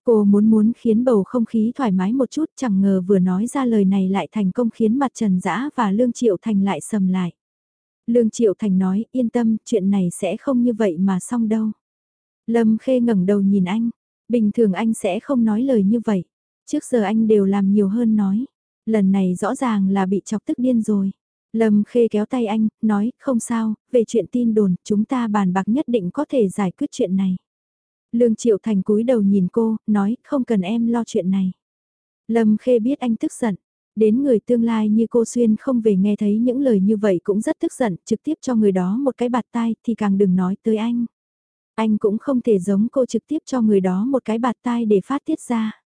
S1: Cô muốn muốn khiến bầu không khí thoải mái một chút chẳng ngờ vừa nói ra lời này lại thành công khiến mặt Trần Dã và Lương Triệu Thành lại sầm lại. Lương Triệu Thành nói yên tâm chuyện này sẽ không như vậy mà xong đâu. Lâm Khê ngẩng đầu nhìn anh, bình thường anh sẽ không nói lời như vậy. Trước giờ anh đều làm nhiều hơn nói. Lần này rõ ràng là bị chọc tức điên rồi. Lâm Khê kéo tay anh, nói, không sao, về chuyện tin đồn, chúng ta bàn bạc nhất định có thể giải quyết chuyện này. Lương Triệu Thành cúi đầu nhìn cô, nói, không cần em lo chuyện này. Lâm Khê biết anh tức giận. Đến người tương lai như cô Xuyên không về nghe thấy những lời như vậy cũng rất tức giận, trực tiếp cho người đó một cái bạt tai thì càng đừng nói tới anh. Anh cũng không thể giống cô trực tiếp cho người đó một cái bạt tai để phát tiết ra.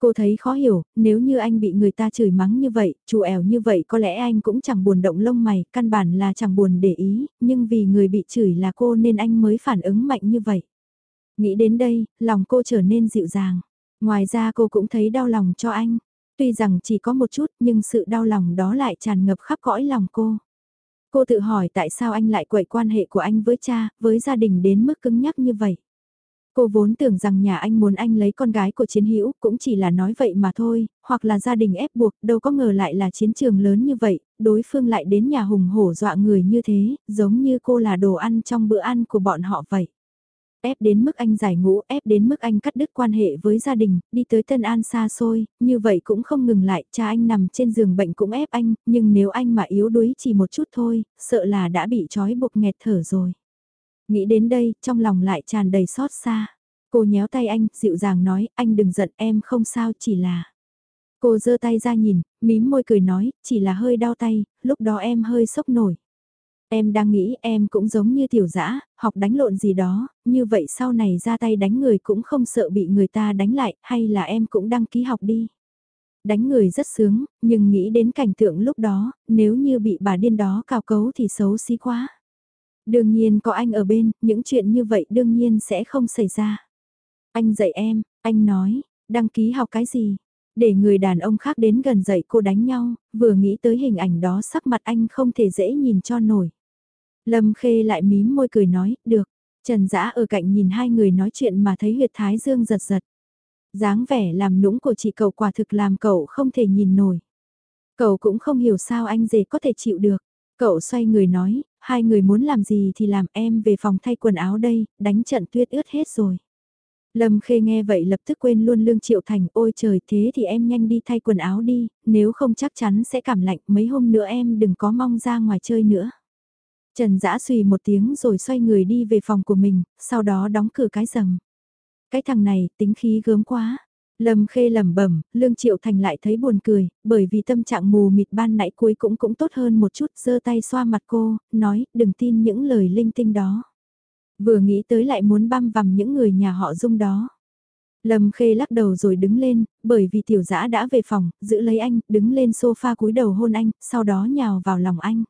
S1: Cô thấy khó hiểu, nếu như anh bị người ta chửi mắng như vậy, chủ ẻo như vậy có lẽ anh cũng chẳng buồn động lông mày, căn bản là chẳng buồn để ý, nhưng vì người bị chửi là cô nên anh mới phản ứng mạnh như vậy. Nghĩ đến đây, lòng cô trở nên dịu dàng. Ngoài ra cô cũng thấy đau lòng cho anh. Tuy rằng chỉ có một chút nhưng sự đau lòng đó lại tràn ngập khắp cõi lòng cô. Cô tự hỏi tại sao anh lại quậy quan hệ của anh với cha, với gia đình đến mức cứng nhắc như vậy. Cô vốn tưởng rằng nhà anh muốn anh lấy con gái của chiến hữu cũng chỉ là nói vậy mà thôi, hoặc là gia đình ép buộc, đâu có ngờ lại là chiến trường lớn như vậy, đối phương lại đến nhà hùng hổ dọa người như thế, giống như cô là đồ ăn trong bữa ăn của bọn họ vậy. Ép đến mức anh giải ngũ, ép đến mức anh cắt đứt quan hệ với gia đình, đi tới Tân An xa xôi, như vậy cũng không ngừng lại, cha anh nằm trên giường bệnh cũng ép anh, nhưng nếu anh mà yếu đuối chỉ một chút thôi, sợ là đã bị trói buộc nghẹt thở rồi. Nghĩ đến đây, trong lòng lại tràn đầy xót xa. Cô nhéo tay anh, dịu dàng nói, anh đừng giận em không sao chỉ là... Cô giơ tay ra nhìn, mím môi cười nói, chỉ là hơi đau tay, lúc đó em hơi sốc nổi. Em đang nghĩ em cũng giống như tiểu dã học đánh lộn gì đó, như vậy sau này ra tay đánh người cũng không sợ bị người ta đánh lại, hay là em cũng đăng ký học đi. Đánh người rất sướng, nhưng nghĩ đến cảnh tượng lúc đó, nếu như bị bà điên đó cào cấu thì xấu xí quá. Đương nhiên có anh ở bên, những chuyện như vậy đương nhiên sẽ không xảy ra. Anh dạy em, anh nói, đăng ký học cái gì? Để người đàn ông khác đến gần dạy cô đánh nhau, vừa nghĩ tới hình ảnh đó sắc mặt anh không thể dễ nhìn cho nổi. Lâm Khê lại mím môi cười nói, được. Trần Dã ở cạnh nhìn hai người nói chuyện mà thấy huyệt thái dương giật giật. dáng vẻ làm nũng của chị cậu quả thực làm cậu không thể nhìn nổi. Cậu cũng không hiểu sao anh dề có thể chịu được. Cậu xoay người nói, hai người muốn làm gì thì làm em về phòng thay quần áo đây, đánh trận tuyết ướt hết rồi. Lâm Khê nghe vậy lập tức quên luôn Lương Triệu Thành, ôi trời thế thì em nhanh đi thay quần áo đi, nếu không chắc chắn sẽ cảm lạnh, mấy hôm nữa em đừng có mong ra ngoài chơi nữa. Trần Dã suy một tiếng rồi xoay người đi về phòng của mình, sau đó đóng cửa cái rầm. Cái thằng này tính khí gớm quá. Lâm Khê lẩm bẩm, Lương Triệu Thành lại thấy buồn cười, bởi vì tâm trạng mù mịt ban nãy cuối cũng cũng tốt hơn một chút, giơ tay xoa mặt cô, nói, đừng tin những lời linh tinh đó. Vừa nghĩ tới lại muốn băm vằm những người nhà họ Dung đó. Lâm Khê lắc đầu rồi đứng lên, bởi vì tiểu dã đã về phòng, giữ lấy anh, đứng lên sofa cúi đầu hôn anh, sau đó nhào vào lòng anh.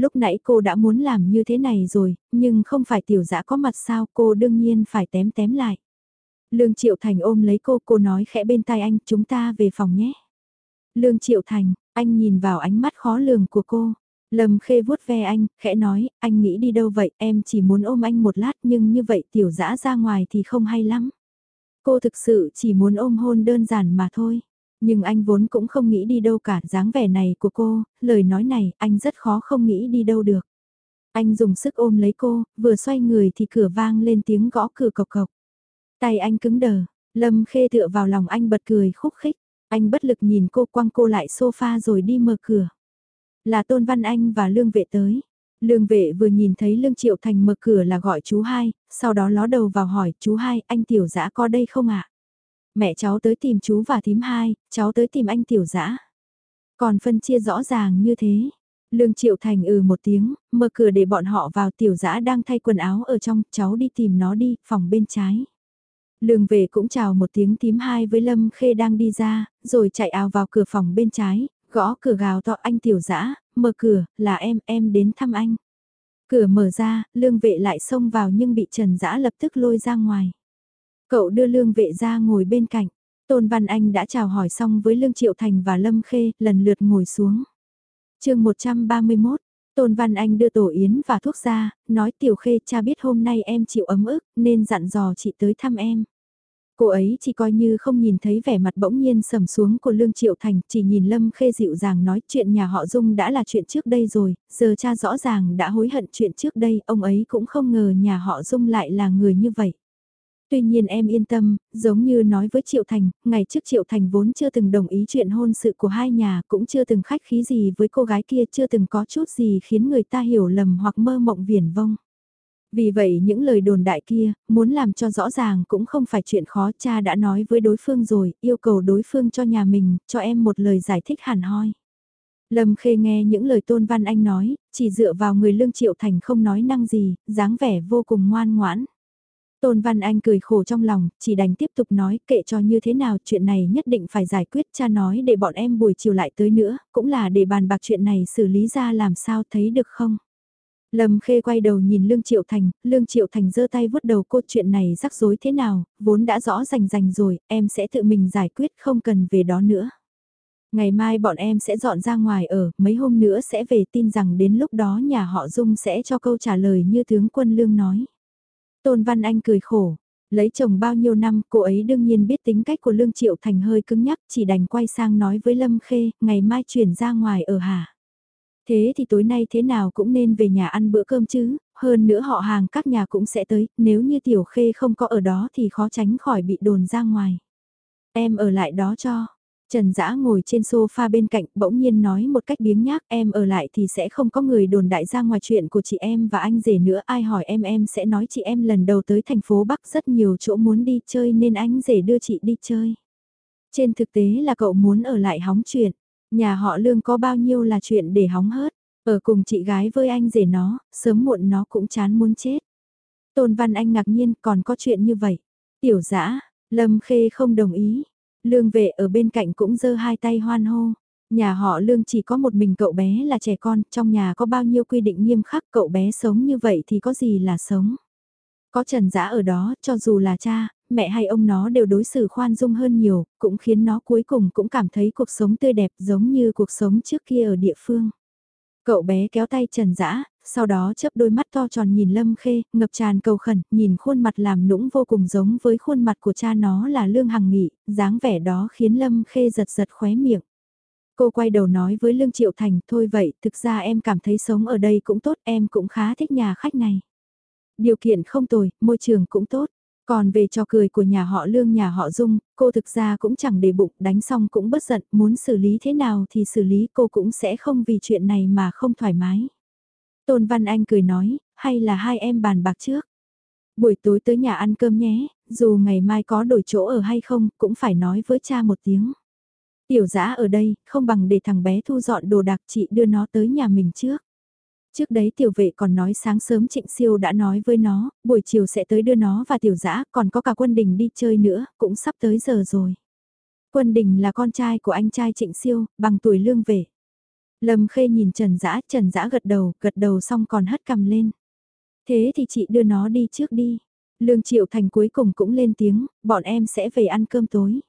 S1: Lúc nãy cô đã muốn làm như thế này rồi, nhưng không phải tiểu dã có mặt sao cô đương nhiên phải tém tém lại. Lương Triệu Thành ôm lấy cô, cô nói khẽ bên tai anh, chúng ta về phòng nhé. Lương Triệu Thành, anh nhìn vào ánh mắt khó lường của cô. Lâm Khê vuốt ve anh, khẽ nói, anh nghĩ đi đâu vậy, em chỉ muốn ôm anh một lát nhưng như vậy tiểu dã ra ngoài thì không hay lắm. Cô thực sự chỉ muốn ôm hôn đơn giản mà thôi. Nhưng anh vốn cũng không nghĩ đi đâu cả dáng vẻ này của cô, lời nói này anh rất khó không nghĩ đi đâu được. Anh dùng sức ôm lấy cô, vừa xoay người thì cửa vang lên tiếng gõ cửa cộc cộc. Tay anh cứng đờ, Lâm Khê tựa vào lòng anh bật cười khúc khích. Anh bất lực nhìn cô quăng cô lại sofa rồi đi mở cửa. Là Tôn Văn Anh và Lương Vệ tới. Lương Vệ vừa nhìn thấy Lương Triệu Thành mở cửa là gọi chú hai, sau đó ló đầu vào hỏi chú hai anh tiểu dã có đây không ạ? Mẹ cháu tới tìm chú và thím hai, cháu tới tìm anh tiểu dã. Còn phân chia rõ ràng như thế. Lương Triệu Thành ừ một tiếng, mở cửa để bọn họ vào tiểu dã đang thay quần áo ở trong, cháu đi tìm nó đi, phòng bên trái. Lương về cũng chào một tiếng tím hai với Lâm Khê đang đi ra, rồi chạy ào vào cửa phòng bên trái, gõ cửa gào to anh tiểu dã mở cửa, là em, em đến thăm anh. Cửa mở ra, lương vệ lại xông vào nhưng bị Trần Dã lập tức lôi ra ngoài. Cậu đưa lương vệ ra ngồi bên cạnh. Tôn Văn Anh đã chào hỏi xong với Lương Triệu Thành và Lâm Khê, lần lượt ngồi xuống. chương 131, Tôn Văn Anh đưa tổ yến và thuốc ra, nói tiểu khê cha biết hôm nay em chịu ấm ức nên dặn dò chị tới thăm em. Cô ấy chỉ coi như không nhìn thấy vẻ mặt bỗng nhiên sầm xuống của Lương Triệu Thành, chỉ nhìn Lâm Khê dịu dàng nói chuyện nhà họ Dung đã là chuyện trước đây rồi, giờ cha rõ ràng đã hối hận chuyện trước đây, ông ấy cũng không ngờ nhà họ Dung lại là người như vậy. Tuy nhiên em yên tâm, giống như nói với Triệu Thành, ngày trước Triệu Thành vốn chưa từng đồng ý chuyện hôn sự của hai nhà, cũng chưa từng khách khí gì với cô gái kia, chưa từng có chút gì khiến người ta hiểu lầm hoặc mơ mộng viển vông. Vì vậy những lời đồn đại kia, muốn làm cho rõ ràng cũng không phải chuyện khó cha đã nói với đối phương rồi, yêu cầu đối phương cho nhà mình, cho em một lời giải thích hẳn hoi. Lâm Khê nghe những lời Tôn Văn Anh nói, chỉ dựa vào người Lương Triệu Thành không nói năng gì, dáng vẻ vô cùng ngoan ngoãn. Tôn Văn Anh cười khổ trong lòng, chỉ đành tiếp tục nói kệ cho như thế nào chuyện này nhất định phải giải quyết cha nói để bọn em buổi chiều lại tới nữa, cũng là để bàn bạc chuyện này xử lý ra làm sao thấy được không. Lâm Khê quay đầu nhìn Lương Triệu Thành, Lương Triệu Thành giơ tay vuốt đầu cô chuyện này rắc rối thế nào, vốn đã rõ rành rành rồi, em sẽ tự mình giải quyết không cần về đó nữa. Ngày mai bọn em sẽ dọn ra ngoài ở, mấy hôm nữa sẽ về tin rằng đến lúc đó nhà họ Dung sẽ cho câu trả lời như tướng quân Lương nói. Tôn Văn Anh cười khổ, lấy chồng bao nhiêu năm cô ấy đương nhiên biết tính cách của Lương Triệu Thành hơi cứng nhắc chỉ đành quay sang nói với Lâm Khê, ngày mai chuyển ra ngoài ở hả. Thế thì tối nay thế nào cũng nên về nhà ăn bữa cơm chứ, hơn nữa họ hàng các nhà cũng sẽ tới, nếu như Tiểu Khê không có ở đó thì khó tránh khỏi bị đồn ra ngoài. Em ở lại đó cho. Trần Dã ngồi trên sofa bên cạnh bỗng nhiên nói một cách biếng nhác em ở lại thì sẽ không có người đồn đại ra ngoài chuyện của chị em và anh rể nữa ai hỏi em em sẽ nói chị em lần đầu tới thành phố Bắc rất nhiều chỗ muốn đi chơi nên anh rể đưa chị đi chơi. Trên thực tế là cậu muốn ở lại hóng chuyện. Nhà họ lương có bao nhiêu là chuyện để hóng hớt, ở cùng chị gái với anh rể nó, sớm muộn nó cũng chán muốn chết. Tôn Văn Anh ngạc nhiên còn có chuyện như vậy. Tiểu dã Lâm Khê không đồng ý. Lương vệ ở bên cạnh cũng giơ hai tay hoan hô. Nhà họ lương chỉ có một mình cậu bé là trẻ con, trong nhà có bao nhiêu quy định nghiêm khắc cậu bé sống như vậy thì có gì là sống. Có trần giã ở đó, cho dù là cha, mẹ hay ông nó đều đối xử khoan dung hơn nhiều, cũng khiến nó cuối cùng cũng cảm thấy cuộc sống tươi đẹp giống như cuộc sống trước kia ở địa phương. Cậu bé kéo tay Trần Dã, sau đó chớp đôi mắt to tròn nhìn Lâm Khê, ngập tràn cầu khẩn, nhìn khuôn mặt làm nũng vô cùng giống với khuôn mặt của cha nó là Lương Hằng Nghị, dáng vẻ đó khiến Lâm Khê giật giật khóe miệng. Cô quay đầu nói với Lương Triệu Thành, thôi vậy, thực ra em cảm thấy sống ở đây cũng tốt, em cũng khá thích nhà khách này. Điều kiện không tồi, môi trường cũng tốt. Còn về trò cười của nhà họ Lương nhà họ Dung, cô thực ra cũng chẳng để bụng, đánh xong cũng bất giận, muốn xử lý thế nào thì xử lý cô cũng sẽ không vì chuyện này mà không thoải mái. Tôn Văn Anh cười nói, hay là hai em bàn bạc trước. Buổi tối tới nhà ăn cơm nhé, dù ngày mai có đổi chỗ ở hay không, cũng phải nói với cha một tiếng. Tiểu giã ở đây, không bằng để thằng bé thu dọn đồ đạc chị đưa nó tới nhà mình trước. Trước đấy tiểu vệ còn nói sáng sớm trịnh siêu đã nói với nó, buổi chiều sẽ tới đưa nó và tiểu dã còn có cả quân đình đi chơi nữa, cũng sắp tới giờ rồi. Quân đình là con trai của anh trai trịnh siêu, bằng tuổi lương vệ. Lâm khê nhìn Trần Dã, Trần Dã gật đầu, gật đầu xong còn hất cầm lên. Thế thì chị đưa nó đi trước đi. Lương Triệu Thành cuối cùng cũng lên tiếng, bọn em sẽ về ăn cơm tối.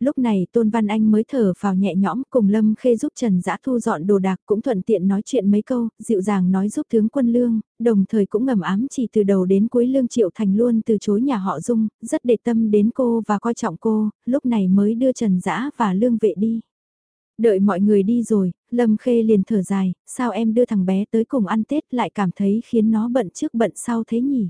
S1: Lúc này Tôn Văn Anh mới thở vào nhẹ nhõm cùng Lâm Khê giúp Trần Dã thu dọn đồ đạc cũng thuận tiện nói chuyện mấy câu, dịu dàng nói giúp tướng quân Lương, đồng thời cũng ngầm ám chỉ từ đầu đến cuối Lương Triệu Thành luôn từ chối nhà họ Dung, rất để tâm đến cô và coi trọng cô, lúc này mới đưa Trần Dã và Lương Vệ đi. Đợi mọi người đi rồi, Lâm Khê liền thở dài, sao em đưa thằng bé tới cùng ăn Tết lại cảm thấy khiến nó bận trước bận sau thế nhỉ?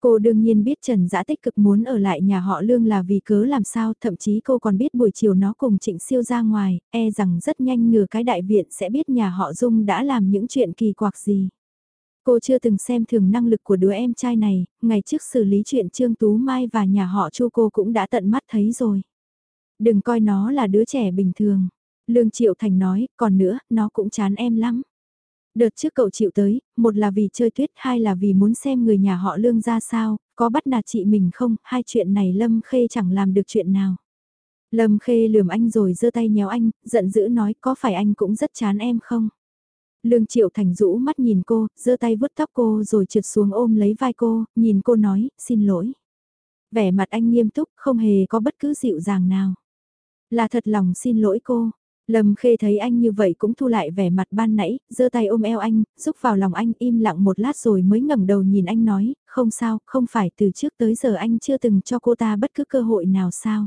S1: Cô đương nhiên biết Trần Dã tích cực muốn ở lại nhà họ Lương là vì cớ làm sao, thậm chí cô còn biết buổi chiều nó cùng Trịnh Siêu ra ngoài, e rằng rất nhanh ngừa cái đại viện sẽ biết nhà họ Dung đã làm những chuyện kỳ quặc gì. Cô chưa từng xem thường năng lực của đứa em trai này, ngày trước xử lý chuyện Trương Tú Mai và nhà họ Chu cô cũng đã tận mắt thấy rồi. Đừng coi nó là đứa trẻ bình thường. Lương Triệu Thành nói, còn nữa, nó cũng chán em lắm. Đợt trước cậu chịu tới, một là vì chơi tuyết, hai là vì muốn xem người nhà họ lương ra sao, có bắt nạt chị mình không, hai chuyện này Lâm Khê chẳng làm được chuyện nào. Lâm Khê lườm anh rồi giơ tay nhéo anh, giận dữ nói có phải anh cũng rất chán em không? Lương Triệu Thành rũ mắt nhìn cô, giơ tay vuốt tóc cô rồi trượt xuống ôm lấy vai cô, nhìn cô nói, xin lỗi. Vẻ mặt anh nghiêm túc, không hề có bất cứ dịu dàng nào. Là thật lòng xin lỗi cô, Lâm Khê thấy anh như vậy cũng thu lại vẻ mặt ban nãy, giơ tay ôm eo anh, rúc vào lòng anh im lặng một lát rồi mới ngẩng đầu nhìn anh nói, không sao, không phải từ trước tới giờ anh chưa từng cho cô ta bất cứ cơ hội nào sao.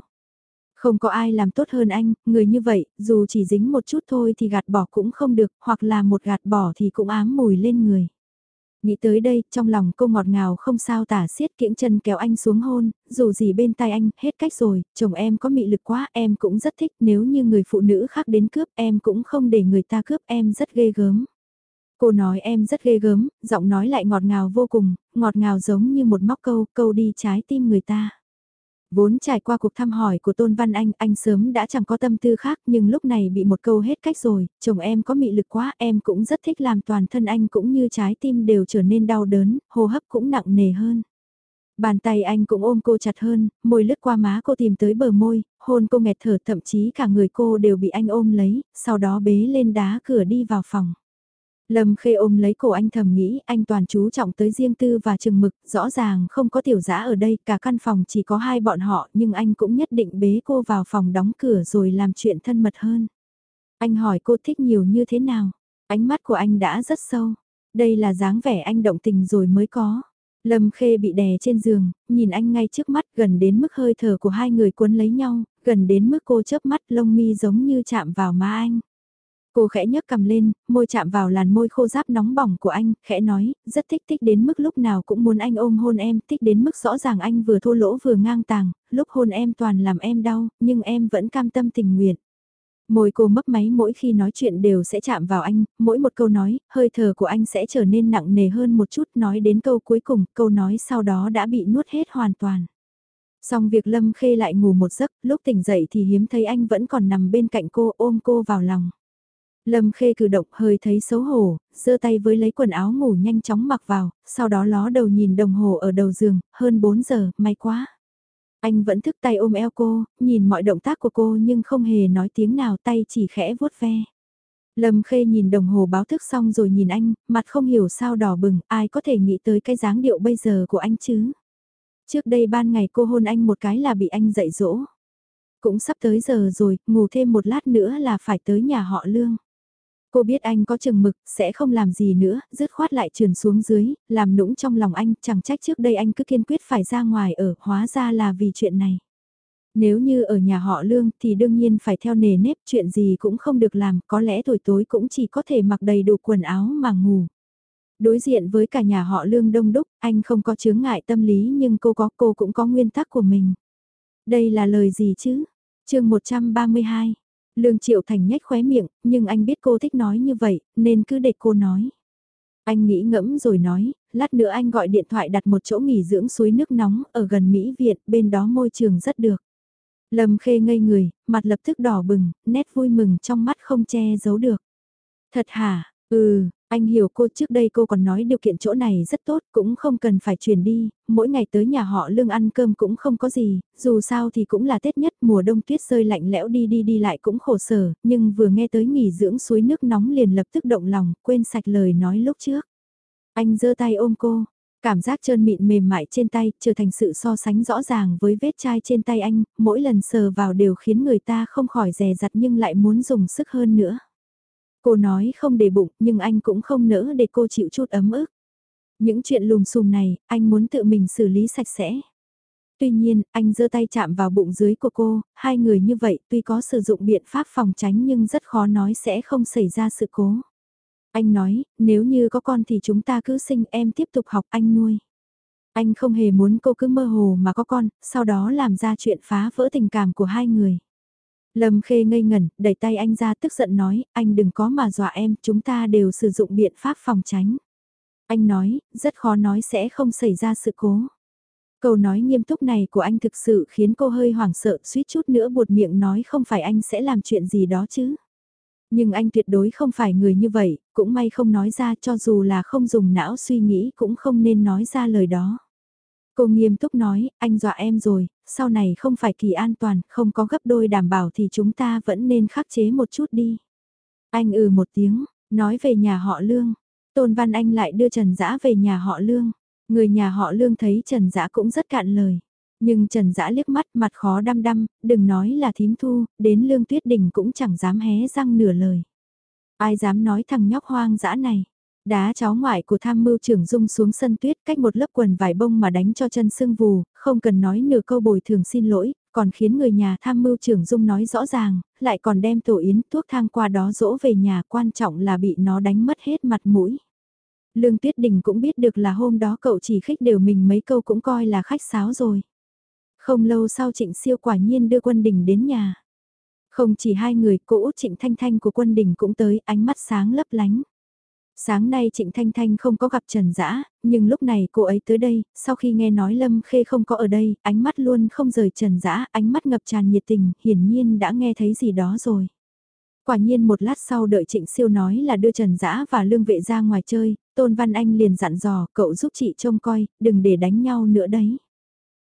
S1: Không có ai làm tốt hơn anh, người như vậy, dù chỉ dính một chút thôi thì gạt bỏ cũng không được, hoặc là một gạt bỏ thì cũng ám mùi lên người. Nghĩ tới đây, trong lòng cô ngọt ngào không sao tả xiết kiễng chân kéo anh xuống hôn, dù gì bên tai anh, hết cách rồi, chồng em có mị lực quá, em cũng rất thích, nếu như người phụ nữ khác đến cướp em cũng không để người ta cướp em rất ghê gớm. Cô nói em rất ghê gớm, giọng nói lại ngọt ngào vô cùng, ngọt ngào giống như một móc câu, câu đi trái tim người ta. Vốn trải qua cuộc thăm hỏi của Tôn Văn Anh, anh sớm đã chẳng có tâm tư khác nhưng lúc này bị một câu hết cách rồi, chồng em có mị lực quá, em cũng rất thích làm toàn thân anh cũng như trái tim đều trở nên đau đớn, hô hấp cũng nặng nề hơn. Bàn tay anh cũng ôm cô chặt hơn, môi lướt qua má cô tìm tới bờ môi, hôn cô nghẹt thở thậm chí cả người cô đều bị anh ôm lấy, sau đó bế lên đá cửa đi vào phòng. Lâm Khê ôm lấy cổ anh thầm nghĩ anh toàn chú trọng tới riêng tư và chừng mực, rõ ràng không có tiểu giã ở đây, cả căn phòng chỉ có hai bọn họ nhưng anh cũng nhất định bế cô vào phòng đóng cửa rồi làm chuyện thân mật hơn. Anh hỏi cô thích nhiều như thế nào, ánh mắt của anh đã rất sâu, đây là dáng vẻ anh động tình rồi mới có. Lâm Khê bị đè trên giường, nhìn anh ngay trước mắt gần đến mức hơi thở của hai người cuốn lấy nhau, gần đến mức cô chớp mắt lông mi giống như chạm vào má anh. Cô khẽ nhấc cầm lên, môi chạm vào làn môi khô ráp nóng bỏng của anh, khẽ nói, rất thích thích đến mức lúc nào cũng muốn anh ôm hôn em, thích đến mức rõ ràng anh vừa thô lỗ vừa ngang tàng, lúc hôn em toàn làm em đau, nhưng em vẫn cam tâm tình nguyện. Môi cô mấp máy mỗi khi nói chuyện đều sẽ chạm vào anh, mỗi một câu nói, hơi thở của anh sẽ trở nên nặng nề hơn một chút nói đến câu cuối cùng, câu nói sau đó đã bị nuốt hết hoàn toàn. Xong việc Lâm Khê lại ngủ một giấc, lúc tỉnh dậy thì hiếm thấy anh vẫn còn nằm bên cạnh cô ôm cô vào lòng. Lâm Khê cử động hơi thấy xấu hổ, giơ tay với lấy quần áo ngủ nhanh chóng mặc vào, sau đó ló đầu nhìn đồng hồ ở đầu giường, hơn 4 giờ, may quá. Anh vẫn thức tay ôm eo cô, nhìn mọi động tác của cô nhưng không hề nói tiếng nào tay chỉ khẽ vuốt ve. Lâm Khê nhìn đồng hồ báo thức xong rồi nhìn anh, mặt không hiểu sao đỏ bừng, ai có thể nghĩ tới cái dáng điệu bây giờ của anh chứ. Trước đây ban ngày cô hôn anh một cái là bị anh dạy dỗ. Cũng sắp tới giờ rồi, ngủ thêm một lát nữa là phải tới nhà họ Lương. Cô biết anh có chừng mực, sẽ không làm gì nữa, dứt khoát lại trườn xuống dưới, làm nũng trong lòng anh, chẳng trách trước đây anh cứ kiên quyết phải ra ngoài ở, hóa ra là vì chuyện này. Nếu như ở nhà họ lương thì đương nhiên phải theo nề nếp chuyện gì cũng không được làm, có lẽ tuổi tối cũng chỉ có thể mặc đầy đủ quần áo mà ngủ. Đối diện với cả nhà họ lương đông đúc, anh không có chướng ngại tâm lý nhưng cô có cô cũng có nguyên tắc của mình. Đây là lời gì chứ? chương 132 Lương Triệu Thành nhếch khóe miệng, nhưng anh biết cô thích nói như vậy, nên cứ để cô nói. Anh nghĩ ngẫm rồi nói, lát nữa anh gọi điện thoại đặt một chỗ nghỉ dưỡng suối nước nóng ở gần Mỹ Viện, bên đó môi trường rất được. Lâm Khê ngây người, mặt lập tức đỏ bừng, nét vui mừng trong mắt không che giấu được. Thật hả, ừ, anh hiểu cô trước đây cô còn nói điều kiện chỗ này rất tốt cũng không cần phải chuyển đi, mỗi ngày tới nhà họ lương ăn cơm cũng không có gì, dù sao thì cũng là Tết nhất mùa đông tuyết rơi lạnh lẽo đi đi đi lại cũng khổ sở, nhưng vừa nghe tới nghỉ dưỡng suối nước nóng liền lập tức động lòng, quên sạch lời nói lúc trước. Anh giơ tay ôm cô, cảm giác trơn mịn mềm mại trên tay trở thành sự so sánh rõ ràng với vết chai trên tay anh, mỗi lần sờ vào đều khiến người ta không khỏi rè rặt nhưng lại muốn dùng sức hơn nữa. Cô nói không để bụng nhưng anh cũng không nỡ để cô chịu chút ấm ức. Những chuyện lùm xùm này, anh muốn tự mình xử lý sạch sẽ. Tuy nhiên, anh giơ tay chạm vào bụng dưới của cô, hai người như vậy tuy có sử dụng biện pháp phòng tránh nhưng rất khó nói sẽ không xảy ra sự cố. Anh nói, nếu như có con thì chúng ta cứ sinh em tiếp tục học anh nuôi. Anh không hề muốn cô cứ mơ hồ mà có con, sau đó làm ra chuyện phá vỡ tình cảm của hai người. Lâm Khê ngây ngẩn, đẩy tay anh ra tức giận nói, anh đừng có mà dọa em, chúng ta đều sử dụng biện pháp phòng tránh. Anh nói, rất khó nói sẽ không xảy ra sự cố. Câu nói nghiêm túc này của anh thực sự khiến cô hơi hoảng sợ suýt chút nữa buột miệng nói không phải anh sẽ làm chuyện gì đó chứ. Nhưng anh tuyệt đối không phải người như vậy, cũng may không nói ra cho dù là không dùng não suy nghĩ cũng không nên nói ra lời đó. Cô nghiêm túc nói, anh dọa em rồi, sau này không phải kỳ an toàn, không có gấp đôi đảm bảo thì chúng ta vẫn nên khắc chế một chút đi. Anh ừ một tiếng, nói về nhà họ Lương. Tôn Văn Anh lại đưa Trần Dã về nhà họ Lương. Người nhà họ Lương thấy Trần Dã cũng rất cạn lời. Nhưng Trần Dã liếc mắt mặt khó đăm đăm, đừng nói là thím thu, đến lương tuyết đình cũng chẳng dám hé răng nửa lời. Ai dám nói thằng nhóc hoang dã này. Đá cháu ngoại của tham mưu trưởng dung xuống sân tuyết cách một lớp quần vải bông mà đánh cho chân sưng vù, không cần nói nửa câu bồi thường xin lỗi, còn khiến người nhà tham mưu trưởng dung nói rõ ràng, lại còn đem tổ yến thuốc thang qua đó dỗ về nhà quan trọng là bị nó đánh mất hết mặt mũi. Lương Tuyết Đình cũng biết được là hôm đó cậu chỉ khích đều mình mấy câu cũng coi là khách sáo rồi. Không lâu sau Trịnh Siêu quả nhiên đưa quân đình đến nhà. Không chỉ hai người, cô út Trịnh Thanh Thanh của quân đình cũng tới, ánh mắt sáng lấp lánh. Sáng nay Trịnh Thanh Thanh không có gặp Trần Dã, nhưng lúc này cô ấy tới đây, sau khi nghe nói Lâm Khê không có ở đây, ánh mắt luôn không rời Trần Dã, ánh mắt ngập tràn nhiệt tình, hiển nhiên đã nghe thấy gì đó rồi. Quả nhiên một lát sau đợi Trịnh Siêu nói là đưa Trần Dã và Lương Vệ ra ngoài chơi, Tôn Văn Anh liền dặn dò cậu giúp chị trông coi, đừng để đánh nhau nữa đấy.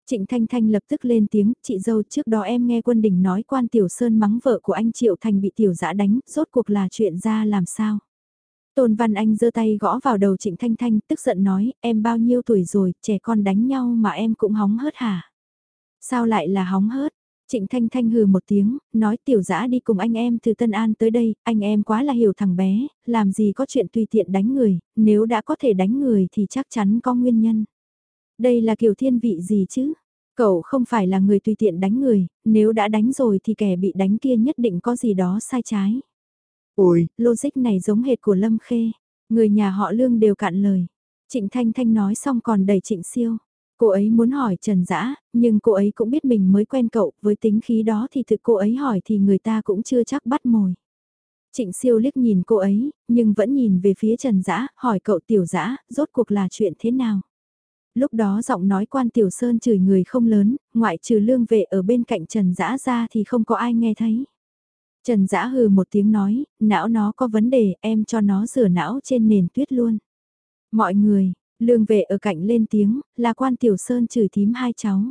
S1: Trịnh Thanh Thanh lập tức lên tiếng, chị dâu trước đó em nghe quân đình nói quan Tiểu Sơn mắng vợ của anh Triệu Thành bị Tiểu Dã đánh, rốt cuộc là chuyện ra làm sao. Tôn Văn Anh giơ tay gõ vào đầu Trịnh Thanh Thanh, tức giận nói, em bao nhiêu tuổi rồi, trẻ con đánh nhau mà em cũng hóng hớt hả? Sao lại là hóng hớt? Trịnh Thanh Thanh hừ một tiếng, nói tiểu dã đi cùng anh em từ Tân An tới đây, anh em quá là hiểu thằng bé, làm gì có chuyện tùy tiện đánh người, nếu đã có thể đánh người thì chắc chắn có nguyên nhân. Đây là kiểu thiên vị gì chứ? Cậu không phải là người tùy tiện đánh người, nếu đã đánh rồi thì kẻ bị đánh kia nhất định có gì đó sai trái. Ôi, logic này giống hệt của Lâm Khê. Người nhà họ Lương đều cạn lời. Trịnh Thanh Thanh nói xong còn đẩy Trịnh Siêu. Cô ấy muốn hỏi Trần Dã, nhưng cô ấy cũng biết mình mới quen cậu, với tính khí đó thì thực cô ấy hỏi thì người ta cũng chưa chắc bắt mồi. Trịnh Siêu liếc nhìn cô ấy, nhưng vẫn nhìn về phía Trần Dã, hỏi cậu Tiểu Dã, rốt cuộc là chuyện thế nào? Lúc đó giọng nói quan Tiểu Sơn chửi người không lớn, ngoại trừ lương vệ ở bên cạnh Trần Dã ra thì không có ai nghe thấy. Trần Dã hừ một tiếng nói, não nó có vấn đề, em cho nó rửa não trên nền tuyết luôn. Mọi người, lương vệ ở cạnh lên tiếng, là quan Tiểu Sơn chửi thím hai cháu.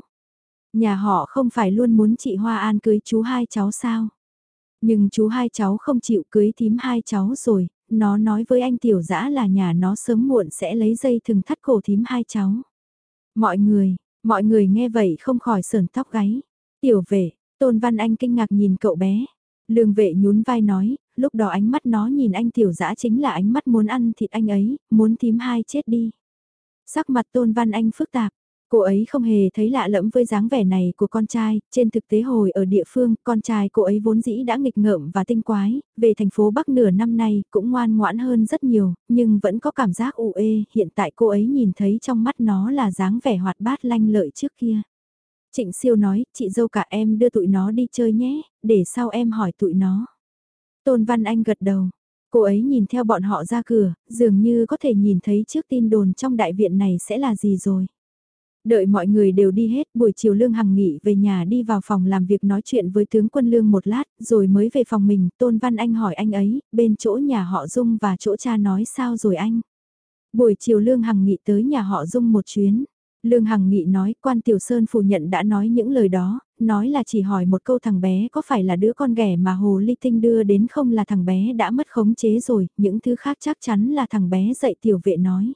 S1: Nhà họ không phải luôn muốn chị Hoa An cưới chú hai cháu sao? Nhưng chú hai cháu không chịu cưới thím hai cháu rồi, nó nói với anh Tiểu Dã là nhà nó sớm muộn sẽ lấy dây thừng thắt cổ thím hai cháu. Mọi người, mọi người nghe vậy không khỏi sờn tóc gáy. Tiểu vệ, Tôn Văn Anh kinh ngạc nhìn cậu bé. Lương vệ nhún vai nói, lúc đó ánh mắt nó nhìn anh tiểu dã chính là ánh mắt muốn ăn thịt anh ấy, muốn thím hai chết đi. Sắc mặt Tôn Văn Anh phức tạp, Cô ấy không hề thấy lạ lẫm với dáng vẻ này của con trai, trên thực tế hồi ở địa phương, con trai cô ấy vốn dĩ đã nghịch ngợm và tinh quái, về thành phố Bắc nửa năm nay cũng ngoan ngoãn hơn rất nhiều, nhưng vẫn có cảm giác u ê, hiện tại cô ấy nhìn thấy trong mắt nó là dáng vẻ hoạt bát lanh lợi trước kia. Trịnh siêu nói, chị dâu cả em đưa tụi nó đi chơi nhé, để sau em hỏi tụi nó. Tôn Văn Anh gật đầu, cô ấy nhìn theo bọn họ ra cửa, dường như có thể nhìn thấy trước tin đồn trong đại viện này sẽ là gì rồi. Đợi mọi người đều đi hết, buổi chiều Lương Hằng nghỉ về nhà đi vào phòng làm việc nói chuyện với tướng quân Lương một lát, rồi mới về phòng mình, Tôn Văn Anh hỏi anh ấy, bên chỗ nhà họ Dung và chỗ cha nói sao rồi anh. Buổi chiều Lương Hằng nghỉ tới nhà họ Dung một chuyến. Lương Hằng Nghị nói quan Tiểu Sơn phủ nhận đã nói những lời đó, nói là chỉ hỏi một câu thằng bé có phải là đứa con ghẻ mà Hồ Ly Tinh đưa đến không là thằng bé đã mất khống chế rồi, những thứ khác chắc chắn là thằng bé dạy tiểu vệ nói.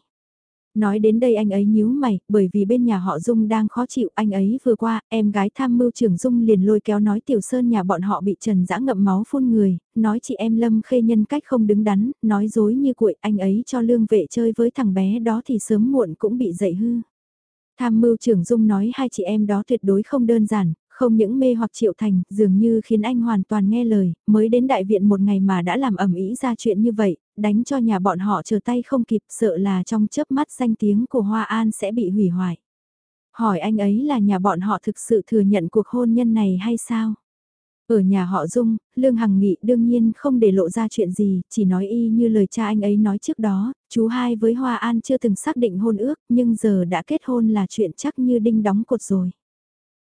S1: Nói đến đây anh ấy nhíu mày, bởi vì bên nhà họ Dung đang khó chịu, anh ấy vừa qua, em gái tham mưu trưởng Dung liền lôi kéo nói Tiểu Sơn nhà bọn họ bị trần dã ngậm máu phun người, nói chị em Lâm khê nhân cách không đứng đắn, nói dối như cuội, anh ấy cho lương vệ chơi với thằng bé đó thì sớm muộn cũng bị dậy hư. Tham mưu trưởng Dung nói hai chị em đó tuyệt đối không đơn giản, không những mê hoặc triệu thành, dường như khiến anh hoàn toàn nghe lời, mới đến đại viện một ngày mà đã làm ẩm ý ra chuyện như vậy, đánh cho nhà bọn họ chờ tay không kịp sợ là trong chớp mắt danh tiếng của Hoa An sẽ bị hủy hoại. Hỏi anh ấy là nhà bọn họ thực sự thừa nhận cuộc hôn nhân này hay sao? Ở nhà họ Dung, Lương Hằng Nghị đương nhiên không để lộ ra chuyện gì, chỉ nói y như lời cha anh ấy nói trước đó, chú hai với Hoa An chưa từng xác định hôn ước, nhưng giờ đã kết hôn là chuyện chắc như đinh đóng cột rồi.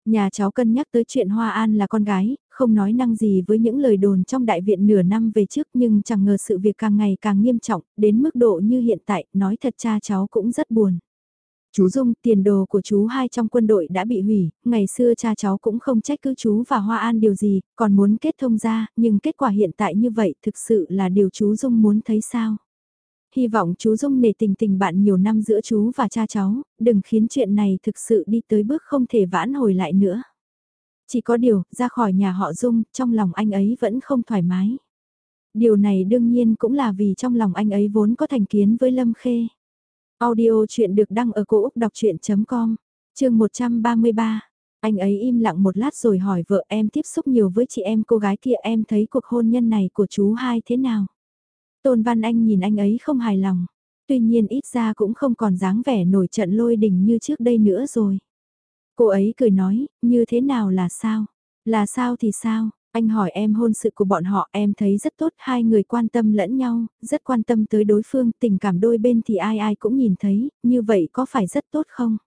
S1: Nhà cháu cân nhắc tới chuyện Hoa An là con gái, không nói năng gì với những lời đồn trong đại viện nửa năm về trước nhưng chẳng ngờ sự việc càng ngày càng nghiêm trọng, đến mức độ như hiện tại, nói thật cha cháu cũng rất buồn. Chú Dung, tiền đồ của chú hai trong quân đội đã bị hủy, ngày xưa cha cháu cũng không trách cứ chú và Hoa An điều gì, còn muốn kết thông ra, nhưng kết quả hiện tại như vậy thực sự là điều chú Dung muốn thấy sao. hy vọng chú Dung nể tình tình bạn nhiều năm giữa chú và cha cháu, đừng khiến chuyện này thực sự đi tới bước không thể vãn hồi lại nữa. Chỉ có điều, ra khỏi nhà họ Dung, trong lòng anh ấy vẫn không thoải mái. Điều này đương nhiên cũng là vì trong lòng anh ấy vốn có thành kiến với Lâm Khê. Audio chuyện được đăng ở cổ Úc đọc chuyện.com, chương 133. Anh ấy im lặng một lát rồi hỏi vợ em tiếp xúc nhiều với chị em cô gái kia em thấy cuộc hôn nhân này của chú hai thế nào. Tôn Văn Anh nhìn anh ấy không hài lòng, tuy nhiên ít ra cũng không còn dáng vẻ nổi trận lôi đình như trước đây nữa rồi. Cô ấy cười nói, như thế nào là sao? Là sao thì sao? Anh hỏi em hôn sự của bọn họ em thấy rất tốt, hai người quan tâm lẫn nhau, rất quan tâm tới đối phương, tình cảm đôi bên thì ai ai cũng nhìn thấy, như vậy có phải rất tốt không?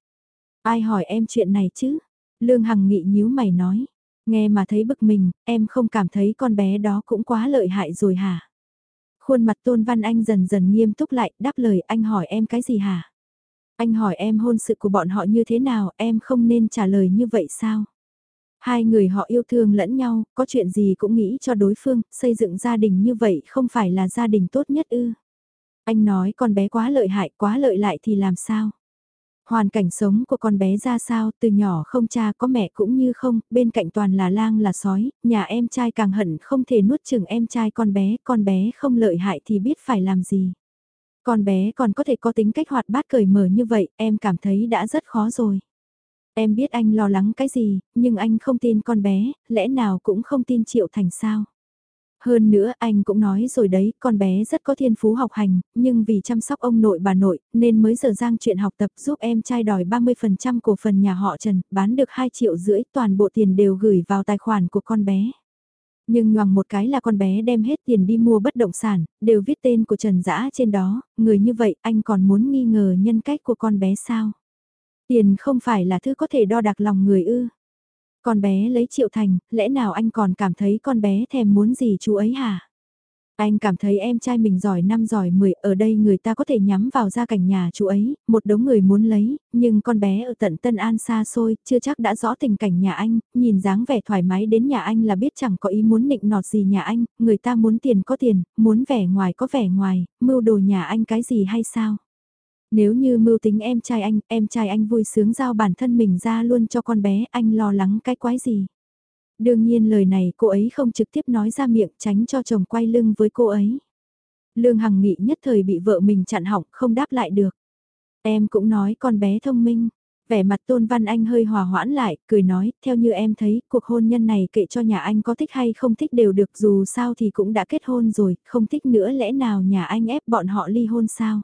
S1: Ai hỏi em chuyện này chứ? Lương Hằng nghị nhíu mày nói, nghe mà thấy bực mình, em không cảm thấy con bé đó cũng quá lợi hại rồi hả? Khuôn mặt Tôn Văn Anh dần dần nghiêm túc lại, đáp lời anh hỏi em cái gì hả? Anh hỏi em hôn sự của bọn họ như thế nào, em không nên trả lời như vậy sao? Hai người họ yêu thương lẫn nhau, có chuyện gì cũng nghĩ cho đối phương, xây dựng gia đình như vậy không phải là gia đình tốt nhất ư. Anh nói con bé quá lợi hại, quá lợi lại thì làm sao? Hoàn cảnh sống của con bé ra sao, từ nhỏ không cha có mẹ cũng như không, bên cạnh toàn là lang là sói, nhà em trai càng hận không thể nuốt chừng em trai con bé, con bé không lợi hại thì biết phải làm gì. Con bé còn có thể có tính cách hoạt bát cởi mở như vậy, em cảm thấy đã rất khó rồi. Em biết anh lo lắng cái gì, nhưng anh không tin con bé, lẽ nào cũng không tin Triệu Thành sao. Hơn nữa anh cũng nói rồi đấy, con bé rất có thiên phú học hành, nhưng vì chăm sóc ông nội bà nội, nên mới giờ giang chuyện học tập giúp em trai đòi 30% cổ phần nhà họ Trần, bán được 2 triệu rưỡi, toàn bộ tiền đều gửi vào tài khoản của con bé. Nhưng ngoằng một cái là con bé đem hết tiền đi mua bất động sản, đều viết tên của Trần Dã trên đó, người như vậy anh còn muốn nghi ngờ nhân cách của con bé sao? Tiền không phải là thứ có thể đo đạc lòng người ư. Con bé lấy triệu thành, lẽ nào anh còn cảm thấy con bé thèm muốn gì chú ấy hả? Anh cảm thấy em trai mình giỏi năm giỏi 10, ở đây người ta có thể nhắm vào gia cảnh nhà chú ấy, một đống người muốn lấy, nhưng con bé ở tận Tân An xa xôi, chưa chắc đã rõ tình cảnh nhà anh, nhìn dáng vẻ thoải mái đến nhà anh là biết chẳng có ý muốn nịnh nọt gì nhà anh, người ta muốn tiền có tiền, muốn vẻ ngoài có vẻ ngoài, mưu đồ nhà anh cái gì hay sao? Nếu như mưu tính em trai anh, em trai anh vui sướng giao bản thân mình ra luôn cho con bé, anh lo lắng cái quái gì. Đương nhiên lời này cô ấy không trực tiếp nói ra miệng tránh cho chồng quay lưng với cô ấy. Lương Hằng Nghị nhất thời bị vợ mình chặn hỏng không đáp lại được. Em cũng nói con bé thông minh. Vẻ mặt Tôn Văn Anh hơi hòa hoãn lại, cười nói, theo như em thấy, cuộc hôn nhân này kệ cho nhà anh có thích hay không thích đều được dù sao thì cũng đã kết hôn rồi, không thích nữa lẽ nào nhà anh ép bọn họ ly hôn sao?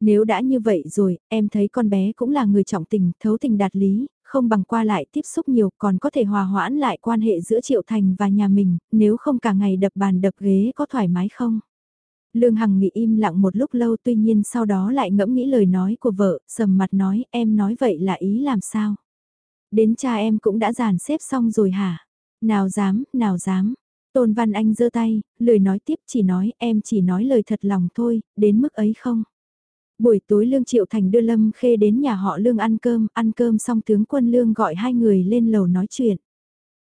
S1: Nếu đã như vậy rồi, em thấy con bé cũng là người trọng tình, thấu tình đạt lý, không bằng qua lại tiếp xúc nhiều còn có thể hòa hoãn lại quan hệ giữa Triệu Thành và nhà mình, nếu không cả ngày đập bàn đập ghế có thoải mái không? Lương Hằng nghĩ im lặng một lúc lâu tuy nhiên sau đó lại ngẫm nghĩ lời nói của vợ, sầm mặt nói em nói vậy là ý làm sao? Đến cha em cũng đã dàn xếp xong rồi hả? Nào dám, nào dám. Tôn Văn Anh giơ tay, lời nói tiếp chỉ nói em chỉ nói lời thật lòng thôi, đến mức ấy không? Buổi tối Lương Triệu Thành đưa Lâm Khê đến nhà họ Lương ăn cơm, ăn cơm xong tướng quân Lương gọi hai người lên lầu nói chuyện.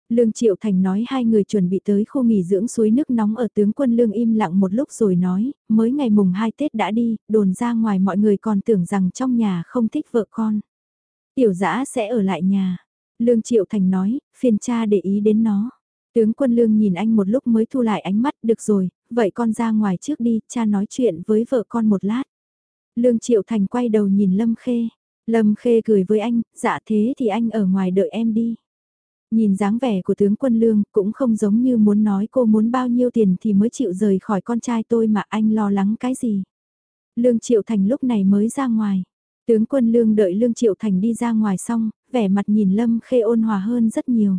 S1: Lương Triệu Thành nói hai người chuẩn bị tới khu nghỉ dưỡng suối nước nóng ở tướng quân Lương im lặng một lúc rồi nói, mới ngày mùng 2 Tết đã đi, đồn ra ngoài mọi người còn tưởng rằng trong nhà không thích vợ con. Tiểu dã sẽ ở lại nhà. Lương Triệu Thành nói, phiền cha để ý đến nó. Tướng quân Lương nhìn anh một lúc mới thu lại ánh mắt, được rồi, vậy con ra ngoài trước đi, cha nói chuyện với vợ con một lát. Lương Triệu Thành quay đầu nhìn Lâm Khê. Lâm Khê cười với anh, dạ thế thì anh ở ngoài đợi em đi. Nhìn dáng vẻ của tướng quân Lương cũng không giống như muốn nói cô muốn bao nhiêu tiền thì mới chịu rời khỏi con trai tôi mà anh lo lắng cái gì. Lương Triệu Thành lúc này mới ra ngoài. Tướng quân Lương đợi Lương Triệu Thành đi ra ngoài xong, vẻ mặt nhìn Lâm Khê ôn hòa hơn rất nhiều.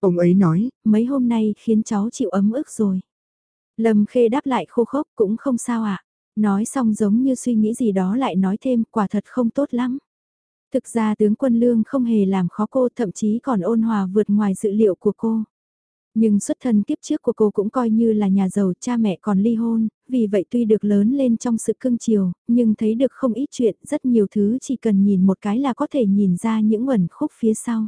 S2: Ông ấy nói,
S1: mấy hôm nay khiến cháu chịu ấm ức rồi. Lâm Khê đáp lại khô khốc cũng không sao ạ. Nói xong giống như suy nghĩ gì đó lại nói thêm quả thật không tốt lắm. Thực ra tướng quân lương không hề làm khó cô thậm chí còn ôn hòa vượt ngoài dự liệu của cô. Nhưng xuất thân kiếp trước của cô cũng coi như là nhà giàu cha mẹ còn ly hôn, vì vậy tuy được lớn lên trong sự cưng chiều, nhưng thấy được không ít chuyện, rất nhiều thứ chỉ cần nhìn một cái là có thể nhìn ra những uẩn khúc phía sau.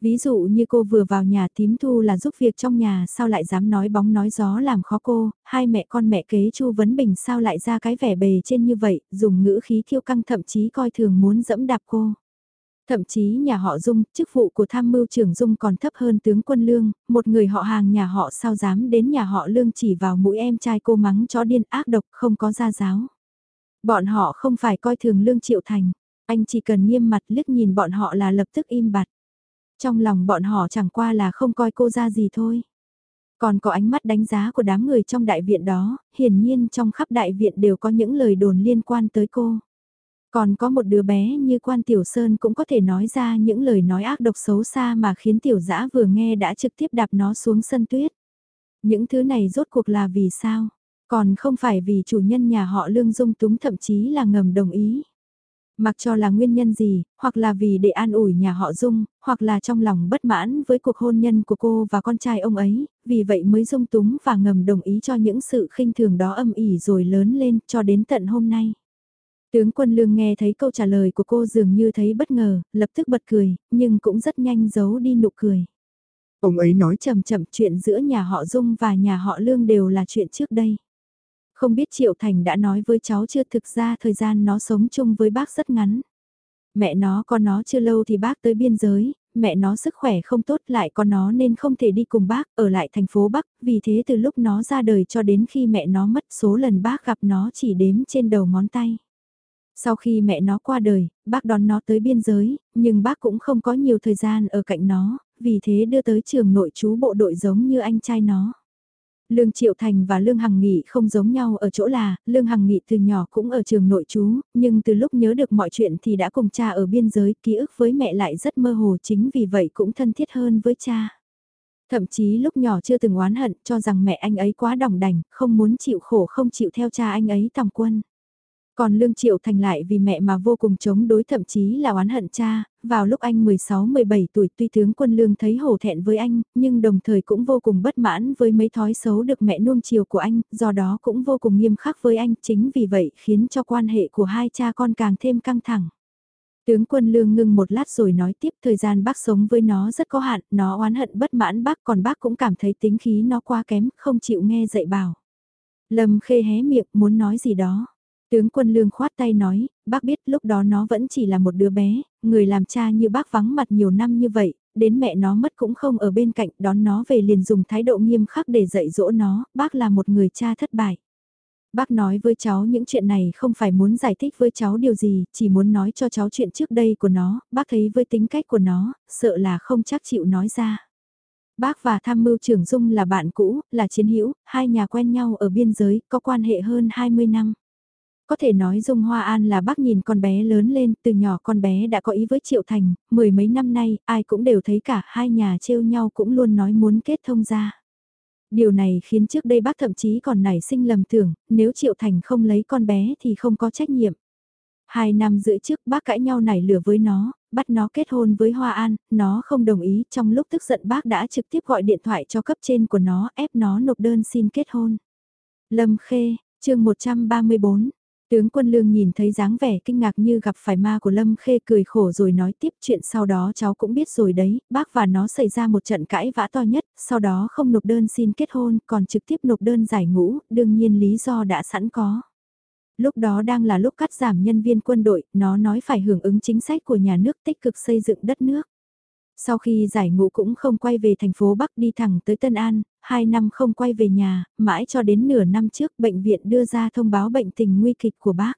S1: Ví dụ như cô vừa vào nhà tím thu là giúp việc trong nhà sao lại dám nói bóng nói gió làm khó cô, hai mẹ con mẹ kế Chu Vấn Bình sao lại ra cái vẻ bề trên như vậy, dùng ngữ khí kiêu căng thậm chí coi thường muốn dẫm đạp cô. Thậm chí nhà họ Dung, chức vụ của tham mưu trưởng Dung còn thấp hơn tướng quân Lương, một người họ hàng nhà họ sao dám đến nhà họ Lương chỉ vào mũi em trai cô mắng chó điên ác độc không có gia giáo. Bọn họ không phải coi thường Lương Triệu Thành, anh chỉ cần nghiêm mặt liếc nhìn bọn họ là lập tức im bặt. Trong lòng bọn họ chẳng qua là không coi cô ra gì thôi. Còn có ánh mắt đánh giá của đám người trong đại viện đó, hiển nhiên trong khắp đại viện đều có những lời đồn liên quan tới cô. Còn có một đứa bé như quan tiểu sơn cũng có thể nói ra những lời nói ác độc xấu xa mà khiến tiểu dã vừa nghe đã trực tiếp đạp nó xuống sân tuyết. Những thứ này rốt cuộc là vì sao? Còn không phải vì chủ nhân nhà họ lương dung túng thậm chí là ngầm đồng ý. Mặc cho là nguyên nhân gì, hoặc là vì để an ủi nhà họ Dung, hoặc là trong lòng bất mãn với cuộc hôn nhân của cô và con trai ông ấy, vì vậy mới dung túng và ngầm đồng ý cho những sự khinh thường đó âm ỉ rồi lớn lên cho đến tận hôm nay. Tướng quân lương nghe thấy câu trả lời của cô dường như thấy bất ngờ, lập tức bật cười, nhưng cũng rất nhanh giấu đi nụ cười. Ông ấy nói chậm chậm chuyện giữa nhà họ Dung và nhà họ Lương đều là chuyện trước đây. Không biết Triệu Thành đã nói với cháu chưa thực ra thời gian nó sống chung với bác rất ngắn. Mẹ nó con nó chưa lâu thì bác tới biên giới, mẹ nó sức khỏe không tốt lại con nó nên không thể đi cùng bác ở lại thành phố Bắc, vì thế từ lúc nó ra đời cho đến khi mẹ nó mất số lần bác gặp nó chỉ đếm trên đầu ngón tay. Sau khi mẹ nó qua đời, bác đón nó tới biên giới, nhưng bác cũng không có nhiều thời gian ở cạnh nó, vì thế đưa tới trường nội chú bộ đội giống như anh trai nó. Lương Triệu Thành và Lương Hằng Nghị không giống nhau ở chỗ là, Lương Hằng Nghị từ nhỏ cũng ở trường nội trú, nhưng từ lúc nhớ được mọi chuyện thì đã cùng cha ở biên giới, ký ức với mẹ lại rất mơ hồ chính vì vậy cũng thân thiết hơn với cha. Thậm chí lúc nhỏ chưa từng oán hận cho rằng mẹ anh ấy quá đỏng đành, không muốn chịu khổ không chịu theo cha anh ấy tòng quân. Còn Lương Triệu Thành lại vì mẹ mà vô cùng chống đối thậm chí là oán hận cha, vào lúc anh 16-17 tuổi tuy tướng quân Lương thấy hổ thẹn với anh, nhưng đồng thời cũng vô cùng bất mãn với mấy thói xấu được mẹ nuông chiều của anh, do đó cũng vô cùng nghiêm khắc với anh, chính vì vậy khiến cho quan hệ của hai cha con càng thêm căng thẳng. Tướng quân lương ngưng một lát rồi nói tiếp thời gian bác sống với nó rất có hạn, nó oán hận bất mãn bác còn bác cũng cảm thấy tính khí nó quá kém, không chịu nghe dạy bảo. Lâm khê hé miệng muốn nói gì đó. Tướng quân lương khoát tay nói, bác biết lúc đó nó vẫn chỉ là một đứa bé, người làm cha như bác vắng mặt nhiều năm như vậy, đến mẹ nó mất cũng không ở bên cạnh đón nó về liền dùng thái độ nghiêm khắc để dạy dỗ nó, bác là một người cha thất bại. Bác nói với cháu những chuyện này không phải muốn giải thích với cháu điều gì, chỉ muốn nói cho cháu chuyện trước đây của nó, bác thấy với tính cách của nó, sợ là không chắc chịu nói ra. Bác và tham mưu trưởng Dung là bạn cũ, là chiến hữu, hai nhà quen nhau ở biên giới, có quan hệ hơn 20 năm. Có thể nói Dung Hoa An là bác nhìn con bé lớn lên, từ nhỏ con bé đã có ý với Triệu Thành, mười mấy năm nay, ai cũng đều thấy cả hai nhà trêu nhau cũng luôn nói muốn kết thông ra. Điều này khiến trước đây bác thậm chí còn nảy sinh lầm tưởng, nếu Triệu Thành không lấy con bé thì không có trách nhiệm. Hai năm rưỡi trước bác cãi nhau nảy lửa với nó, bắt nó kết hôn với Hoa An, nó không đồng ý, trong lúc tức giận bác đã trực tiếp gọi điện thoại cho cấp trên của nó ép nó nộp đơn xin kết hôn. Lâm Khê, chương 134, Tướng quân lương nhìn thấy dáng vẻ kinh ngạc như gặp phải ma của Lâm Khê cười khổ rồi nói tiếp chuyện sau đó cháu cũng biết rồi đấy, bác và nó xảy ra một trận cãi vã to nhất, sau đó không nộp đơn xin kết hôn còn trực tiếp nộp đơn giải ngũ, đương nhiên lý do đã sẵn có. Lúc đó đang là lúc cắt giảm nhân viên quân đội, nó nói phải hưởng ứng chính sách của nhà nước tích cực xây dựng đất nước. Sau khi giải ngũ cũng không quay về thành phố Bắc đi thẳng tới Tân An, hai năm không quay về nhà, mãi cho đến nửa năm trước bệnh viện đưa ra thông báo bệnh tình nguy kịch của bác.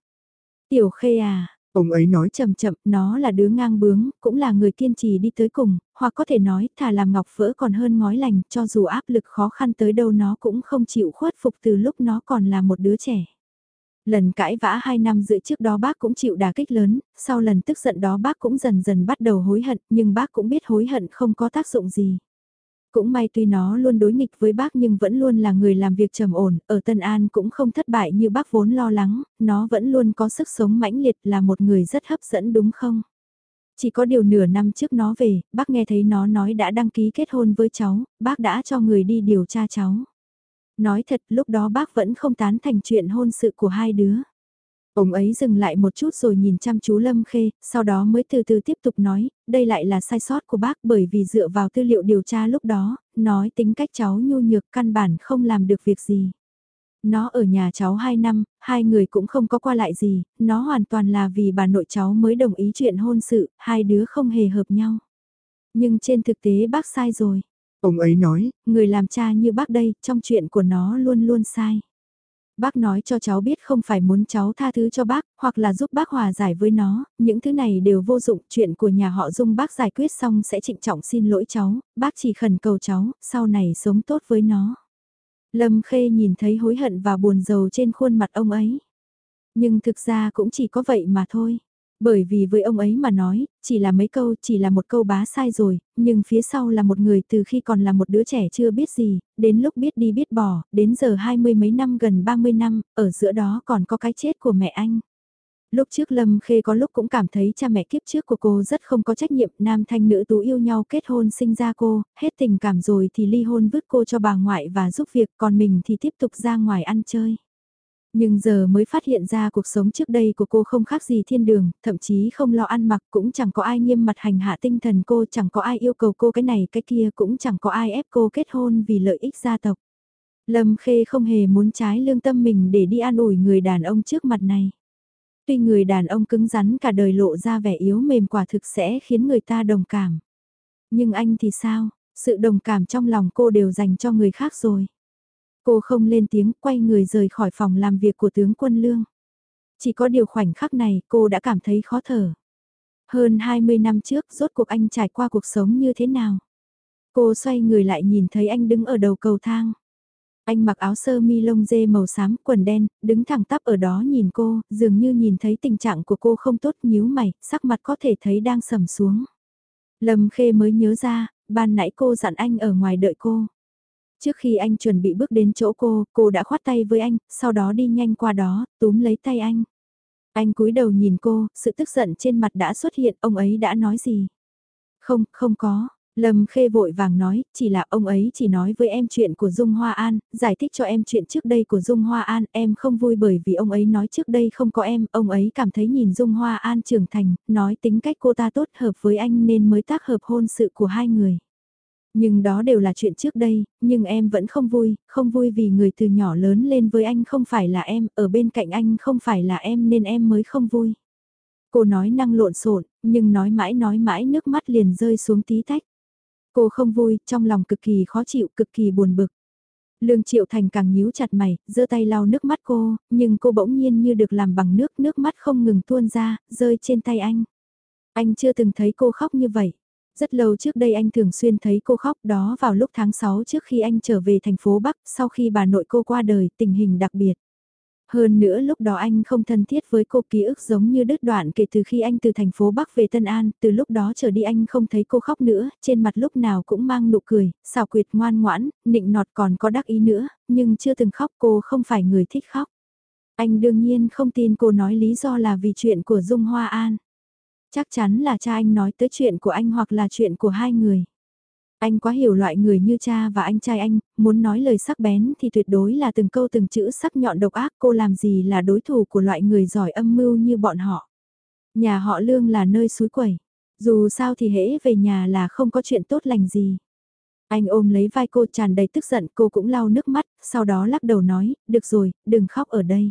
S1: Tiểu Khê à, ông ấy nói chậm chậm, nó là đứa ngang bướng, cũng là người kiên trì đi tới cùng, hoặc có thể nói thà làm ngọc vỡ còn hơn ngói lành, cho dù áp lực khó khăn tới đâu nó cũng không chịu khuất phục từ lúc nó còn là một đứa trẻ. Lần cãi vã hai năm rưỡi trước đó bác cũng chịu đà kích lớn, sau lần tức giận đó bác cũng dần dần bắt đầu hối hận, nhưng bác cũng biết hối hận không có tác dụng gì. Cũng may tuy nó luôn đối nghịch với bác nhưng vẫn luôn là người làm việc trầm ổn, ở Tân An cũng không thất bại như bác vốn lo lắng, nó vẫn luôn có sức sống mãnh liệt là một người rất hấp dẫn đúng không? Chỉ có điều nửa năm trước nó về, bác nghe thấy nó nói đã đăng ký kết hôn với cháu, bác đã cho người đi điều tra cháu. Nói thật lúc đó bác vẫn không tán thành chuyện hôn sự của hai đứa. Ông ấy dừng lại một chút rồi nhìn chăm chú Lâm Khê, sau đó mới từ từ tiếp tục nói, đây lại là sai sót của bác bởi vì dựa vào tư liệu điều tra lúc đó, nói tính cách cháu nhu nhược căn bản không làm được việc gì. Nó ở nhà cháu 2 năm, hai người cũng không có qua lại gì, nó hoàn toàn là vì bà nội cháu mới đồng ý chuyện hôn sự, hai đứa không hề hợp nhau. Nhưng trên thực tế bác sai rồi.
S2: Ông ấy nói,
S1: người làm cha như bác đây, trong chuyện của nó luôn luôn sai. Bác nói cho cháu biết không phải muốn cháu tha thứ cho bác, hoặc là giúp bác hòa giải với nó, những thứ này đều vô dụng, chuyện của nhà họ Dung bác giải quyết xong sẽ trịnh trọng xin lỗi cháu, bác chỉ khẩn cầu cháu, sau này sống tốt với nó. Lâm Khê nhìn thấy hối hận và buồn rầu trên khuôn mặt ông ấy. Nhưng thực ra cũng chỉ có vậy mà thôi. Bởi vì với ông ấy mà nói, chỉ là mấy câu, chỉ là một câu bá sai rồi, nhưng phía sau là một người từ khi còn là một đứa trẻ chưa biết gì, đến lúc biết đi biết bỏ, đến giờ hai mươi mấy năm gần ba mươi năm, ở giữa đó còn có cái chết của mẹ anh. Lúc trước Lâm Khê có lúc cũng cảm thấy cha mẹ kiếp trước của cô rất không có trách nhiệm, nam thanh nữ tú yêu nhau kết hôn sinh ra cô, hết tình cảm rồi thì ly hôn vứt cô cho bà ngoại và giúp việc, còn mình thì tiếp tục ra ngoài ăn chơi. Nhưng giờ mới phát hiện ra cuộc sống trước đây của cô không khác gì thiên đường, thậm chí không lo ăn mặc cũng chẳng có ai nghiêm mặt hành hạ tinh thần cô, chẳng có ai yêu cầu cô cái này cái kia cũng chẳng có ai ép cô kết hôn vì lợi ích gia tộc. Lâm Khê không hề muốn trái lương tâm mình để đi an ủi người đàn ông trước mặt này. Tuy người đàn ông cứng rắn cả đời lộ ra vẻ yếu mềm quả thực sẽ khiến người ta đồng cảm. Nhưng anh thì sao, sự đồng cảm trong lòng cô đều dành cho người khác rồi. Cô không lên tiếng quay người rời khỏi phòng làm việc của tướng quân lương. Chỉ có điều khoảnh khắc này cô đã cảm thấy khó thở. Hơn 20 năm trước rốt cuộc anh trải qua cuộc sống như thế nào? Cô xoay người lại nhìn thấy anh đứng ở đầu cầu thang. Anh mặc áo sơ mi lông dê màu xám, quần đen, đứng thẳng tắp ở đó nhìn cô, dường như nhìn thấy tình trạng của cô không tốt nhíu mày, sắc mặt có thể thấy đang sầm xuống. Lâm Khê mới nhớ ra, ban nãy cô dặn anh ở ngoài đợi cô. Trước khi anh chuẩn bị bước đến chỗ cô, cô đã khoát tay với anh, sau đó đi nhanh qua đó, túm lấy tay anh. Anh cúi đầu nhìn cô, sự tức giận trên mặt đã xuất hiện, ông ấy đã nói gì? Không, không có, Lâm Khê vội vàng nói, chỉ là ông ấy chỉ nói với em chuyện của Dung Hoa An, giải thích cho em chuyện trước đây của Dung Hoa An, em không vui bởi vì ông ấy nói trước đây không có em, ông ấy cảm thấy nhìn Dung Hoa An trưởng thành, nói tính cách cô ta tốt hợp với anh nên mới tác hợp hôn sự của hai người. Nhưng đó đều là chuyện trước đây, nhưng em vẫn không vui, không vui vì người từ nhỏ lớn lên với anh không phải là em, ở bên cạnh anh không phải là em nên em mới không vui. Cô nói năng lộn xộn, nhưng nói mãi nói mãi nước mắt liền rơi xuống tí tách. Cô không vui, trong lòng cực kỳ khó chịu, cực kỳ buồn bực. Lương Triệu Thành càng nhíu chặt mày, giơ tay lau nước mắt cô, nhưng cô bỗng nhiên như được làm bằng nước, nước mắt không ngừng tuôn ra, rơi trên tay anh. Anh chưa từng thấy cô khóc như vậy. Rất lâu trước đây anh thường xuyên thấy cô khóc đó vào lúc tháng 6 trước khi anh trở về thành phố Bắc sau khi bà nội cô qua đời tình hình đặc biệt. Hơn nữa lúc đó anh không thân thiết với cô ký ức giống như đứt đoạn kể từ khi anh từ thành phố Bắc về Tân An, từ lúc đó trở đi anh không thấy cô khóc nữa, trên mặt lúc nào cũng mang nụ cười, xào quyệt ngoan ngoãn, nịnh nọt còn có đắc ý nữa, nhưng chưa từng khóc cô không phải người thích khóc. Anh đương nhiên không tin cô nói lý do là vì chuyện của Dung Hoa An. Chắc chắn là cha anh nói tới chuyện của anh hoặc là chuyện của hai người. Anh quá hiểu loại người như cha và anh trai anh, muốn nói lời sắc bén thì tuyệt đối là từng câu từng chữ sắc nhọn độc ác cô làm gì là đối thủ của loại người giỏi âm mưu như bọn họ. Nhà họ Lương là nơi suối quẩy, dù sao thì hễ về nhà là không có chuyện tốt lành gì. Anh ôm lấy vai cô tràn đầy tức giận cô cũng lau nước mắt, sau đó lắc đầu nói, được rồi, đừng khóc ở đây.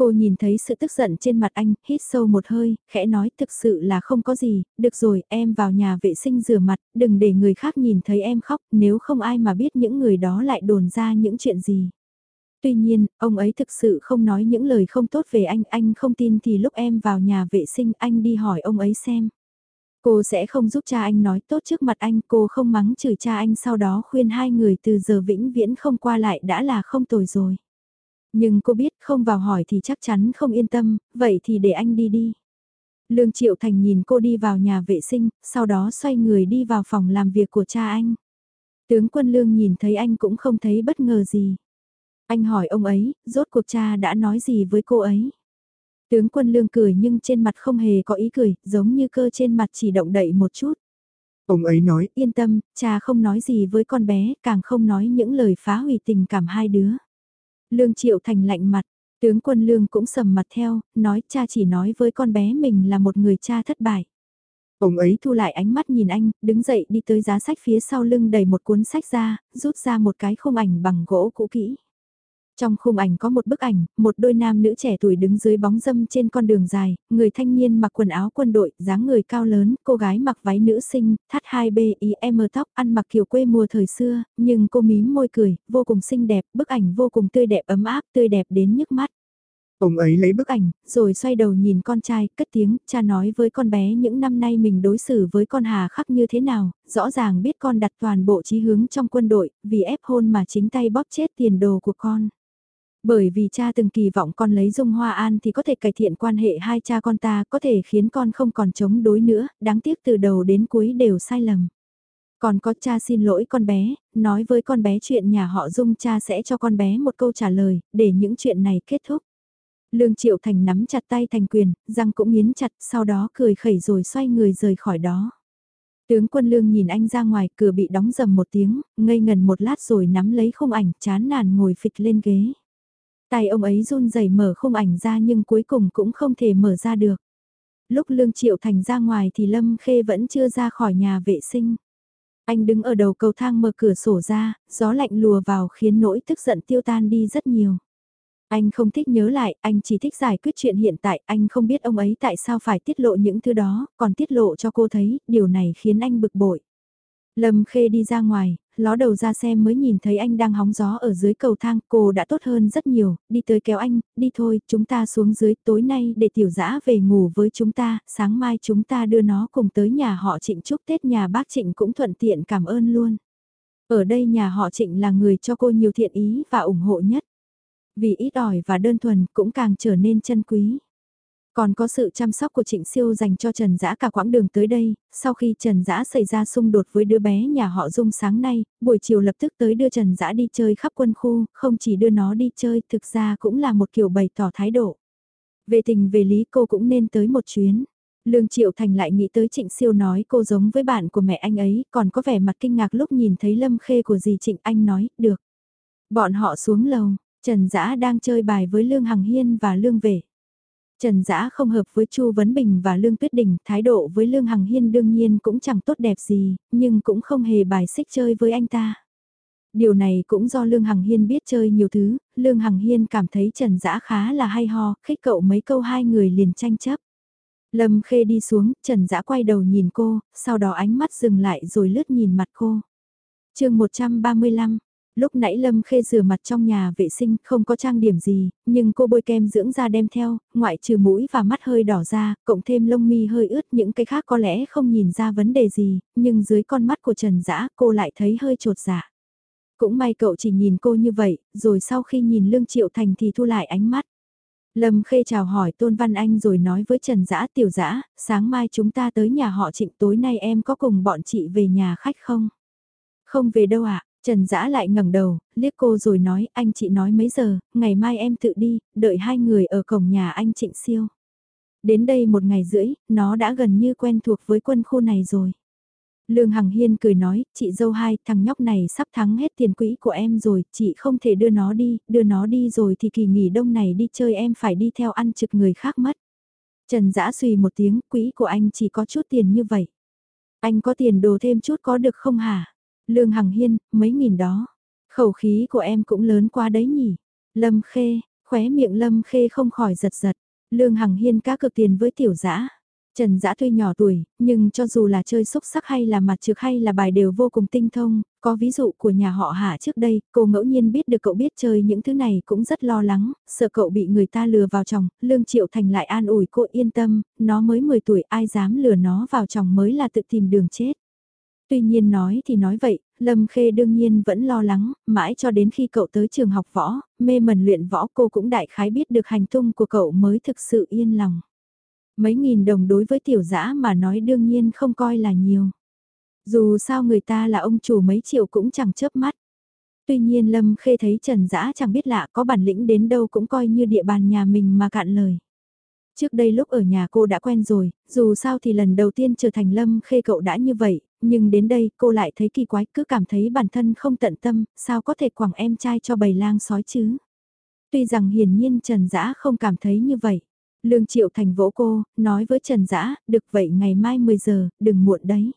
S1: Cô nhìn thấy sự tức giận trên mặt anh, hít sâu một hơi, khẽ nói thực sự là không có gì, được rồi, em vào nhà vệ sinh rửa mặt, đừng để người khác nhìn thấy em khóc, nếu không ai mà biết những người đó lại đồn ra những chuyện gì. Tuy nhiên, ông ấy thực sự không nói những lời không tốt về anh, anh không tin thì lúc em vào nhà vệ sinh anh đi hỏi ông ấy xem. Cô sẽ không giúp cha anh nói tốt trước mặt anh, cô không mắng chửi cha anh sau đó khuyên hai người từ giờ vĩnh viễn không qua lại đã là không tồi rồi. Nhưng cô biết không vào hỏi thì chắc chắn không yên tâm, vậy thì để anh đi đi. Lương Triệu Thành nhìn cô đi vào nhà vệ sinh, sau đó xoay người đi vào phòng làm việc của cha anh. Tướng quân Lương nhìn thấy anh cũng không thấy bất ngờ gì. Anh hỏi ông ấy, rốt cuộc cha đã nói gì với cô ấy. Tướng quân Lương cười nhưng trên mặt không hề có ý cười, giống như cơ trên mặt chỉ động đậy một chút.
S2: Ông ấy nói,
S1: yên tâm, cha không nói gì với con bé, càng không nói những lời phá hủy tình cảm hai đứa. Lương Triệu Thành lạnh mặt, Tướng quân lương cũng sầm mặt theo, nói cha chỉ nói với con bé mình là một người cha thất bại. Ông ấy thu lại ánh mắt nhìn anh, đứng dậy đi tới giá sách phía sau lưng đầy một cuốn sách ra, rút ra một cái khung ảnh bằng gỗ cũ kỹ. Trong khung ảnh có một bức ảnh, một đôi nam nữ trẻ tuổi đứng dưới bóng dâm trên con đường dài, người thanh niên mặc quần áo quân đội, dáng người cao lớn, cô gái mặc váy nữ sinh, thắt hai b i m tóc, ăn mặc kiểu quê mùa thời xưa, nhưng cô mím môi cười, vô cùng xinh đẹp, bức ảnh vô cùng tươi đẹp ấm áp, tươi đẹp đến nhức mắt.
S2: Ông ấy lấy bức ảnh,
S1: rồi xoay đầu nhìn con trai, cất tiếng, cha nói với con bé những năm nay mình đối xử với con Hà khắc như thế nào, rõ ràng biết con đặt toàn bộ chí hướng trong quân đội, vì ép hôn mà chính tay bóp chết tiền đồ của con. Bởi vì cha từng kỳ vọng con lấy Dung Hoa An thì có thể cải thiện quan hệ hai cha con ta, có thể khiến con không còn chống đối nữa, đáng tiếc từ đầu đến cuối đều sai lầm. Còn có cha xin lỗi con bé, nói với con bé chuyện nhà họ Dung cha sẽ cho con bé một câu trả lời, để những chuyện này kết thúc. Lương Triệu Thành nắm chặt tay thành quyền, răng cũng nghiến chặt, sau đó cười khẩy rồi xoay người rời khỏi đó. Tướng quân lương nhìn anh ra ngoài, cửa bị đóng dầm một tiếng, ngây ngần một lát rồi nắm lấy khung ảnh, chán nản ngồi phịch lên ghế. Tay ông ấy run rẩy mở khung ảnh ra nhưng cuối cùng cũng không thể mở ra được. Lúc Lương Triệu Thành ra ngoài thì Lâm Khê vẫn chưa ra khỏi nhà vệ sinh. Anh đứng ở đầu cầu thang mở cửa sổ ra, gió lạnh lùa vào khiến nỗi tức giận tiêu tan đi rất nhiều. Anh không thích nhớ lại, anh chỉ thích giải quyết chuyện hiện tại, anh không biết ông ấy tại sao phải tiết lộ những thứ đó, còn tiết lộ cho cô thấy, điều này khiến anh bực bội. Lâm Khê đi ra ngoài, ló đầu ra xem mới nhìn thấy anh đang hóng gió ở dưới cầu thang, cô đã tốt hơn rất nhiều, đi tới kéo anh, đi thôi, chúng ta xuống dưới, tối nay để tiểu dã về ngủ với chúng ta, sáng mai chúng ta đưa nó cùng tới nhà họ Trịnh chúc Tết nhà bác Trịnh cũng thuận tiện cảm ơn luôn. Ở đây nhà họ Trịnh là người cho cô nhiều thiện ý và ủng hộ nhất. Vì ít ỏi và đơn thuần cũng càng trở nên chân quý. Còn có sự chăm sóc của Trịnh Siêu dành cho Trần Dã cả quãng đường tới đây, sau khi Trần Dã xảy ra xung đột với đứa bé nhà họ Dung sáng nay, buổi chiều lập tức tới đưa Trần Dã đi chơi khắp quân khu, không chỉ đưa nó đi chơi, thực ra cũng là một kiểu bày tỏ thái độ. Về tình về lý cô cũng nên tới một chuyến. Lương Triệu Thành lại nghĩ tới Trịnh Siêu nói cô giống với bạn của mẹ anh ấy, còn có vẻ mặt kinh ngạc lúc nhìn thấy lâm khê của dì Trịnh Anh nói, được. Bọn họ xuống lầu, Trần Dã đang chơi bài với Lương Hằng Hiên và Lương Vệ. Trần Dã không hợp với Chu Vấn Bình và Lương Tuyết Đình, thái độ với Lương Hằng Hiên đương nhiên cũng chẳng tốt đẹp gì, nhưng cũng không hề bài xích chơi với anh ta. Điều này cũng do Lương Hằng Hiên biết chơi nhiều thứ, Lương Hằng Hiên cảm thấy Trần Dã khá là hay ho, khích cậu mấy câu hai người liền tranh chấp. Lâm Khê đi xuống, Trần Dã quay đầu nhìn cô, sau đó ánh mắt dừng lại rồi lướt nhìn mặt cô. chương 135, Lúc nãy Lâm Khê rửa mặt trong nhà vệ sinh không có trang điểm gì, nhưng cô bôi kem dưỡng da đem theo, ngoại trừ mũi và mắt hơi đỏ ra, cộng thêm lông mi hơi ướt những cái khác có lẽ không nhìn ra vấn đề gì, nhưng dưới con mắt của Trần Dã cô lại thấy hơi trột dạ. Cũng may cậu chỉ nhìn cô như vậy, rồi sau khi nhìn Lương Triệu Thành thì thu lại ánh mắt. Lâm Khê chào hỏi Tôn Văn Anh rồi nói với Trần Dã tiểu dã, sáng mai chúng ta tới nhà họ trịnh tối nay em có cùng bọn chị về nhà khách không? Không về đâu ạ, Trần Dã lại ngẩng đầu, liếc cô rồi nói, anh chị nói mấy giờ, ngày mai em tự đi, đợi hai người ở cổng nhà anh Trịnh Siêu. Đến đây một ngày rưỡi, nó đã gần như quen thuộc với quân khu này rồi. Lương Hằng Hiên cười nói, chị dâu hai, thằng nhóc này sắp thắng hết tiền quỹ của em rồi, chị không thể đưa nó đi, đưa nó đi rồi thì kỳ nghỉ đông này đi chơi em phải đi theo ăn trực người khác mất. Trần Dã suy một tiếng, quỹ của anh chỉ có chút tiền như vậy. Anh có tiền đồ thêm chút có được không hả? Lương Hằng Hiên, mấy nghìn đó. Khẩu khí của em cũng lớn quá đấy nhỉ. Lâm Khê, khóe miệng Lâm Khê không khỏi giật giật. Lương Hằng Hiên cá cực tiền với tiểu dã Trần Dã tuy nhỏ tuổi, nhưng cho dù là chơi xúc sắc hay là mặt trược hay là bài đều vô cùng tinh thông, có ví dụ của nhà họ Hạ trước đây, cô ngẫu nhiên biết được cậu biết chơi những thứ này cũng rất lo lắng, sợ cậu bị người ta lừa vào chồng, Lương Triệu Thành lại an ủi cô yên tâm, nó mới 10 tuổi ai dám lừa nó vào chồng mới là tự tìm đường chết. Tuy nhiên nói thì nói vậy, Lâm Khê đương nhiên vẫn lo lắng, mãi cho đến khi cậu tới trường học võ, mê mẩn luyện võ cô cũng đại khái biết được hành tung của cậu mới thực sự yên lòng. Mấy nghìn đồng đối với tiểu dã mà nói đương nhiên không coi là nhiều. Dù sao người ta là ông chủ mấy triệu cũng chẳng chớp mắt. Tuy nhiên Lâm Khê thấy Trần Dã chẳng biết lạ có bản lĩnh đến đâu cũng coi như địa bàn nhà mình mà cạn lời. Trước đây lúc ở nhà cô đã quen rồi, dù sao thì lần đầu tiên trở thành Lâm Khê cậu đã như vậy, nhưng đến đây cô lại thấy kỳ quái cứ cảm thấy bản thân không tận tâm, sao có thể quảng em trai cho bầy lang sói chứ. Tuy rằng hiển nhiên Trần Dã không cảm thấy như vậy. Lương Triệu Thành vỗ cô, nói với Trần Dã, được vậy ngày mai 10 giờ, đừng muộn đấy.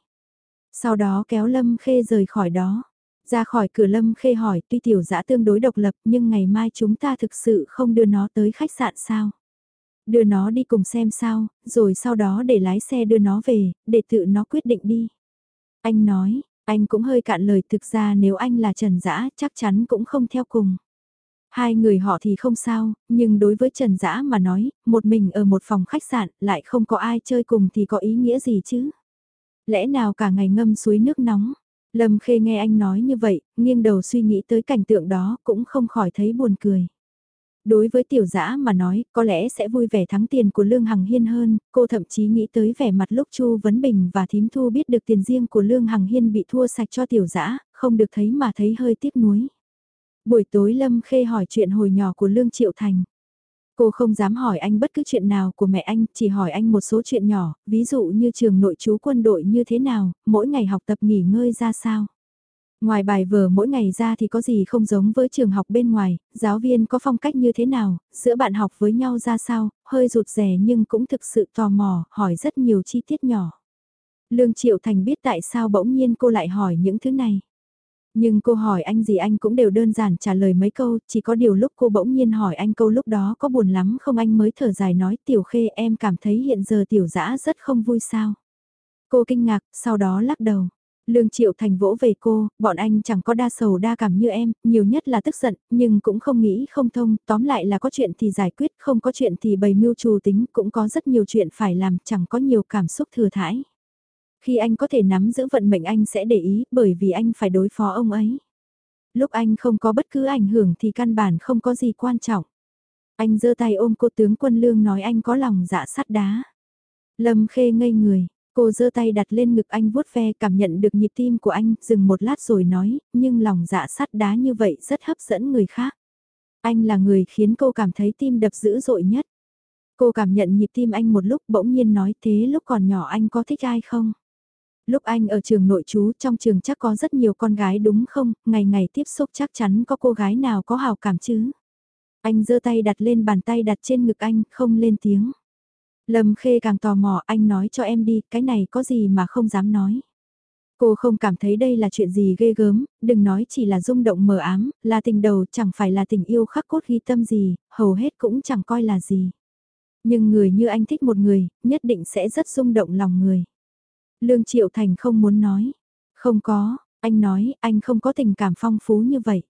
S1: Sau đó kéo Lâm Khê rời khỏi đó. Ra khỏi cửa Lâm Khê hỏi tuy tiểu dã tương đối độc lập nhưng ngày mai chúng ta thực sự không đưa nó tới khách sạn sao? Đưa nó đi cùng xem sao, rồi sau đó để lái xe đưa nó về, để tự nó quyết định đi. Anh nói, anh cũng hơi cạn lời thực ra nếu anh là Trần Dã chắc chắn cũng không theo cùng. Hai người họ thì không sao, nhưng đối với Trần Dã mà nói, một mình ở một phòng khách sạn lại không có ai chơi cùng thì có ý nghĩa gì chứ? Lẽ nào cả ngày ngâm suối nước nóng? Lâm Khê nghe anh nói như vậy, nghiêng đầu suy nghĩ tới cảnh tượng đó cũng không khỏi thấy buồn cười. Đối với tiểu dã mà nói, có lẽ sẽ vui vẻ thắng tiền của Lương Hằng Hiên hơn, cô thậm chí nghĩ tới vẻ mặt lúc Chu Vấn Bình và Thím Thu biết được tiền riêng của Lương Hằng Hiên bị thua sạch cho tiểu dã, không được thấy mà thấy hơi tiếc nuối. Buổi tối Lâm Khê hỏi chuyện hồi nhỏ của Lương Triệu Thành. Cô không dám hỏi anh bất cứ chuyện nào của mẹ anh, chỉ hỏi anh một số chuyện nhỏ, ví dụ như trường nội trú quân đội như thế nào, mỗi ngày học tập nghỉ ngơi ra sao. Ngoài bài vở mỗi ngày ra thì có gì không giống với trường học bên ngoài, giáo viên có phong cách như thế nào, giữa bạn học với nhau ra sao, hơi rụt rè nhưng cũng thực sự tò mò, hỏi rất nhiều chi tiết nhỏ. Lương Triệu Thành biết tại sao bỗng nhiên cô lại hỏi những thứ này. Nhưng cô hỏi anh gì anh cũng đều đơn giản trả lời mấy câu, chỉ có điều lúc cô bỗng nhiên hỏi anh câu lúc đó có buồn lắm không anh mới thở dài nói tiểu khê em cảm thấy hiện giờ tiểu dã rất không vui sao. Cô kinh ngạc, sau đó lắc đầu. Lương Triệu Thành vỗ về cô, bọn anh chẳng có đa sầu đa cảm như em, nhiều nhất là tức giận, nhưng cũng không nghĩ không thông, tóm lại là có chuyện thì giải quyết, không có chuyện thì bày mưu trù tính, cũng có rất nhiều chuyện phải làm, chẳng có nhiều cảm xúc thừa thãi. Khi anh có thể nắm giữ vận mệnh anh sẽ để ý, bởi vì anh phải đối phó ông ấy. Lúc anh không có bất cứ ảnh hưởng thì căn bản không có gì quan trọng. Anh giơ tay ôm cô tướng quân lương nói anh có lòng dạ sắt đá. Lâm khê ngây người, cô giơ tay đặt lên ngực anh vuốt ve cảm nhận được nhịp tim của anh, dừng một lát rồi nói, nhưng lòng dạ sắt đá như vậy rất hấp dẫn người khác. Anh là người khiến cô cảm thấy tim đập dữ dội nhất. Cô cảm nhận nhịp tim anh một lúc bỗng nhiên nói thế lúc còn nhỏ anh có thích ai không? Lúc anh ở trường nội trú trong trường chắc có rất nhiều con gái đúng không, ngày ngày tiếp xúc chắc chắn có cô gái nào có hào cảm chứ. Anh giơ tay đặt lên bàn tay đặt trên ngực anh, không lên tiếng. Lâm Khê càng tò mò anh nói cho em đi, cái này có gì mà không dám nói. Cô không cảm thấy đây là chuyện gì ghê gớm, đừng nói chỉ là rung động mờ ám, là tình đầu chẳng phải là tình yêu khắc cốt ghi tâm gì, hầu hết cũng chẳng coi là gì. Nhưng người như anh thích một người, nhất định sẽ rất rung động lòng người. Lương Triệu Thành không muốn nói. Không có, anh nói, anh không có tình cảm phong phú như vậy.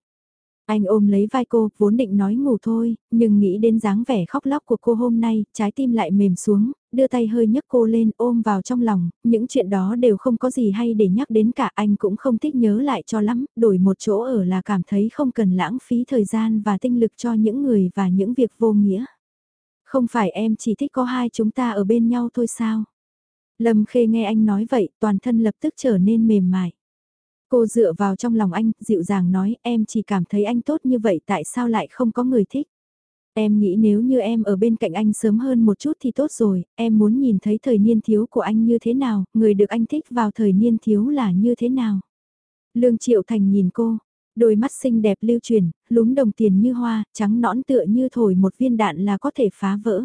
S1: Anh ôm lấy vai cô, vốn định nói ngủ thôi, nhưng nghĩ đến dáng vẻ khóc lóc của cô hôm nay, trái tim lại mềm xuống, đưa tay hơi nhấc cô lên ôm vào trong lòng, những chuyện đó đều không có gì hay để nhắc đến cả anh cũng không thích nhớ lại cho lắm, đổi một chỗ ở là cảm thấy không cần lãng phí thời gian và tinh lực cho những người và những việc vô nghĩa. Không phải em chỉ thích có hai chúng ta ở bên nhau thôi sao? Lâm Khê nghe anh nói vậy, toàn thân lập tức trở nên mềm mại. Cô dựa vào trong lòng anh, dịu dàng nói, em chỉ cảm thấy anh tốt như vậy tại sao lại không có người thích. Em nghĩ nếu như em ở bên cạnh anh sớm hơn một chút thì tốt rồi, em muốn nhìn thấy thời niên thiếu của anh như thế nào, người được anh thích vào thời niên thiếu là như thế nào. Lương Triệu Thành nhìn cô, đôi mắt xinh đẹp lưu truyền, lúm đồng tiền như hoa, trắng nõn tựa như thổi một viên đạn là có thể phá vỡ.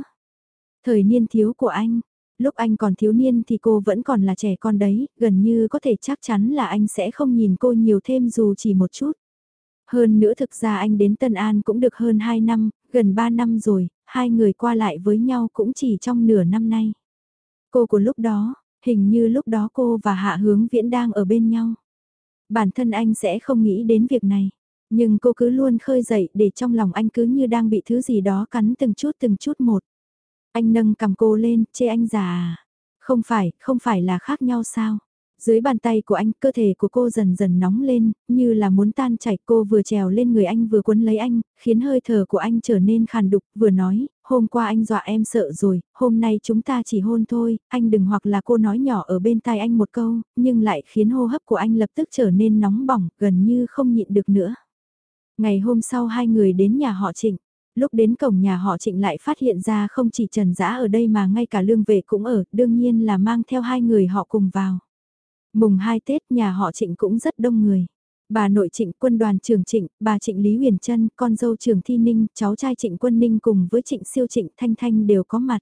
S1: Thời niên thiếu của anh, lúc anh còn thiếu niên thì cô vẫn còn là trẻ con đấy, gần như có thể chắc chắn là anh sẽ không nhìn cô nhiều thêm dù chỉ một chút. Hơn nữa thực ra anh đến Tân An cũng được hơn 2 năm, gần 3 năm rồi, hai người qua lại với nhau cũng chỉ trong nửa năm nay. Cô của lúc đó, hình như lúc đó cô và Hạ Hướng Viễn đang ở bên nhau. Bản thân anh sẽ không nghĩ đến việc này, nhưng cô cứ luôn khơi dậy để trong lòng anh cứ như đang bị thứ gì đó cắn từng chút từng chút một. Anh nâng cầm cô lên, chê anh già à? Không phải, không phải là khác nhau sao? Dưới bàn tay của anh, cơ thể của cô dần dần nóng lên, như là muốn tan chảy cô vừa trèo lên người anh vừa quấn lấy anh, khiến hơi thở của anh trở nên khàn đục, vừa nói, hôm qua anh dọa em sợ rồi, hôm nay chúng ta chỉ hôn thôi, anh đừng hoặc là cô nói nhỏ ở bên tai anh một câu, nhưng lại khiến hô hấp của anh lập tức trở nên nóng bỏng, gần như không nhịn được nữa. Ngày hôm sau hai người đến nhà họ Trịnh. Lúc đến cổng nhà họ trịnh lại phát hiện ra không chỉ Trần Dã ở đây mà ngay cả lương vệ cũng ở, đương nhiên là mang theo hai người họ cùng vào. Mùng 2 Tết nhà họ trịnh cũng rất đông người. Bà nội trịnh quân đoàn trường trịnh, bà trịnh Lý Huyền Trân, con dâu trường Thi Ninh, cháu trai trịnh quân ninh cùng với trịnh siêu trịnh Thanh Thanh đều có mặt.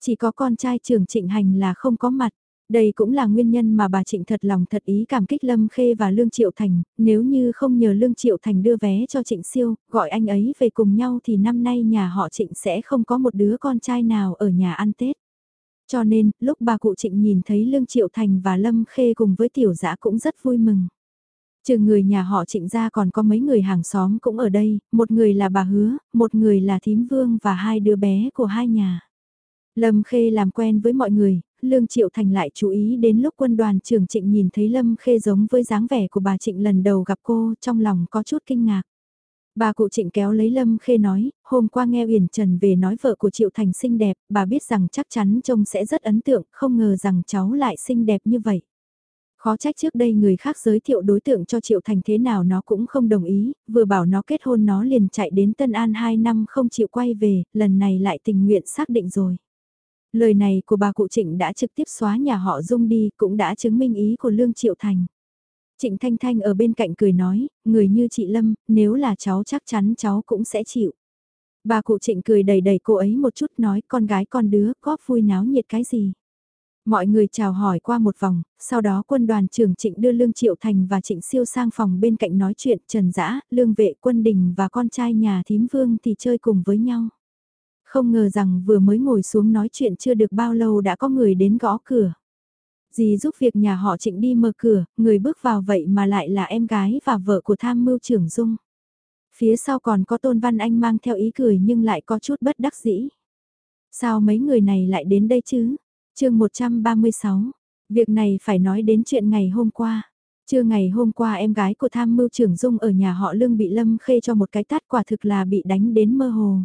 S1: Chỉ có con trai trường trịnh hành là không có mặt. Đây cũng là nguyên nhân mà bà Trịnh thật lòng thật ý cảm kích Lâm Khê và Lương Triệu Thành, nếu như không nhờ Lương Triệu Thành đưa vé cho Trịnh Siêu, gọi anh ấy về cùng nhau thì năm nay nhà họ Trịnh sẽ không có một đứa con trai nào ở nhà ăn Tết. Cho nên, lúc bà cụ Trịnh nhìn thấy Lương Triệu Thành và Lâm Khê cùng với tiểu dã cũng rất vui mừng. Trừ người nhà họ Trịnh ra còn có mấy người hàng xóm cũng ở đây, một người là bà Hứa, một người là Thím Vương và hai đứa bé của hai nhà. Lâm Khê làm quen với mọi người, Lương Triệu Thành lại chú ý đến lúc quân đoàn trưởng Trịnh nhìn thấy Lâm Khê giống với dáng vẻ của bà Trịnh lần đầu gặp cô, trong lòng có chút kinh ngạc. Bà cụ Trịnh kéo lấy Lâm Khê nói, hôm qua nghe Uyển Trần về nói vợ của Triệu Thành xinh đẹp, bà biết rằng chắc chắn trông sẽ rất ấn tượng, không ngờ rằng cháu lại xinh đẹp như vậy. Khó trách trước đây người khác giới thiệu đối tượng cho Triệu Thành thế nào nó cũng không đồng ý, vừa bảo nó kết hôn nó liền chạy đến Tân An 2 năm không chịu quay về, lần này lại tình nguyện xác định rồi. Lời này của bà cụ Trịnh đã trực tiếp xóa nhà họ Dung đi, cũng đã chứng minh ý của Lương Triệu Thành. Trịnh Thanh Thanh ở bên cạnh cười nói, người như chị Lâm, nếu là cháu chắc chắn cháu cũng sẽ chịu. Bà cụ Trịnh cười đầy đầy cô ấy một chút nói con gái con đứa có vui náo nhiệt cái gì. Mọi người chào hỏi qua một vòng, sau đó quân đoàn trưởng Trịnh đưa Lương Triệu Thành và Trịnh Siêu sang phòng bên cạnh nói chuyện Trần Dã, Lương Vệ, Quân Đình và con trai nhà thím Vương thì chơi cùng với nhau. Không ngờ rằng vừa mới ngồi xuống nói chuyện chưa được bao lâu đã có người đến gõ cửa. Dì giúp việc nhà họ trịnh đi mở cửa, người bước vào vậy mà lại là em gái và vợ của tham mưu trưởng Dung. Phía sau còn có Tôn Văn Anh mang theo ý cười nhưng lại có chút bất đắc dĩ. Sao mấy người này lại đến đây chứ? chương 136, việc này phải nói đến chuyện ngày hôm qua. Trưa ngày hôm qua em gái của tham mưu trưởng Dung ở nhà họ Lương bị Lâm Khê cho một cái tát quả thực là bị đánh đến mơ hồ.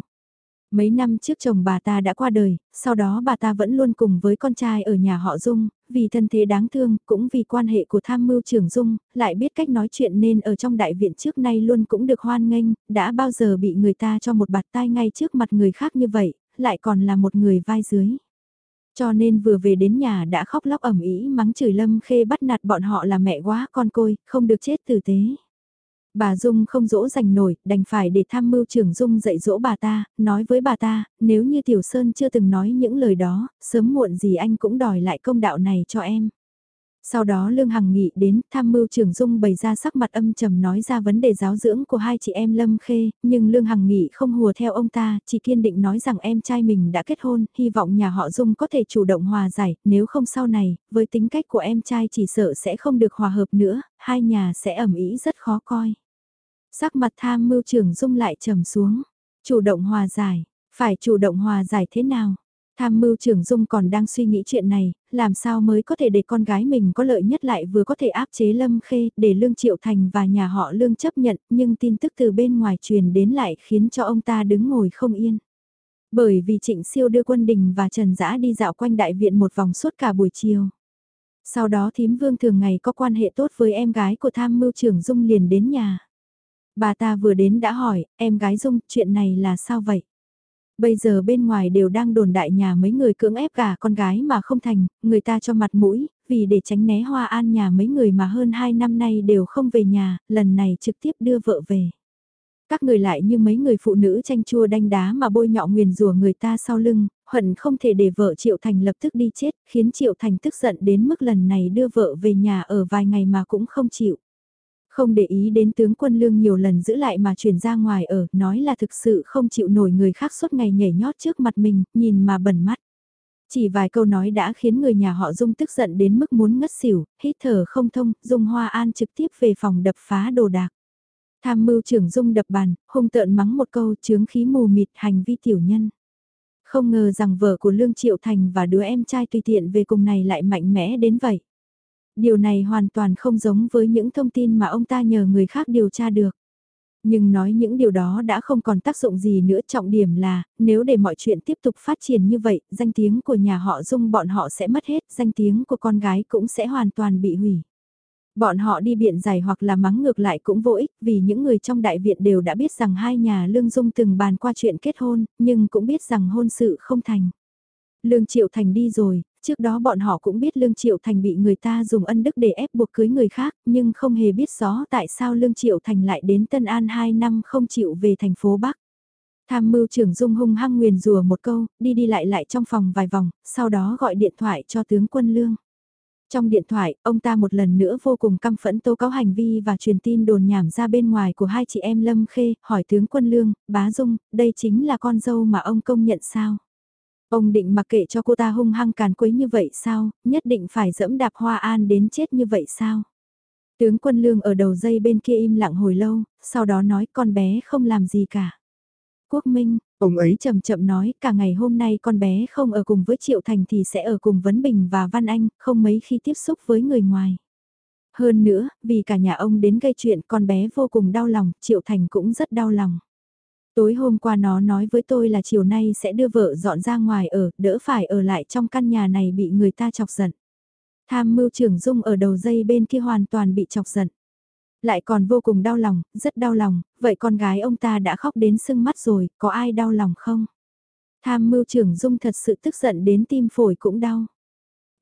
S1: Mấy năm trước chồng bà ta đã qua đời, sau đó bà ta vẫn luôn cùng với con trai ở nhà họ Dung, vì thân thế đáng thương, cũng vì quan hệ của tham mưu trưởng Dung, lại biết cách nói chuyện nên ở trong đại viện trước nay luôn cũng được hoan nghênh, đã bao giờ bị người ta cho một bạt tai ngay trước mặt người khác như vậy, lại còn là một người vai dưới. Cho nên vừa về đến nhà đã khóc lóc ẩm ý mắng chửi Lâm Khê bắt nạt bọn họ là mẹ quá con côi, không được chết tử tế. Bà Dung không dỗ dành nổi, đành phải để tham mưu trưởng Dung dạy dỗ bà ta, nói với bà ta, nếu như Tiểu Sơn chưa từng nói những lời đó, sớm muộn gì anh cũng đòi lại công đạo này cho em. Sau đó Lương Hằng nghị đến tham mưu trưởng Dung bày ra sắc mặt âm trầm nói ra vấn đề giáo dưỡng của hai chị em Lâm Khê, nhưng Lương Hằng nghị không hùa theo ông ta, chỉ kiên định nói rằng em trai mình đã kết hôn, hy vọng nhà họ Dung có thể chủ động hòa giải, nếu không sau này, với tính cách của em trai chỉ sợ sẽ không được hòa hợp nữa, hai nhà sẽ ẩm ý rất khó coi. Sắc mặt tham mưu trưởng Dung lại trầm xuống. Chủ động hòa giải, phải chủ động hòa giải thế nào? Tham mưu trưởng Dung còn đang suy nghĩ chuyện này, làm sao mới có thể để con gái mình có lợi nhất lại vừa có thể áp chế Lâm Khê để Lương Triệu Thành và nhà họ Lương chấp nhận, nhưng tin tức từ bên ngoài truyền đến lại khiến cho ông ta đứng ngồi không yên. Bởi vì Trịnh Siêu đưa quân đình và Trần Dã đi dạo quanh đại viện một vòng suốt cả buổi chiều. Sau đó thím vương thường ngày có quan hệ tốt với em gái của tham mưu trưởng Dung liền đến nhà. Bà ta vừa đến đã hỏi, em gái Dung, chuyện này là sao vậy? Bây giờ bên ngoài đều đang đồn đại nhà mấy người cưỡng ép cả con gái mà không thành, người ta cho mặt mũi, vì để tránh né hoa an nhà mấy người mà hơn 2 năm nay đều không về nhà, lần này trực tiếp đưa vợ về. Các người lại như mấy người phụ nữ tranh chua đanh đá mà bôi nhọ nguyền rủa người ta sau lưng, hận không thể để vợ Triệu Thành lập tức đi chết, khiến Triệu Thành tức giận đến mức lần này đưa vợ về nhà ở vài ngày mà cũng không chịu. Không để ý đến tướng quân lương nhiều lần giữ lại mà chuyển ra ngoài ở, nói là thực sự không chịu nổi người khác suốt ngày nhảy nhót trước mặt mình, nhìn mà bẩn mắt. Chỉ vài câu nói đã khiến người nhà họ Dung tức giận đến mức muốn ngất xỉu, hít thở không thông, Dung Hoa An trực tiếp về phòng đập phá đồ đạc. Tham mưu trưởng Dung đập bàn, hung tợn mắng một câu chướng khí mù mịt hành vi tiểu nhân. Không ngờ rằng vợ của Lương Triệu Thành và đứa em trai tùy tiện về cùng này lại mạnh mẽ đến vậy. Điều này hoàn toàn không giống với những thông tin mà ông ta nhờ người khác điều tra được. Nhưng nói những điều đó đã không còn tác dụng gì nữa trọng điểm là, nếu để mọi chuyện tiếp tục phát triển như vậy, danh tiếng của nhà họ dung bọn họ sẽ mất hết, danh tiếng của con gái cũng sẽ hoàn toàn bị hủy. Bọn họ đi biện giải hoặc là mắng ngược lại cũng vô ích vì những người trong đại viện đều đã biết rằng hai nhà lương dung từng bàn qua chuyện kết hôn, nhưng cũng biết rằng hôn sự không thành. Lương Triệu Thành đi rồi, trước đó bọn họ cũng biết Lương Triệu Thành bị người ta dùng ân đức để ép buộc cưới người khác, nhưng không hề biết rõ tại sao Lương Triệu Thành lại đến Tân An 2 năm không chịu về thành phố Bắc. Tham mưu trưởng Dung hung hăng nguyền rùa một câu, đi đi lại lại trong phòng vài vòng, sau đó gọi điện thoại cho tướng quân Lương. Trong điện thoại, ông ta một lần nữa vô cùng căm phẫn tố cáo hành vi và truyền tin đồn nhảm ra bên ngoài của hai chị em Lâm Khê, hỏi tướng quân Lương, bá Dung, đây chính là con dâu mà ông công nhận sao? Ông định mặc kệ cho cô ta hung hăng càn quấy như vậy sao, nhất định phải dẫm đạp hoa an đến chết như vậy sao? Tướng quân lương ở đầu dây bên kia im lặng hồi lâu, sau đó nói con bé không làm gì cả. Quốc Minh, ông ấy chậm chậm nói cả ngày hôm nay con bé không ở cùng với Triệu Thành thì sẽ ở cùng Vấn Bình và Văn Anh, không mấy khi tiếp xúc với người ngoài. Hơn nữa, vì cả nhà ông đến gây chuyện con bé vô cùng đau lòng, Triệu Thành cũng rất đau lòng. Tối hôm qua nó nói với tôi là chiều nay sẽ đưa vợ dọn ra ngoài ở, đỡ phải ở lại trong căn nhà này bị người ta chọc giận. Tham mưu trưởng Dung ở đầu dây bên kia hoàn toàn bị chọc giận. Lại còn vô cùng đau lòng, rất đau lòng, vậy con gái ông ta đã khóc đến sưng mắt rồi, có ai đau lòng không? Tham mưu trưởng Dung thật sự tức giận đến tim phổi cũng đau.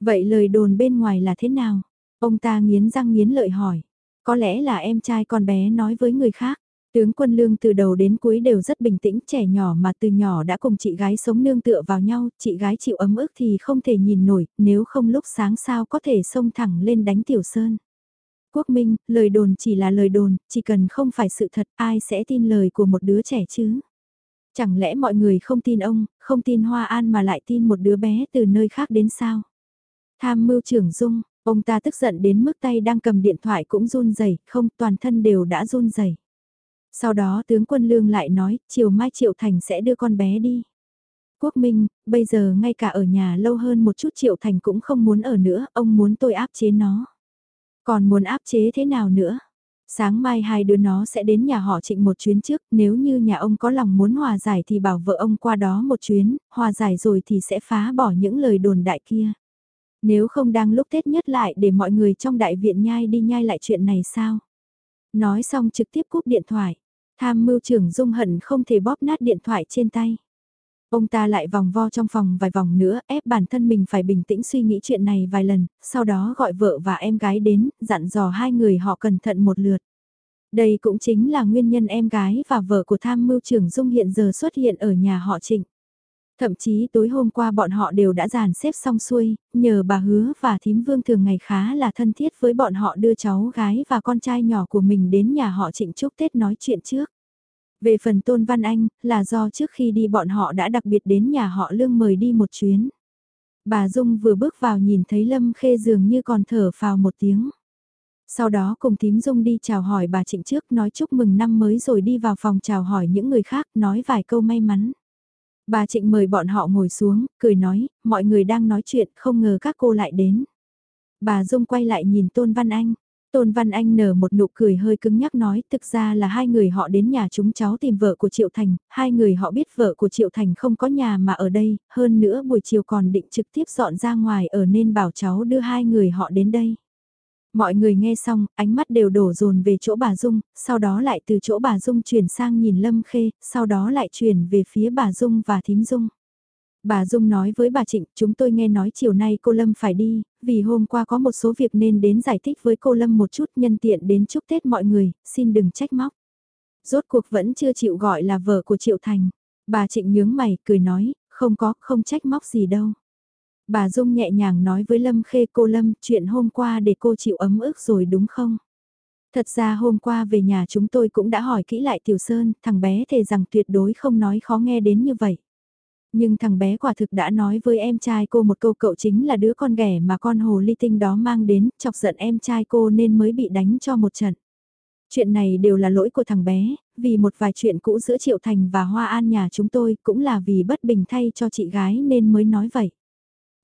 S1: Vậy lời đồn bên ngoài là thế nào? Ông ta nghiến răng nghiến lợi hỏi. Có lẽ là em trai con bé nói với người khác. Tướng quân lương từ đầu đến cuối đều rất bình tĩnh, trẻ nhỏ mà từ nhỏ đã cùng chị gái sống nương tựa vào nhau, chị gái chịu ấm ức thì không thể nhìn nổi, nếu không lúc sáng sao có thể xông thẳng lên đánh tiểu sơn. Quốc Minh, lời đồn chỉ là lời đồn, chỉ cần không phải sự thật ai sẽ tin lời của một đứa trẻ chứ. Chẳng lẽ mọi người không tin ông, không tin Hoa An mà lại tin một đứa bé từ nơi khác đến sao? Tham mưu trưởng Dung, ông ta tức giận đến mức tay đang cầm điện thoại cũng run rẩy, không toàn thân đều đã run rẩy. Sau đó tướng quân lương lại nói, chiều mai Triệu Thành sẽ đưa con bé đi. Quốc Minh, bây giờ ngay cả ở nhà lâu hơn một chút Triệu Thành cũng không muốn ở nữa, ông muốn tôi áp chế nó. Còn muốn áp chế thế nào nữa? Sáng mai hai đứa nó sẽ đến nhà họ trịnh một chuyến trước, nếu như nhà ông có lòng muốn hòa giải thì bảo vợ ông qua đó một chuyến, hòa giải rồi thì sẽ phá bỏ những lời đồn đại kia. Nếu không đang lúc Tết nhất lại để mọi người trong đại viện nhai đi nhai lại chuyện này sao? Nói xong trực tiếp cúp điện thoại. Tham mưu trưởng dung hận không thể bóp nát điện thoại trên tay. Ông ta lại vòng vo trong phòng vài vòng nữa, ép bản thân mình phải bình tĩnh suy nghĩ chuyện này vài lần, sau đó gọi vợ và em gái đến, dặn dò hai người họ cẩn thận một lượt. Đây cũng chính là nguyên nhân em gái và vợ của tham mưu trưởng Dung hiện giờ xuất hiện ở nhà họ Trịnh. Thậm chí tối hôm qua bọn họ đều đã dàn xếp xong xuôi, nhờ bà hứa và thím vương thường ngày khá là thân thiết với bọn họ đưa cháu gái và con trai nhỏ của mình đến nhà họ trịnh chúc Tết nói chuyện trước. Về phần Tôn Văn Anh, là do trước khi đi bọn họ đã đặc biệt đến nhà họ Lương mời đi một chuyến. Bà Dung vừa bước vào nhìn thấy Lâm Khê dường như còn thở phào một tiếng. Sau đó cùng thím Dung đi chào hỏi bà Trịnh trước nói chúc mừng năm mới rồi đi vào phòng chào hỏi những người khác nói vài câu may mắn. Bà Trịnh mời bọn họ ngồi xuống, cười nói, mọi người đang nói chuyện, không ngờ các cô lại đến. Bà Dung quay lại nhìn Tôn Văn Anh. Tôn Văn Anh nở một nụ cười hơi cứng nhắc nói, thực ra là hai người họ đến nhà chúng cháu tìm vợ của Triệu Thành, hai người họ biết vợ của Triệu Thành không có nhà mà ở đây, hơn nữa buổi chiều còn định trực tiếp dọn ra ngoài ở nên bảo cháu đưa hai người họ đến đây. Mọi người nghe xong, ánh mắt đều đổ dồn về chỗ bà Dung, sau đó lại từ chỗ bà Dung chuyển sang nhìn Lâm Khê, sau đó lại chuyển về phía bà Dung và Thím Dung. Bà Dung nói với bà Trịnh, chúng tôi nghe nói chiều nay cô Lâm phải đi, vì hôm qua có một số việc nên đến giải thích với cô Lâm một chút nhân tiện đến chúc Tết mọi người, xin đừng trách móc. Rốt cuộc vẫn chưa chịu gọi là vợ của Triệu Thành. Bà Trịnh nhướng mày, cười nói, không có, không trách móc gì đâu. Bà Dung nhẹ nhàng nói với Lâm Khê cô Lâm chuyện hôm qua để cô chịu ấm ức rồi đúng không? Thật ra hôm qua về nhà chúng tôi cũng đã hỏi kỹ lại Tiểu Sơn, thằng bé thề rằng tuyệt đối không nói khó nghe đến như vậy. Nhưng thằng bé quả thực đã nói với em trai cô một câu cậu chính là đứa con ghẻ mà con hồ ly tinh đó mang đến, chọc giận em trai cô nên mới bị đánh cho một trận. Chuyện này đều là lỗi của thằng bé, vì một vài chuyện cũ giữa Triệu Thành và Hoa An nhà chúng tôi cũng là vì bất bình thay cho chị gái nên mới nói vậy.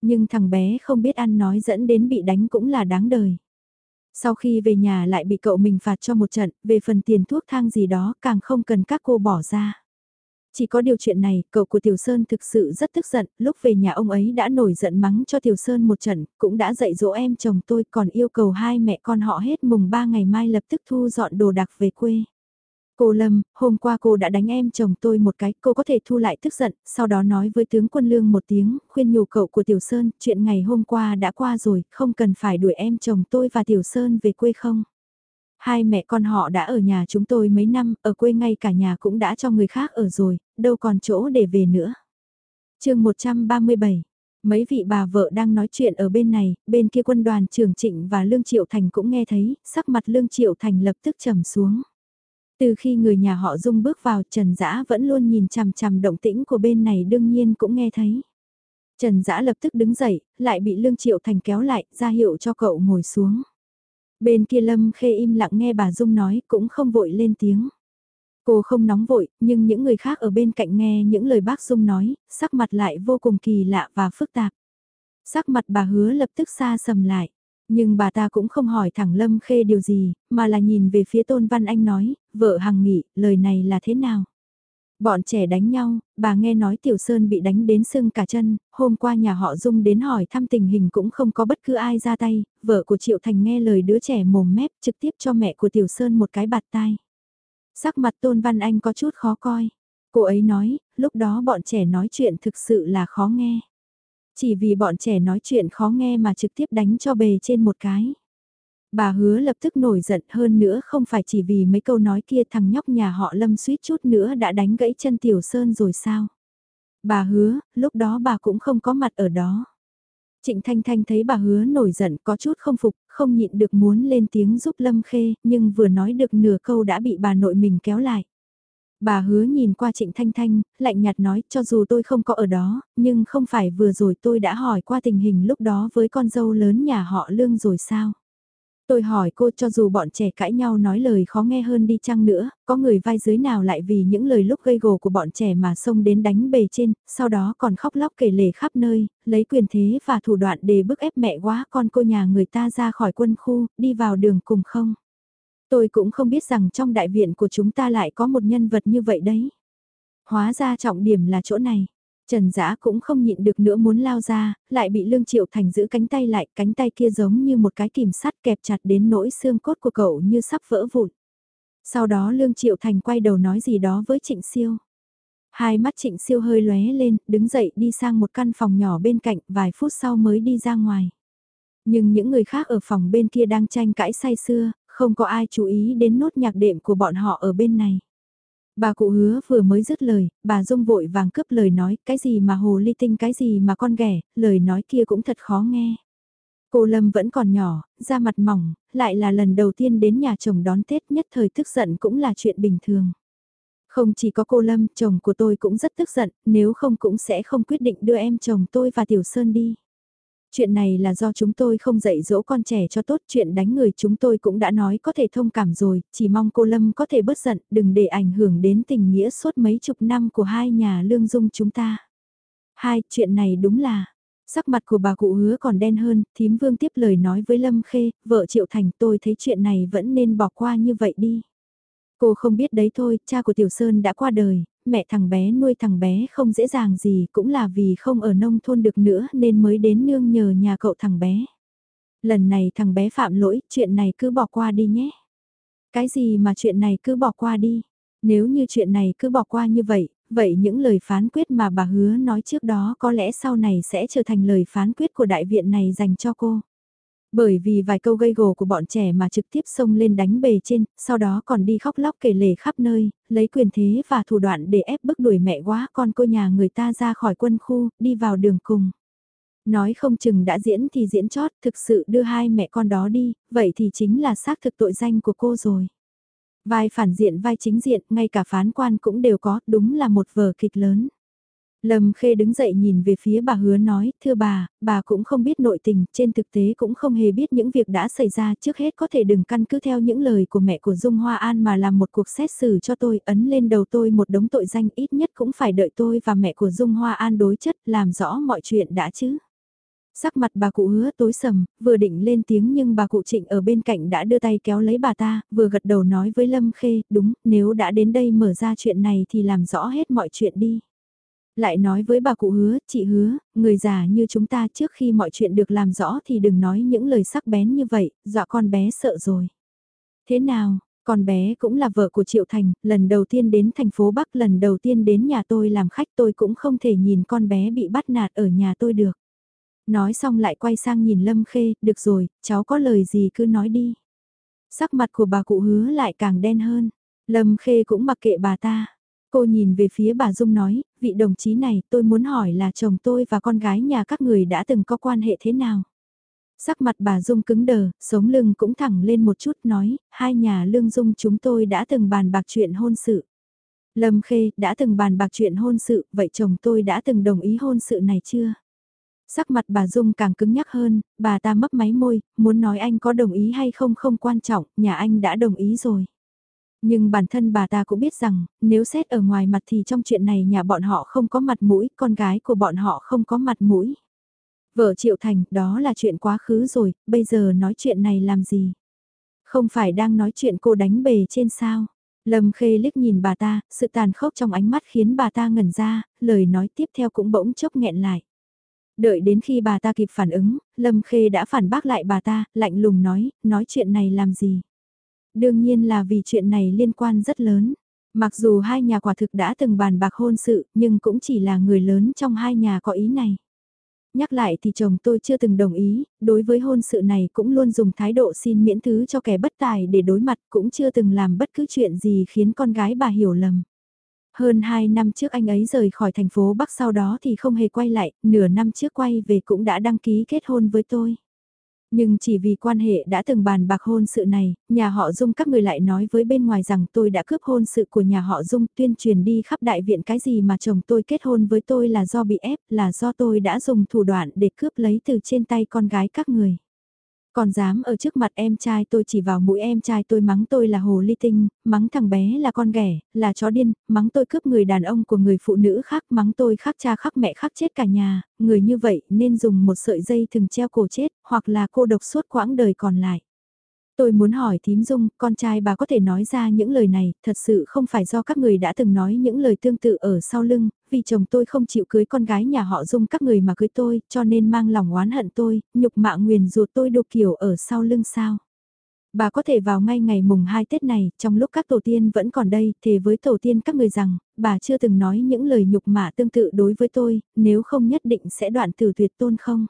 S1: Nhưng thằng bé không biết ăn nói dẫn đến bị đánh cũng là đáng đời. Sau khi về nhà lại bị cậu mình phạt cho một trận, về phần tiền thuốc thang gì đó càng không cần các cô bỏ ra. Chỉ có điều chuyện này, cậu của Tiểu Sơn thực sự rất tức giận, lúc về nhà ông ấy đã nổi giận mắng cho Tiểu Sơn một trận, cũng đã dạy dỗ em chồng tôi còn yêu cầu hai mẹ con họ hết mùng ba ngày mai lập tức thu dọn đồ đạc về quê. Cô Lâm, hôm qua cô đã đánh em chồng tôi một cái, cô có thể thu lại tức giận, sau đó nói với tướng quân lương một tiếng, khuyên nhủ cậu của Tiểu Sơn, chuyện ngày hôm qua đã qua rồi, không cần phải đuổi em chồng tôi và Tiểu Sơn về quê không. Hai mẹ con họ đã ở nhà chúng tôi mấy năm, ở quê ngay cả nhà cũng đã cho người khác ở rồi, đâu còn chỗ để về nữa. chương 137 Mấy vị bà vợ đang nói chuyện ở bên này, bên kia quân đoàn trưởng trịnh và Lương Triệu Thành cũng nghe thấy, sắc mặt Lương Triệu Thành lập tức trầm xuống. Từ khi người nhà họ Dung bước vào Trần Dã vẫn luôn nhìn chằm chằm động tĩnh của bên này đương nhiên cũng nghe thấy. Trần Dã lập tức đứng dậy, lại bị Lương Triệu Thành kéo lại, ra hiệu cho cậu ngồi xuống. Bên kia Lâm Khê im lặng nghe bà Dung nói cũng không vội lên tiếng. Cô không nóng vội, nhưng những người khác ở bên cạnh nghe những lời bác Dung nói, sắc mặt lại vô cùng kỳ lạ và phức tạp. Sắc mặt bà hứa lập tức xa sầm lại. Nhưng bà ta cũng không hỏi thẳng Lâm Khê điều gì, mà là nhìn về phía Tôn Văn Anh nói, vợ Hằng nghị, lời này là thế nào? Bọn trẻ đánh nhau, bà nghe nói Tiểu Sơn bị đánh đến sưng cả chân, hôm qua nhà họ Dung đến hỏi thăm tình hình cũng không có bất cứ ai ra tay, vợ của Triệu Thành nghe lời đứa trẻ mồm mép trực tiếp cho mẹ của Tiểu Sơn một cái bạt tai. Sắc mặt Tôn Văn Anh có chút khó coi. Cô ấy nói, lúc đó bọn trẻ nói chuyện thực sự là khó nghe. Chỉ vì bọn trẻ nói chuyện khó nghe mà trực tiếp đánh cho bề trên một cái. Bà hứa lập tức nổi giận hơn nữa không phải chỉ vì mấy câu nói kia thằng nhóc nhà họ lâm suýt chút nữa đã đánh gãy chân tiểu sơn rồi sao. Bà hứa, lúc đó bà cũng không có mặt ở đó. Trịnh Thanh Thanh thấy bà hứa nổi giận có chút không phục, không nhịn được muốn lên tiếng giúp Lâm Khê, nhưng vừa nói được nửa câu đã bị bà nội mình kéo lại. Bà hứa nhìn qua Trịnh Thanh Thanh, lạnh nhạt nói cho dù tôi không có ở đó, nhưng không phải vừa rồi tôi đã hỏi qua tình hình lúc đó với con dâu lớn nhà họ Lương rồi sao? Tôi hỏi cô cho dù bọn trẻ cãi nhau nói lời khó nghe hơn đi chăng nữa, có người vai dưới nào lại vì những lời lúc gây gồ của bọn trẻ mà xông đến đánh bề trên, sau đó còn khóc lóc kể lể khắp nơi, lấy quyền thế và thủ đoạn để bức ép mẹ quá con cô nhà người ta ra khỏi quân khu, đi vào đường cùng không. Tôi cũng không biết rằng trong đại viện của chúng ta lại có một nhân vật như vậy đấy. Hóa ra trọng điểm là chỗ này. Trần Dã cũng không nhịn được nữa muốn lao ra, lại bị Lương Triệu Thành giữ cánh tay lại, cánh tay kia giống như một cái kìm sắt kẹp chặt đến nỗi xương cốt của cậu như sắp vỡ vụn. Sau đó Lương Triệu Thành quay đầu nói gì đó với Trịnh Siêu. Hai mắt Trịnh Siêu hơi lóe lên, đứng dậy đi sang một căn phòng nhỏ bên cạnh, vài phút sau mới đi ra ngoài. Nhưng những người khác ở phòng bên kia đang tranh cãi say sưa, không có ai chú ý đến nốt nhạc đệm của bọn họ ở bên này. Bà cụ hứa vừa mới dứt lời, bà Dung vội vàng cướp lời nói, cái gì mà hồ ly tinh cái gì mà con ghẻ, lời nói kia cũng thật khó nghe. Cô Lâm vẫn còn nhỏ, da mặt mỏng, lại là lần đầu tiên đến nhà chồng đón Tết nhất thời tức giận cũng là chuyện bình thường. Không chỉ có cô Lâm, chồng của tôi cũng rất tức giận, nếu không cũng sẽ không quyết định đưa em chồng tôi và Tiểu Sơn đi. Chuyện này là do chúng tôi không dạy dỗ con trẻ cho tốt chuyện đánh người chúng tôi cũng đã nói có thể thông cảm rồi, chỉ mong cô Lâm có thể bớt giận, đừng để ảnh hưởng đến tình nghĩa suốt mấy chục năm của hai nhà lương dung chúng ta. Hai, chuyện này đúng là, sắc mặt của bà cụ hứa còn đen hơn, thím vương tiếp lời nói với Lâm Khê, vợ Triệu Thành tôi thấy chuyện này vẫn nên bỏ qua như vậy đi. Cô không biết đấy thôi, cha của Tiểu Sơn đã qua đời, mẹ thằng bé nuôi thằng bé không dễ dàng gì cũng là vì không ở nông thôn được nữa nên mới đến nương nhờ nhà cậu thằng bé. Lần này thằng bé phạm lỗi, chuyện này cứ bỏ qua đi nhé. Cái gì mà chuyện này cứ bỏ qua đi. Nếu như chuyện này cứ bỏ qua như vậy, vậy những lời phán quyết mà bà hứa nói trước đó có lẽ sau này sẽ trở thành lời phán quyết của đại viện này dành cho cô. Bởi vì vài câu gây gổ của bọn trẻ mà trực tiếp xông lên đánh bề trên, sau đó còn đi khóc lóc kể lể khắp nơi, lấy quyền thế và thủ đoạn để ép bức đuổi mẹ quá con cô nhà người ta ra khỏi quân khu, đi vào đường cùng. Nói không chừng đã diễn thì diễn chót, thực sự đưa hai mẹ con đó đi, vậy thì chính là xác thực tội danh của cô rồi. Vai phản diện vai chính diện, ngay cả phán quan cũng đều có, đúng là một vở kịch lớn. Lâm Khê đứng dậy nhìn về phía bà hứa nói, thưa bà, bà cũng không biết nội tình, trên thực tế cũng không hề biết những việc đã xảy ra trước hết có thể đừng căn cứ theo những lời của mẹ của Dung Hoa An mà làm một cuộc xét xử cho tôi, ấn lên đầu tôi một đống tội danh ít nhất cũng phải đợi tôi và mẹ của Dung Hoa An đối chất làm rõ mọi chuyện đã chứ. Sắc mặt bà cụ hứa tối sầm, vừa định lên tiếng nhưng bà cụ trịnh ở bên cạnh đã đưa tay kéo lấy bà ta, vừa gật đầu nói với Lâm Khê, đúng, nếu đã đến đây mở ra chuyện này thì làm rõ hết mọi chuyện đi. Lại nói với bà cụ hứa, chị hứa, người già như chúng ta trước khi mọi chuyện được làm rõ thì đừng nói những lời sắc bén như vậy, dọa con bé sợ rồi. Thế nào, Con bé cũng là vợ của Triệu Thành, lần đầu tiên đến thành phố Bắc, lần đầu tiên đến nhà tôi làm khách tôi cũng không thể nhìn con bé bị bắt nạt ở nhà tôi được. Nói xong lại quay sang nhìn Lâm Khê, được rồi, cháu có lời gì cứ nói đi. Sắc mặt của bà cụ hứa lại càng đen hơn. Lâm Khê cũng mặc kệ bà ta. Cô nhìn về phía bà Dung nói, vị đồng chí này tôi muốn hỏi là chồng tôi và con gái nhà các người đã từng có quan hệ thế nào? Sắc mặt bà Dung cứng đờ, sống lưng cũng thẳng lên một chút nói, hai nhà lương dung chúng tôi đã từng bàn bạc chuyện hôn sự. Lâm Khê đã từng bàn bạc chuyện hôn sự, vậy chồng tôi đã từng đồng ý hôn sự này chưa? Sắc mặt bà Dung càng cứng nhắc hơn, bà ta mấp máy môi, muốn nói anh có đồng ý hay không không quan trọng, nhà anh đã đồng ý rồi. Nhưng bản thân bà ta cũng biết rằng, nếu xét ở ngoài mặt thì trong chuyện này nhà bọn họ không có mặt mũi, con gái của bọn họ không có mặt mũi. Vợ Triệu Thành, đó là chuyện quá khứ rồi, bây giờ nói chuyện này làm gì? Không phải đang nói chuyện cô đánh bề trên sao? Lâm Khê liếc nhìn bà ta, sự tàn khốc trong ánh mắt khiến bà ta ngẩn ra, lời nói tiếp theo cũng bỗng chốc nghẹn lại. Đợi đến khi bà ta kịp phản ứng, Lâm Khê đã phản bác lại bà ta, lạnh lùng nói, nói chuyện này làm gì? Đương nhiên là vì chuyện này liên quan rất lớn. Mặc dù hai nhà quả thực đã từng bàn bạc hôn sự, nhưng cũng chỉ là người lớn trong hai nhà có ý này. Nhắc lại thì chồng tôi chưa từng đồng ý, đối với hôn sự này cũng luôn dùng thái độ xin miễn thứ cho kẻ bất tài để đối mặt cũng chưa từng làm bất cứ chuyện gì khiến con gái bà hiểu lầm. Hơn 2 năm trước anh ấy rời khỏi thành phố Bắc sau đó thì không hề quay lại, nửa năm trước quay về cũng đã đăng ký kết hôn với tôi. Nhưng chỉ vì quan hệ đã từng bàn bạc hôn sự này, nhà họ Dung các người lại nói với bên ngoài rằng tôi đã cướp hôn sự của nhà họ Dung tuyên truyền đi khắp đại viện cái gì mà chồng tôi kết hôn với tôi là do bị ép, là do tôi đã dùng thủ đoạn để cướp lấy từ trên tay con gái các người. Còn dám ở trước mặt em trai tôi chỉ vào mũi em trai tôi mắng tôi là hồ ly tinh, mắng thằng bé là con ghẻ, là chó điên, mắng tôi cướp người đàn ông của người phụ nữ khác, mắng tôi khác cha khác mẹ khác chết cả nhà, người như vậy nên dùng một sợi dây thừng treo cổ chết, hoặc là cô độc suốt quãng đời còn lại. Tôi muốn hỏi thím dung, con trai bà có thể nói ra những lời này, thật sự không phải do các người đã từng nói những lời tương tự ở sau lưng, vì chồng tôi không chịu cưới con gái nhà họ dung các người mà cưới tôi, cho nên mang lòng oán hận tôi, nhục mạ nguyền ruột tôi đục kiểu ở sau lưng sao. Bà có thể vào ngay ngày mùng 2 Tết này, trong lúc các tổ tiên vẫn còn đây, thề với tổ tiên các người rằng, bà chưa từng nói những lời nhục mạ tương tự đối với tôi, nếu không nhất định sẽ đoạn tử tuyệt tôn không.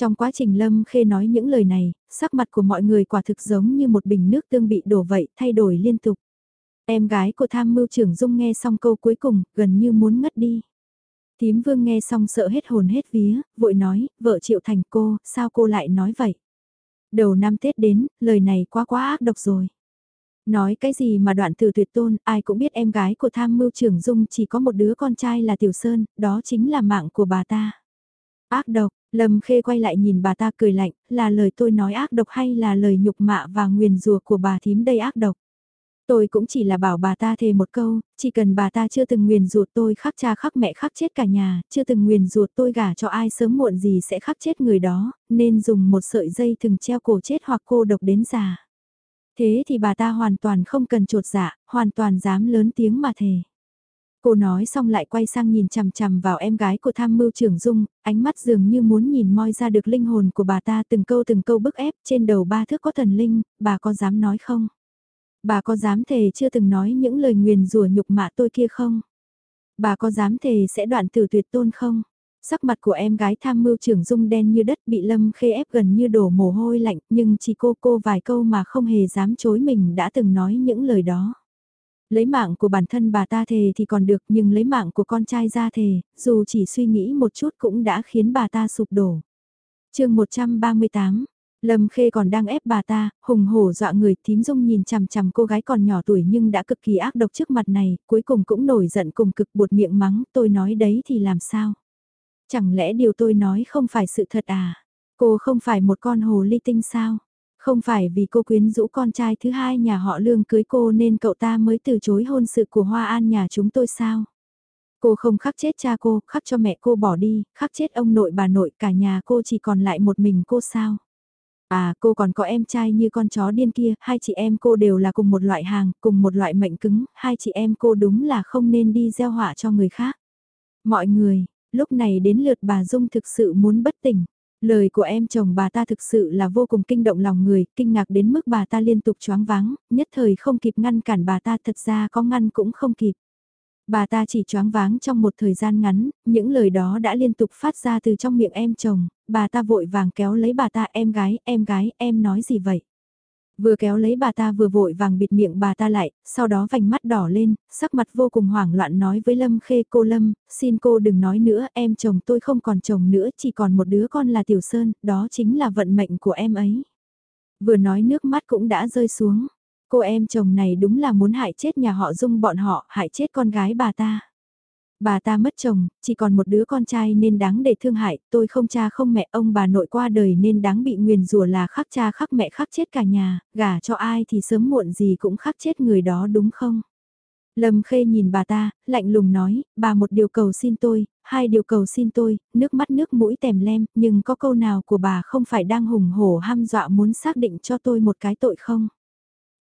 S1: Trong quá trình Lâm Khê nói những lời này, sắc mặt của mọi người quả thực giống như một bình nước tương bị đổ vậy, thay đổi liên tục. Em gái của tham mưu trưởng Dung nghe xong câu cuối cùng, gần như muốn ngất đi. Tím vương nghe xong sợ hết hồn hết vía, vội nói, vợ triệu thành cô, sao cô lại nói vậy? Đầu năm Tết đến, lời này quá quá ác độc rồi. Nói cái gì mà đoạn từ tuyệt tôn, ai cũng biết em gái của tham mưu trưởng Dung chỉ có một đứa con trai là Tiểu Sơn, đó chính là mạng của bà ta. Ác độc, Lâm Khê quay lại nhìn bà ta cười lạnh, là lời tôi nói ác độc hay là lời nhục mạ và nguyền rùa của bà thím đây ác độc. Tôi cũng chỉ là bảo bà ta thề một câu, chỉ cần bà ta chưa từng nguyền rùa tôi khắc cha khắc mẹ khắc chết cả nhà, chưa từng nguyền rùa tôi gả cho ai sớm muộn gì sẽ khắc chết người đó, nên dùng một sợi dây thừng treo cổ chết hoặc cô độc đến già. Thế thì bà ta hoàn toàn không cần trột dạ, hoàn toàn dám lớn tiếng mà thề. Cô nói xong lại quay sang nhìn chằm chằm vào em gái của tham mưu trưởng Dung, ánh mắt dường như muốn nhìn moi ra được linh hồn của bà ta từng câu từng câu bức ép trên đầu ba thước có thần linh, bà có dám nói không? Bà có dám thề chưa từng nói những lời nguyền rủa nhục mạ tôi kia không? Bà có dám thề sẽ đoạn tử tuyệt tôn không? Sắc mặt của em gái tham mưu trưởng Dung đen như đất bị Lâm Khê ép gần như đổ mồ hôi lạnh nhưng chỉ cô cô vài câu mà không hề dám chối mình đã từng nói những lời đó. Lấy mạng của bản thân bà ta thề thì còn được nhưng lấy mạng của con trai ra thề, dù chỉ suy nghĩ một chút cũng đã khiến bà ta sụp đổ. chương 138 Lâm Khê còn đang ép bà ta, hùng hổ dọa người tím dung nhìn chằm chằm cô gái còn nhỏ tuổi nhưng đã cực kỳ ác độc trước mặt này, cuối cùng cũng nổi giận cùng cực buột miệng mắng, tôi nói đấy thì làm sao? Chẳng lẽ điều tôi nói không phải sự thật à? Cô không phải một con hồ ly tinh sao? Không phải vì cô quyến rũ con trai thứ hai nhà họ lương cưới cô nên cậu ta mới từ chối hôn sự của Hoa An nhà chúng tôi sao? Cô không khắc chết cha cô, khắc cho mẹ cô bỏ đi, khắc chết ông nội bà nội cả nhà cô chỉ còn lại một mình cô sao? À cô còn có em trai như con chó điên kia, hai chị em cô đều là cùng một loại hàng, cùng một loại mệnh cứng, hai chị em cô đúng là không nên đi gieo họa cho người khác. Mọi người, lúc này đến lượt bà Dung thực sự muốn bất tỉnh. Lời của em chồng bà ta thực sự là vô cùng kinh động lòng người, kinh ngạc đến mức bà ta liên tục choáng váng, nhất thời không kịp ngăn cản bà ta thật ra có ngăn cũng không kịp. Bà ta chỉ choáng váng trong một thời gian ngắn, những lời đó đã liên tục phát ra từ trong miệng em chồng, bà ta vội vàng kéo lấy bà ta em gái, em gái, em nói gì vậy? Vừa kéo lấy bà ta vừa vội vàng bịt miệng bà ta lại, sau đó vành mắt đỏ lên, sắc mặt vô cùng hoảng loạn nói với Lâm Khê cô Lâm, xin cô đừng nói nữa, em chồng tôi không còn chồng nữa, chỉ còn một đứa con là Tiểu Sơn, đó chính là vận mệnh của em ấy. Vừa nói nước mắt cũng đã rơi xuống, cô em chồng này đúng là muốn hại chết nhà họ dung bọn họ, hại chết con gái bà ta. Bà ta mất chồng, chỉ còn một đứa con trai nên đáng để thương hại, tôi không cha không mẹ ông bà nội qua đời nên đáng bị nguyền rủa là khắc cha khắc mẹ khắc chết cả nhà, gả cho ai thì sớm muộn gì cũng khắc chết người đó đúng không? Lâm Khê nhìn bà ta, lạnh lùng nói, bà một điều cầu xin tôi, hai điều cầu xin tôi, nước mắt nước mũi tèm lem, nhưng có câu nào của bà không phải đang hùng hổ ham dọa muốn xác định cho tôi một cái tội không?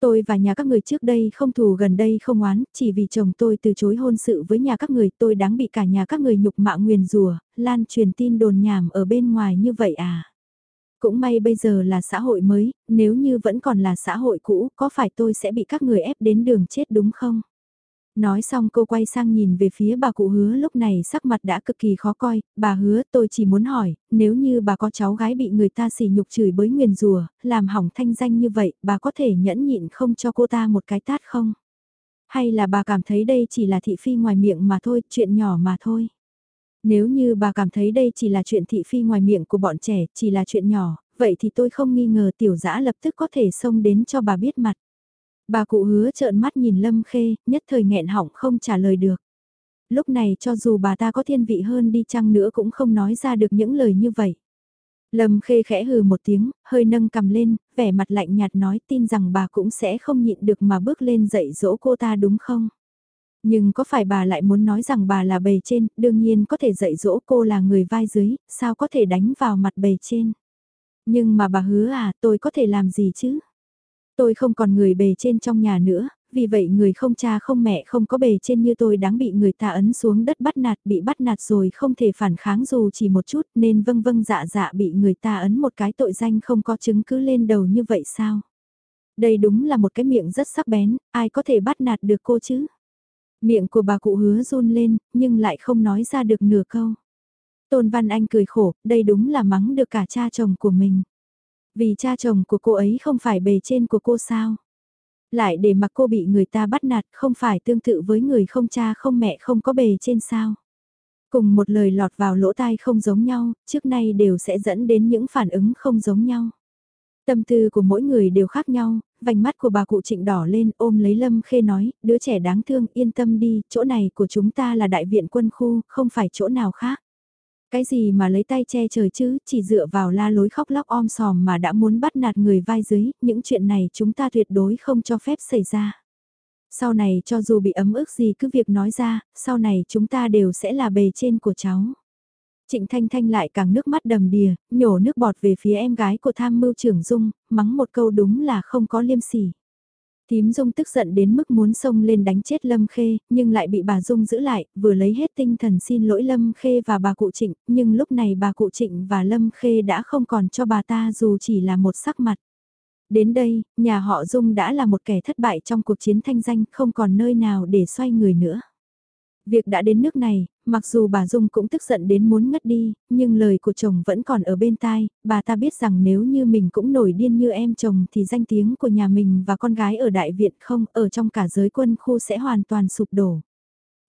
S1: Tôi và nhà các người trước đây không thù gần đây không oán, chỉ vì chồng tôi từ chối hôn sự với nhà các người tôi đáng bị cả nhà các người nhục mạ nguyền rùa, lan truyền tin đồn nhảm ở bên ngoài như vậy à. Cũng may bây giờ là xã hội mới, nếu như vẫn còn là xã hội cũ, có phải tôi sẽ bị các người ép đến đường chết đúng không? Nói xong cô quay sang nhìn về phía bà cụ hứa lúc này sắc mặt đã cực kỳ khó coi, bà hứa tôi chỉ muốn hỏi, nếu như bà có cháu gái bị người ta xỉ nhục chửi bới nguyền rùa, làm hỏng thanh danh như vậy, bà có thể nhẫn nhịn không cho cô ta một cái tát không? Hay là bà cảm thấy đây chỉ là thị phi ngoài miệng mà thôi, chuyện nhỏ mà thôi? Nếu như bà cảm thấy đây chỉ là chuyện thị phi ngoài miệng của bọn trẻ, chỉ là chuyện nhỏ, vậy thì tôi không nghi ngờ tiểu dã lập tức có thể xông đến cho bà biết mặt. Bà cụ hứa trợn mắt nhìn Lâm Khê, nhất thời nghẹn họng không trả lời được. Lúc này cho dù bà ta có thiên vị hơn đi chăng nữa cũng không nói ra được những lời như vậy. Lâm Khê khẽ hừ một tiếng, hơi nâng cầm lên, vẻ mặt lạnh nhạt nói tin rằng bà cũng sẽ không nhịn được mà bước lên dạy dỗ cô ta đúng không? Nhưng có phải bà lại muốn nói rằng bà là bề trên, đương nhiên có thể dạy dỗ cô là người vai dưới, sao có thể đánh vào mặt bề trên? Nhưng mà bà hứa à, tôi có thể làm gì chứ? Tôi không còn người bề trên trong nhà nữa, vì vậy người không cha không mẹ không có bề trên như tôi đáng bị người ta ấn xuống đất bắt nạt bị bắt nạt rồi không thể phản kháng dù chỉ một chút nên vâng vâng dạ dạ bị người ta ấn một cái tội danh không có chứng cứ lên đầu như vậy sao? Đây đúng là một cái miệng rất sắc bén, ai có thể bắt nạt được cô chứ? Miệng của bà cụ hứa run lên, nhưng lại không nói ra được nửa câu. Tôn Văn Anh cười khổ, đây đúng là mắng được cả cha chồng của mình. Vì cha chồng của cô ấy không phải bề trên của cô sao? Lại để mặc cô bị người ta bắt nạt không phải tương tự với người không cha không mẹ không có bề trên sao? Cùng một lời lọt vào lỗ tai không giống nhau, trước nay đều sẽ dẫn đến những phản ứng không giống nhau. Tâm tư của mỗi người đều khác nhau, vành mắt của bà cụ trịnh đỏ lên ôm lấy Lâm Khê nói, đứa trẻ đáng thương yên tâm đi, chỗ này của chúng ta là đại viện quân khu, không phải chỗ nào khác. Cái gì mà lấy tay che trời chứ, chỉ dựa vào la lối khóc lóc om sòm mà đã muốn bắt nạt người vai dưới, những chuyện này chúng ta tuyệt đối không cho phép xảy ra. Sau này cho dù bị ấm ức gì cứ việc nói ra, sau này chúng ta đều sẽ là bề trên của cháu. Trịnh Thanh Thanh lại càng nước mắt đầm đìa, nhổ nước bọt về phía em gái của tham mưu trưởng Dung, mắng một câu đúng là không có liêm sỉ. Tím Dung tức giận đến mức muốn xông lên đánh chết Lâm Khê, nhưng lại bị bà Dung giữ lại, vừa lấy hết tinh thần xin lỗi Lâm Khê và bà cụ Trịnh, nhưng lúc này bà cụ Trịnh và Lâm Khê đã không còn cho bà ta dù chỉ là một sắc mặt. Đến đây, nhà họ Dung đã là một kẻ thất bại trong cuộc chiến thanh danh, không còn nơi nào để xoay người nữa. Việc đã đến nước này, mặc dù bà Dung cũng tức giận đến muốn ngất đi, nhưng lời của chồng vẫn còn ở bên tai, bà ta biết rằng nếu như mình cũng nổi điên như em chồng thì danh tiếng của nhà mình và con gái ở Đại Viện không ở trong cả giới quân khu sẽ hoàn toàn sụp đổ.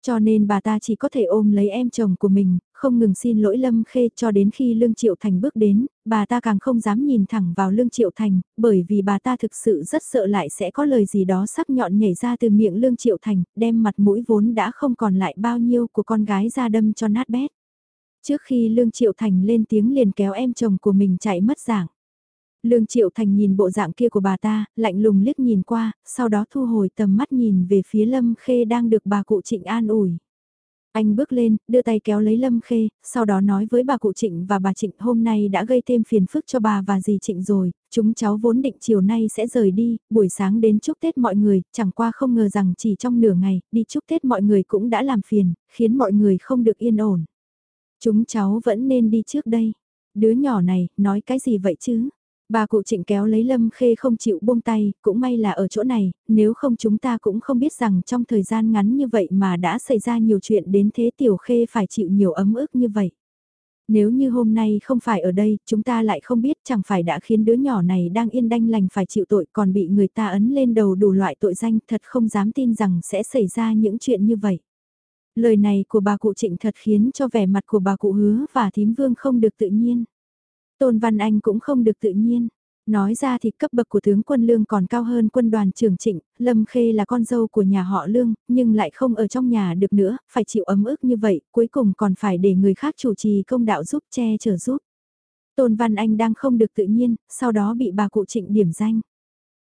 S1: Cho nên bà ta chỉ có thể ôm lấy em chồng của mình, không ngừng xin lỗi Lâm Khê cho đến khi Lương Triệu Thành bước đến, bà ta càng không dám nhìn thẳng vào Lương Triệu Thành, bởi vì bà ta thực sự rất sợ lại sẽ có lời gì đó sắc nhọn nhảy ra từ miệng Lương Triệu Thành, đem mặt mũi vốn đã không còn lại bao nhiêu của con gái ra đâm cho nát bét. Trước khi Lương Triệu Thành lên tiếng liền kéo em chồng của mình chạy mất dạng. Lương Triệu Thành nhìn bộ dạng kia của bà ta, lạnh lùng liếc nhìn qua, sau đó thu hồi tầm mắt nhìn về phía Lâm Khê đang được bà cụ Trịnh an ủi. Anh bước lên, đưa tay kéo lấy Lâm Khê, sau đó nói với bà cụ Trịnh và bà Trịnh hôm nay đã gây thêm phiền phức cho bà và dì Trịnh rồi, chúng cháu vốn định chiều nay sẽ rời đi, buổi sáng đến chúc Tết mọi người, chẳng qua không ngờ rằng chỉ trong nửa ngày, đi chúc Tết mọi người cũng đã làm phiền, khiến mọi người không được yên ổn. Chúng cháu vẫn nên đi trước đây. Đứa nhỏ này, nói cái gì vậy chứ? Bà cụ trịnh kéo lấy Lâm Khê không chịu buông tay, cũng may là ở chỗ này, nếu không chúng ta cũng không biết rằng trong thời gian ngắn như vậy mà đã xảy ra nhiều chuyện đến thế Tiểu Khê phải chịu nhiều ấm ức như vậy. Nếu như hôm nay không phải ở đây, chúng ta lại không biết chẳng phải đã khiến đứa nhỏ này đang yên đanh lành phải chịu tội còn bị người ta ấn lên đầu đủ loại tội danh thật không dám tin rằng sẽ xảy ra những chuyện như vậy. Lời này của bà cụ trịnh thật khiến cho vẻ mặt của bà cụ hứa và thím vương không được tự nhiên. Tôn Văn Anh cũng không được tự nhiên. Nói ra thì cấp bậc của tướng quân Lương còn cao hơn quân đoàn trưởng trịnh, Lâm Khê là con dâu của nhà họ Lương, nhưng lại không ở trong nhà được nữa, phải chịu ấm ức như vậy, cuối cùng còn phải để người khác chủ trì công đạo giúp che chở giúp. Tôn Văn Anh đang không được tự nhiên, sau đó bị bà cụ trịnh điểm danh.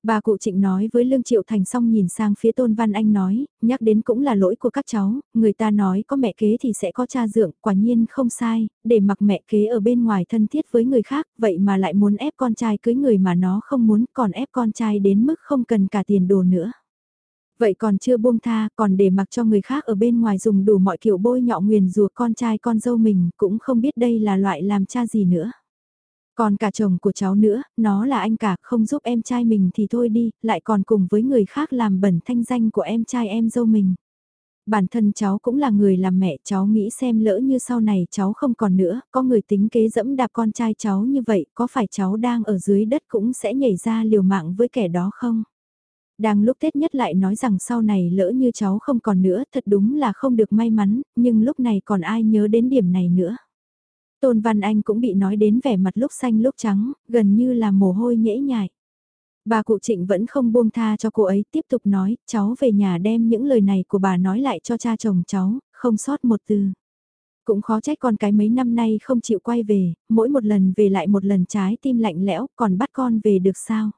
S1: Bà cụ trịnh nói với Lương Triệu Thành xong nhìn sang phía Tôn Văn Anh nói, nhắc đến cũng là lỗi của các cháu, người ta nói có mẹ kế thì sẽ có cha dượng, quả nhiên không sai, để mặc mẹ kế ở bên ngoài thân thiết với người khác, vậy mà lại muốn ép con trai cưới người mà nó không muốn, còn ép con trai đến mức không cần cả tiền đồ nữa. Vậy còn chưa buông tha, còn để mặc cho người khác ở bên ngoài dùng đủ mọi kiểu bôi nhọ nguyền rùa con trai con dâu mình, cũng không biết đây là loại làm cha gì nữa. Còn cả chồng của cháu nữa, nó là anh cả, không giúp em trai mình thì thôi đi, lại còn cùng với người khác làm bẩn thanh danh của em trai em dâu mình. Bản thân cháu cũng là người làm mẹ, cháu nghĩ xem lỡ như sau này cháu không còn nữa, có người tính kế dẫm đạp con trai cháu như vậy, có phải cháu đang ở dưới đất cũng sẽ nhảy ra liều mạng với kẻ đó không? Đang lúc Tết nhất lại nói rằng sau này lỡ như cháu không còn nữa, thật đúng là không được may mắn, nhưng lúc này còn ai nhớ đến điểm này nữa. Tôn Văn Anh cũng bị nói đến vẻ mặt lúc xanh lúc trắng, gần như là mồ hôi nhễ nhại. Bà cụ trịnh vẫn không buông tha cho cô ấy, tiếp tục nói, cháu về nhà đem những lời này của bà nói lại cho cha chồng cháu, không sót một từ. Cũng khó trách con cái mấy năm nay không chịu quay về, mỗi một lần về lại một lần trái tim lạnh lẽo, còn bắt con về được sao?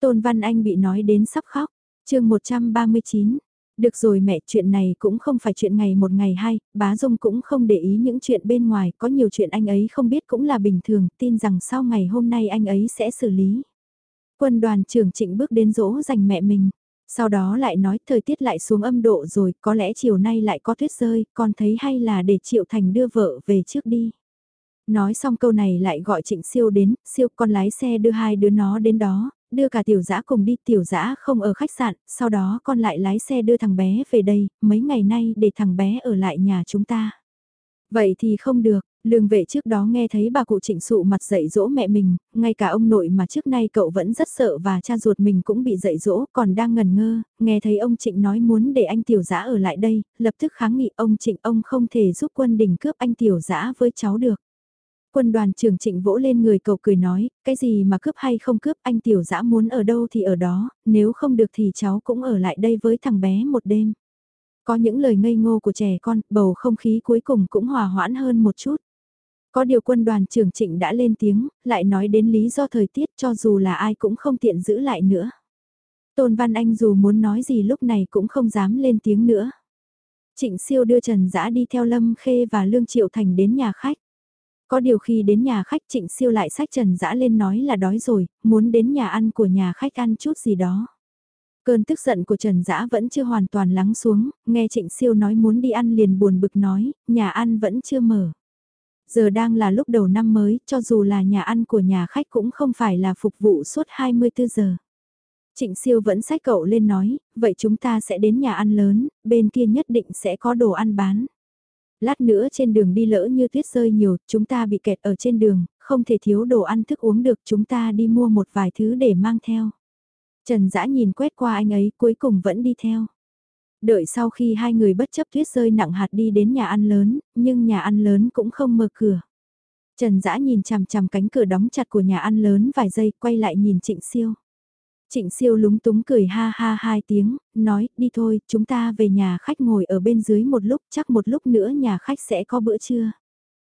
S1: Tôn Văn Anh bị nói đến sắp khóc, chương 139, được rồi mẹ, chuyện này cũng không phải chuyện ngày một ngày hai, bá Dung cũng không để ý những chuyện bên ngoài, có nhiều chuyện anh ấy không biết cũng là bình thường, tin rằng sau ngày hôm nay anh ấy sẽ xử lý. Quân đoàn trưởng trịnh bước đến dỗ dành mẹ mình, sau đó lại nói thời tiết lại xuống âm độ rồi, có lẽ chiều nay lại có tuyết rơi, con thấy hay là để Triệu Thành đưa vợ về trước đi. Nói xong câu này lại gọi trịnh siêu đến, siêu con lái xe đưa hai đứa nó đến đó, đưa cả tiểu dã cùng đi tiểu dã không ở khách sạn, sau đó con lại lái xe đưa thằng bé về đây, mấy ngày nay để thằng bé ở lại nhà chúng ta. Vậy thì không được, lương vệ trước đó nghe thấy bà cụ trịnh sụ mặt dạy dỗ mẹ mình, ngay cả ông nội mà trước nay cậu vẫn rất sợ và cha ruột mình cũng bị dạy dỗ còn đang ngần ngơ, nghe thấy ông trịnh nói muốn để anh tiểu dã ở lại đây, lập tức kháng nghị ông trịnh ông không thể giúp quân đình cướp anh tiểu dã với cháu được. Quân đoàn trưởng trịnh vỗ lên người cậu cười nói, cái gì mà cướp hay không cướp anh tiểu dã muốn ở đâu thì ở đó, nếu không được thì cháu cũng ở lại đây với thằng bé một đêm. Có những lời ngây ngô của trẻ con, bầu không khí cuối cùng cũng hòa hoãn hơn một chút. Có điều quân đoàn trưởng trịnh đã lên tiếng, lại nói đến lý do thời tiết cho dù là ai cũng không tiện giữ lại nữa. Tôn Văn Anh dù muốn nói gì lúc này cũng không dám lên tiếng nữa. Trịnh siêu đưa Trần Dã đi theo Lâm Khê và Lương Triệu Thành đến nhà khách. Có điều khi đến nhà khách trịnh siêu lại sách trần dã lên nói là đói rồi, muốn đến nhà ăn của nhà khách ăn chút gì đó. Cơn tức giận của Trần Dã vẫn chưa hoàn toàn lắng xuống, nghe Trịnh Siêu nói muốn đi ăn liền buồn bực nói, nhà ăn vẫn chưa mở. Giờ đang là lúc đầu năm mới, cho dù là nhà ăn của nhà khách cũng không phải là phục vụ suốt 24 giờ. Trịnh Siêu vẫn sách cậu lên nói, vậy chúng ta sẽ đến nhà ăn lớn, bên kia nhất định sẽ có đồ ăn bán lát nữa trên đường đi lỡ như tuyết rơi nhiều, chúng ta bị kẹt ở trên đường, không thể thiếu đồ ăn thức uống được, chúng ta đi mua một vài thứ để mang theo. Trần Dã nhìn quét qua anh ấy cuối cùng vẫn đi theo. Đợi sau khi hai người bất chấp tuyết rơi nặng hạt đi đến nhà ăn lớn, nhưng nhà ăn lớn cũng không mở cửa. Trần Dã nhìn chằm chằm cánh cửa đóng chặt của nhà ăn lớn vài giây quay lại nhìn Trịnh Siêu. Trịnh siêu lúng túng cười ha ha hai tiếng, nói, đi thôi, chúng ta về nhà khách ngồi ở bên dưới một lúc, chắc một lúc nữa nhà khách sẽ có bữa trưa.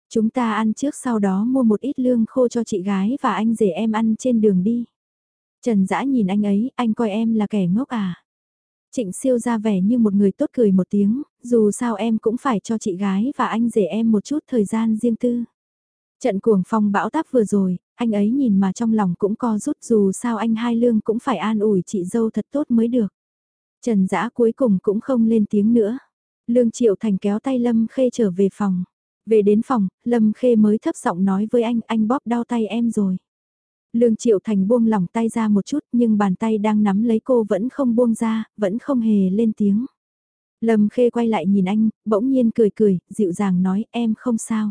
S1: Chúng ta ăn trước sau đó mua một ít lương khô cho chị gái và anh rể em ăn trên đường đi. Trần Dã nhìn anh ấy, anh coi em là kẻ ngốc à. Trịnh siêu ra vẻ như một người tốt cười một tiếng, dù sao em cũng phải cho chị gái và anh rể em một chút thời gian riêng tư. Trận cuồng phong bão táp vừa rồi, anh ấy nhìn mà trong lòng cũng co rút dù sao anh hai lương cũng phải an ủi chị dâu thật tốt mới được. Trần Dã cuối cùng cũng không lên tiếng nữa. Lương Triệu Thành kéo tay Lâm Khê trở về phòng. Về đến phòng, Lâm Khê mới thấp giọng nói với anh, anh bóp đau tay em rồi. Lương Triệu Thành buông lỏng tay ra một chút nhưng bàn tay đang nắm lấy cô vẫn không buông ra, vẫn không hề lên tiếng. Lâm Khê quay lại nhìn anh, bỗng nhiên cười cười, dịu dàng nói em không sao.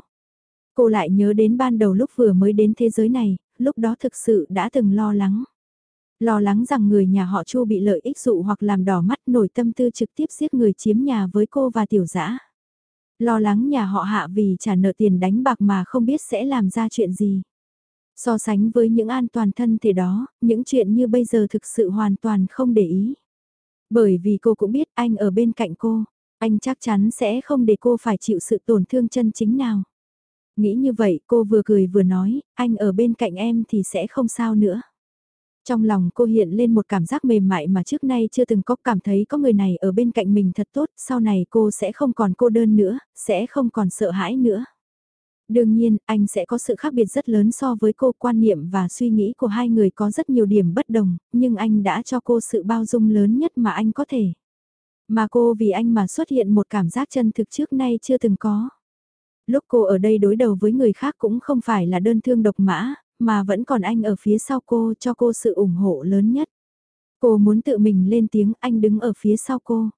S1: Cô lại nhớ đến ban đầu lúc vừa mới đến thế giới này, lúc đó thực sự đã từng lo lắng. Lo lắng rằng người nhà họ Chu bị lợi ích dụ hoặc làm đỏ mắt nổi tâm tư trực tiếp giết người chiếm nhà với cô và tiểu dã. Lo lắng nhà họ hạ vì trả nợ tiền đánh bạc mà không biết sẽ làm ra chuyện gì. So sánh với những an toàn thân thể đó, những chuyện như bây giờ thực sự hoàn toàn không để ý. Bởi vì cô cũng biết anh ở bên cạnh cô, anh chắc chắn sẽ không để cô phải chịu sự tổn thương chân chính nào. Nghĩ như vậy cô vừa cười vừa nói, anh ở bên cạnh em thì sẽ không sao nữa. Trong lòng cô hiện lên một cảm giác mềm mại mà trước nay chưa từng có cảm thấy có người này ở bên cạnh mình thật tốt, sau này cô sẽ không còn cô đơn nữa, sẽ không còn sợ hãi nữa. Đương nhiên, anh sẽ có sự khác biệt rất lớn so với cô quan niệm và suy nghĩ của hai người có rất nhiều điểm bất đồng, nhưng anh đã cho cô sự bao dung lớn nhất mà anh có thể. Mà cô vì anh mà xuất hiện một cảm giác chân thực trước nay chưa từng có. Lúc cô ở đây đối đầu với người khác cũng không phải là đơn thương độc mã, mà vẫn còn anh ở phía sau cô cho cô sự ủng hộ lớn nhất. Cô muốn tự mình lên tiếng anh đứng ở phía sau cô.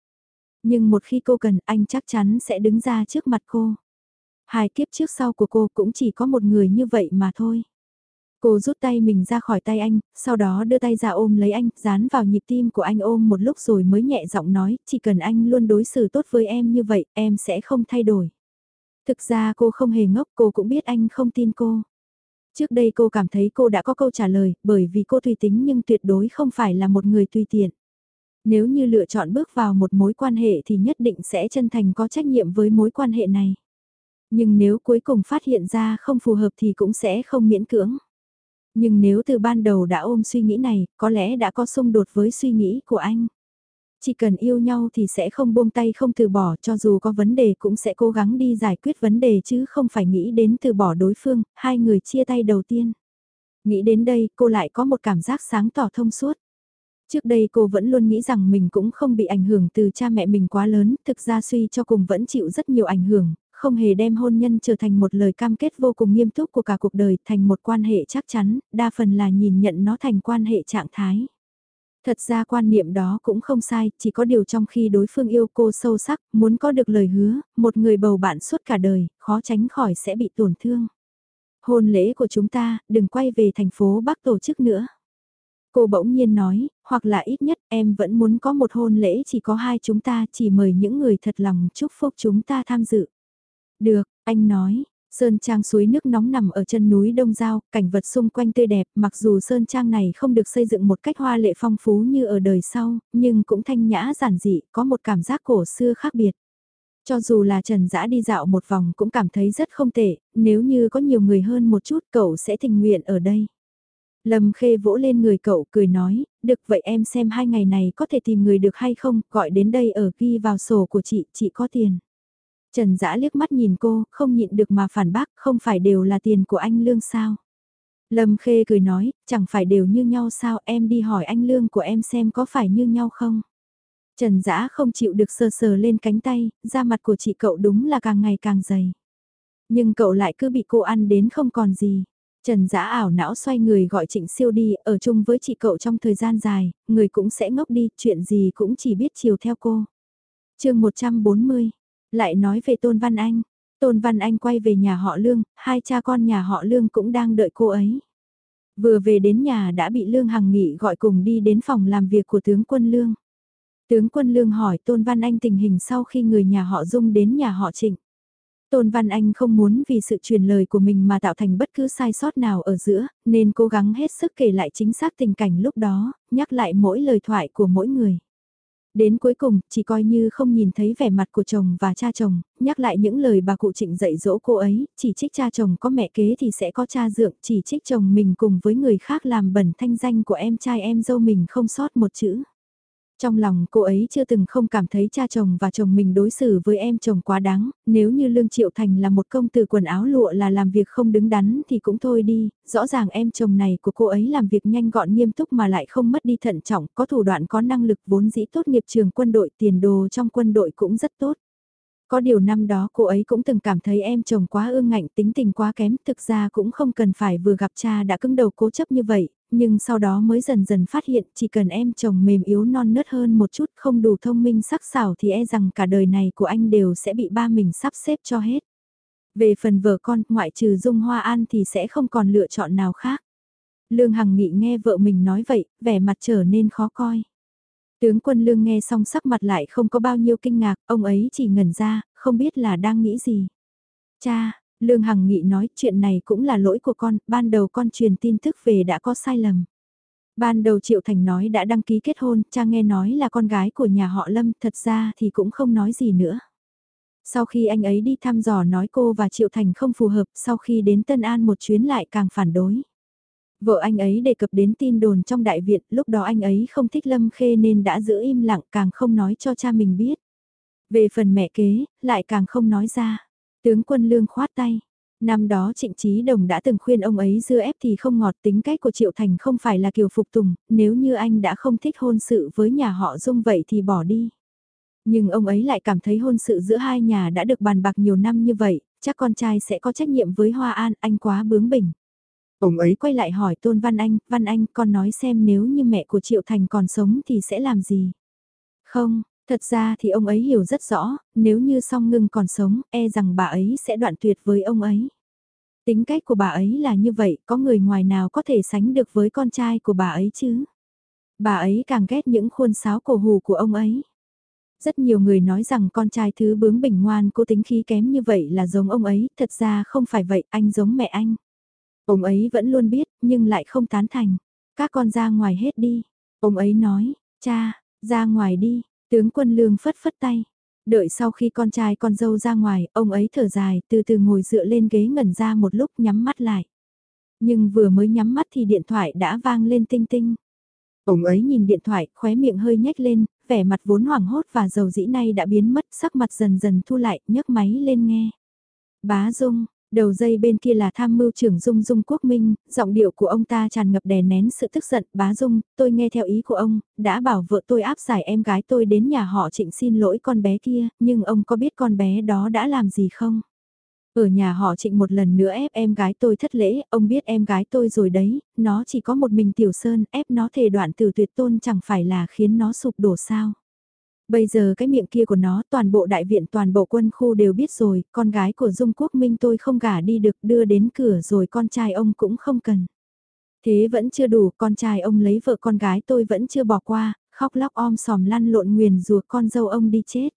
S1: Nhưng một khi cô cần anh chắc chắn sẽ đứng ra trước mặt cô. Hai kiếp trước sau của cô cũng chỉ có một người như vậy mà thôi. Cô rút tay mình ra khỏi tay anh, sau đó đưa tay ra ôm lấy anh, dán vào nhịp tim của anh ôm một lúc rồi mới nhẹ giọng nói, chỉ cần anh luôn đối xử tốt với em như vậy, em sẽ không thay đổi. Thực ra cô không hề ngốc, cô cũng biết anh không tin cô. Trước đây cô cảm thấy cô đã có câu trả lời, bởi vì cô tùy tính nhưng tuyệt đối không phải là một người tùy tiện. Nếu như lựa chọn bước vào một mối quan hệ thì nhất định sẽ chân thành có trách nhiệm với mối quan hệ này. Nhưng nếu cuối cùng phát hiện ra không phù hợp thì cũng sẽ không miễn cưỡng. Nhưng nếu từ ban đầu đã ôm suy nghĩ này, có lẽ đã có xung đột với suy nghĩ của anh. Chỉ cần yêu nhau thì sẽ không buông tay không từ bỏ cho dù có vấn đề cũng sẽ cố gắng đi giải quyết vấn đề chứ không phải nghĩ đến từ bỏ đối phương, hai người chia tay đầu tiên. Nghĩ đến đây cô lại có một cảm giác sáng tỏ thông suốt. Trước đây cô vẫn luôn nghĩ rằng mình cũng không bị ảnh hưởng từ cha mẹ mình quá lớn, thực ra suy cho cùng vẫn chịu rất nhiều ảnh hưởng, không hề đem hôn nhân trở thành một lời cam kết vô cùng nghiêm túc của cả cuộc đời, thành một quan hệ chắc chắn, đa phần là nhìn nhận nó thành quan hệ trạng thái. Thật ra quan niệm đó cũng không sai, chỉ có điều trong khi đối phương yêu cô sâu sắc, muốn có được lời hứa, một người bầu bạn suốt cả đời, khó tránh khỏi sẽ bị tổn thương. Hôn lễ của chúng ta, đừng quay về thành phố Bắc tổ chức nữa. Cô bỗng nhiên nói, hoặc là ít nhất em vẫn muốn có một hôn lễ chỉ có hai chúng ta, chỉ mời những người thật lòng chúc phúc chúng ta tham dự. Được, anh nói, Sơn Trang suối nước nóng nằm ở chân núi Đông Giao, cảnh vật xung quanh tươi đẹp, mặc dù Sơn Trang này không được xây dựng một cách hoa lệ phong phú như ở đời sau, nhưng cũng thanh nhã giản dị, có một cảm giác cổ xưa khác biệt. Cho dù là Trần Dã đi dạo một vòng cũng cảm thấy rất không tệ, nếu như có nhiều người hơn một chút cậu sẽ tình nguyện ở đây. Lâm Khê vỗ lên người cậu cười nói, được vậy em xem hai ngày này có thể tìm người được hay không, gọi đến đây ở ghi vào sổ của chị, chị có tiền. Trần Dã liếc mắt nhìn cô, không nhịn được mà phản bác, không phải đều là tiền của anh Lương sao? Lâm Khê cười nói, chẳng phải đều như nhau sao em đi hỏi anh Lương của em xem có phải như nhau không? Trần Dã không chịu được sờ sờ lên cánh tay, da mặt của chị cậu đúng là càng ngày càng dày. Nhưng cậu lại cứ bị cô ăn đến không còn gì. Trần Dã ảo não xoay người gọi Trịnh Siêu đi, ở chung với chị cậu trong thời gian dài, người cũng sẽ ngốc đi, chuyện gì cũng chỉ biết chiều theo cô. chương 140, lại nói về Tôn Văn Anh, Tôn Văn Anh quay về nhà họ Lương, hai cha con nhà họ Lương cũng đang đợi cô ấy. Vừa về đến nhà đã bị Lương Hằng Nghị gọi cùng đi đến phòng làm việc của tướng quân Lương. Tướng quân Lương hỏi Tôn Văn Anh tình hình sau khi người nhà họ Dung đến nhà họ Trịnh. Tôn Văn Anh không muốn vì sự truyền lời của mình mà tạo thành bất cứ sai sót nào ở giữa, nên cố gắng hết sức kể lại chính xác tình cảnh lúc đó, nhắc lại mỗi lời thoại của mỗi người. Đến cuối cùng, chỉ coi như không nhìn thấy vẻ mặt của chồng và cha chồng, nhắc lại những lời bà cụ trịnh dạy dỗ cô ấy, chỉ trích cha chồng có mẹ kế thì sẽ có cha dượng, chỉ trích chồng mình cùng với người khác làm bẩn thanh danh của em trai em dâu mình không sót một chữ. Trong lòng cô ấy chưa từng không cảm thấy cha chồng và chồng mình đối xử với em chồng quá đáng, nếu như Lương Triệu Thành là một công tử quần áo lụa là làm việc không đứng đắn thì cũng thôi đi, rõ ràng em chồng này của cô ấy làm việc nhanh gọn nghiêm túc mà lại không mất đi thận trọng, có thủ đoạn có năng lực vốn dĩ tốt nghiệp trường quân đội tiền đồ trong quân đội cũng rất tốt. Có điều năm đó cô ấy cũng từng cảm thấy em chồng quá ương ngạnh tính tình quá kém, thực ra cũng không cần phải vừa gặp cha đã cứng đầu cố chấp như vậy, nhưng sau đó mới dần dần phát hiện chỉ cần em chồng mềm yếu non nớt hơn một chút không đủ thông minh sắc sảo thì e rằng cả đời này của anh đều sẽ bị ba mình sắp xếp cho hết. Về phần vợ con, ngoại trừ Dung Hoa An thì sẽ không còn lựa chọn nào khác. Lương Hằng Nghị nghe vợ mình nói vậy, vẻ mặt trở nên khó coi. Tướng quân Lương nghe xong sắc mặt lại không có bao nhiêu kinh ngạc, ông ấy chỉ ngẩn ra, không biết là đang nghĩ gì. Cha, Lương Hằng Nghị nói chuyện này cũng là lỗi của con, ban đầu con truyền tin tức về đã có sai lầm. Ban đầu Triệu Thành nói đã đăng ký kết hôn, cha nghe nói là con gái của nhà họ Lâm, thật ra thì cũng không nói gì nữa. Sau khi anh ấy đi thăm dò nói cô và Triệu Thành không phù hợp, sau khi đến Tân An một chuyến lại càng phản đối. Vợ anh ấy đề cập đến tin đồn trong đại viện, lúc đó anh ấy không thích Lâm Khê nên đã giữ im lặng càng không nói cho cha mình biết. Về phần mẹ kế, lại càng không nói ra. Tướng quân lương khoát tay. Năm đó Trịnh Trí Đồng đã từng khuyên ông ấy dưa ép thì không ngọt tính cách của Triệu Thành không phải là kiều phục tùng, nếu như anh đã không thích hôn sự với nhà họ Dung vậy thì bỏ đi. Nhưng ông ấy lại cảm thấy hôn sự giữa hai nhà đã được bàn bạc nhiều năm như vậy, chắc con trai sẽ có trách nhiệm với Hoa An, anh quá bướng bỉnh. Ông ấy quay lại hỏi Tôn Văn Anh, Văn Anh con nói xem nếu như mẹ của Triệu Thành còn sống thì sẽ làm gì? Không, thật ra thì ông ấy hiểu rất rõ, nếu như song ngưng còn sống, e rằng bà ấy sẽ đoạn tuyệt với ông ấy. Tính cách của bà ấy là như vậy, có người ngoài nào có thể sánh được với con trai của bà ấy chứ? Bà ấy càng ghét những khuôn sáo cổ hù của ông ấy. Rất nhiều người nói rằng con trai thứ bướng bỉnh ngoan cố tính khí kém như vậy là giống ông ấy, thật ra không phải vậy, anh giống mẹ anh. Ông ấy vẫn luôn biết, nhưng lại không tán thành. Các con ra ngoài hết đi. Ông ấy nói, cha, ra ngoài đi, tướng quân lương phất phất tay. Đợi sau khi con trai con dâu ra ngoài, ông ấy thở dài, từ từ ngồi dựa lên ghế ngẩn ra một lúc nhắm mắt lại. Nhưng vừa mới nhắm mắt thì điện thoại đã vang lên tinh tinh. Ông ấy nhìn điện thoại, khóe miệng hơi nhếch lên, vẻ mặt vốn hoảng hốt và dầu dĩ nay đã biến mất, sắc mặt dần dần thu lại, nhấc máy lên nghe. Bá Dung, đầu dây bên kia là tham mưu trưởng Dung Dung Quốc Minh, giọng điệu của ông ta tràn ngập đè nén sự tức giận. Bá Dung, tôi nghe theo ý của ông, đã bảo vợ tôi áp giải em gái tôi đến nhà họ trịnh xin lỗi con bé kia, nhưng ông có biết con bé đó đã làm gì không? Ở nhà họ trịnh một lần nữa ép em gái tôi thất lễ, ông biết em gái tôi rồi đấy, nó chỉ có một mình tiểu sơn, ép nó thề đoạn từ tuyệt tôn chẳng phải là khiến nó sụp đổ sao. Bây giờ cái miệng kia của nó toàn bộ đại viện toàn bộ quân khu đều biết rồi, con gái của Dung Quốc Minh tôi không gả đi được đưa đến cửa rồi con trai ông cũng không cần. Thế vẫn chưa đủ, con trai ông lấy vợ con gái tôi vẫn chưa bỏ qua, khóc lóc om sòm lăn lộn nguyền rùa con dâu ông đi chết.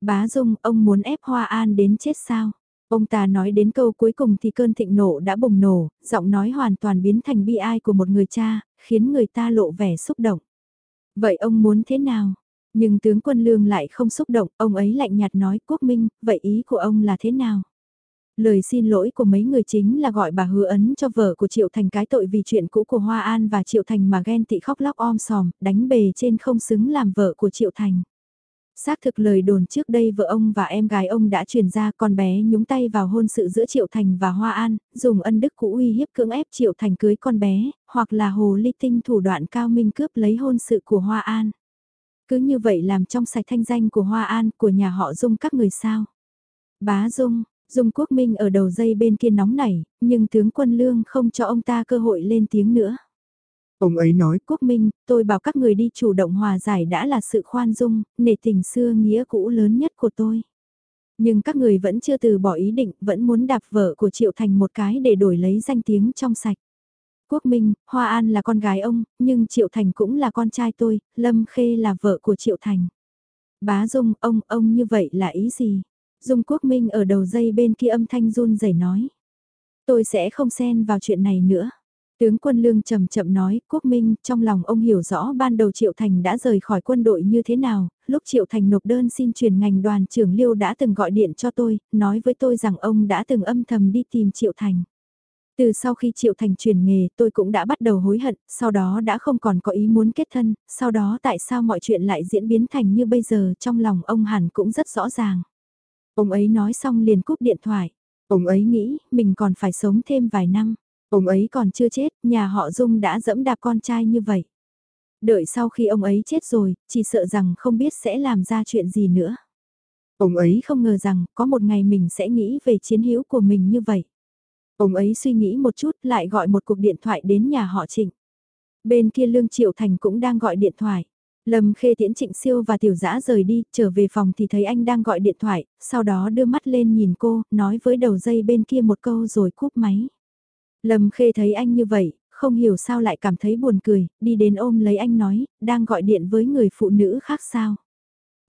S1: Bá Dung, ông muốn ép Hoa An đến chết sao? Ông ta nói đến câu cuối cùng thì cơn thịnh nộ đã bùng nổ, giọng nói hoàn toàn biến thành bi ai của một người cha, khiến người ta lộ vẻ xúc động. Vậy ông muốn thế nào? Nhưng tướng quân lương lại không xúc động, ông ấy lạnh nhạt nói quốc minh, vậy ý của ông là thế nào? Lời xin lỗi của mấy người chính là gọi bà hứa ấn cho vợ của Triệu Thành cái tội vì chuyện cũ của Hoa An và Triệu Thành mà ghen tị khóc lóc om sòm, đánh bề trên không xứng làm vợ của Triệu Thành. Xác thực lời đồn trước đây vợ ông và em gái ông đã truyền ra con bé nhúng tay vào hôn sự giữa Triệu Thành và Hoa An, dùng ân đức cũ uy hiếp cưỡng ép Triệu Thành cưới con bé, hoặc là hồ ly tinh thủ đoạn cao minh cướp lấy hôn sự của Hoa An. Cứ như vậy làm trong sạch thanh danh của Hoa An của nhà họ Dung các người sao. Bá Dung, Dung Quốc Minh ở đầu dây bên kia nóng nảy, nhưng tướng quân lương không cho ông ta cơ hội lên tiếng nữa.
S2: Ông ấy nói,
S1: Quốc Minh, tôi bảo các người đi chủ động hòa giải đã là sự khoan dung, nể tình xưa nghĩa cũ lớn nhất của tôi. Nhưng các người vẫn chưa từ bỏ ý định, vẫn muốn đạp vợ của Triệu Thành một cái để đổi lấy danh tiếng trong sạch. Quốc Minh, Hoa An là con gái ông, nhưng Triệu Thành cũng là con trai tôi, Lâm Khê là vợ của Triệu Thành. Bá Dung, ông, ông như vậy là ý gì? Dung Quốc Minh ở đầu dây bên kia âm thanh run rẩy nói. Tôi sẽ không xen vào chuyện này nữa. Tướng quân lương chậm chậm nói, quốc minh, trong lòng ông hiểu rõ ban đầu Triệu Thành đã rời khỏi quân đội như thế nào, lúc Triệu Thành nộp đơn xin truyền ngành đoàn trưởng Liêu đã từng gọi điện cho tôi, nói với tôi rằng ông đã từng âm thầm đi tìm Triệu Thành. Từ sau khi Triệu Thành chuyển nghề tôi cũng đã bắt đầu hối hận, sau đó đã không còn có ý muốn kết thân, sau đó tại sao mọi chuyện lại diễn biến thành như bây giờ trong lòng ông hẳn cũng rất rõ ràng. Ông ấy nói xong liền cúp điện thoại, ông ấy nghĩ mình còn phải sống thêm vài năm. Ông ấy còn chưa chết, nhà họ Dung đã dẫm đạp con trai như vậy. Đợi sau khi ông ấy chết rồi, chỉ sợ rằng không biết sẽ làm ra chuyện gì nữa. Ông ấy không ngờ rằng có một ngày mình sẽ nghĩ về chiến hữu của mình như vậy. Ông ấy suy nghĩ một chút lại gọi một cuộc điện thoại đến nhà họ Trịnh. Bên kia Lương Triệu Thành cũng đang gọi điện thoại. Lâm Khê tiễn Trịnh Siêu và Tiểu Dã rời đi, trở về phòng thì thấy anh đang gọi điện thoại, sau đó đưa mắt lên nhìn cô, nói với đầu dây bên kia một câu rồi cúp máy. Lâm Khê thấy anh như vậy, không hiểu sao lại cảm thấy buồn cười, đi đến ôm lấy anh nói, đang gọi điện với người phụ nữ khác sao.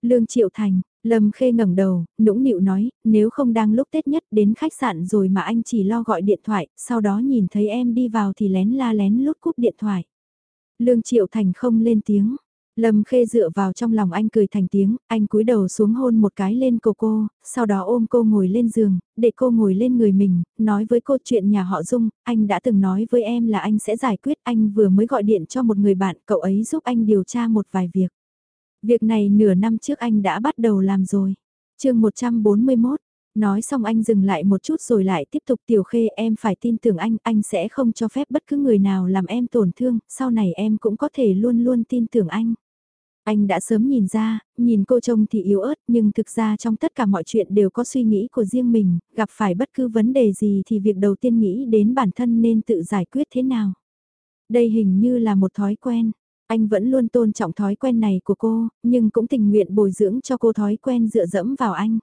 S1: Lương Triệu Thành, Lâm Khê ngẩng đầu, nũng nịu nói, nếu không đang lúc Tết nhất đến khách sạn rồi mà anh chỉ lo gọi điện thoại, sau đó nhìn thấy em đi vào thì lén la lén lút cúp điện thoại. Lương Triệu Thành không lên tiếng. Lâm Khê dựa vào trong lòng anh cười thành tiếng, anh cúi đầu xuống hôn một cái lên cô cô, sau đó ôm cô ngồi lên giường, để cô ngồi lên người mình, nói với cô chuyện nhà họ Dung, anh đã từng nói với em là anh sẽ giải quyết, anh vừa mới gọi điện cho một người bạn, cậu ấy giúp anh điều tra một vài việc. Việc này nửa năm trước anh đã bắt đầu làm rồi. chương 141, nói xong anh dừng lại một chút rồi lại tiếp tục tiểu khê em phải tin tưởng anh, anh sẽ không cho phép bất cứ người nào làm em tổn thương, sau này em cũng có thể luôn luôn tin tưởng anh. Anh đã sớm nhìn ra, nhìn cô trông thì yếu ớt nhưng thực ra trong tất cả mọi chuyện đều có suy nghĩ của riêng mình, gặp phải bất cứ vấn đề gì thì việc đầu tiên nghĩ đến bản thân nên tự giải quyết thế nào. Đây hình như là một thói quen. Anh vẫn luôn tôn trọng thói quen này của cô, nhưng cũng tình nguyện bồi dưỡng cho cô thói quen dựa dẫm vào anh.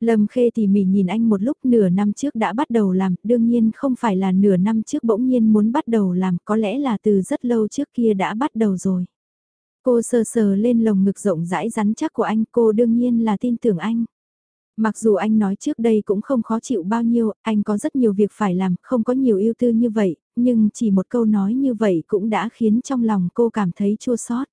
S1: Lâm Khê tỉ mỉ nhìn anh một lúc nửa năm trước đã bắt đầu làm, đương nhiên không phải là nửa năm trước bỗng nhiên muốn bắt đầu làm, có lẽ là từ rất lâu trước kia đã bắt đầu rồi. Cô sờ sờ lên lồng ngực rộng rãi rắn chắc của anh, cô đương nhiên là tin tưởng anh. Mặc dù anh nói trước đây cũng không khó chịu bao nhiêu, anh có rất nhiều việc phải làm, không có nhiều ưu tư như vậy, nhưng chỉ một câu nói như vậy cũng đã khiến trong lòng cô cảm thấy chua xót.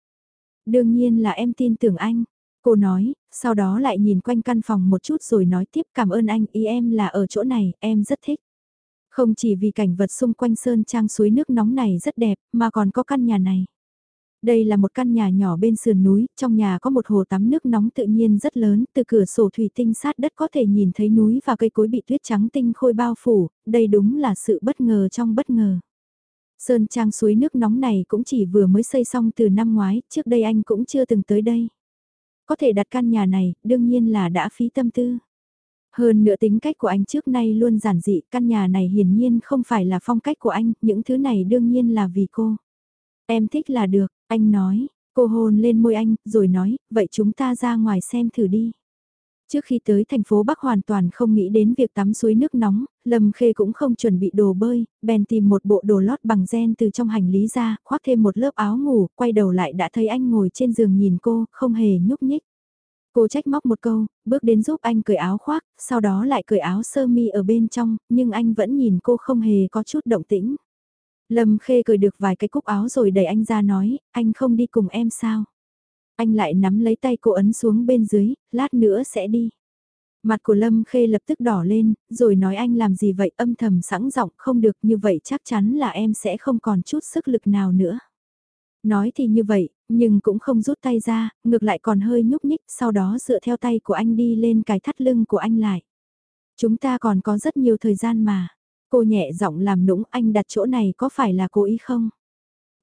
S1: Đương nhiên là em tin tưởng anh, cô nói, sau đó lại nhìn quanh căn phòng một chút rồi nói tiếp cảm ơn anh, ý em là ở chỗ này, em rất thích. Không chỉ vì cảnh vật xung quanh sơn trang suối nước nóng này rất đẹp, mà còn có căn nhà này. Đây là một căn nhà nhỏ bên sườn núi, trong nhà có một hồ tắm nước nóng tự nhiên rất lớn, từ cửa sổ thủy tinh sát đất có thể nhìn thấy núi và cây cối bị tuyết trắng tinh khôi bao phủ, đây đúng là sự bất ngờ trong bất ngờ. Sơn trang suối nước nóng này cũng chỉ vừa mới xây xong từ năm ngoái, trước đây anh cũng chưa từng tới đây. Có thể đặt căn nhà này, đương nhiên là đã phí tâm tư. Hơn nữa tính cách của anh trước nay luôn giản dị, căn nhà này hiển nhiên không phải là phong cách của anh, những thứ này đương nhiên là vì cô. Em thích là được, anh nói, cô hôn lên môi anh, rồi nói, vậy chúng ta ra ngoài xem thử đi. Trước khi tới thành phố Bắc hoàn toàn không nghĩ đến việc tắm suối nước nóng, Lâm Khê cũng không chuẩn bị đồ bơi, bèn tìm một bộ đồ lót bằng gen từ trong hành lý ra, khoác thêm một lớp áo ngủ, quay đầu lại đã thấy anh ngồi trên giường nhìn cô, không hề nhúc nhích. Cô trách móc một câu, bước đến giúp anh cởi áo khoác, sau đó lại cởi áo sơ mi ở bên trong, nhưng anh vẫn nhìn cô không hề có chút động tĩnh. Lâm Khê cười được vài cái cúc áo rồi đẩy anh ra nói, anh không đi cùng em sao? Anh lại nắm lấy tay cô ấn xuống bên dưới, lát nữa sẽ đi. Mặt của Lâm Khê lập tức đỏ lên, rồi nói anh làm gì vậy âm thầm sẵn giọng không được như vậy chắc chắn là em sẽ không còn chút sức lực nào nữa. Nói thì như vậy, nhưng cũng không rút tay ra, ngược lại còn hơi nhúc nhích, sau đó dựa theo tay của anh đi lên cái thắt lưng của anh lại. Chúng ta còn có rất nhiều thời gian mà. Cô nhẹ giọng làm nũng anh đặt chỗ này có phải là cố ý không?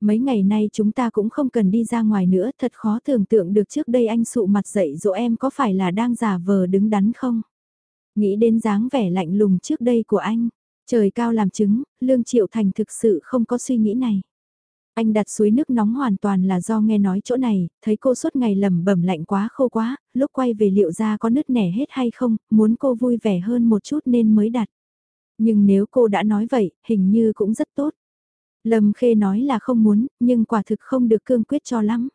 S1: Mấy ngày nay chúng ta cũng không cần đi ra ngoài nữa, thật khó tưởng tượng được trước đây anh sụ mặt dậy dỗ em có phải là đang giả vờ đứng đắn không? Nghĩ đến dáng vẻ lạnh lùng trước đây của anh, trời cao làm chứng, Lương Triệu Thành thực sự không có suy nghĩ này. Anh đặt suối nước nóng hoàn toàn là do nghe nói chỗ này, thấy cô suốt ngày lầm bẩm lạnh quá khô quá, lúc quay về liệu ra có nứt nẻ hết hay không, muốn cô vui vẻ hơn một chút nên mới đặt. Nhưng nếu cô đã nói vậy, hình như cũng rất tốt. Lâm Khê nói là không muốn, nhưng quả thực không được cương quyết cho lắm.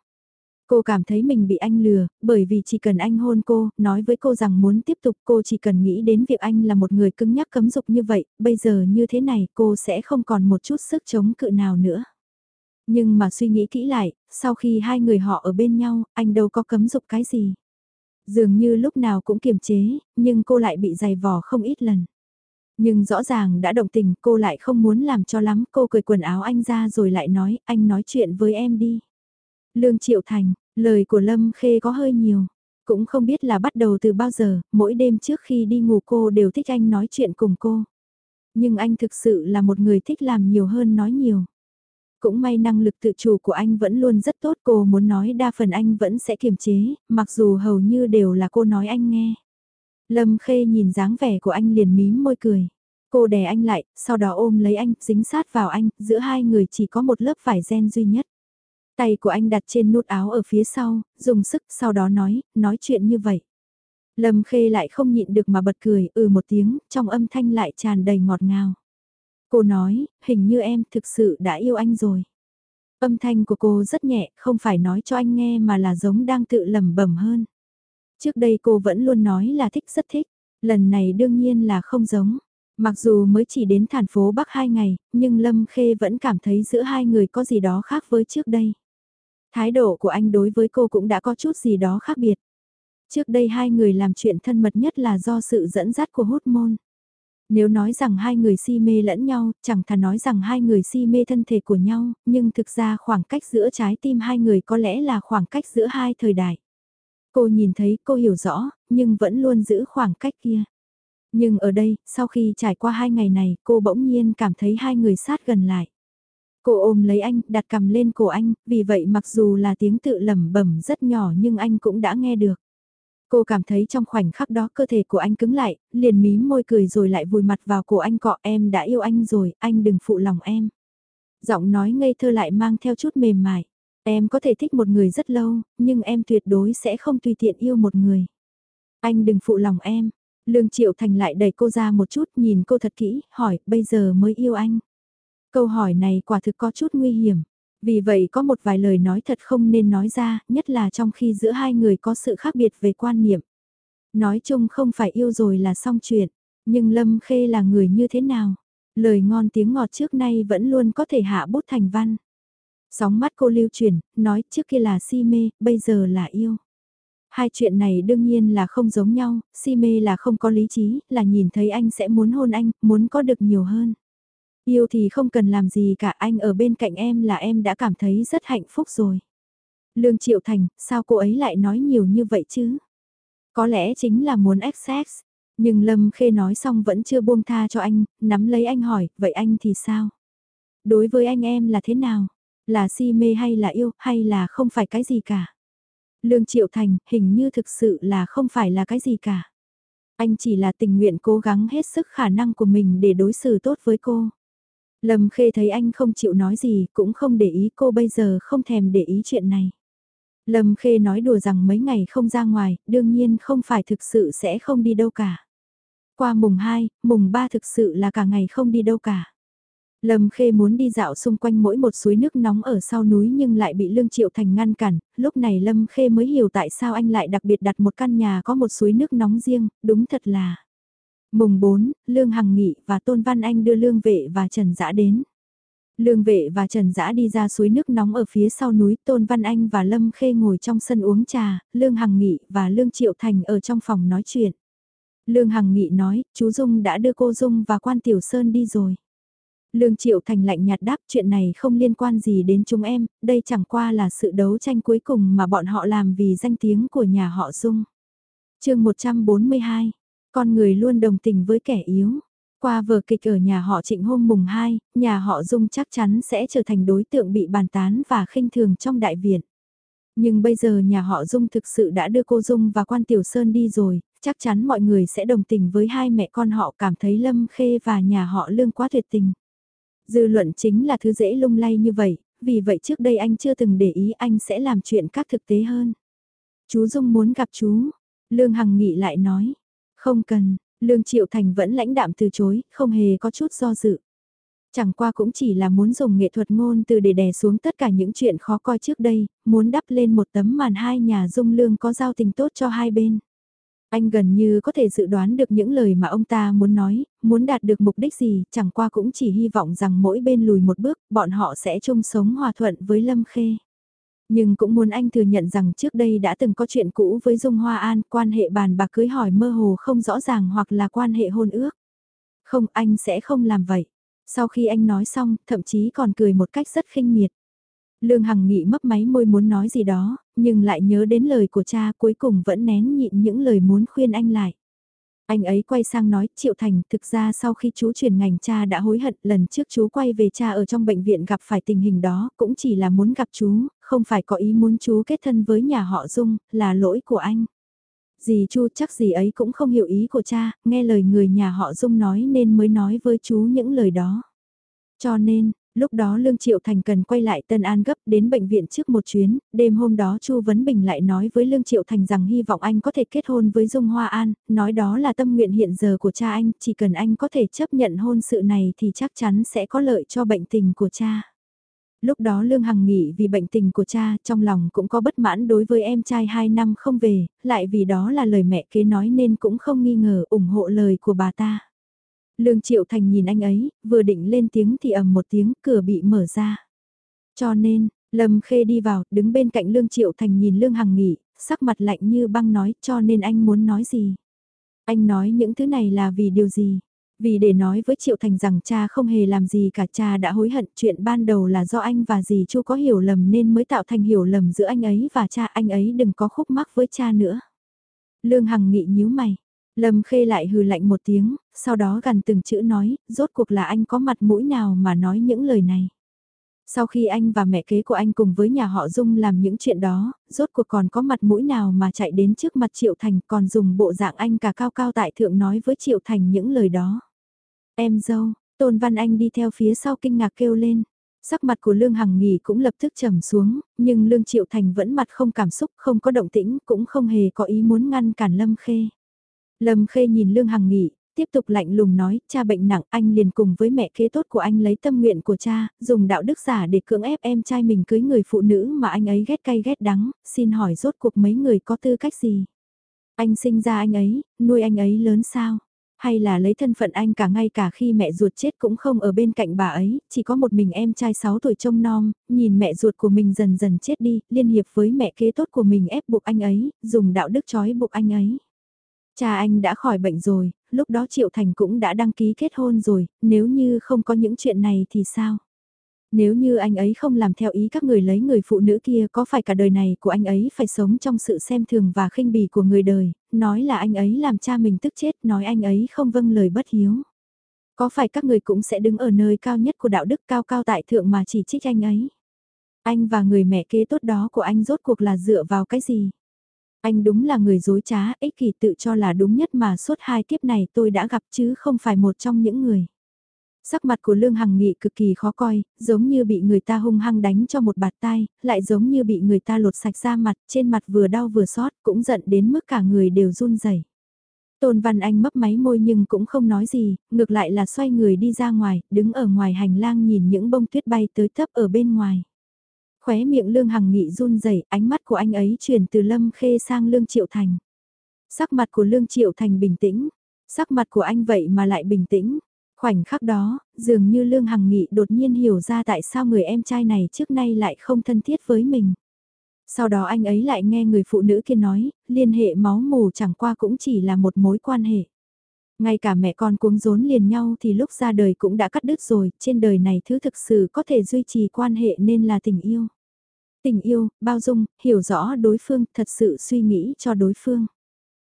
S1: Cô cảm thấy mình bị anh lừa, bởi vì chỉ cần anh hôn cô, nói với cô rằng muốn tiếp tục cô chỉ cần nghĩ đến việc anh là một người cứng nhắc cấm dục như vậy, bây giờ như thế này cô sẽ không còn một chút sức chống cự nào nữa. Nhưng mà suy nghĩ kỹ lại, sau khi hai người họ ở bên nhau, anh đâu có cấm dục cái gì. Dường như lúc nào cũng kiềm chế, nhưng cô lại bị dày vò không ít lần. Nhưng rõ ràng đã động tình cô lại không muốn làm cho lắm, cô cởi quần áo anh ra rồi lại nói, anh nói chuyện với em đi. Lương Triệu Thành, lời của Lâm Khê có hơi nhiều. Cũng không biết là bắt đầu từ bao giờ, mỗi đêm trước khi đi ngủ cô đều thích anh nói chuyện cùng cô. Nhưng anh thực sự là một người thích làm nhiều hơn nói nhiều. Cũng may năng lực tự chủ của anh vẫn luôn rất tốt cô muốn nói đa phần anh vẫn sẽ kiềm chế, mặc dù hầu như đều là cô nói anh nghe. Lâm Khê nhìn dáng vẻ của anh liền mím môi cười. Cô đè anh lại, sau đó ôm lấy anh, dính sát vào anh, giữa hai người chỉ có một lớp vải gen duy nhất. Tay của anh đặt trên nút áo ở phía sau, dùng sức sau đó nói, nói chuyện như vậy. Lâm Khê lại không nhịn được mà bật cười, ừ một tiếng, trong âm thanh lại tràn đầy ngọt ngào. Cô nói, hình như em thực sự đã yêu anh rồi. Âm thanh của cô rất nhẹ, không phải nói cho anh nghe mà là giống đang tự lẩm bẩm hơn. Trước đây cô vẫn luôn nói là thích rất thích, lần này đương nhiên là không giống. Mặc dù mới chỉ đến thành phố Bắc hai ngày, nhưng Lâm Khê vẫn cảm thấy giữa hai người có gì đó khác với trước đây. Thái độ của anh đối với cô cũng đã có chút gì đó khác biệt. Trước đây hai người làm chuyện thân mật nhất là do sự dẫn dắt của hút môn. Nếu nói rằng hai người si mê lẫn nhau, chẳng thà nói rằng hai người si mê thân thể của nhau, nhưng thực ra khoảng cách giữa trái tim hai người có lẽ là khoảng cách giữa hai thời đại. Cô nhìn thấy, cô hiểu rõ, nhưng vẫn luôn giữ khoảng cách kia. Nhưng ở đây, sau khi trải qua hai ngày này, cô bỗng nhiên cảm thấy hai người sát gần lại. Cô ôm lấy anh, đặt cầm lên cổ anh, vì vậy mặc dù là tiếng tự lẩm bẩm rất nhỏ nhưng anh cũng đã nghe được. Cô cảm thấy trong khoảnh khắc đó cơ thể của anh cứng lại, liền mím môi cười rồi lại vùi mặt vào cổ anh cọ em đã yêu anh rồi, anh đừng phụ lòng em. Giọng nói ngây thơ lại mang theo chút mềm mại. Em có thể thích một người rất lâu, nhưng em tuyệt đối sẽ không tùy tiện yêu một người. Anh đừng phụ lòng em. Lương Triệu Thành lại đẩy cô ra một chút nhìn cô thật kỹ, hỏi, bây giờ mới yêu anh. Câu hỏi này quả thực có chút nguy hiểm. Vì vậy có một vài lời nói thật không nên nói ra, nhất là trong khi giữa hai người có sự khác biệt về quan niệm. Nói chung không phải yêu rồi là xong chuyện, nhưng Lâm Khê là người như thế nào? Lời ngon tiếng ngọt trước nay vẫn luôn có thể hạ bút thành văn. Sóng mắt cô lưu truyền, nói trước kia là si mê, bây giờ là yêu. Hai chuyện này đương nhiên là không giống nhau, si mê là không có lý trí, là nhìn thấy anh sẽ muốn hôn anh, muốn có được nhiều hơn. Yêu thì không cần làm gì cả anh ở bên cạnh em là em đã cảm thấy rất hạnh phúc rồi. Lương Triệu Thành, sao cô ấy lại nói nhiều như vậy chứ? Có lẽ chính là muốn access. Nhưng Lâm Khê nói xong vẫn chưa buông tha cho anh, nắm lấy anh hỏi, vậy anh thì sao? Đối với anh em là thế nào? Là si mê hay là yêu, hay là không phải cái gì cả? Lương Triệu Thành, hình như thực sự là không phải là cái gì cả. Anh chỉ là tình nguyện cố gắng hết sức khả năng của mình để đối xử tốt với cô. Lâm Khê thấy anh không chịu nói gì, cũng không để ý cô bây giờ không thèm để ý chuyện này. Lâm Khê nói đùa rằng mấy ngày không ra ngoài, đương nhiên không phải thực sự sẽ không đi đâu cả. Qua mùng 2, mùng 3 thực sự là cả ngày không đi đâu cả. Lâm Khê muốn đi dạo xung quanh mỗi một suối nước nóng ở sau núi nhưng lại bị Lương Triệu Thành ngăn cản, lúc này Lâm Khê mới hiểu tại sao anh lại đặc biệt đặt một căn nhà có một suối nước nóng riêng, đúng thật là. Mùng 4, Lương Hằng Nghị và Tôn Văn Anh đưa Lương Vệ và Trần Dã đến. Lương Vệ và Trần Dã đi ra suối nước nóng ở phía sau núi, Tôn Văn Anh và Lâm Khê ngồi trong sân uống trà, Lương Hằng Nghị và Lương Triệu Thành ở trong phòng nói chuyện. Lương Hằng Nghị nói, chú Dung đã đưa cô Dung và Quan Tiểu Sơn đi rồi. Lương Triệu Thành lạnh nhạt đáp chuyện này không liên quan gì đến chúng em, đây chẳng qua là sự đấu tranh cuối cùng mà bọn họ làm vì danh tiếng của nhà họ Dung. chương 142 con người luôn đồng tình với kẻ yếu. Qua vở kịch ở nhà họ trịnh hôm mùng 2, nhà họ Dung chắc chắn sẽ trở thành đối tượng bị bàn tán và khinh thường trong đại viện. Nhưng bây giờ nhà họ Dung thực sự đã đưa cô Dung và quan Tiểu Sơn đi rồi, chắc chắn mọi người sẽ đồng tình với hai mẹ con họ cảm thấy Lâm Khê và nhà họ Lương quá tuyệt tình. Dư luận chính là thứ dễ lung lay như vậy, vì vậy trước đây anh chưa từng để ý anh sẽ làm chuyện các thực tế hơn. Chú Dung muốn gặp chú, Lương Hằng Nghị lại nói, không cần, Lương Triệu Thành vẫn lãnh đạm từ chối, không hề có chút do dự. Chẳng qua cũng chỉ là muốn dùng nghệ thuật ngôn từ để đè xuống tất cả những chuyện khó coi trước đây, muốn đắp lên một tấm màn hai nhà dung lương có giao tình tốt cho hai bên. Anh gần như có thể dự đoán được những lời mà ông ta muốn nói, muốn đạt được mục đích gì, chẳng qua cũng chỉ hy vọng rằng mỗi bên lùi một bước, bọn họ sẽ chung sống hòa thuận với Lâm Khê. Nhưng cũng muốn anh thừa nhận rằng trước đây đã từng có chuyện cũ với Dung Hoa An, quan hệ bàn bạc cưới hỏi mơ hồ không rõ ràng hoặc là quan hệ hôn ước. Không, anh sẽ không làm vậy. Sau khi anh nói xong, thậm chí còn cười một cách rất khinh miệt. Lương Hằng Nghị mấp máy môi muốn nói gì đó, nhưng lại nhớ đến lời của cha cuối cùng vẫn nén nhịn những lời muốn khuyên anh lại. Anh ấy quay sang nói, Triệu Thành, thực ra sau khi chú chuyển ngành cha đã hối hận, lần trước chú quay về cha ở trong bệnh viện gặp phải tình hình đó, cũng chỉ là muốn gặp chú, không phải có ý muốn chú kết thân với nhà họ Dung, là lỗi của anh. Dì Chu chắc gì ấy cũng không hiểu ý của cha, nghe lời người nhà họ Dung nói nên mới nói với chú những lời đó. Cho nên, lúc đó Lương Triệu Thành cần quay lại Tân An gấp đến bệnh viện trước một chuyến, đêm hôm đó Chu Vấn Bình lại nói với Lương Triệu Thành rằng hy vọng anh có thể kết hôn với Dung Hoa An, nói đó là tâm nguyện hiện giờ của cha anh, chỉ cần anh có thể chấp nhận hôn sự này thì chắc chắn sẽ có lợi cho bệnh tình của cha. Lúc đó Lương Hằng nghỉ vì bệnh tình của cha, trong lòng cũng có bất mãn đối với em trai 2 năm không về, lại vì đó là lời mẹ kế nói nên cũng không nghi ngờ ủng hộ lời của bà ta. Lương Triệu Thành nhìn anh ấy, vừa định lên tiếng thì ầm một tiếng cửa bị mở ra. Cho nên, Lâm Khê đi vào, đứng bên cạnh Lương Triệu Thành nhìn Lương Hằng nghỉ, sắc mặt lạnh như băng nói cho nên anh muốn nói gì. Anh nói những thứ này là vì điều gì? Vì để nói với Triệu Thành rằng cha không hề làm gì cả cha đã hối hận chuyện ban đầu là do anh và dì Chu có hiểu lầm nên mới tạo thành hiểu lầm giữa anh ấy và cha anh ấy đừng có khúc mắc với cha nữa. Lương Hằng nghị nhíu mày. Lâm Khê lại hừ lạnh một tiếng, sau đó gần từng chữ nói, rốt cuộc là anh có mặt mũi nào mà nói những lời này. Sau khi anh và mẹ kế của anh cùng với nhà họ Dung làm những chuyện đó, rốt cuộc còn có mặt mũi nào mà chạy đến trước mặt Triệu Thành còn dùng bộ dạng anh cả cao cao tại thượng nói với Triệu Thành những lời đó. Em dâu, Tôn Văn Anh đi theo phía sau kinh ngạc kêu lên. Sắc mặt của Lương Hằng Nghỉ cũng lập tức trầm xuống, nhưng Lương Triệu Thành vẫn mặt không cảm xúc, không có động tĩnh, cũng không hề có ý muốn ngăn cản Lâm Khê. Lâm Khê nhìn Lương Hằng Nghỉ, tiếp tục lạnh lùng nói, cha bệnh nặng, anh liền cùng với mẹ kế tốt của anh lấy tâm nguyện của cha, dùng đạo đức giả để cưỡng ép em trai mình cưới người phụ nữ mà anh ấy ghét cay ghét đắng, xin hỏi rốt cuộc mấy người có tư cách gì? Anh sinh ra anh ấy, nuôi anh ấy lớn sao? Hay là lấy thân phận anh cả ngay cả khi mẹ ruột chết cũng không ở bên cạnh bà ấy, chỉ có một mình em trai 6 tuổi trông non, nhìn mẹ ruột của mình dần dần chết đi, liên hiệp với mẹ kế tốt của mình ép buộc anh ấy, dùng đạo đức trói buộc anh ấy. Cha anh đã khỏi bệnh rồi, lúc đó Triệu Thành cũng đã đăng ký kết hôn rồi, nếu như không có những chuyện này thì sao? Nếu như anh ấy không làm theo ý các người lấy người phụ nữ kia có phải cả đời này của anh ấy phải sống trong sự xem thường và khinh bỉ của người đời, nói là anh ấy làm cha mình tức chết, nói anh ấy không vâng lời bất hiếu. Có phải các người cũng sẽ đứng ở nơi cao nhất của đạo đức cao cao tại thượng mà chỉ trích anh ấy? Anh và người mẹ kế tốt đó của anh rốt cuộc là dựa vào cái gì? Anh đúng là người dối trá, ích kỷ tự cho là đúng nhất mà suốt hai kiếp này tôi đã gặp chứ không phải một trong những người. Sắc mặt của Lương Hằng Nghị cực kỳ khó coi, giống như bị người ta hung hăng đánh cho một bạt tai, lại giống như bị người ta lột sạch da mặt, trên mặt vừa đau vừa xót, cũng giận đến mức cả người đều run rẩy. Tôn Văn Anh mấp máy môi nhưng cũng không nói gì, ngược lại là xoay người đi ra ngoài, đứng ở ngoài hành lang nhìn những bông tuyết bay tới thấp ở bên ngoài. Khóe miệng Lương Hằng Nghị run rẩy, ánh mắt của anh ấy chuyển từ Lâm Khê sang Lương Triệu Thành. Sắc mặt của Lương Triệu Thành bình tĩnh, sắc mặt của anh vậy mà lại bình tĩnh. Khoảnh khắc đó, dường như Lương Hằng Nghị đột nhiên hiểu ra tại sao người em trai này trước nay lại không thân thiết với mình. Sau đó anh ấy lại nghe người phụ nữ kia nói, liên hệ máu mù chẳng qua cũng chỉ là một mối quan hệ. Ngay cả mẹ con cuống rốn liền nhau thì lúc ra đời cũng đã cắt đứt rồi, trên đời này thứ thực sự có thể duy trì quan hệ nên là tình yêu. Tình yêu, bao dung, hiểu rõ đối phương, thật sự suy nghĩ cho đối phương.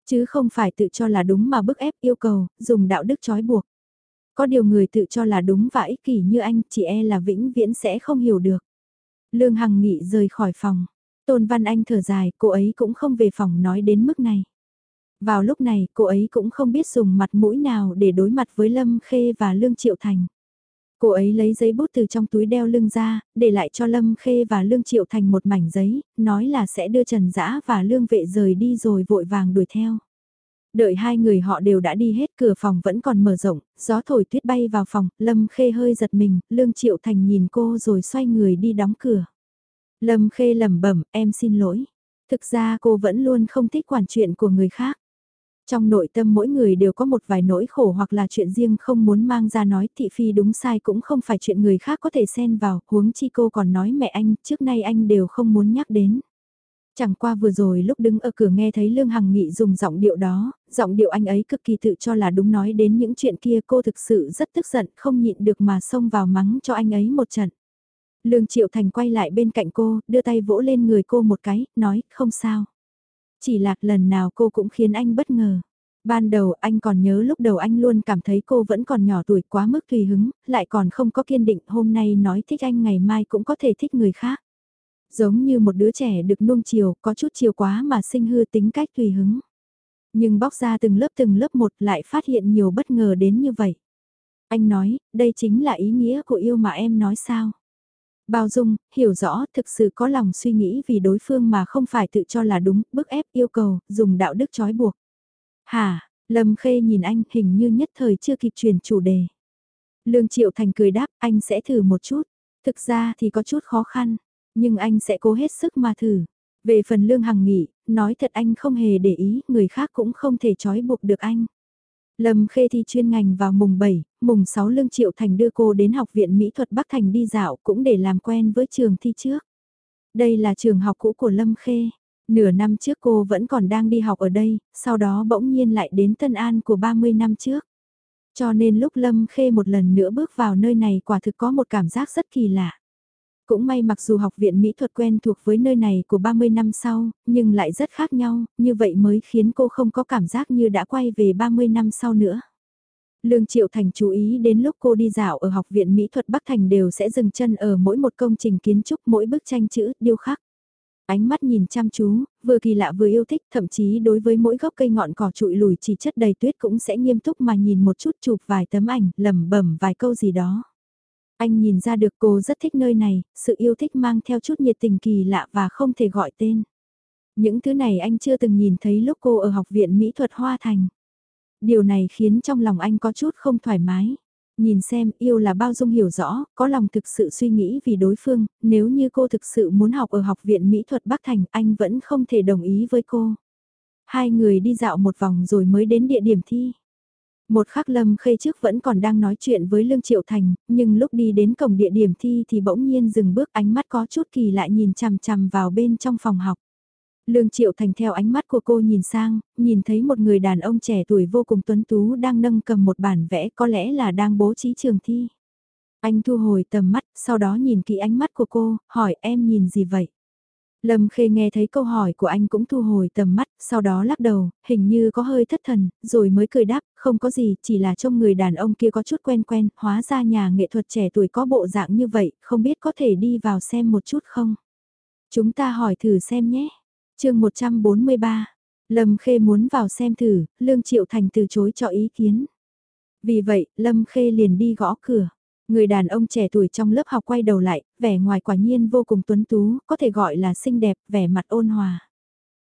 S1: Chứ không phải tự cho là đúng mà bức ép yêu cầu, dùng đạo đức trói buộc. Có điều người tự cho là đúng và ích kỷ như anh, chị e là vĩnh viễn sẽ không hiểu được. Lương Hằng Nghị rời khỏi phòng. Tôn Văn Anh thở dài, cô ấy cũng không về phòng nói đến mức này. Vào lúc này, cô ấy cũng không biết dùng mặt mũi nào để đối mặt với Lâm Khê và Lương Triệu Thành. Cô ấy lấy giấy bút từ trong túi đeo lưng ra, để lại cho Lâm Khê và Lương Triệu Thành một mảnh giấy, nói là sẽ đưa Trần Dã và Lương Vệ rời đi rồi vội vàng đuổi theo. Đợi hai người họ đều đã đi hết cửa phòng vẫn còn mở rộng, gió thổi tuyết bay vào phòng, Lâm Khê hơi giật mình, Lương Triệu Thành nhìn cô rồi xoay người đi đóng cửa. Lâm Khê lẩm bẩm, em xin lỗi. Thực ra cô vẫn luôn không thích quản chuyện của người khác. Trong nội tâm mỗi người đều có một vài nỗi khổ hoặc là chuyện riêng không muốn mang ra nói thị phi đúng sai cũng không phải chuyện người khác có thể xen vào, huống chi cô còn nói mẹ anh, trước nay anh đều không muốn nhắc đến. Chẳng qua vừa rồi lúc đứng ở cửa nghe thấy Lương Hằng Nghị dùng giọng điệu đó, giọng điệu anh ấy cực kỳ tự cho là đúng nói đến những chuyện kia cô thực sự rất tức giận không nhịn được mà xông vào mắng cho anh ấy một trận. Lương Triệu Thành quay lại bên cạnh cô, đưa tay vỗ lên người cô một cái, nói không sao. Chỉ là lần nào cô cũng khiến anh bất ngờ. Ban đầu anh còn nhớ lúc đầu anh luôn cảm thấy cô vẫn còn nhỏ tuổi quá mức tùy hứng, lại còn không có kiên định hôm nay nói thích anh ngày mai cũng có thể thích người khác. Giống như một đứa trẻ được nuông chiều, có chút chiều quá mà sinh hư tính cách tùy hứng. Nhưng bóc ra từng lớp từng lớp một lại phát hiện nhiều bất ngờ đến như vậy. Anh nói, đây chính là ý nghĩa của yêu mà em nói sao. Bao dung, hiểu rõ, thực sự có lòng suy nghĩ vì đối phương mà không phải tự cho là đúng, bức ép yêu cầu, dùng đạo đức trói buộc. hà Lâm Khê nhìn anh hình như nhất thời chưa kịp chuyển chủ đề. Lương Triệu Thành cười đáp, anh sẽ thử một chút. Thực ra thì có chút khó khăn, nhưng anh sẽ cố hết sức mà thử. Về phần Lương Hằng nghỉ, nói thật anh không hề để ý, người khác cũng không thể trói buộc được anh. Lâm Khê thi chuyên ngành vào mùng 7, mùng 6 Lương Triệu Thành đưa cô đến Học viện Mỹ thuật Bắc Thành đi dạo cũng để làm quen với trường thi trước. Đây là trường học cũ của Lâm Khê. Nửa năm trước cô vẫn còn đang đi học ở đây, sau đó bỗng nhiên lại đến Tân An của 30 năm trước. Cho nên lúc Lâm Khê một lần nữa bước vào nơi này quả thực có một cảm giác rất kỳ lạ. Cũng may mặc dù học viện mỹ thuật quen thuộc với nơi này của 30 năm sau, nhưng lại rất khác nhau, như vậy mới khiến cô không có cảm giác như đã quay về 30 năm sau nữa. Lương Triệu Thành chú ý đến lúc cô đi dạo ở học viện mỹ thuật Bắc Thành đều sẽ dừng chân ở mỗi một công trình kiến trúc mỗi bức tranh chữ, điêu khắc. Ánh mắt nhìn chăm chú, vừa kỳ lạ vừa yêu thích, thậm chí đối với mỗi gốc cây ngọn cỏ trụi lùi chỉ chất đầy tuyết cũng sẽ nghiêm túc mà nhìn một chút chụp vài tấm ảnh, lẩm bẩm vài câu gì đó. Anh nhìn ra được cô rất thích nơi này, sự yêu thích mang theo chút nhiệt tình kỳ lạ và không thể gọi tên. Những thứ này anh chưa từng nhìn thấy lúc cô ở học viện mỹ thuật Hoa Thành. Điều này khiến trong lòng anh có chút không thoải mái. Nhìn xem yêu là bao dung hiểu rõ, có lòng thực sự suy nghĩ vì đối phương, nếu như cô thực sự muốn học ở học viện mỹ thuật Bắc Thành anh vẫn không thể đồng ý với cô. Hai người đi dạo một vòng rồi mới đến địa điểm thi. Một khắc lâm khê trước vẫn còn đang nói chuyện với Lương Triệu Thành, nhưng lúc đi đến cổng địa điểm thi thì bỗng nhiên dừng bước ánh mắt có chút kỳ lại nhìn chằm chằm vào bên trong phòng học. Lương Triệu Thành theo ánh mắt của cô nhìn sang, nhìn thấy một người đàn ông trẻ tuổi vô cùng tuấn tú đang nâng cầm một bản vẽ có lẽ là đang bố trí trường thi. Anh thu hồi tầm mắt, sau đó nhìn kỹ ánh mắt của cô, hỏi em nhìn gì vậy? Lâm Khê nghe thấy câu hỏi của anh cũng thu hồi tầm mắt, sau đó lắc đầu, hình như có hơi thất thần, rồi mới cười đáp, không có gì, chỉ là trông người đàn ông kia có chút quen quen, hóa ra nhà nghệ thuật trẻ tuổi có bộ dạng như vậy, không biết có thể đi vào xem một chút không? Chúng ta hỏi thử xem nhé. chương 143, Lâm Khê muốn vào xem thử, Lương Triệu Thành từ chối cho ý kiến. Vì vậy, Lâm Khê liền đi gõ cửa. Người đàn ông trẻ tuổi trong lớp học quay đầu lại, vẻ ngoài quả nhiên vô cùng tuấn tú, có thể gọi là xinh đẹp, vẻ mặt ôn hòa.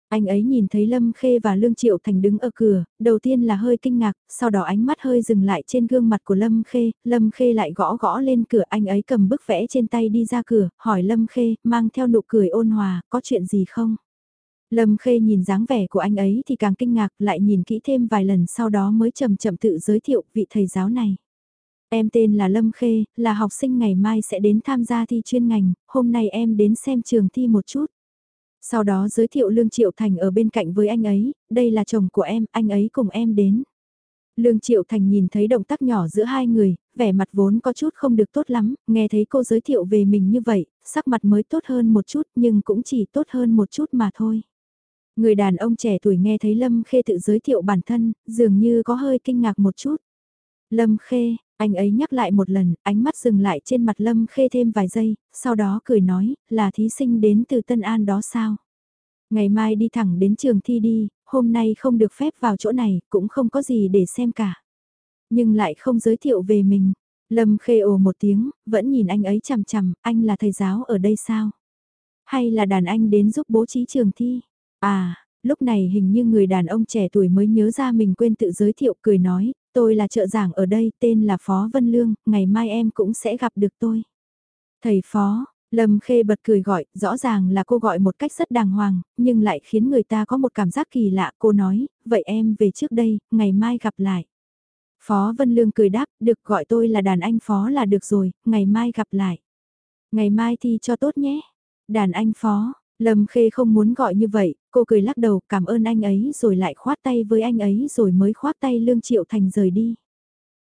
S1: Anh ấy nhìn thấy Lâm Khê và Lương Triệu Thành đứng ở cửa, đầu tiên là hơi kinh ngạc, sau đó ánh mắt hơi dừng lại trên gương mặt của Lâm Khê, Lâm Khê lại gõ gõ lên cửa, anh ấy cầm bức vẽ trên tay đi ra cửa, hỏi Lâm Khê, mang theo nụ cười ôn hòa, có chuyện gì không? Lâm Khê nhìn dáng vẻ của anh ấy thì càng kinh ngạc, lại nhìn kỹ thêm vài lần sau đó mới chậm chậm tự giới thiệu vị thầy giáo này. Em tên là Lâm Khê, là học sinh ngày mai sẽ đến tham gia thi chuyên ngành, hôm nay em đến xem trường thi một chút. Sau đó giới thiệu Lương Triệu Thành ở bên cạnh với anh ấy, đây là chồng của em, anh ấy cùng em đến. Lương Triệu Thành nhìn thấy động tác nhỏ giữa hai người, vẻ mặt vốn có chút không được tốt lắm, nghe thấy cô giới thiệu về mình như vậy, sắc mặt mới tốt hơn một chút nhưng cũng chỉ tốt hơn một chút mà thôi. Người đàn ông trẻ tuổi nghe thấy Lâm Khê tự giới thiệu bản thân, dường như có hơi kinh ngạc một chút. Lâm Khê, anh ấy nhắc lại một lần, ánh mắt dừng lại trên mặt Lâm Khê thêm vài giây, sau đó cười nói, là thí sinh đến từ Tân An đó sao? Ngày mai đi thẳng đến trường thi đi, hôm nay không được phép vào chỗ này, cũng không có gì để xem cả. Nhưng lại không giới thiệu về mình. Lâm Khê ồ một tiếng, vẫn nhìn anh ấy chằm chằm, anh là thầy giáo ở đây sao? Hay là đàn anh đến giúp bố trí trường thi? À, lúc này hình như người đàn ông trẻ tuổi mới nhớ ra mình quên tự giới thiệu cười nói, Tôi là trợ giảng ở đây, tên là Phó Vân Lương, ngày mai em cũng sẽ gặp được tôi. Thầy Phó, Lâm Khê bật cười gọi, rõ ràng là cô gọi một cách rất đàng hoàng, nhưng lại khiến người ta có một cảm giác kỳ lạ. Cô nói, vậy em về trước đây, ngày mai gặp lại. Phó Vân Lương cười đáp, được gọi tôi là đàn anh Phó là được rồi, ngày mai gặp lại. Ngày mai thì cho tốt nhé. Đàn anh Phó, Lâm Khê không muốn gọi như vậy, cô cười lắc đầu cảm ơn anh ấy rồi lại khoát tay với anh ấy rồi mới khoát tay Lương Triệu Thành rời đi.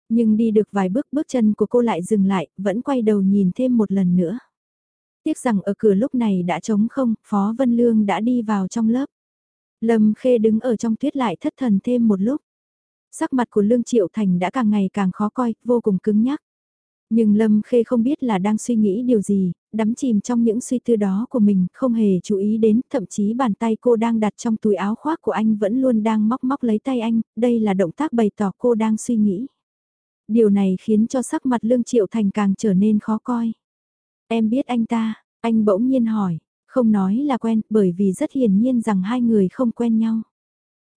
S1: Nhưng đi được vài bước bước chân của cô lại dừng lại, vẫn quay đầu nhìn thêm một lần nữa. Tiếc rằng ở cửa lúc này đã trống không, Phó Vân Lương đã đi vào trong lớp. Lâm Khê đứng ở trong tuyết lại thất thần thêm một lúc. Sắc mặt của Lương Triệu Thành đã càng ngày càng khó coi, vô cùng cứng nhắc. Nhưng Lâm Khê không biết là đang suy nghĩ điều gì, đắm chìm trong những suy tư đó của mình, không hề chú ý đến, thậm chí bàn tay cô đang đặt trong túi áo khoác của anh vẫn luôn đang móc móc lấy tay anh, đây là động tác bày tỏ cô đang suy nghĩ. Điều này khiến cho sắc mặt Lương Triệu Thành càng trở nên khó coi. Em biết anh ta, anh bỗng nhiên hỏi, không nói là quen, bởi vì rất hiển nhiên rằng hai người không quen nhau.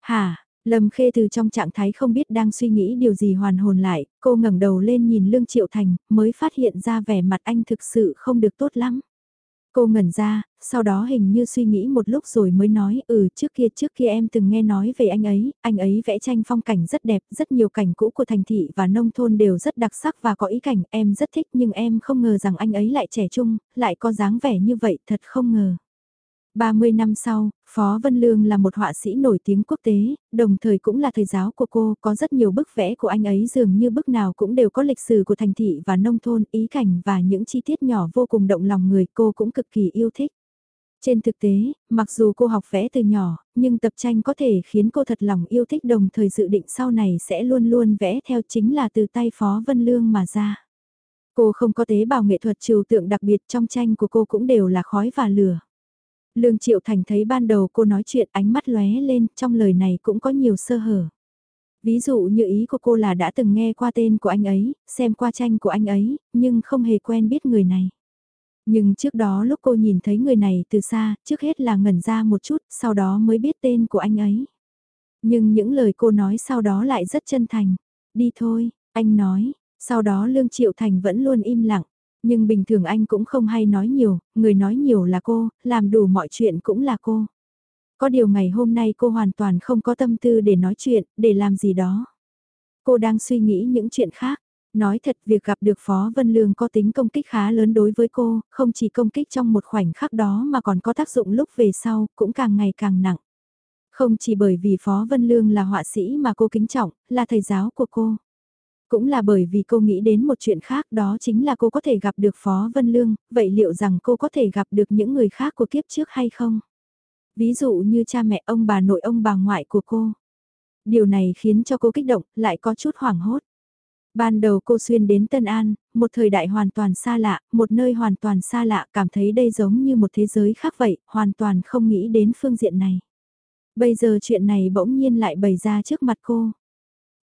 S1: Hả, Lâm Khê từ trong trạng thái không biết đang suy nghĩ điều gì hoàn hồn lại, cô ngẩng đầu lên nhìn Lương Triệu Thành, mới phát hiện ra vẻ mặt anh thực sự không được tốt lắm. Cô ngẩn ra, sau đó hình như suy nghĩ một lúc rồi mới nói ừ trước kia trước kia em từng nghe nói về anh ấy, anh ấy vẽ tranh phong cảnh rất đẹp, rất nhiều cảnh cũ của thành thị và nông thôn đều rất đặc sắc và có ý cảnh em rất thích nhưng em không ngờ rằng anh ấy lại trẻ trung, lại có dáng vẻ như vậy thật không ngờ. 30 năm sau, Phó Vân Lương là một họa sĩ nổi tiếng quốc tế, đồng thời cũng là thầy giáo của cô, có rất nhiều bức vẽ của anh ấy dường như bức nào cũng đều có lịch sử của thành thị và nông thôn, ý cảnh và những chi tiết nhỏ vô cùng động lòng người cô cũng cực kỳ yêu thích. Trên thực tế, mặc dù cô học vẽ từ nhỏ, nhưng tập tranh có thể khiến cô thật lòng yêu thích đồng thời dự định sau này sẽ luôn luôn vẽ theo chính là từ tay Phó Vân Lương mà ra. Cô không có tế bào nghệ thuật trừu tượng đặc biệt trong tranh của cô cũng đều là khói và lửa. Lương Triệu Thành thấy ban đầu cô nói chuyện ánh mắt lóe lên, trong lời này cũng có nhiều sơ hở. Ví dụ như ý của cô là đã từng nghe qua tên của anh ấy, xem qua tranh của anh ấy, nhưng không hề quen biết người này. Nhưng trước đó lúc cô nhìn thấy người này từ xa, trước hết là ngẩn ra một chút, sau đó mới biết tên của anh ấy. Nhưng những lời cô nói sau đó lại rất chân thành. Đi thôi, anh nói, sau đó Lương Triệu Thành vẫn luôn im lặng. Nhưng bình thường anh cũng không hay nói nhiều, người nói nhiều là cô, làm đủ mọi chuyện cũng là cô. Có điều ngày hôm nay cô hoàn toàn không có tâm tư để nói chuyện, để làm gì đó. Cô đang suy nghĩ những chuyện khác. Nói thật việc gặp được Phó Vân Lương có tính công kích khá lớn đối với cô, không chỉ công kích trong một khoảnh khắc đó mà còn có tác dụng lúc về sau, cũng càng ngày càng nặng. Không chỉ bởi vì Phó Vân Lương là họa sĩ mà cô kính trọng, là thầy giáo của cô. Cũng là bởi vì cô nghĩ đến một chuyện khác đó chính là cô có thể gặp được Phó Vân Lương, vậy liệu rằng cô có thể gặp được những người khác của kiếp trước hay không? Ví dụ như cha mẹ ông bà nội ông bà ngoại của cô. Điều này khiến cho cô kích động, lại có chút hoảng hốt. Ban đầu cô xuyên đến Tân An, một thời đại hoàn toàn xa lạ, một nơi hoàn toàn xa lạ, cảm thấy đây giống như một thế giới khác vậy, hoàn toàn không nghĩ đến phương diện này. Bây giờ chuyện này bỗng nhiên lại bày ra trước mặt cô.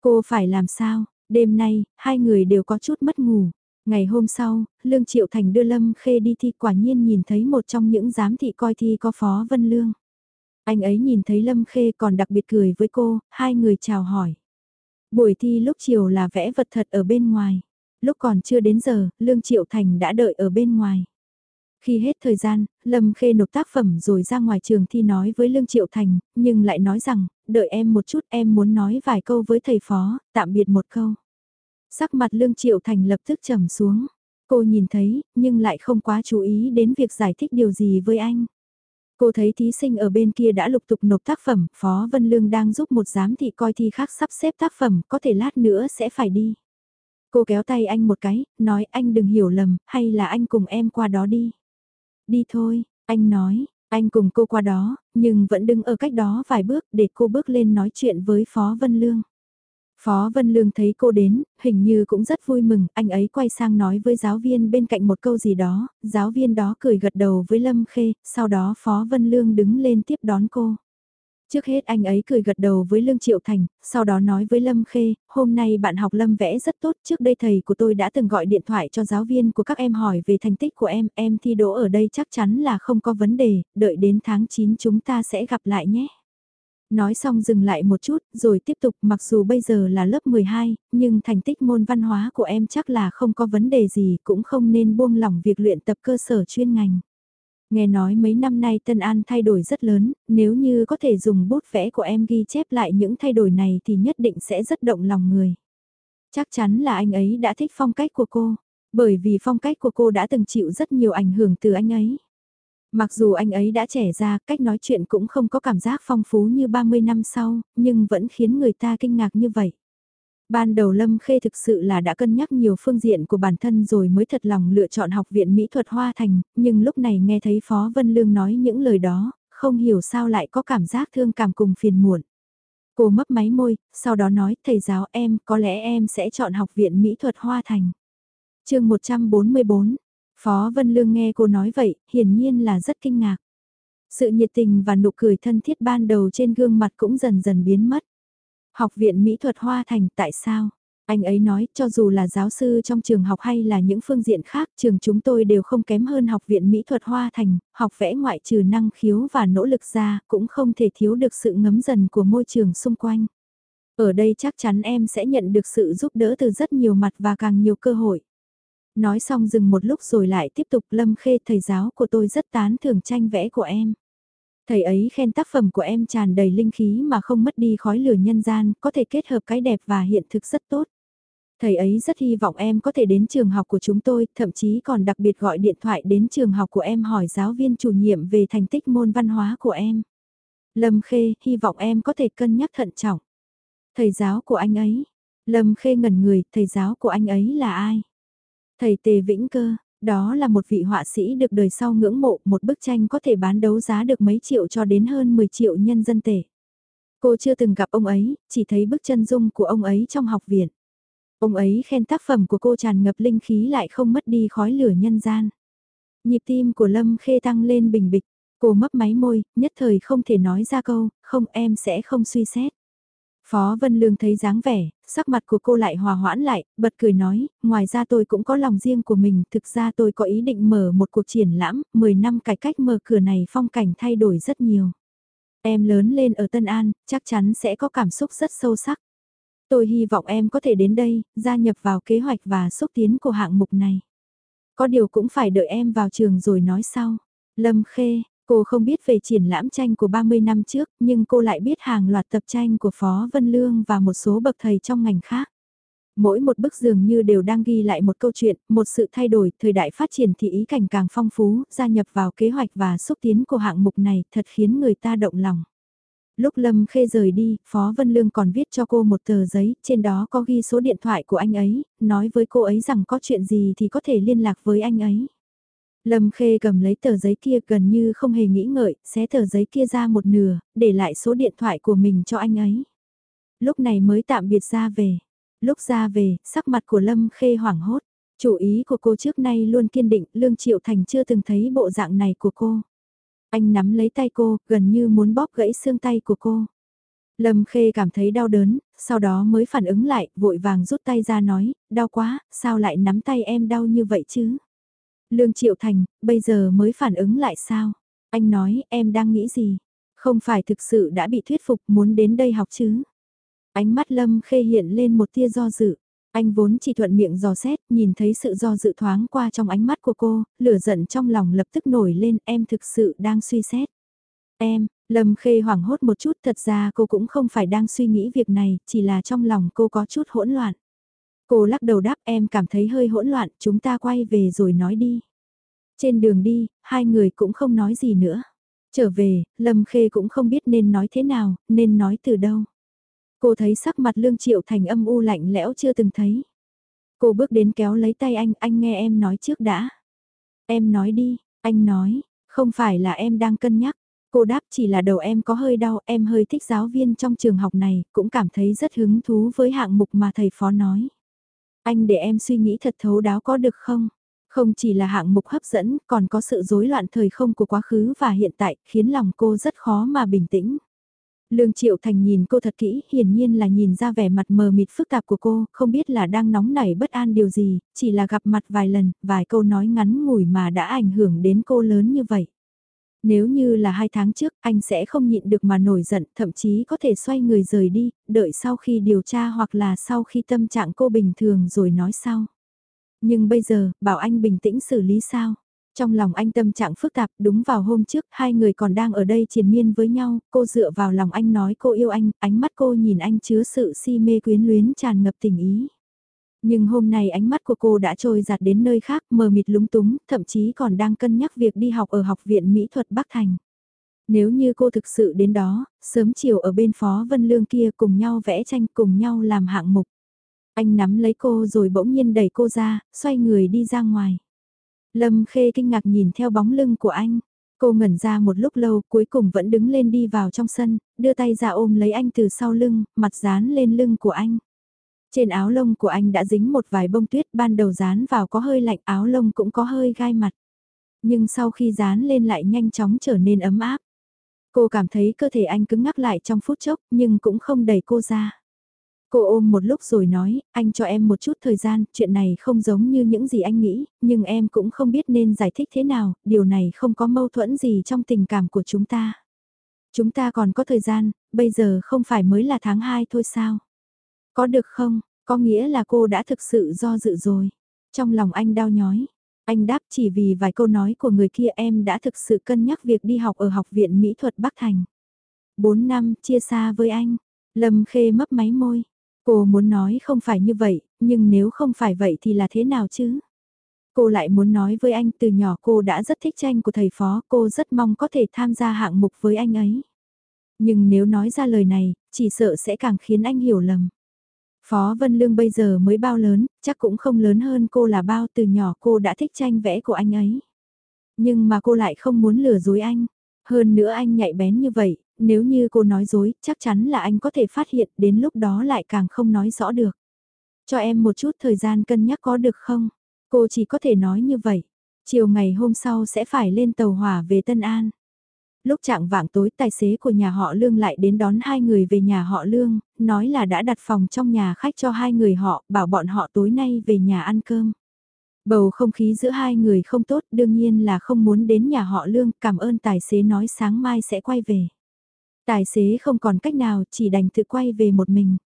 S1: Cô phải làm sao? Đêm nay, hai người đều có chút mất ngủ. Ngày hôm sau, Lương Triệu Thành đưa Lâm Khê đi thi quả nhiên nhìn thấy một trong những giám thị coi thi có Phó Vân Lương. Anh ấy nhìn thấy Lâm Khê còn đặc biệt cười với cô, hai người chào hỏi. Buổi thi lúc chiều là vẽ vật thật ở bên ngoài. Lúc còn chưa đến giờ, Lương Triệu Thành đã đợi ở bên ngoài. Khi hết thời gian, Lâm Khê nộp tác phẩm rồi ra ngoài trường thi nói với Lương Triệu Thành, nhưng lại nói rằng, đợi em một chút em muốn nói vài câu với thầy phó, tạm biệt một câu. Sắc mặt Lương Triệu Thành lập tức trầm xuống. Cô nhìn thấy, nhưng lại không quá chú ý đến việc giải thích điều gì với anh. Cô thấy thí sinh ở bên kia đã lục tục nộp tác phẩm, Phó Vân Lương đang giúp một giám thị coi thi khác sắp xếp tác phẩm, có thể lát nữa sẽ phải đi. Cô kéo tay anh một cái, nói anh đừng hiểu lầm, hay là anh cùng em qua đó đi. Đi thôi, anh nói, anh cùng cô qua đó, nhưng vẫn đứng ở cách đó vài bước để cô bước lên nói chuyện với Phó Vân Lương. Phó Vân Lương thấy cô đến, hình như cũng rất vui mừng, anh ấy quay sang nói với giáo viên bên cạnh một câu gì đó, giáo viên đó cười gật đầu với Lâm Khê, sau đó Phó Vân Lương đứng lên tiếp đón cô. Trước hết anh ấy cười gật đầu với Lương Triệu Thành, sau đó nói với Lâm Khê, hôm nay bạn học Lâm vẽ rất tốt, trước đây thầy của tôi đã từng gọi điện thoại cho giáo viên của các em hỏi về thành tích của em, em thi đỗ ở đây chắc chắn là không có vấn đề, đợi đến tháng 9 chúng ta sẽ gặp lại nhé. Nói xong dừng lại một chút, rồi tiếp tục mặc dù bây giờ là lớp 12, nhưng thành tích môn văn hóa của em chắc là không có vấn đề gì, cũng không nên buông lỏng việc luyện tập cơ sở chuyên ngành. Nghe nói mấy năm nay Tân An thay đổi rất lớn, nếu như có thể dùng bút vẽ của em ghi chép lại những thay đổi này thì nhất định sẽ rất động lòng người. Chắc chắn là anh ấy đã thích phong cách của cô, bởi vì phong cách của cô đã từng chịu rất nhiều ảnh hưởng từ anh ấy. Mặc dù anh ấy đã trẻ ra, cách nói chuyện cũng không có cảm giác phong phú như 30 năm sau, nhưng vẫn khiến người ta kinh ngạc như vậy. Ban đầu Lâm Khê thực sự là đã cân nhắc nhiều phương diện của bản thân rồi mới thật lòng lựa chọn học viện Mỹ thuật Hoa Thành, nhưng lúc này nghe thấy Phó Vân Lương nói những lời đó, không hiểu sao lại có cảm giác thương cảm cùng phiền muộn. Cô mấp máy môi, sau đó nói, thầy giáo em, có lẽ em sẽ chọn học viện mỹ thuật Hoa Thành. chương 144, Phó Vân Lương nghe cô nói vậy, hiển nhiên là rất kinh ngạc. Sự nhiệt tình và nụ cười thân thiết ban đầu trên gương mặt cũng dần dần biến mất. Học viện mỹ thuật Hoa Thành tại sao? Anh ấy nói, cho dù là giáo sư trong trường học hay là những phương diện khác, trường chúng tôi đều không kém hơn học viện mỹ thuật Hoa Thành, học vẽ ngoại trừ năng khiếu và nỗ lực ra, cũng không thể thiếu được sự ngấm dần của môi trường xung quanh. Ở đây chắc chắn em sẽ nhận được sự giúp đỡ từ rất nhiều mặt và càng nhiều cơ hội. Nói xong dừng một lúc rồi lại tiếp tục Lâm Khê thầy giáo của tôi rất tán thưởng tranh vẽ của em. Thầy ấy khen tác phẩm của em tràn đầy linh khí mà không mất đi khói lửa nhân gian, có thể kết hợp cái đẹp và hiện thực rất tốt. Thầy ấy rất hy vọng em có thể đến trường học của chúng tôi, thậm chí còn đặc biệt gọi điện thoại đến trường học của em hỏi giáo viên chủ nhiệm về thành tích môn văn hóa của em. Lâm Khê, hy vọng em có thể cân nhắc thận trọng. Thầy giáo của anh ấy. Lâm Khê ngẩn người, thầy giáo của anh ấy là ai? Thầy Tề Vĩnh Cơ, đó là một vị họa sĩ được đời sau ngưỡng mộ, một bức tranh có thể bán đấu giá được mấy triệu cho đến hơn 10 triệu nhân dân tệ. Cô chưa từng gặp ông ấy, chỉ thấy bức chân dung của ông ấy trong học viện. Ông ấy khen tác phẩm của cô tràn ngập linh khí lại không mất đi khói lửa nhân gian. Nhịp tim của Lâm Khê tăng lên bình bịch, cô mấp máy môi, nhất thời không thể nói ra câu, không em sẽ không suy xét. Phó Vân Lương thấy dáng vẻ, sắc mặt của cô lại hòa hoãn lại, bật cười nói, ngoài ra tôi cũng có lòng riêng của mình, thực ra tôi có ý định mở một cuộc triển lãm, 10 năm cải cách mở cửa này phong cảnh thay đổi rất nhiều. Em lớn lên ở Tân An, chắc chắn sẽ có cảm xúc rất sâu sắc. Tôi hy vọng em có thể đến đây, gia nhập vào kế hoạch và xúc tiến của hạng mục này. Có điều cũng phải đợi em vào trường rồi nói sau. Lâm Khê, cô không biết về triển lãm tranh của 30 năm trước, nhưng cô lại biết hàng loạt tập tranh của Phó Vân Lương và một số bậc thầy trong ngành khác. Mỗi một bức dường như đều đang ghi lại một câu chuyện, một sự thay đổi, thời đại phát triển thì ý cảnh càng phong phú, gia nhập vào kế hoạch và xúc tiến của hạng mục này thật khiến người ta động lòng. Lúc Lâm Khê rời đi, Phó Vân Lương còn viết cho cô một tờ giấy, trên đó có ghi số điện thoại của anh ấy, nói với cô ấy rằng có chuyện gì thì có thể liên lạc với anh ấy. Lâm Khê cầm lấy tờ giấy kia gần như không hề nghĩ ngợi, xé tờ giấy kia ra một nửa, để lại số điện thoại của mình cho anh ấy. Lúc này mới tạm biệt ra về. Lúc ra về, sắc mặt của Lâm Khê hoảng hốt. Chủ ý của cô trước nay luôn kiên định, Lương Triệu Thành chưa từng thấy bộ dạng này của cô. Anh nắm lấy tay cô, gần như muốn bóp gãy xương tay của cô. Lâm Khê cảm thấy đau đớn, sau đó mới phản ứng lại, vội vàng rút tay ra nói, đau quá, sao lại nắm tay em đau như vậy chứ? Lương Triệu Thành, bây giờ mới phản ứng lại sao? Anh nói, em đang nghĩ gì? Không phải thực sự đã bị thuyết phục muốn đến đây học chứ? Ánh mắt Lâm Khê hiện lên một tia do dự. Anh vốn chỉ thuận miệng dò xét, nhìn thấy sự do dự thoáng qua trong ánh mắt của cô, lửa giận trong lòng lập tức nổi lên, em thực sự đang suy xét. Em, Lâm Khê hoảng hốt một chút, thật ra cô cũng không phải đang suy nghĩ việc này, chỉ là trong lòng cô có chút hỗn loạn. Cô lắc đầu đáp em cảm thấy hơi hỗn loạn, chúng ta quay về rồi nói đi. Trên đường đi, hai người cũng không nói gì nữa. Trở về, Lâm Khê cũng không biết nên nói thế nào, nên nói từ đâu. Cô thấy sắc mặt Lương Triệu Thành âm u lạnh lẽo chưa từng thấy. Cô bước đến kéo lấy tay anh, anh nghe em nói trước đã. Em nói đi, anh nói, không phải là em đang cân nhắc. Cô đáp chỉ là đầu em có hơi đau, em hơi thích giáo viên trong trường học này, cũng cảm thấy rất hứng thú với hạng mục mà thầy phó nói. Anh để em suy nghĩ thật thấu đáo có được không? Không chỉ là hạng mục hấp dẫn, còn có sự rối loạn thời không của quá khứ và hiện tại, khiến lòng cô rất khó mà bình tĩnh. Lương Triệu Thành nhìn cô thật kỹ, hiển nhiên là nhìn ra vẻ mặt mờ mịt phức tạp của cô, không biết là đang nóng nảy bất an điều gì, chỉ là gặp mặt vài lần, vài câu nói ngắn ngủi mà đã ảnh hưởng đến cô lớn như vậy. Nếu như là hai tháng trước, anh sẽ không nhịn được mà nổi giận, thậm chí có thể xoay người rời đi, đợi sau khi điều tra hoặc là sau khi tâm trạng cô bình thường rồi nói sau. Nhưng bây giờ, bảo anh bình tĩnh xử lý sao? Trong lòng anh tâm trạng phức tạp, đúng vào hôm trước, hai người còn đang ở đây triền miên với nhau, cô dựa vào lòng anh nói cô yêu anh, ánh mắt cô nhìn anh chứa sự si mê quyến luyến tràn ngập tình ý. Nhưng hôm nay ánh mắt của cô đã trôi giạt đến nơi khác, mờ mịt lúng túng, thậm chí còn đang cân nhắc việc đi học ở Học viện Mỹ thuật Bắc Thành. Nếu như cô thực sự đến đó, sớm chiều ở bên Phó Vân Lương kia cùng nhau vẽ tranh cùng nhau làm hạng mục. Anh nắm lấy cô rồi bỗng nhiên đẩy cô ra, xoay người đi ra ngoài. Lâm Khê kinh ngạc nhìn theo bóng lưng của anh. Cô ngẩn ra một lúc lâu cuối cùng vẫn đứng lên đi vào trong sân, đưa tay ra ôm lấy anh từ sau lưng, mặt dán lên lưng của anh. Trên áo lông của anh đã dính một vài bông tuyết ban đầu dán vào có hơi lạnh áo lông cũng có hơi gai mặt. Nhưng sau khi dán lên lại nhanh chóng trở nên ấm áp. Cô cảm thấy cơ thể anh cứng ngắc lại trong phút chốc nhưng cũng không đẩy cô ra. Cô ôm một lúc rồi nói, anh cho em một chút thời gian, chuyện này không giống như những gì anh nghĩ, nhưng em cũng không biết nên giải thích thế nào, điều này không có mâu thuẫn gì trong tình cảm của chúng ta. Chúng ta còn có thời gian, bây giờ không phải mới là tháng 2 thôi sao? Có được không? Có nghĩa là cô đã thực sự do dự rồi. Trong lòng anh đau nhói. Anh đáp chỉ vì vài câu nói của người kia em đã thực sự cân nhắc việc đi học ở Học viện Mỹ thuật Bắc Thành. 4 năm chia xa với anh. Lâm Khê mấp máy môi. Cô muốn nói không phải như vậy, nhưng nếu không phải vậy thì là thế nào chứ? Cô lại muốn nói với anh từ nhỏ cô đã rất thích tranh của thầy phó, cô rất mong có thể tham gia hạng mục với anh ấy. Nhưng nếu nói ra lời này, chỉ sợ sẽ càng khiến anh hiểu lầm. Phó Vân Lương bây giờ mới bao lớn, chắc cũng không lớn hơn cô là bao từ nhỏ cô đã thích tranh vẽ của anh ấy. Nhưng mà cô lại không muốn lừa dối anh. Hơn nữa anh nhạy bén như vậy, nếu như cô nói dối, chắc chắn là anh có thể phát hiện, đến lúc đó lại càng không nói rõ được. Cho em một chút thời gian cân nhắc có được không? Cô chỉ có thể nói như vậy. Chiều ngày hôm sau sẽ phải lên tàu hỏa về Tân An. Lúc trạng vạng tối tài xế của nhà họ Lương lại đến đón hai người về nhà họ Lương, nói là đã đặt phòng trong nhà khách cho hai người họ, bảo bọn họ tối nay về nhà ăn cơm. Bầu không khí giữa hai người không tốt đương nhiên là không muốn đến nhà họ Lương, cảm ơn tài xế nói sáng mai sẽ quay về. Tài xế không còn cách nào chỉ đành tự quay về một mình.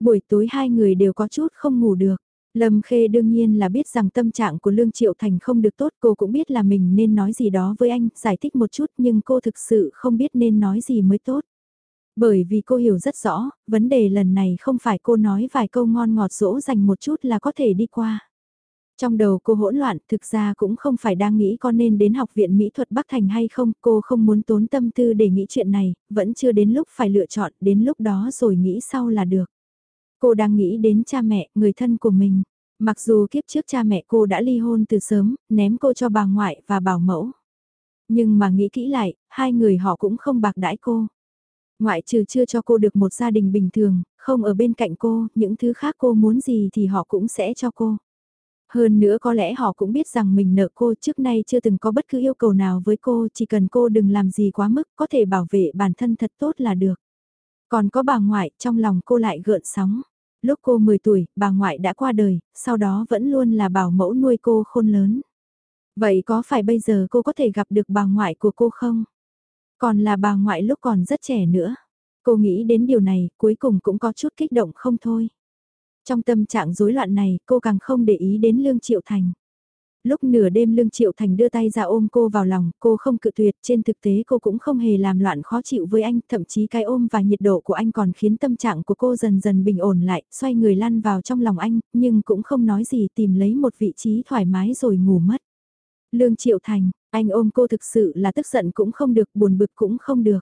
S1: Buổi tối hai người đều có chút không ngủ được. Lâm Khê đương nhiên là biết rằng tâm trạng của Lương Triệu Thành không được tốt, cô cũng biết là mình nên nói gì đó với anh, giải thích một chút nhưng cô thực sự không biết nên nói gì mới tốt. Bởi vì cô hiểu rất rõ, vấn đề lần này không phải cô nói vài câu ngon ngọt dỗ dành một chút là có thể đi qua. Trong đầu cô hỗn loạn, thực ra cũng không phải đang nghĩ con nên đến học viện mỹ thuật Bắc Thành hay không, cô không muốn tốn tâm tư để nghĩ chuyện này, vẫn chưa đến lúc phải lựa chọn, đến lúc đó rồi nghĩ sau là được. Cô đang nghĩ đến cha mẹ, người thân của mình. Mặc dù kiếp trước cha mẹ cô đã ly hôn từ sớm, ném cô cho bà ngoại và bảo mẫu. Nhưng mà nghĩ kỹ lại, hai người họ cũng không bạc đãi cô. Ngoại trừ chưa cho cô được một gia đình bình thường, không ở bên cạnh cô, những thứ khác cô muốn gì thì họ cũng sẽ cho cô. Hơn nữa có lẽ họ cũng biết rằng mình nợ cô trước nay chưa từng có bất cứ yêu cầu nào với cô, chỉ cần cô đừng làm gì quá mức, có thể bảo vệ bản thân thật tốt là được. Còn có bà ngoại, trong lòng cô lại gợn sóng. Lúc cô 10 tuổi, bà ngoại đã qua đời, sau đó vẫn luôn là bảo mẫu nuôi cô khôn lớn. Vậy có phải bây giờ cô có thể gặp được bà ngoại của cô không? Còn là bà ngoại lúc còn rất trẻ nữa. Cô nghĩ đến điều này, cuối cùng cũng có chút kích động không thôi. Trong tâm trạng rối loạn này, cô càng không để ý đến Lương Triệu Thành. Lúc nửa đêm Lương Triệu Thành đưa tay ra ôm cô vào lòng, cô không cự tuyệt, trên thực tế cô cũng không hề làm loạn khó chịu với anh, thậm chí cái ôm và nhiệt độ của anh còn khiến tâm trạng của cô dần dần bình ổn lại, xoay người lăn vào trong lòng anh, nhưng cũng không nói gì tìm lấy một vị trí thoải mái rồi ngủ mất. Lương Triệu Thành, anh ôm cô thực sự là tức giận cũng không được, buồn bực cũng không được.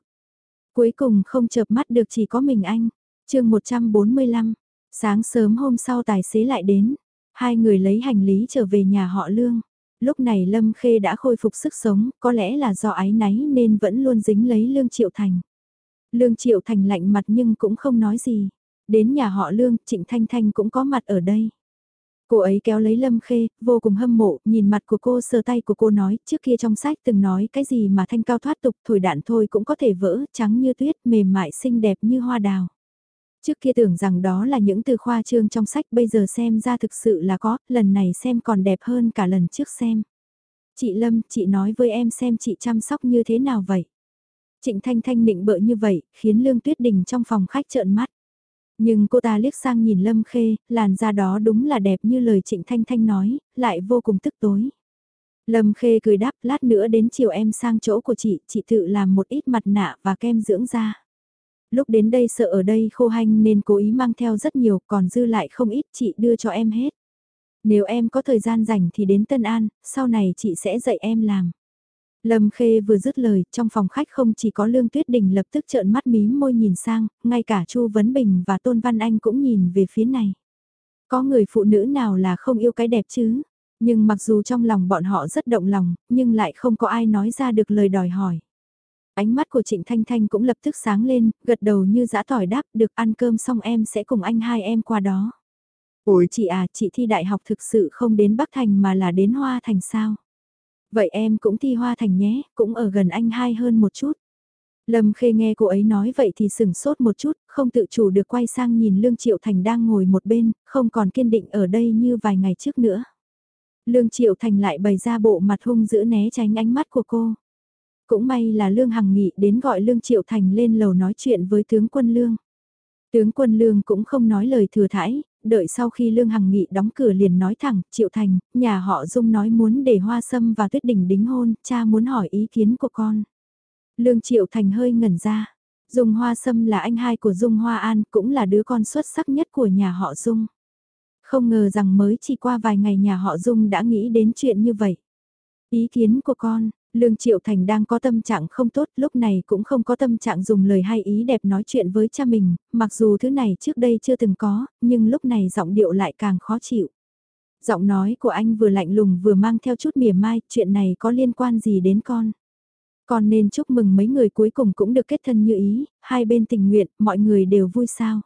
S1: Cuối cùng không chợp mắt được chỉ có mình anh. chương 145, sáng sớm hôm sau tài xế lại đến, hai người lấy hành lý trở về nhà họ Lương. Lúc này Lâm Khê đã khôi phục sức sống, có lẽ là do ái náy nên vẫn luôn dính lấy Lương Triệu Thành. Lương Triệu Thành lạnh mặt nhưng cũng không nói gì. Đến nhà họ Lương, Trịnh Thanh Thanh cũng có mặt ở đây. Cô ấy kéo lấy Lâm Khê, vô cùng hâm mộ, nhìn mặt của cô sờ tay của cô nói, trước kia trong sách từng nói cái gì mà thanh cao thoát tục, thổi đạn thôi cũng có thể vỡ, trắng như tuyết, mềm mại xinh đẹp như hoa đào. Trước kia tưởng rằng đó là những từ khoa trương trong sách bây giờ xem ra thực sự là có, lần này xem còn đẹp hơn cả lần trước xem. Chị Lâm, chị nói với em xem chị chăm sóc như thế nào vậy? Trịnh Thanh Thanh nịnh bợ như vậy, khiến Lương Tuyết Đình trong phòng khách trợn mắt. Nhưng cô ta liếc sang nhìn Lâm Khê, làn da đó đúng là đẹp như lời Trịnh Thanh Thanh nói, lại vô cùng tức tối. Lâm Khê cười đáp lát nữa đến chiều em sang chỗ của chị, chị tự làm một ít mặt nạ và kem dưỡng da. Lúc đến đây sợ ở đây khô hanh nên cố ý mang theo rất nhiều, còn dư lại không ít chị đưa cho em hết. Nếu em có thời gian rảnh thì đến Tân An, sau này chị sẽ dạy em làm. Lâm Khê vừa dứt lời, trong phòng khách không chỉ có Lương Tuyết Đình lập tức trợn mắt mím môi nhìn sang, ngay cả Chu Vấn Bình và Tôn Văn Anh cũng nhìn về phía này. Có người phụ nữ nào là không yêu cái đẹp chứ? Nhưng mặc dù trong lòng bọn họ rất động lòng, nhưng lại không có ai nói ra được lời đòi hỏi. Ánh mắt của Trịnh Thanh Thanh cũng lập tức sáng lên, gật đầu như giã tỏi đáp được ăn cơm xong em sẽ cùng anh hai em qua đó. Ủi chị à, chị thi đại học thực sự không đến Bắc Thành mà là đến Hoa Thành sao? Vậy em cũng thi Hoa Thành nhé, cũng ở gần anh hai hơn một chút. Lâm Khê nghe cô ấy nói vậy thì sừng sốt một chút, không tự chủ được quay sang nhìn Lương Triệu Thành đang ngồi một bên, không còn kiên định ở đây như vài ngày trước nữa. Lương Triệu Thành lại bày ra bộ mặt hung dữ né tránh ánh mắt của cô. Cũng may là Lương Hằng Nghị đến gọi Lương Triệu Thành lên lầu nói chuyện với tướng quân Lương. Tướng quân Lương cũng không nói lời thừa thãi, đợi sau khi Lương Hằng Nghị đóng cửa liền nói thẳng, Triệu Thành, nhà họ Dung nói muốn để Hoa Sâm và Tuyết Đình đính hôn, cha muốn hỏi ý kiến của con. Lương Triệu Thành hơi ngẩn ra. Dung Hoa Sâm là anh hai của Dung Hoa An, cũng là đứa con xuất sắc nhất của nhà họ Dung. Không ngờ rằng mới chỉ qua vài ngày nhà họ Dung đã nghĩ đến chuyện như vậy. Ý kiến của con, Lương Triệu Thành đang có tâm trạng không tốt, lúc này cũng không có tâm trạng dùng lời hay ý đẹp nói chuyện với cha mình, mặc dù thứ này trước đây chưa từng có, nhưng lúc này giọng điệu lại càng khó chịu. Giọng nói của anh vừa lạnh lùng vừa mang theo chút mỉa mai, chuyện này có liên quan gì đến con? Con nên chúc mừng mấy người cuối cùng cũng được kết thân như ý, hai bên tình nguyện, mọi người đều vui sao.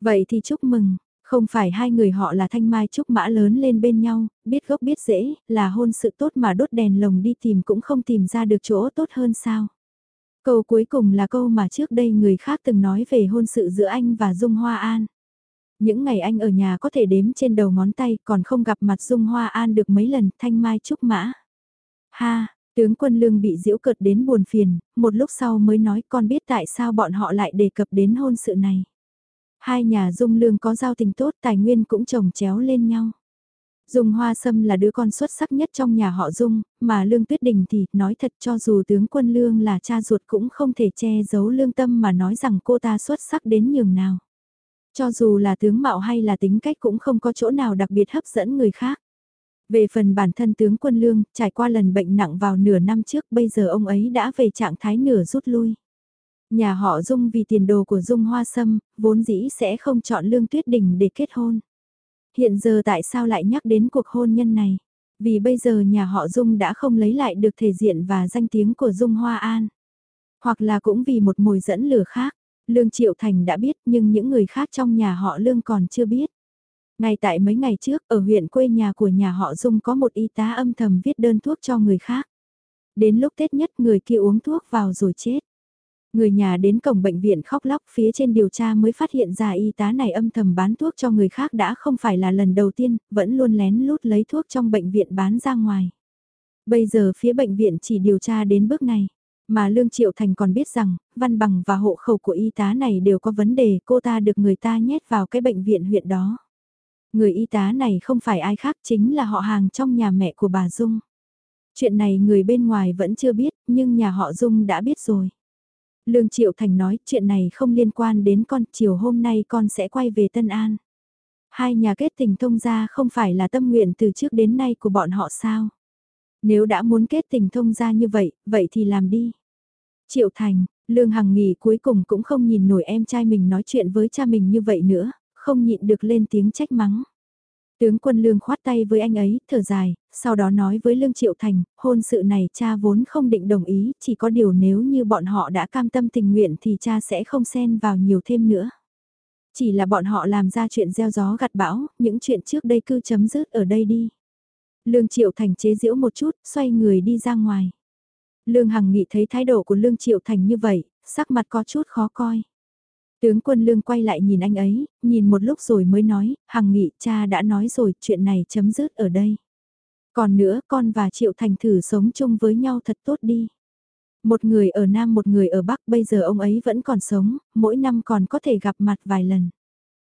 S1: Vậy thì chúc mừng, không phải hai người họ là thanh mai trúc mã lớn lên bên nhau, biết gốc biết dễ, là hôn sự tốt mà đốt đèn lồng đi tìm cũng không tìm ra được chỗ tốt hơn sao. Câu cuối cùng là câu mà trước đây người khác từng nói về hôn sự giữa anh và Dung Hoa An. Những ngày anh ở nhà có thể đếm trên đầu ngón tay còn không gặp mặt Dung Hoa An được mấy lần thanh mai trúc mã. Ha, tướng quân lương bị diễu cợt đến buồn phiền, một lúc sau mới nói con biết tại sao bọn họ lại đề cập đến hôn sự này. Hai nhà Dung Lương có giao tình tốt tài nguyên cũng trồng chéo lên nhau. Dung Hoa Sâm là đứa con xuất sắc nhất trong nhà họ Dung, mà Lương Tuyết Đình thì nói thật cho dù tướng quân Lương là cha ruột cũng không thể che giấu lương tâm mà nói rằng cô ta xuất sắc đến nhường nào. Cho dù là tướng mạo hay là tính cách cũng không có chỗ nào đặc biệt hấp dẫn người khác. Về phần bản thân tướng quân Lương, trải qua lần bệnh nặng vào nửa năm trước bây giờ ông ấy đã về trạng thái nửa rút lui. Nhà họ Dung vì tiền đồ của Dung Hoa Sâm, vốn dĩ sẽ không chọn Lương Tuyết Đình để kết hôn. Hiện giờ tại sao lại nhắc đến cuộc hôn nhân này? Vì bây giờ nhà họ Dung đã không lấy lại được thể diện và danh tiếng của Dung Hoa An. Hoặc là cũng vì một mồi dẫn lửa khác. Lương Triệu Thành đã biết nhưng những người khác trong nhà họ Lương còn chưa biết. Ngay tại mấy ngày trước, ở huyện quê nhà của nhà họ Dung có một y tá âm thầm viết đơn thuốc cho người khác. Đến lúc Tết nhất người kia uống thuốc vào rồi chết. Người nhà đến cổng bệnh viện khóc lóc phía trên điều tra mới phát hiện ra y tá này âm thầm bán thuốc cho người khác đã không phải là lần đầu tiên, vẫn luôn lén lút lấy thuốc trong bệnh viện bán ra ngoài. Bây giờ phía bệnh viện chỉ điều tra đến bước này. Mà Lương Triệu Thành còn biết rằng, văn bằng và hộ khẩu của y tá này đều có vấn đề cô ta được người ta nhét vào cái bệnh viện huyện đó. Người y tá này không phải ai khác chính là họ hàng trong nhà mẹ của bà Dung. Chuyện này người bên ngoài vẫn chưa biết, nhưng nhà họ Dung đã biết rồi. Lương Triệu Thành nói chuyện này không liên quan đến con, chiều hôm nay con sẽ quay về Tân An. Hai nhà kết tình thông gia không phải là tâm nguyện từ trước đến nay của bọn họ sao? Nếu đã muốn kết tình thông gia như vậy, vậy thì làm đi. Triệu Thành, Lương Hằng nghỉ cuối cùng cũng không nhìn nổi em trai mình nói chuyện với cha mình như vậy nữa, không nhịn được lên tiếng trách mắng. Tướng quân Lương khoát tay với anh ấy, thở dài, sau đó nói với Lương Triệu Thành, hôn sự này cha vốn không định đồng ý, chỉ có điều nếu như bọn họ đã cam tâm tình nguyện thì cha sẽ không xen vào nhiều thêm nữa. Chỉ là bọn họ làm ra chuyện gieo gió gặt bão, những chuyện trước đây cứ chấm dứt ở đây đi. Lương Triệu Thành chế giễu một chút, xoay người đi ra ngoài. Lương Hằng Nghị thấy thái độ của Lương Triệu Thành như vậy, sắc mặt có chút khó coi. Tướng quân lương quay lại nhìn anh ấy, nhìn một lúc rồi mới nói, Hằng Nghị cha đã nói rồi chuyện này chấm dứt ở đây. Còn nữa con và Triệu Thành thử sống chung với nhau thật tốt đi. Một người ở Nam một người ở Bắc bây giờ ông ấy vẫn còn sống, mỗi năm còn có thể gặp mặt vài lần.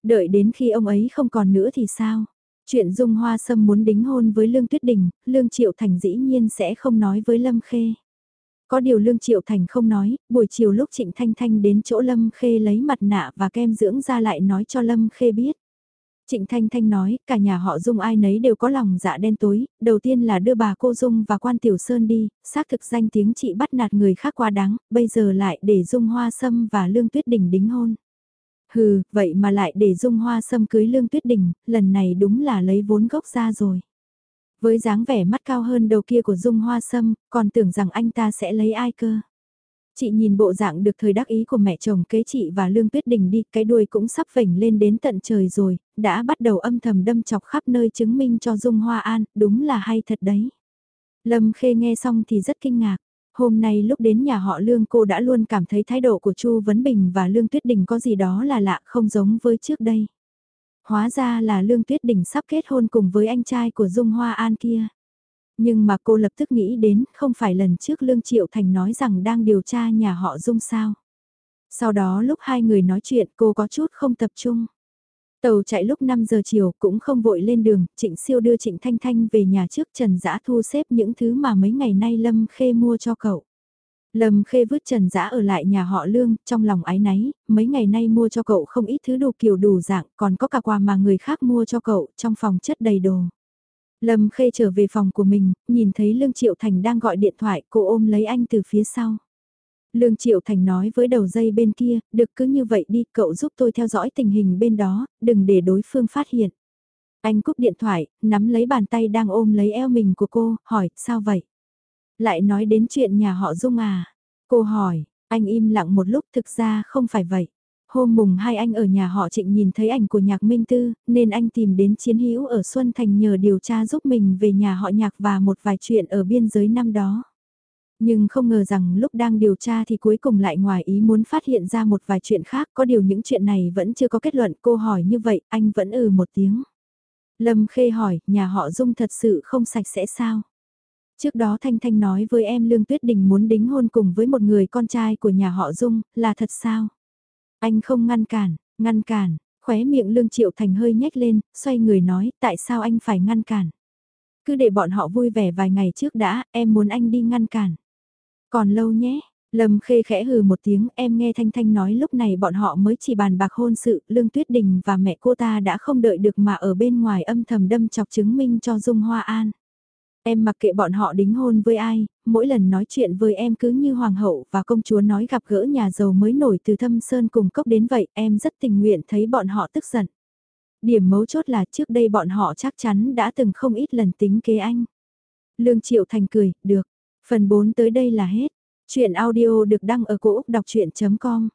S1: Đợi đến khi ông ấy không còn nữa thì sao? Chuyện Dung Hoa Sâm muốn đính hôn với Lương Tuyết Đình, Lương Triệu Thành dĩ nhiên sẽ không nói với Lâm Khê. Có điều Lương Triệu Thành không nói, buổi chiều lúc Trịnh Thanh Thanh đến chỗ Lâm Khê lấy mặt nạ và kem dưỡng ra lại nói cho Lâm Khê biết. Trịnh Thanh Thanh nói, cả nhà họ Dung ai nấy đều có lòng dạ đen tối, đầu tiên là đưa bà cô Dung và quan Tiểu Sơn đi, xác thực danh tiếng chị bắt nạt người khác quá đáng, bây giờ lại để Dung Hoa Sâm và Lương Tuyết Đình đính hôn. Hừ, vậy mà lại để Dung Hoa Sâm cưới Lương Tuyết Đình, lần này đúng là lấy vốn gốc ra rồi. Với dáng vẻ mắt cao hơn đầu kia của Dung Hoa Sâm, còn tưởng rằng anh ta sẽ lấy ai cơ. Chị nhìn bộ dạng được thời đắc ý của mẹ chồng kế chị và Lương Tuyết Đình đi, cái đuôi cũng sắp vểnh lên đến tận trời rồi, đã bắt đầu âm thầm đâm chọc khắp nơi chứng minh cho Dung Hoa An, đúng là hay thật đấy. Lâm Khê nghe xong thì rất kinh ngạc. Hôm nay lúc đến nhà họ Lương cô đã luôn cảm thấy thái độ của Chu Vấn Bình và Lương Tuyết Đình có gì đó là lạ không giống với trước đây. Hóa ra là Lương Tuyết Đình sắp kết hôn cùng với anh trai của Dung Hoa An kia. Nhưng mà cô lập tức nghĩ đến không phải lần trước Lương Triệu Thành nói rằng đang điều tra nhà họ Dung sao. Sau đó lúc hai người nói chuyện cô có chút không tập trung. Tàu chạy lúc 5 giờ chiều cũng không vội lên đường, Trịnh Siêu đưa Trịnh Thanh Thanh về nhà trước Trần Dã thu xếp những thứ mà mấy ngày nay Lâm Khê mua cho cậu. Lâm Khê vứt Trần Dã ở lại nhà họ Lương, trong lòng ái náy, mấy ngày nay mua cho cậu không ít thứ đủ kiểu đủ dạng, còn có cả quà mà người khác mua cho cậu, trong phòng chất đầy đồ. Lâm Khê trở về phòng của mình, nhìn thấy Lương Triệu Thành đang gọi điện thoại, cô ôm lấy anh từ phía sau. Lương Triệu Thành nói với đầu dây bên kia, được cứ như vậy đi, cậu giúp tôi theo dõi tình hình bên đó, đừng để đối phương phát hiện. Anh cúp điện thoại, nắm lấy bàn tay đang ôm lấy eo mình của cô, hỏi, sao vậy? Lại nói đến chuyện nhà họ Dung à? Cô hỏi, anh im lặng một lúc thực ra không phải vậy. Hôm mùng hai anh ở nhà họ Trịnh nhìn thấy ảnh của nhạc Minh Tư, nên anh tìm đến Chiến Hữu ở Xuân Thành nhờ điều tra giúp mình về nhà họ nhạc và một vài chuyện ở biên giới năm đó. Nhưng không ngờ rằng lúc đang điều tra thì cuối cùng lại ngoài ý muốn phát hiện ra một vài chuyện khác, có điều những chuyện này vẫn chưa có kết luận. Cô hỏi như vậy, anh vẫn ừ một tiếng. Lâm Khê hỏi, nhà họ Dung thật sự không sạch sẽ sao? Trước đó Thanh Thanh nói với em Lương Tuyết Đình muốn đính hôn cùng với một người con trai của nhà họ Dung, là thật sao? Anh không ngăn cản, ngăn cản, khóe miệng Lương Triệu Thành hơi nhếch lên, xoay người nói, tại sao anh phải ngăn cản? Cứ để bọn họ vui vẻ vài ngày trước đã, em muốn anh đi ngăn cản. Còn lâu nhé, Lâm Khê khẽ hừ một tiếng, em nghe Thanh Thanh nói lúc này bọn họ mới chỉ bàn bạc hôn sự, Lương Tuyết Đình và mẹ cô ta đã không đợi được mà ở bên ngoài âm thầm đâm chọc chứng minh cho Dung Hoa An. Em mặc kệ bọn họ đính hôn với ai, mỗi lần nói chuyện với em cứ như hoàng hậu và công chúa nói gặp gỡ nhà giàu mới nổi từ thâm sơn cùng cốc đến vậy, em rất tình nguyện thấy bọn họ tức giận. Điểm mấu chốt là trước đây bọn họ chắc chắn đã từng không ít lần tính kế anh. Lương Triệu Thành cười, được. Phần 4 tới đây là hết. Chuyện audio được đăng ở cổ Úc đọc chuyện.com